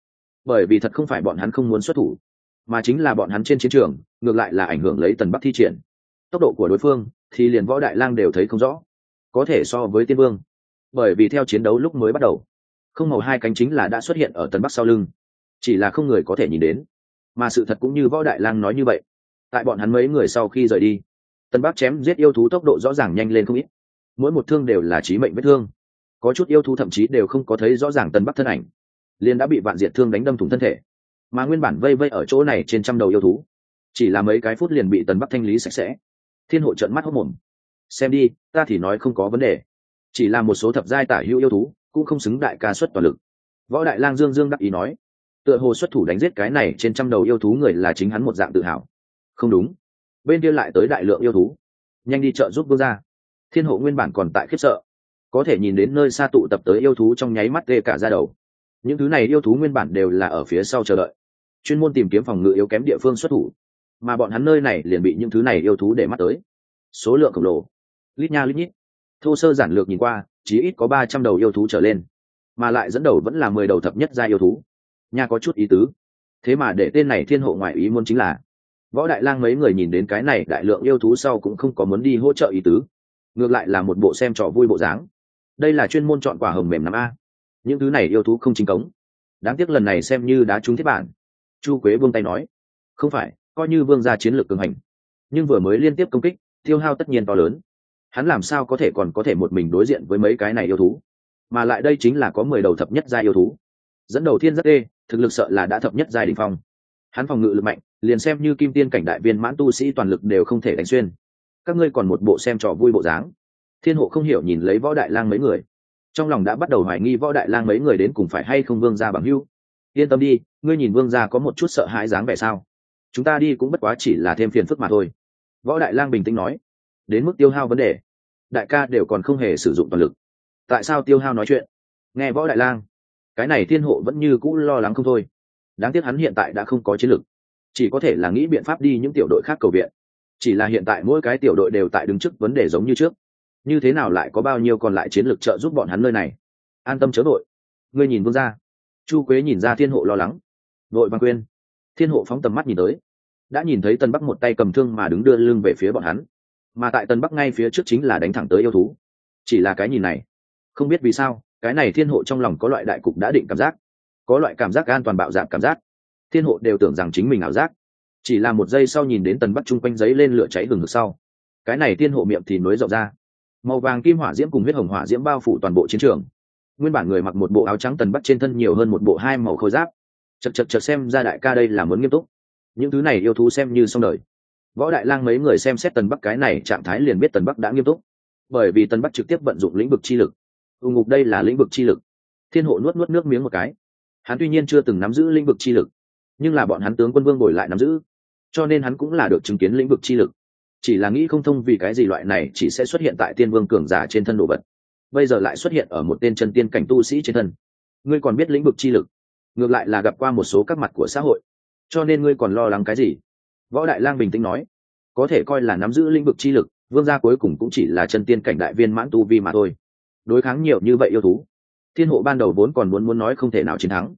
bởi vì thật không phải bọn hắn không muốn xuất thủ, mà chính là bọn hắn trên chiến trường, ngược lại là ảnh hưởng lấy tần bắc thi triển. Tốc độ của đối phương thì liền võ đại lang đều thấy không rõ, có thể so với tiên vương. Bởi vì theo chiến đấu lúc mới bắt đầu, không màu hai cánh chính là đã xuất hiện ở tần bắc sau lưng, chỉ là không người có thể nhìn đến. Mà sự thật cũng như võ đại lang nói như vậy, tại bọn hắn mấy người sau khi rời đi tân bắc chém giết yêu thú tốc độ rõ ràng nhanh lên không ít mỗi một thương đều là trí mệnh vết thương. Có chút yêu thú thậm chí đều không có thấy rõ ràng tân bắc thân ảnh, liền đã bị vạn diệt thương đánh đâm thủng thân thể. Mà nguyên bản vây vây ở chỗ này trên trăm đầu yêu thú, chỉ là mấy cái phút liền bị tần bắc thanh lý sạch sẽ. Thiên hộ trận mắt hốc mồm. Xem đi, ta thì nói không có vấn đề. Chỉ là một số thập giai tả hữu yêu thú, cũng không xứng đại ca xuất toàn lực. Võ đại lang dương dương đắc ý nói, tựa hồ xuất thủ đánh giết cái này trên trăm đầu yêu thú người là chính hắn một dạng tự hào. Không đúng. Bên kia lại tới đại lượng yêu thú. Nhanh đi chợ giúp vương ra thiên hộ nguyên bản còn tại khiếp sợ. Có thể nhìn đến nơi xa tụ tập tới yêu thú trong nháy mắt tê cả ra đầu. Những thứ này yêu thú nguyên bản đều là ở phía sau chờ đợi. Chuyên môn tìm kiếm phòng ngự yếu kém địa phương xuất thủ. Mà bọn hắn nơi này liền bị những thứ này yêu thú để mắt tới. Số lượng khổng lồ. Lít nha lít nhít. Thô sơ giản lược nhìn qua, chỉ ít có ba trăm đầu yêu thú trở lên. Mà lại dẫn đầu vẫn là mười đầu thập nhất gia yêu thú. Nha có chút ý tứ. Thế mà để tên này thiên hộ ngoại ý muốn chính là, võ đại lang mấy người nhìn đến cái này đại lượng yêu thú sau cũng không có muốn đi hỗ trợ ý tứ ngược lại là một bộ xem trò vui bộ dáng. Đây là chuyên môn chọn quả hồng mềm năm a. Những thứ này yêu thú không chính cống. Đáng tiếc lần này xem như đã trúng thiết bản. Chu quế buông tay nói, không phải, coi như vương gia chiến lược cường hành, nhưng vừa mới liên tiếp công kích, tiêu hao tất nhiên to lớn. Hắn làm sao có thể còn có thể một mình đối diện với mấy cái này yêu thú? Mà lại đây chính là có mười đầu thập nhất gia yêu thú. Dẫn đầu thiên rất đê, thực lực sợ là đã thập nhất gia đ ỉ n h phong. Hắn phòng ngự lực mạnh, liền xem như kim tiên cảnh đại viên mãn tu sĩ toàn lực đều không thể đánh xuyên các ngươi còn một bộ xem trò vui bộ dáng. Thiên hộ không hiểu nhìn lấy võ đại lang mấy người. Trong lòng đã bắt đầu hoài nghi võ đại lang mấy người đến cùng phải hay không vương gia bằng hưu yên tâm đi, ngươi nhìn vương gia có một chút sợ hãi dáng vẻ sao? Chúng ta đi cũng bất quá chỉ là thêm phiền phức mà thôi. Võ đại lang bình tĩnh nói. Đến mức tiêu hao vấn đề. Đại ca đều còn không hề sử dụng toàn lực. Tại sao tiêu hao nói chuyện? Nghe võ đại lang. Cái này thiên hộ vẫn như cũ lo lắng không thôi. Đáng tiếc hắn hiện tại đã không có chiến lược chỉ có thể là nghĩ biện pháp đi những tiểu đội khác cầu viện chỉ là hiện tại mỗi cái tiểu đội đều tại đứng trước vấn đề giống như trước. Như thế nào lại có bao nhiêu còn lại chiến lược trợ giúp bọn hắn nơi này? An tâm chớ đội ngươi nhìn vương ra chu quế nhìn ra thiên hộ lo lắng. Đội văn quyên thiên hộ phóng tầm mắt nhìn tới. Đã nhìn thấy tân bắc một tay cầm thương mà đứng đưa lưng về phía bọn hắn. Mà tại tân bắc ngay phía trước chính là đánh thẳng tới yêu thú. Chỉ là cái nhìn này, không biết vì sao, cái này thiên hộ trong lòng có loại đại cục đã định cảm giác. Có loại cảm giác an toàn bạo dạp cảm giác. Thiên hộ đều tưởng rằng chính mình ảo giác chỉ là một giây sau nhìn đến tần bắc chung quanh giấy lên lửa cháy hừng ngực sau. Cái này thiên hộ miệng thì nối rộng ra. Màu vàng kim hỏa diễm cùng huyết hồng hỏa diễm bao phủ toàn bộ chiến trường. Nguyên bản người mặc một bộ áo trắng tần bắc trên thân nhiều hơn một bộ hai màu khôi giáp. Chật chật chật xem ra đại ca đây là muốn nghiêm túc. Những thứ này yêu thú xem như xong đời. Võ đại lang mấy người xem xét tần bắc cái này trạng thái liền biết tần bắc đã nghiêm túc. Bởi vì tần bắc trực tiếp vận dụng lĩnh vực chi lực. Ù ngục đây là lĩnh vực chi lực. Thiên hộ nuốt nuốt nước miếng một cái. Hắn tuy nhiên chưa từng nắm giữ lĩnh vực chi lực, nhưng là bọn hắn tướng quân vương bồi lại nắm giữ cho nên hắn cũng là được chứng kiến lĩnh vực chi lực. Chỉ là nghĩ không thông vì cái gì loại này chỉ sẽ xuất hiện tại tiên vương cường giả trên thân đồ vật. Bây giờ lại xuất hiện ở một tên chân tiên cảnh tu sĩ trên thân. Ngươi còn biết lĩnh vực chi lực? Ngược lại là gặp qua một số các mặt của xã hội. Cho nên ngươi còn lo lắng cái gì? Võ đại lang bình tĩnh nói. Có thể coi là nắm giữ lĩnh vực chi lực, vương gia cuối cùng cũng chỉ là chân tiên cảnh đại viên mãn tu vi mà thôi. Đối kháng nhiều như vậy yêu thú, thiên hộ ban đầu vốn còn muốn muốn nói không thể nào chiến thắng.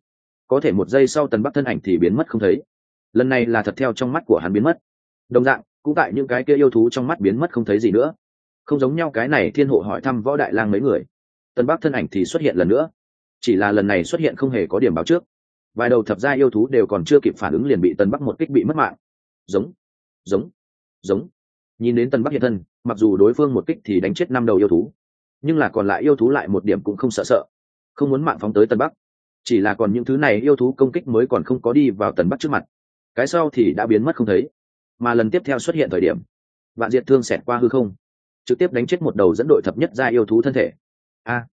Có thể một giây sau tần bắc thân ảnh thì biến mất không thấy lần này là thật theo trong mắt của hắn biến mất. Đồng dạng, cũng tại những cái kia yêu thú trong mắt biến mất không thấy gì nữa. Không giống nhau cái này thiên hộ hỏi thăm võ đại lang mấy người. Tân bắc thân ảnh thì xuất hiện lần nữa. Chỉ là lần này xuất hiện không hề có điểm báo trước. Vài đầu thập gia yêu thú đều còn chưa kịp phản ứng liền bị tân bắc một kích bị mất mạng. Giống giống giống. Nhìn đến tân bắc hiện thân, mặc dù đối phương một kích thì đánh chết năm đầu yêu thú, nhưng là còn lại yêu thú lại một điểm cũng không sợ sợ. Không muốn mạng phóng tới tân bắc. Chỉ là còn những thứ này yêu thú công kích mới còn không có đi vào tần bắc trước mặt cái sau thì đã biến mất không thấy, mà lần tiếp theo xuất hiện thời điểm, vạn diệt thương xẹt qua hư không, trực tiếp đánh chết một đầu dẫn đội thập nhất ra yêu thú thân thể. A!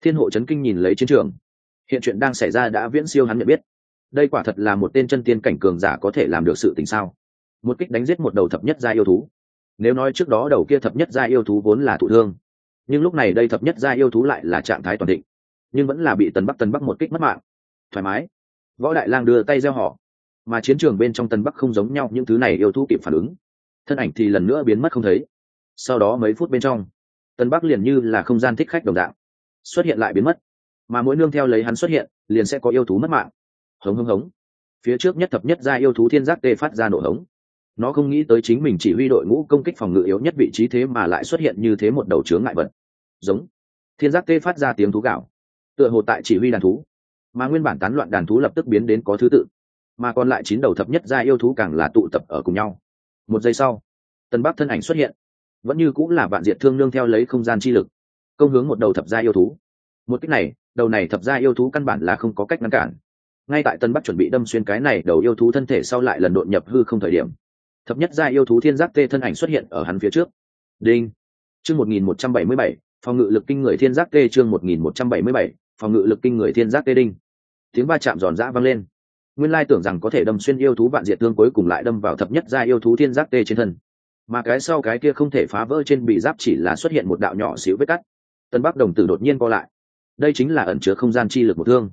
Thiên hộ c kinh nhìn lấy chiến trường, hiện chuyện đang xảy ra đã viễn siêu hắn nhận biết. Đây quả thật là một tên chân tiên cảnh cường giả có thể làm được sự tình sao? Một kích đánh giết một đầu thập nhất gia yêu thú. Nếu nói trước đó đầu kia thập nhất gia yêu thú vốn là thụ thương, nhưng lúc này đây thập nhất gia yêu thú lại là trạng thái toàn định, nhưng vẫn là bị tần bắc tần bắc một kích mất mạng. Thoải mái. Võ đại lang đưa tay gieo họ mà chiến trường bên trong Tân bắc không giống nhau, những thứ này yêu thú kịp phản ứng. Thân ảnh thì lần nữa biến mất không thấy. Sau đó mấy phút bên trong, Tân bắc liền như là không gian thích khách đồng đạo xuất hiện lại biến mất. Mà mỗi nương theo lấy hắn xuất hiện, liền sẽ có yêu thú mất mạng. Hống hống hống. Phía trước nhất thập nhất ra yêu thú thiên giác tê phát ra nổ hống. Nó không nghĩ tới chính mình chỉ huy đội ngũ công kích phòng ngự yếu nhất vị trí thế mà lại xuất hiện như thế một đầu chướng ngại vật. Giống. Thiên giác tê phát ra tiếng thú gạo tựa hồ tại chỉ huy đàn thú. Mà nguyên bản tán loạn đàn thú lập tức biến đến có thứ tự mà còn lại chín đầu thập nhất gia yêu thú càng là tụ tập ở cùng nhau. Một giây sau, tân bắc thân ảnh xuất hiện. Vẫn như cũng là vạn diệt thương nương theo lấy không gian chi lực, công hướng một đầu thập gia yêu thú. Một cách này, đầu này thập gia yêu thú căn bản là không có cách ngăn cản. Ngay tại tân bắc chuẩn bị đâm xuyên cái này đầu yêu thú thân thể sau lại lần đột nhập hư không thời điểm, thập nhất gia yêu thú thiên giác tê thân ảnh xuất hiện ở hắn phía trước. Đinh. Chương một nghìn một trăm bảy mươi bảy, phòng ngự lực kinh người thiên giác tê chương một nghìn một trăm bảy mươi bảy, phòng ngự lực kinh người thiên giác tê đinh. Tiếng va chạm giòn giã vang lên nguyên lai tưởng rằng có thể đâm xuyên yêu thú vạn diệt thương cuối cùng lại đâm vào thập nhất gia yêu thú thiên giác tê trên thân. Mà cái sau cái kia không thể phá vỡ trên bị giáp chỉ là xuất hiện một đạo nhỏ xíu vết cắt. Tân bắc đồng tử đột nhiên co lại. Đây chính là ẩn chứa không gian chi lực một thương.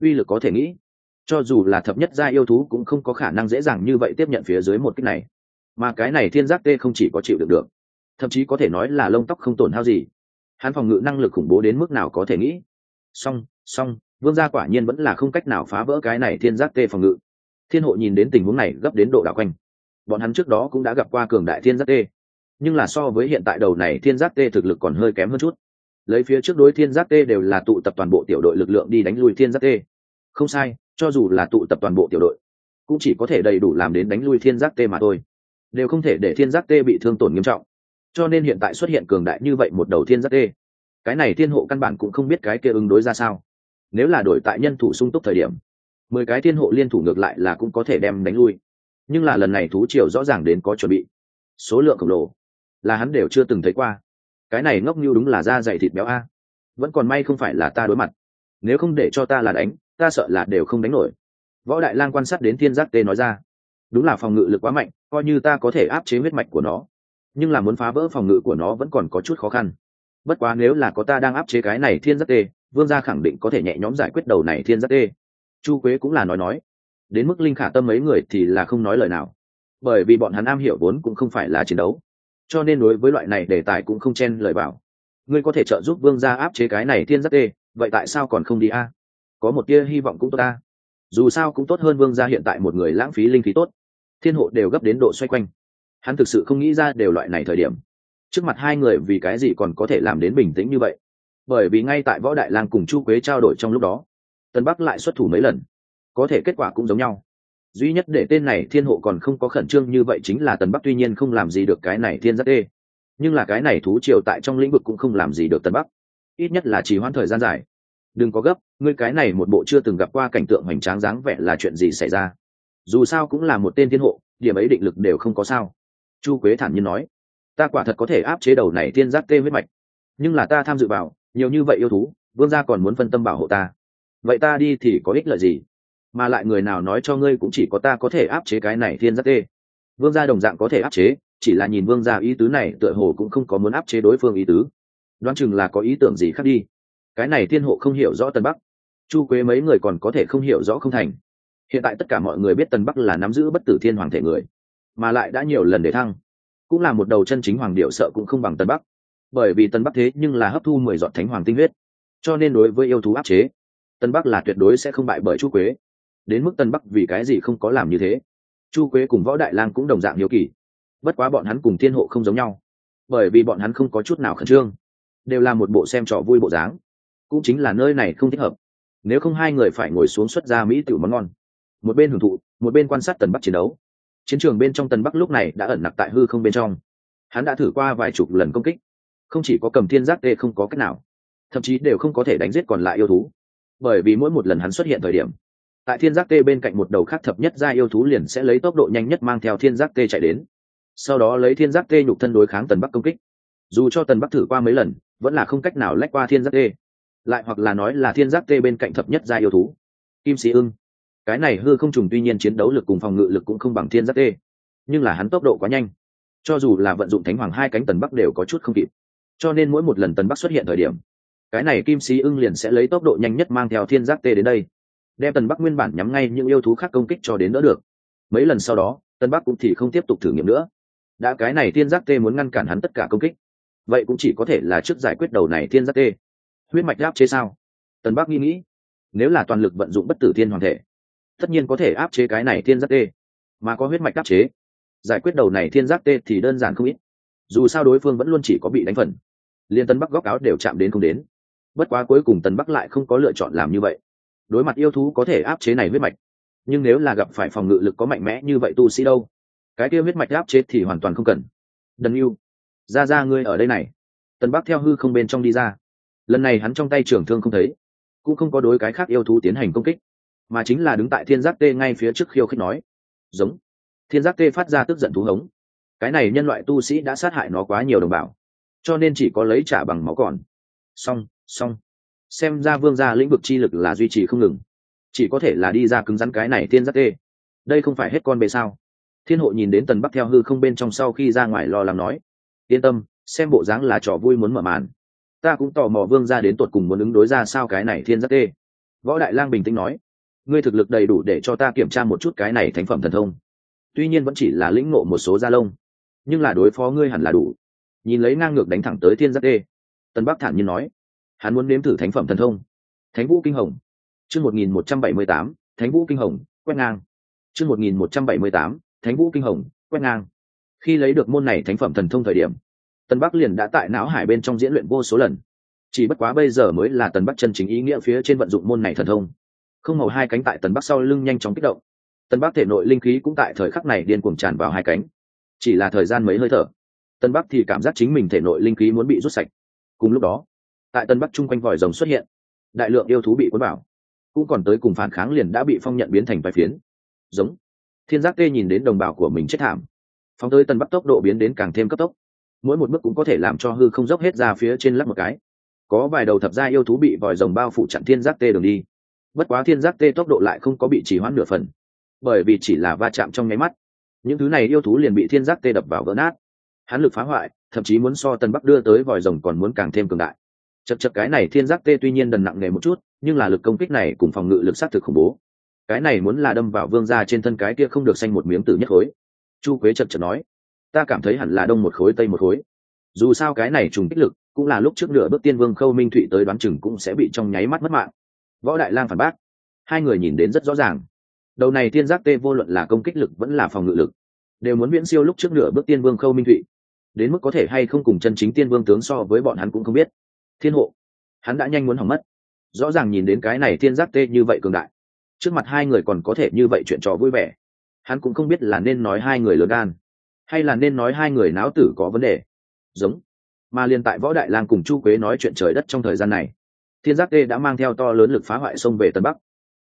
Uy lực có thể nghĩ, cho dù là thập nhất gia yêu thú cũng không có khả năng dễ dàng như vậy tiếp nhận phía dưới một kích này. Mà cái này thiên giác tê không chỉ có chịu được được, thậm chí có thể nói là lông tóc không tổn hao gì. Hắn phòng ngự năng lực khủng bố đến mức nào có thể nghĩ. Song song vương gia quả nhiên vẫn là không cách nào phá vỡ cái này thiên giác tê phòng ngự. Thiên hộ nhìn đến tình huống này gấp đến độ đảo quanh. Bọn hắn trước đó cũng đã gặp qua cường đại thiên giác tê. Nhưng là so với hiện tại đầu này thiên giác tê thực lực còn hơi kém hơn chút. Lấy phía trước đối thiên giác tê đều là tụ tập toàn bộ tiểu đội lực lượng đi đánh lui thiên giác tê. Không sai, cho dù là tụ tập toàn bộ tiểu đội, cũng chỉ có thể đầy đủ làm đến đánh lui thiên giác tê mà thôi. Đều không thể để thiên giác tê bị thương tổn nghiêm trọng. Cho nên hiện tại xuất hiện cường đại như vậy một đầu thiên giác tê. Cái này thiên hộ căn bản cũng không biết cái kia ứng đối ra sao nếu là đổi tại nhân thủ sung túc thời điểm, mười cái thiên hộ liên thủ ngược lại là cũng có thể đem đánh lui. Nhưng là lần này thú triều rõ ràng đến có chuẩn bị. Số lượng khổng lồ là hắn đều chưa từng thấy qua. Cái này ngốc như đúng là da dày thịt béo a. Vẫn còn may không phải là ta đối mặt. Nếu không để cho ta là đánh, ta sợ là đều không đánh nổi. Võ đại lang quan sát đến thiên giác tê nói ra, đúng là phòng ngự lực quá mạnh, coi như ta có thể áp chế huyết mạch của nó, nhưng là muốn phá vỡ phòng ngự của nó vẫn còn có chút khó khăn. Bất quá nếu là có ta đang áp chế cái này thiên giác tê vương gia khẳng định có thể nhẹ nhõm giải quyết đầu này thiên giác tê chu quế cũng là nói nói. Đến mức linh khả tâm mấy người thì là không nói lời nào. Bởi vì bọn hắn am hiểu vốn cũng không phải là chiến đấu. Cho nên đối với loại này đề tài cũng không chen lời bảo ngươi có thể trợ giúp vương gia áp chế cái này thiên giác tê vậy tại sao còn không đi a? Có một tia hy vọng cũng tốt ta. Dù sao cũng tốt hơn vương gia hiện tại một người lãng phí linh khí tốt. Thiên hộ đều gấp đến độ xoay quanh. Hắn thực sự không nghĩ ra đều loại này thời điểm. Trước mặt hai người vì cái gì còn có thể làm đến bình tĩnh như vậy? Bởi vì ngay tại võ đại lang cùng chu quế trao đổi trong lúc đó, tân bắc lại xuất thủ mấy lần. Có thể kết quả cũng giống nhau. Duy nhất để tên này thiên hộ còn không có khẩn trương như vậy chính là tần bắc tuy nhiên không làm gì được cái này thiên giác tê nhưng là cái này thú triều tại trong lĩnh vực cũng không làm gì được tần bắc. Ít nhất là chỉ hoãn thời gian dài. Đừng có gấp, ngươi cái này một bộ chưa từng gặp qua cảnh tượng hoành tráng dáng vẻ là chuyện gì xảy ra? Dù sao cũng là một tên thiên hộ, điểm ấy định lực đều không có sao. Chu quế thản nhiên nói, ta quả thật có thể áp chế đầu này thiên giác tê huyết mạch, nhưng là ta tham dự vào nhiều như vậy yêu thú, vương gia còn muốn phân tâm bảo hộ ta. Vậy ta đi thì có ích lợi gì? Mà lại người nào nói cho ngươi cũng chỉ có ta có thể áp chế cái này thiên giác tê. Vương gia đồng dạng có thể áp chế, chỉ là nhìn vương gia ý tứ này tựa hồ cũng không có muốn áp chế đối phương ý tứ. Đoán chừng là có ý tưởng gì khác đi. Cái này thiên hộ không hiểu rõ tân bắc. Chu quế mấy người còn có thể không hiểu rõ không thành. Hiện tại tất cả mọi người biết tân bắc là nắm giữ bất tử thiên hoàng thể người, mà lại đã nhiều lần để thăng. Cũng là một đầu chân chính hoàng điệu, sợ cũng không bằng tân bắc bởi vì tân bắc thế nhưng là hấp thu mười dọn thánh hoàng tinh huyết, cho nên đối với yêu thú áp chế tân bắc là tuyệt đối sẽ không bại bởi chu quế. Đến mức tân bắc vì cái gì không có làm như thế? Chu quế cùng võ đại lang cũng đồng dạng hiếu kỳ. Bất quá bọn hắn cùng thiên hộ không giống nhau, bởi vì bọn hắn không có chút nào khẩn trương, đều là một bộ xem trò vui bộ dáng. Cũng chính là nơi này không thích hợp. Nếu không hai người phải ngồi xuống xuất ra mỹ tiểu món ngon. Một bên hưởng thụ, một bên quan sát tần bắc chiến đấu. Chiến trường bên trong tần bắc lúc này đã ẩn nặc tại hư không bên trong. Hắn đã thử qua vài chục lần công kích không chỉ có cầm thiên giác tê không có cách nào, thậm chí đều không có thể đánh giết còn lại yêu thú. Bởi vì mỗi một lần hắn xuất hiện thời điểm, tại thiên giác tê bên cạnh một đầu khác thập nhất ra yêu thú liền sẽ lấy tốc độ nhanh nhất mang theo thiên giác tê chạy đến. Sau đó lấy thiên giác tê nhục thân đối kháng tần bắc công kích. Dù cho tần bắc thử qua mấy lần, vẫn là không cách nào lách qua thiên giác tê. Lại hoặc là nói là thiên giác tê bên cạnh thập nhất gia yêu thú. Kim sĩ ưng, cái này hư không trùng tuy nhiên chiến đấu lực cùng phòng ngự lực cũng không bằng thiên giác tê, nhưng là hắn tốc độ quá nhanh. Cho dù là vận dụng thánh hoàng hai cánh tần bắc đều có chút không kịp cho nên mỗi một lần tần bắc xuất hiện thời điểm, cái này kim sĩ ưng liền sẽ lấy tốc độ nhanh nhất mang theo thiên giác tê đến đây, đem tần bắc nguyên bản nhắm ngay những yêu thú khác công kích cho đến đỡ được. Mấy lần sau đó, tần bắc cũng thì không tiếp tục thử nghiệm nữa. Đã cái này thiên giác tê muốn ngăn cản hắn tất cả công kích, vậy cũng chỉ có thể là trước giải quyết đầu này thiên giác tê. Huyết mạch áp chế sao? Tần bắc nghĩ nghĩ, nếu là toàn lực vận dụng bất tử thiên hoàng thể, tất nhiên có thể áp chế cái này thiên giác tê. Mà có huyết mạch áp chế, giải quyết đầu này thiên giác tê thì đơn giản không ít. Dù sao đối phương vẫn luôn chỉ có bị đánh phần liên tân bắc góc áo đều chạm đến không đến. Bất quá cuối cùng tần bắc lại không có lựa chọn làm như vậy. Đối mặt yêu thú có thể áp chế này huyết mạch, nhưng nếu là gặp phải phòng ngự lực có mạnh mẽ như vậy tu sĩ đâu, cái kia huyết mạch áp chế thì hoàn toàn không cần. Đần yêu, ra ra ngươi ở đây này. Tần bắc theo hư không bên trong đi ra. Lần này hắn trong tay trưởng thương không thấy, cũng không có đối cái khác yêu thú tiến hành công kích, mà chính là đứng tại thiên giác tê ngay phía trước khiêu khích nói, giống. Thiên giác tê phát ra tức giận thú hống. Cái này nhân loại tu sĩ đã sát hại nó quá nhiều đồng bào cho nên chỉ có lấy trả bằng máu còn. Xong xong. Xem ra vương gia lĩnh vực chi lực là duy trì không ngừng. Chỉ có thể là đi ra cứng rắn cái này thiên giác tê. Đây không phải hết con bề sao? Thiên hộ nhìn đến tần bắc theo hư không bên trong sau khi ra ngoài lo lắng nói. Yên tâm, xem bộ dáng là trò vui muốn mở màn. Ta cũng tò mò vương ra đến tột cùng muốn ứng đối ra sao cái này thiên giác tê. Võ đại lang bình tĩnh nói. Ngươi thực lực đầy đủ để cho ta kiểm tra một chút cái này thành phẩm thần thông. Tuy nhiên vẫn chỉ là lĩnh ngộ một số gia lông. Nhưng là đối phó ngươi hẳn là đủ nhìn lấy ngang ngược đánh thẳng tới thiên giác đê. Tân bắc thản nhiên nói, hắn muốn nếm thử thánh phẩm thần thông. Thánh vũ kinh hồng. Chương một nghìn một trăm bảy mươi tám, thánh vũ kinh hồng, quét ngang. Chương một nghìn một trăm bảy mươi tám, thánh vũ kinh hồng, quét ngang. Khi lấy được môn này thánh phẩm thần thông thời điểm, tân bắc liền đã tại não hải bên trong diễn luyện vô số lần. Chỉ bất quá bây giờ mới là tần bắc chân chính ý nghĩa phía trên vận dụng môn này thần thông. Không màu hai cánh tại tần bắc sau lưng nhanh chóng kích động. Tần bắc thể nội linh khí cũng tại thời khắc này điên cuồng tràn vào hai cánh. Chỉ là thời gian mấy hơi thở Tân bắc thì cảm giác chính mình thể nội linh khí muốn bị rút sạch. Cùng lúc đó, tại tân bắc chung quanh vòi rồng xuất hiện. Đại lượng yêu thú bị cuốn vào. Cũng còn tới cùng phản kháng liền đã bị phong nhận biến thành vài phiến. Giống. Thiên giác tê nhìn đến đồng bào của mình chết thảm. Phóng tới tân bắc tốc độ biến đến càng thêm cấp tốc. Mỗi một bước cũng có thể làm cho hư không dốc hết ra phía trên lắp một cái. Có vài đầu thập gia yêu thú bị vòi rồng bao phủ chặn thiên giác tê đường đi. Bất quá thiên giác tê tốc độ lại không có bị chỉ hoãn nửa phần. Bởi vì chỉ là va chạm trong nháy mắt. Những thứ này yêu thú liền bị thiên giác tê đập vào vỡ nát hắn lực phá hoại, thậm chí muốn so tân bắc đưa tới vòi rồng còn muốn càng thêm cường đại. Chật chật cái này thiên giác tê tuy nhiên đần nặng nề một chút, nhưng là lực công kích này cùng phòng ngự lực sát thực khủng bố. Cái này muốn là đâm vào vương ra trên thân cái kia không được xanh một miếng tử nhất khối. Chu quế chật chật nói, ta cảm thấy hẳn là đông một khối, tây một khối. Dù sao cái này trùng kích lực, cũng là lúc trước nửa bước tiên vương khâu minh thụy tới đoán chừng cũng sẽ bị trong nháy mắt mất mạng. Võ đại lang phản bác, hai người nhìn đến rất rõ ràng. Đầu này tiên giác tê vô luận là công kích lực vẫn là phòng ngự lực, đều muốn viễn siêu lúc trước nửa bước tiên vương khâu minh thụy đến mức có thể hay không cùng chân chính tiên vương tướng so với bọn hắn cũng không biết. Thiên hộ. Hắn đã nhanh muốn hỏng mất. Rõ ràng nhìn đến cái này thiên giác tê như vậy cường đại. Trước mặt hai người còn có thể như vậy chuyện trò vui vẻ. Hắn cũng không biết là nên nói hai người lớn gan, hay là nên nói hai người náo tử có vấn đề. Giống. Mà liền tại võ đại lang cùng chu quế nói chuyện trời đất trong thời gian này, thiên giác tê đã mang theo to lớn lực phá hoại sông về tân bắc.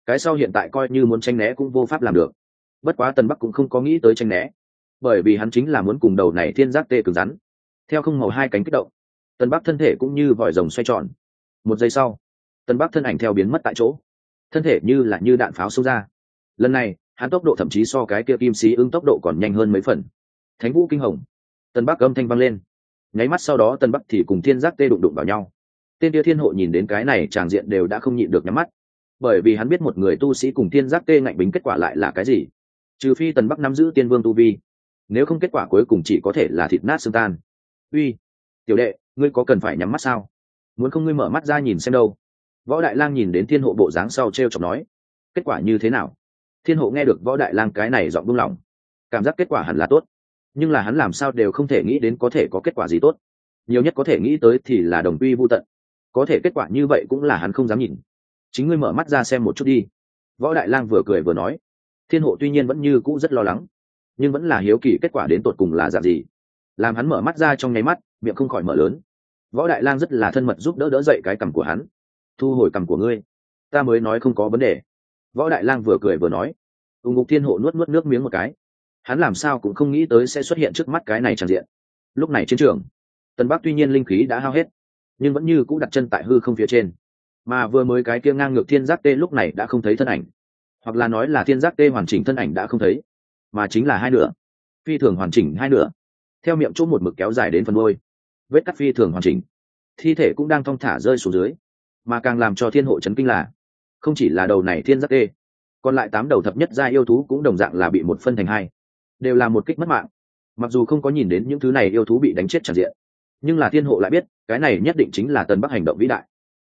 Cái sau hiện tại coi như muốn tranh né cũng vô pháp làm được. Bất quá tân bắc cũng không có nghĩ tới tranh né bởi vì hắn chính là muốn cùng đầu này thiên giác tê cứng rắn. Theo không màu hai cánh kích động tân bắc thân thể cũng như vòi rồng xoay tròn. Một giây sau tân bắc thân ảnh theo biến mất tại chỗ. Thân thể như là như đạn pháo xông ra. Lần này, hắn tốc độ thậm chí so cái kia kim sĩ ưng tốc độ còn nhanh hơn mấy phần. Thánh vũ kinh hồng tân bắc âm thanh vang lên. Nháy mắt sau đó tân bắc thì cùng thiên giác tê đụng đụng vào nhau. Tên tia thiên hộ nhìn đến cái này tràng diện đều đã không nhịn được nhắm mắt. Bởi vì hắn biết một người tu sĩ cùng thiên giác tê ngạnh bính kết quả lại là cái gì. Trừ phi tần bắc nắm giữ tiên vương tu vi nếu không kết quả cuối cùng chỉ có thể là thịt nát xương tan. Uy, tiểu đệ, ngươi có cần phải nhắm mắt sao? Muốn không ngươi mở mắt ra nhìn xem đâu. Võ đại lang nhìn đến thiên hộ bộ dáng sau t r e o chọc nói, kết quả như thế nào? Thiên hộ nghe được võ đại lang cái này giọng buông lỏng, cảm giác kết quả hẳn là tốt. Nhưng là hắn làm sao đều không thể nghĩ đến có thể có kết quả gì tốt. Nhiều nhất có thể nghĩ tới thì là đồng quy vô tận. Có thể kết quả như vậy cũng là hắn không dám nhìn. Chính ngươi mở mắt ra xem một chút đi. Võ đại lang vừa cười vừa nói, thiên hộ tuy nhiên vẫn như cũ rất lo lắng nhưng vẫn là hiếu kỳ kết quả đến tột cùng là dạng gì. Làm hắn mở mắt ra trong nháy mắt, miệng không khỏi mở lớn. Võ đại lang rất là thân mật giúp đỡ đỡ dậy cái cằm của hắn. Thu hồi cằm của ngươi. Ta mới nói không có vấn đề. Võ đại lang vừa cười vừa nói. Ù ngục thiên hộ nuốt nuốt nước miếng một cái. Hắn làm sao cũng không nghĩ tới sẽ xuất hiện trước mắt cái này tràn diện. Lúc này chiến trường tân bắc tuy nhiên linh khí đã hao hết, nhưng vẫn như cũng đặt chân tại hư không phía trên. Mà vừa mới cái kia ngang ngược thiên giác tê lúc này đã không thấy thân ảnh. Hoặc là nói là thiên giác tê hoàn chỉnh thân ảnh đã không thấy mà chính là hai nửa. Phi thường hoàn chỉnh hai nửa. Theo miệng chỗ một mực kéo dài đến phần đôi vết cắt phi thường hoàn chỉnh. Thi thể cũng đang thong thả rơi xuống dưới. Mà càng làm cho thiên hộ chấn kinh là không chỉ là đầu này thiên giác ê, còn lại tám đầu thập nhất gia yêu thú cũng đồng dạng là bị một phân thành hai. Đều là một kích mất mạng. Mặc dù không có nhìn đến những thứ này yêu thú bị đánh chết tràn diện nhưng là thiên hộ lại biết cái này nhất định chính là tần bắc hành động vĩ đại.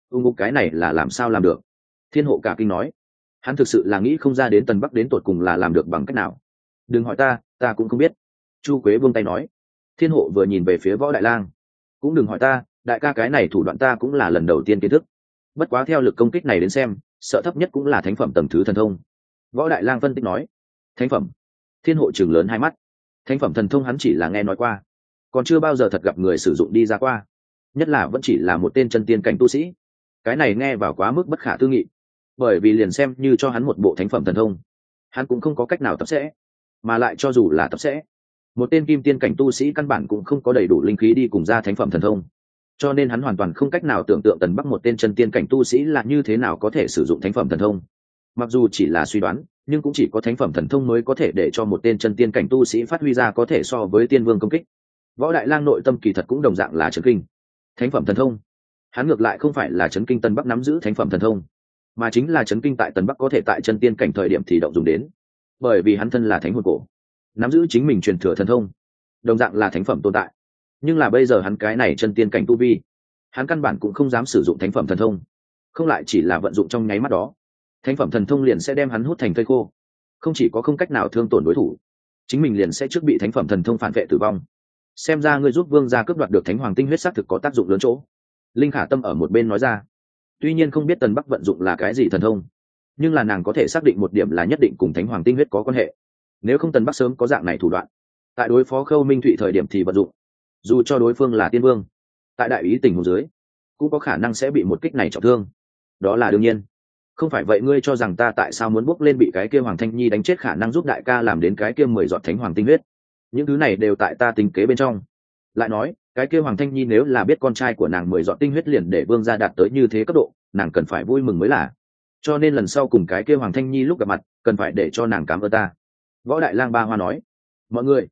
U ngục cái này là làm sao làm được? Thiên hộ cả kinh nói. Hắn thực sự là nghĩ không ra đến tần bắc đến tột cùng là làm được bằng cách nào đừng hỏi ta ta cũng không biết. Chu quế buông tay nói. Thiên hộ vừa nhìn về phía võ đại lang. Cũng đừng hỏi ta, đại ca cái này thủ đoạn ta cũng là lần đầu tiên kiến thức. Bất quá theo lực công kích này đến xem, sợ thấp nhất cũng là thánh phẩm tầm thứ thần thông. Võ đại lang phân tích nói. Thánh phẩm? Thiên hộ trường lớn hai mắt. Thánh phẩm thần thông hắn chỉ là nghe nói qua, còn chưa bao giờ thật gặp người sử dụng đi ra qua. Nhất là vẫn chỉ là một tên chân tiên cảnh tu sĩ. Cái này nghe vào quá mức bất khả tư nghị, bởi vì liền xem như cho hắn một bộ thánh phẩm thần thông, hắn cũng không có cách nào tập sẽ mà lại cho dù là tập sẽ, một tên kim tiên cảnh tu sĩ căn bản cũng không có đầy đủ linh khí đi cùng ra thánh phẩm thần thông. Cho nên hắn hoàn toàn không cách nào tưởng tượng tần bắc một tên chân tiên cảnh tu sĩ là như thế nào có thể sử dụng thánh phẩm thần thông. Mặc dù chỉ là suy đoán, nhưng cũng chỉ có thánh phẩm thần thông mới có thể để cho một tên chân tiên cảnh tu sĩ phát huy ra có thể so với tiên vương công kích. Võ đại lang nội tâm kỳ thật cũng đồng dạng là trấn kinh. Thánh phẩm thần thông? Hắn ngược lại không phải là trấn kinh tân bắc nắm giữ thánh phẩm thần thông, mà chính là trấn kinh tại tân bắc có thể tại chân tiên cảnh thời điểm thì động dùng đến bởi vì hắn thân là thánh hồn cổ, nắm giữ chính mình truyền thừa thần thông, đồng dạng là thánh phẩm tồn tại. Nhưng là bây giờ hắn cái này chân tiên cảnh tu vi, hắn căn bản cũng không dám sử dụng thánh phẩm thần thông, không lại chỉ là vận dụng trong nháy mắt đó. Thánh phẩm thần thông liền sẽ đem hắn hút thành cây khô, không chỉ có không cách nào thương tổn đối thủ, chính mình liền sẽ trước bị thánh phẩm thần thông phản vệ tử vong. Xem ra ngươi giúp vương gia cướp đoạt được thánh hoàng tinh huyết s á thực có tác dụng lớn chỗ. Linh khả tâm ở một bên nói ra. Tuy nhiên không biết tần bắc vận dụng là cái gì thần thông nhưng là nàng có thể xác định một điểm là nhất định cùng thánh hoàng tinh huyết có quan hệ. Nếu không tần bắc sớm có dạng này thủ đoạn, tại đối phó khâu minh thụy thời điểm thì vận dụng, dù cho đối phương là tiên vương, tại đại ý tình hồ dưới, cũng có khả năng sẽ bị một kích này trọng thương. Đó là đương nhiên. Không phải vậy ngươi cho rằng ta tại sao muốn bước lên bị cái kia hoàng thanh nhi đánh chết khả năng giúp đại ca làm đến cái kia mười giọt thánh hoàng tinh huyết. Những thứ này đều tại ta tính kế bên trong. Lại nói, cái kia hoàng thanh nhi nếu là biết con trai của nàng mười giọt tinh huyết liền để vương gia đạt tới như thế cấp độ, nàng cần phải vui mừng mới là cho nên lần sau cùng cái kia hoàng thanh nhi lúc gặp mặt, cần phải để cho nàng cảm ơn ta. Võ đại lang ba hoa nói. Mọi người,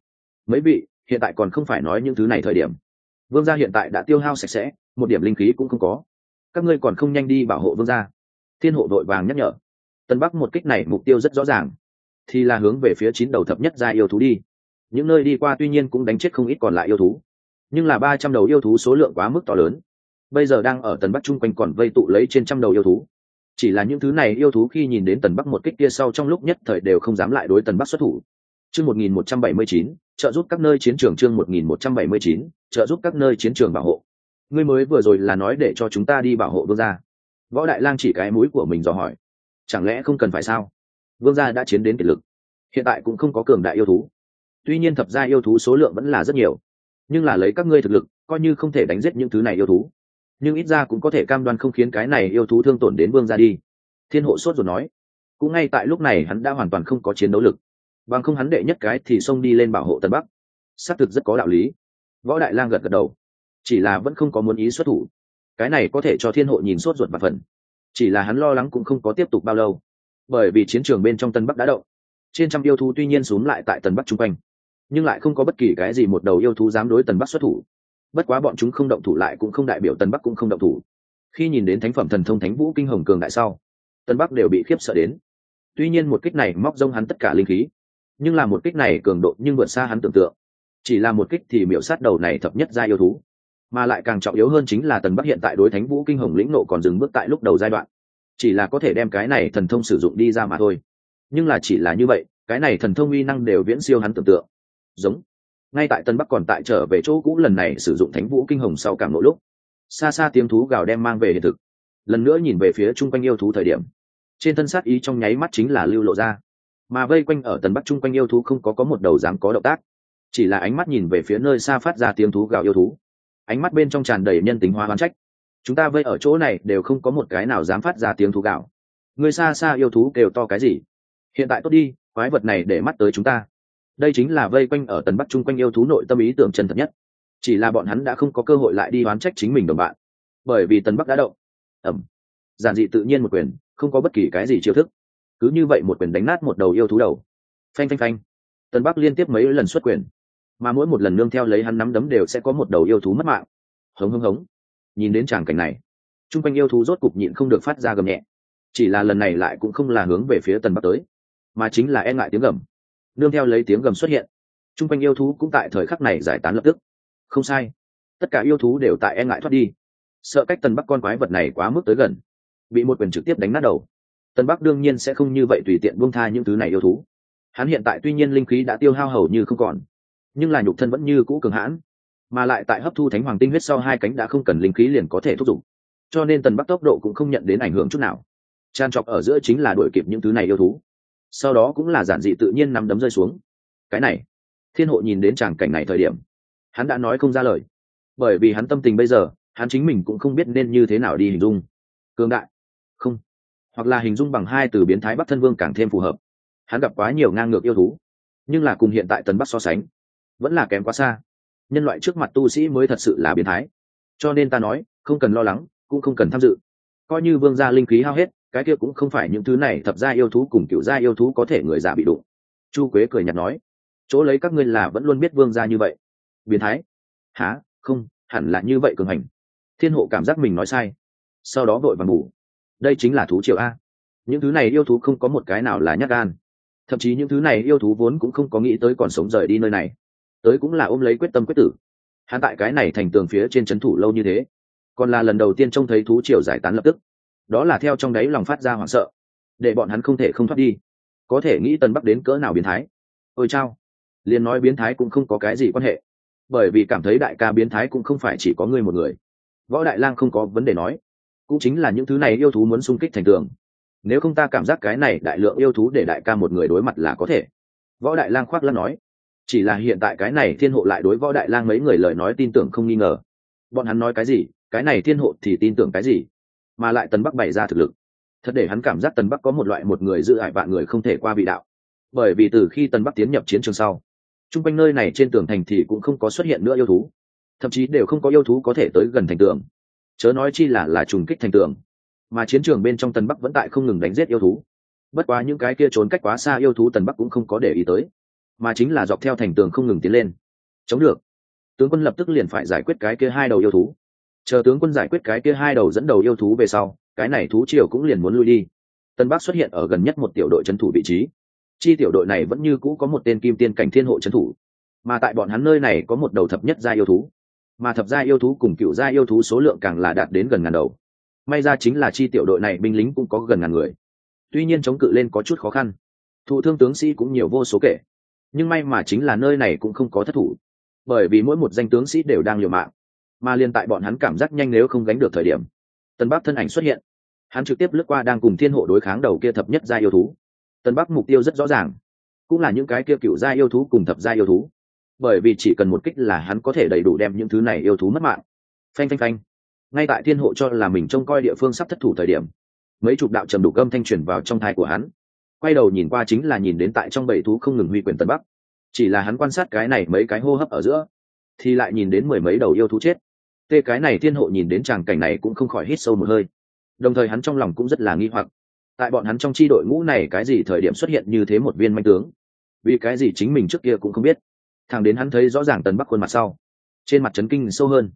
mấy vị, hiện tại còn không phải nói những thứ này thời điểm. Vương gia hiện tại đã tiêu hao sạch sẽ, một điểm linh khí cũng không có. Các ngươi còn không nhanh đi bảo hộ vương gia. Thiên hộ đội vàng nhắc nhở. Tân bắc một kích này mục tiêu rất rõ ràng. Thì là hướng về phía chín đầu thập nhất ra yêu thú đi. Những nơi đi qua tuy nhiên cũng đánh chết không ít còn lại yêu thú. Nhưng là ba trăm đầu yêu thú số lượng quá mức to lớn. Bây giờ đang ở tần bắc chung quanh còn vây tụ lấy trên trăm đầu yêu thú chỉ là những thứ này yêu thú khi nhìn đến tần bắc một kích kia sau trong lúc nhất thời đều không dám lại đối tần bắc xuất thủ. Chương một nghìn một trăm bảy mươi chín, trợ giúp các nơi chiến trường chương một nghìn một trăm bảy mươi chín, trợ giúp các nơi chiến trường bảo hộ. Ngươi mới vừa rồi là nói để cho chúng ta đi bảo hộ vương gia. Võ đại lang chỉ cái mũi của mình dò hỏi. Chẳng lẽ không cần phải sao? Vương gia đã chiến đến kiệt lực. Hiện tại cũng không có cường đại yêu thú. Tuy nhiên thập gia yêu thú số lượng vẫn là rất nhiều. Nhưng là lấy các ngươi thực lực, coi như không thể đánh giết những thứ này yêu thú nhưng ít ra cũng có thể cam đoan không khiến cái này yêu thú thương tổn đến vương gia đi. Thiên hộ sốt rồi nói. Cũng ngay tại lúc này hắn đã hoàn toàn không có chiến đấu lực. Bằng không hắn đệ nhất cái thì xông đi lên bảo hộ tân bắc. Xác thực rất có đạo lý. Võ đại lang gật gật đầu. Chỉ là vẫn không có muốn ý xuất thủ. Cái này có thể cho thiên hộ nhìn sốt ruột và phần. Chỉ là hắn lo lắng cũng không có tiếp tục bao lâu. Bởi vì chiến trường bên trong tân bắc đã động. Trên trăm yêu thú tuy nhiên xuống lại tại tần bắc chung quanh. Nhưng lại không có bất kỳ cái gì một đầu yêu thú dám đối tần bắc xuất thủ bất quá bọn chúng không động thủ lại cũng không đại biểu tần bắc cũng không động thủ. Khi nhìn đến thánh phẩm thần thông thánh vũ kinh hồng cường đại sau, tần bắc đều bị khiếp sợ đến. Tuy nhiên một kích này móc rông hắn tất cả linh khí, nhưng là một kích này cường độ nhưng vượt xa hắn tưởng tượng. Chỉ là một kích thì miểu sát đầu này thập nhất ra yêu thú. Mà lại càng trọng yếu hơn chính là tần bắc hiện tại đối thánh vũ kinh hồng lĩnh nộ còn dừng bước tại lúc đầu giai đoạn. Chỉ là có thể đem cái này thần thông sử dụng đi ra mà thôi. Nhưng là chỉ là như vậy, cái này thần thông uy năng đều viễn siêu hắn tưởng tượng. Giống ngay tại tân bắc còn tại trở về chỗ cũ lần này sử dụng thánh vũ kinh hồng sau cảm nỗi lúc, xa xa tiếng thú gào đem mang về hiện thực. Lần nữa nhìn về phía chung quanh yêu thú thời điểm, trên thân sát ý trong nháy mắt chính là lưu lộ ra. Mà vây quanh ở tần bắc chung quanh yêu thú không có có một đầu dám có động tác, chỉ là ánh mắt nhìn về phía nơi xa phát ra tiếng thú gào yêu thú. Ánh mắt bên trong tràn đầy nhân tính hóa hoán trách. Chúng ta vây ở chỗ này đều không có một cái nào dám phát ra tiếng thú gào. Người xa xa yêu thú kêu to cái gì? Hiện tại tốt đi, quái vật này để mắt tới chúng ta đây chính là vây quanh ở tần bắc chung quanh yêu thú nội tâm ý tưởng chân thật nhất. Chỉ là bọn hắn đã không có cơ hội lại đi oán trách chính mình đồng bạn. Bởi vì tần bắc đã động. Ẩm. Giản dị tự nhiên một quyền, không có bất kỳ cái gì chiêu thức. Cứ như vậy một quyền đánh nát một đầu yêu thú đầu. Phanh phanh phanh. Tần bắc liên tiếp mấy lần xuất quyền. Mà mỗi một lần nương theo lấy hắn nắm đấm đều sẽ có một đầu yêu thú mất mạng. Hống hống hống. Nhìn đến tràng cảnh này t r u n g quanh yêu thú rốt cục nhịn không được phát ra gầm nhẹ. Chỉ là lần này lại cũng không là hướng về phía tần bắc tới, mà chính là e ngại tiếng gầm nương theo lấy tiếng gầm xuất hiện. T r u n g quanh yêu thú cũng tại thời khắc này giải tán lập tức. Không sai. Tất cả yêu thú đều tại e ngại thoát đi. Sợ cách tần bắc con quái vật này quá mức tới gần. Bị một quyền trực tiếp đánh nát đầu. Tần bắc đương nhiên sẽ không như vậy tùy tiện buông tha những thứ này yêu thú. Hắn hiện tại tuy nhiên linh khí đã tiêu hao hầu như không còn, nhưng là nhục thân vẫn như cũ cường hãn, mà lại tại hấp thu thánh hoàng tinh huyết sau hai cánh đã không cần linh khí liền có thể thúc giục. Cho nên tần bắc tốc độ cũng không nhận đến ảnh hưởng chút nào. Tràn trọc ở giữa chính là đuổi kịp những thứ này yêu thú sau đó cũng là giản dị tự nhiên nắm đấm rơi xuống. Cái này, thiên hộ nhìn đến tràng cảnh này thời điểm, hắn đã nói không ra lời. Bởi vì hắn tâm tình bây giờ, hắn chính mình cũng không biết nên như thế nào đi hình dung. Cương đại. Không. Hoặc là hình dung bằng hai từ biến thái bắc thân vương càng thêm phù hợp. Hắn gặp quá nhiều ngang ngược yêu thú, nhưng là cùng hiện tại tần bắc so sánh, vẫn là kém quá xa. Nhân loại trước mặt tu sĩ mới thật sự là biến thái. Cho nên ta nói, không cần lo lắng, cũng không cần tham dự. Coi như vương gia linh khí hao hết cái kia cũng không phải những thứ này thập gia yêu thú cùng cựu gia yêu thú có thể người già bị đụng. Chu quế cười nhạt nói, chỗ lấy các ngươi là vẫn luôn biết vương gia như vậy. Biến thái há không, hẳn là như vậy cường hành. Thiên hộ cảm giác mình nói sai, sau đó vội và ngủ. Đây chính là thú triều a. Những thứ này yêu thú không có một cái nào là nhát gan. Thậm chí những thứ này yêu thú vốn cũng không có nghĩ tới còn sống rời đi nơi này. Tới cũng là ôm lấy quyết tâm quyết tử. Hắn tại cái này thành tường phía trên c h ấ n thủ lâu như thế, còn là lần đầu tiên trông thấy thú triều giải tán lập tức đó là theo trong đáy lòng phát ra hoảng sợ, để bọn hắn không thể không thoát đi. Có thể nghĩ tần bắc đến cỡ nào biến thái? Ôi chao, liền nói biến thái cũng không có cái gì quan hệ, bởi vì cảm thấy đại ca biến thái cũng không phải chỉ có ngươi một người. Võ đại lang không có vấn đề nói, cũng chính là những thứ này yêu thú muốn xung kích thành tường. Nếu không ta cảm giác cái này đại lượng yêu thú để đại ca một người đối mặt là có thể. Võ đại lang khoác lắm nói, chỉ là hiện tại cái này thiên hộ lại đối võ đại lang mấy người lời nói tin tưởng không nghi ngờ. Bọn hắn nói cái gì, cái này thiên hộ thì tin tưởng cái gì? Mà lại tần bắc bày ra thực lực. Thật để hắn cảm giác tần bắc có một loại một người giữ hại vạn người không thể qua vị đạo. Bởi vì từ khi tần bắc tiến nhập chiến trường sau t r u n g quanh nơi này trên tường thành thì cũng không có xuất hiện nữa yêu thú. Thậm chí đều không có yêu thú có thể tới gần thành tường. Chớ nói chi là là trùng kích thành tường. Mà chiến trường bên trong tần bắc vẫn tại không ngừng đánh giết yêu thú. Bất quá những cái kia trốn cách quá xa yêu thú tần bắc cũng không có để ý tới. Mà chính là dọc theo thành tường không ngừng tiến lên. Chống được. Tướng quân lập tức liền phải giải quyết cái kia hai đầu yêu thú chờ tướng quân giải quyết cái kia hai đầu dẫn đầu yêu thú về sau, cái này thú triều cũng liền muốn lui đi. Tân bắc xuất hiện ở gần nhất một tiểu đội trấn thủ vị trí. Chi tiểu đội này vẫn như cũ có một tên kim tiên cảnh thiên hộ trấn thủ, mà tại bọn hắn nơi này có một đầu thập nhất gia yêu thú. Mà thập gia yêu thú cùng cựu gia yêu thú số lượng càng là đạt đến gần ngàn đầu. May ra chính là chi tiểu đội này binh lính cũng có gần ngàn người. Tuy nhiên chống cự lên có chút khó khăn. Thụ thương tướng sĩ cũng nhiều vô số kể. Nhưng may mà chính là nơi này cũng không có thất thủ. Bởi vì mỗi một danh tướng sĩ đều đang liều mạng mà liên tại bọn hắn cảm giác nhanh nếu không gánh được thời điểm. Tân bắc thân ảnh xuất hiện. Hắn trực tiếp lướt qua đang cùng thiên hộ đối kháng đầu kia thập nhất gia yêu thú. Tân bắc mục tiêu rất rõ ràng. Cũng là những cái kia cựu gia yêu thú cùng thập gia yêu thú. Bởi vì chỉ cần một kích là hắn có thể đầy đủ đem những thứ này yêu thú mất mạng. Phanh phanh phanh. Ngay tại thiên hộ cho là mình trông coi địa phương sắp thất thủ thời điểm, mấy chục đạo trầm đủ âm thanh truyền vào trong thai của hắn. Quay đầu nhìn qua chính là nhìn đến tại trong bảy thú không ngừng huy quyền tân bắc. Chỉ là hắn quan sát cái này mấy cái hô hấp ở giữa, thì lại nhìn đến mười mấy đầu yêu thú chết tê cái này thiên hộ nhìn đến tràng cảnh này cũng không khỏi hít sâu một hơi. Đồng thời hắn trong lòng cũng rất là nghi hoặc. Tại bọn hắn trong chi đội ngũ này cái gì thời điểm xuất hiện như thế một viên manh tướng? Vì cái gì chính mình trước kia cũng không biết? Thằng đến hắn thấy rõ ràng tần bắc khuôn mặt sau, trên mặt trấn kinh sâu hơn.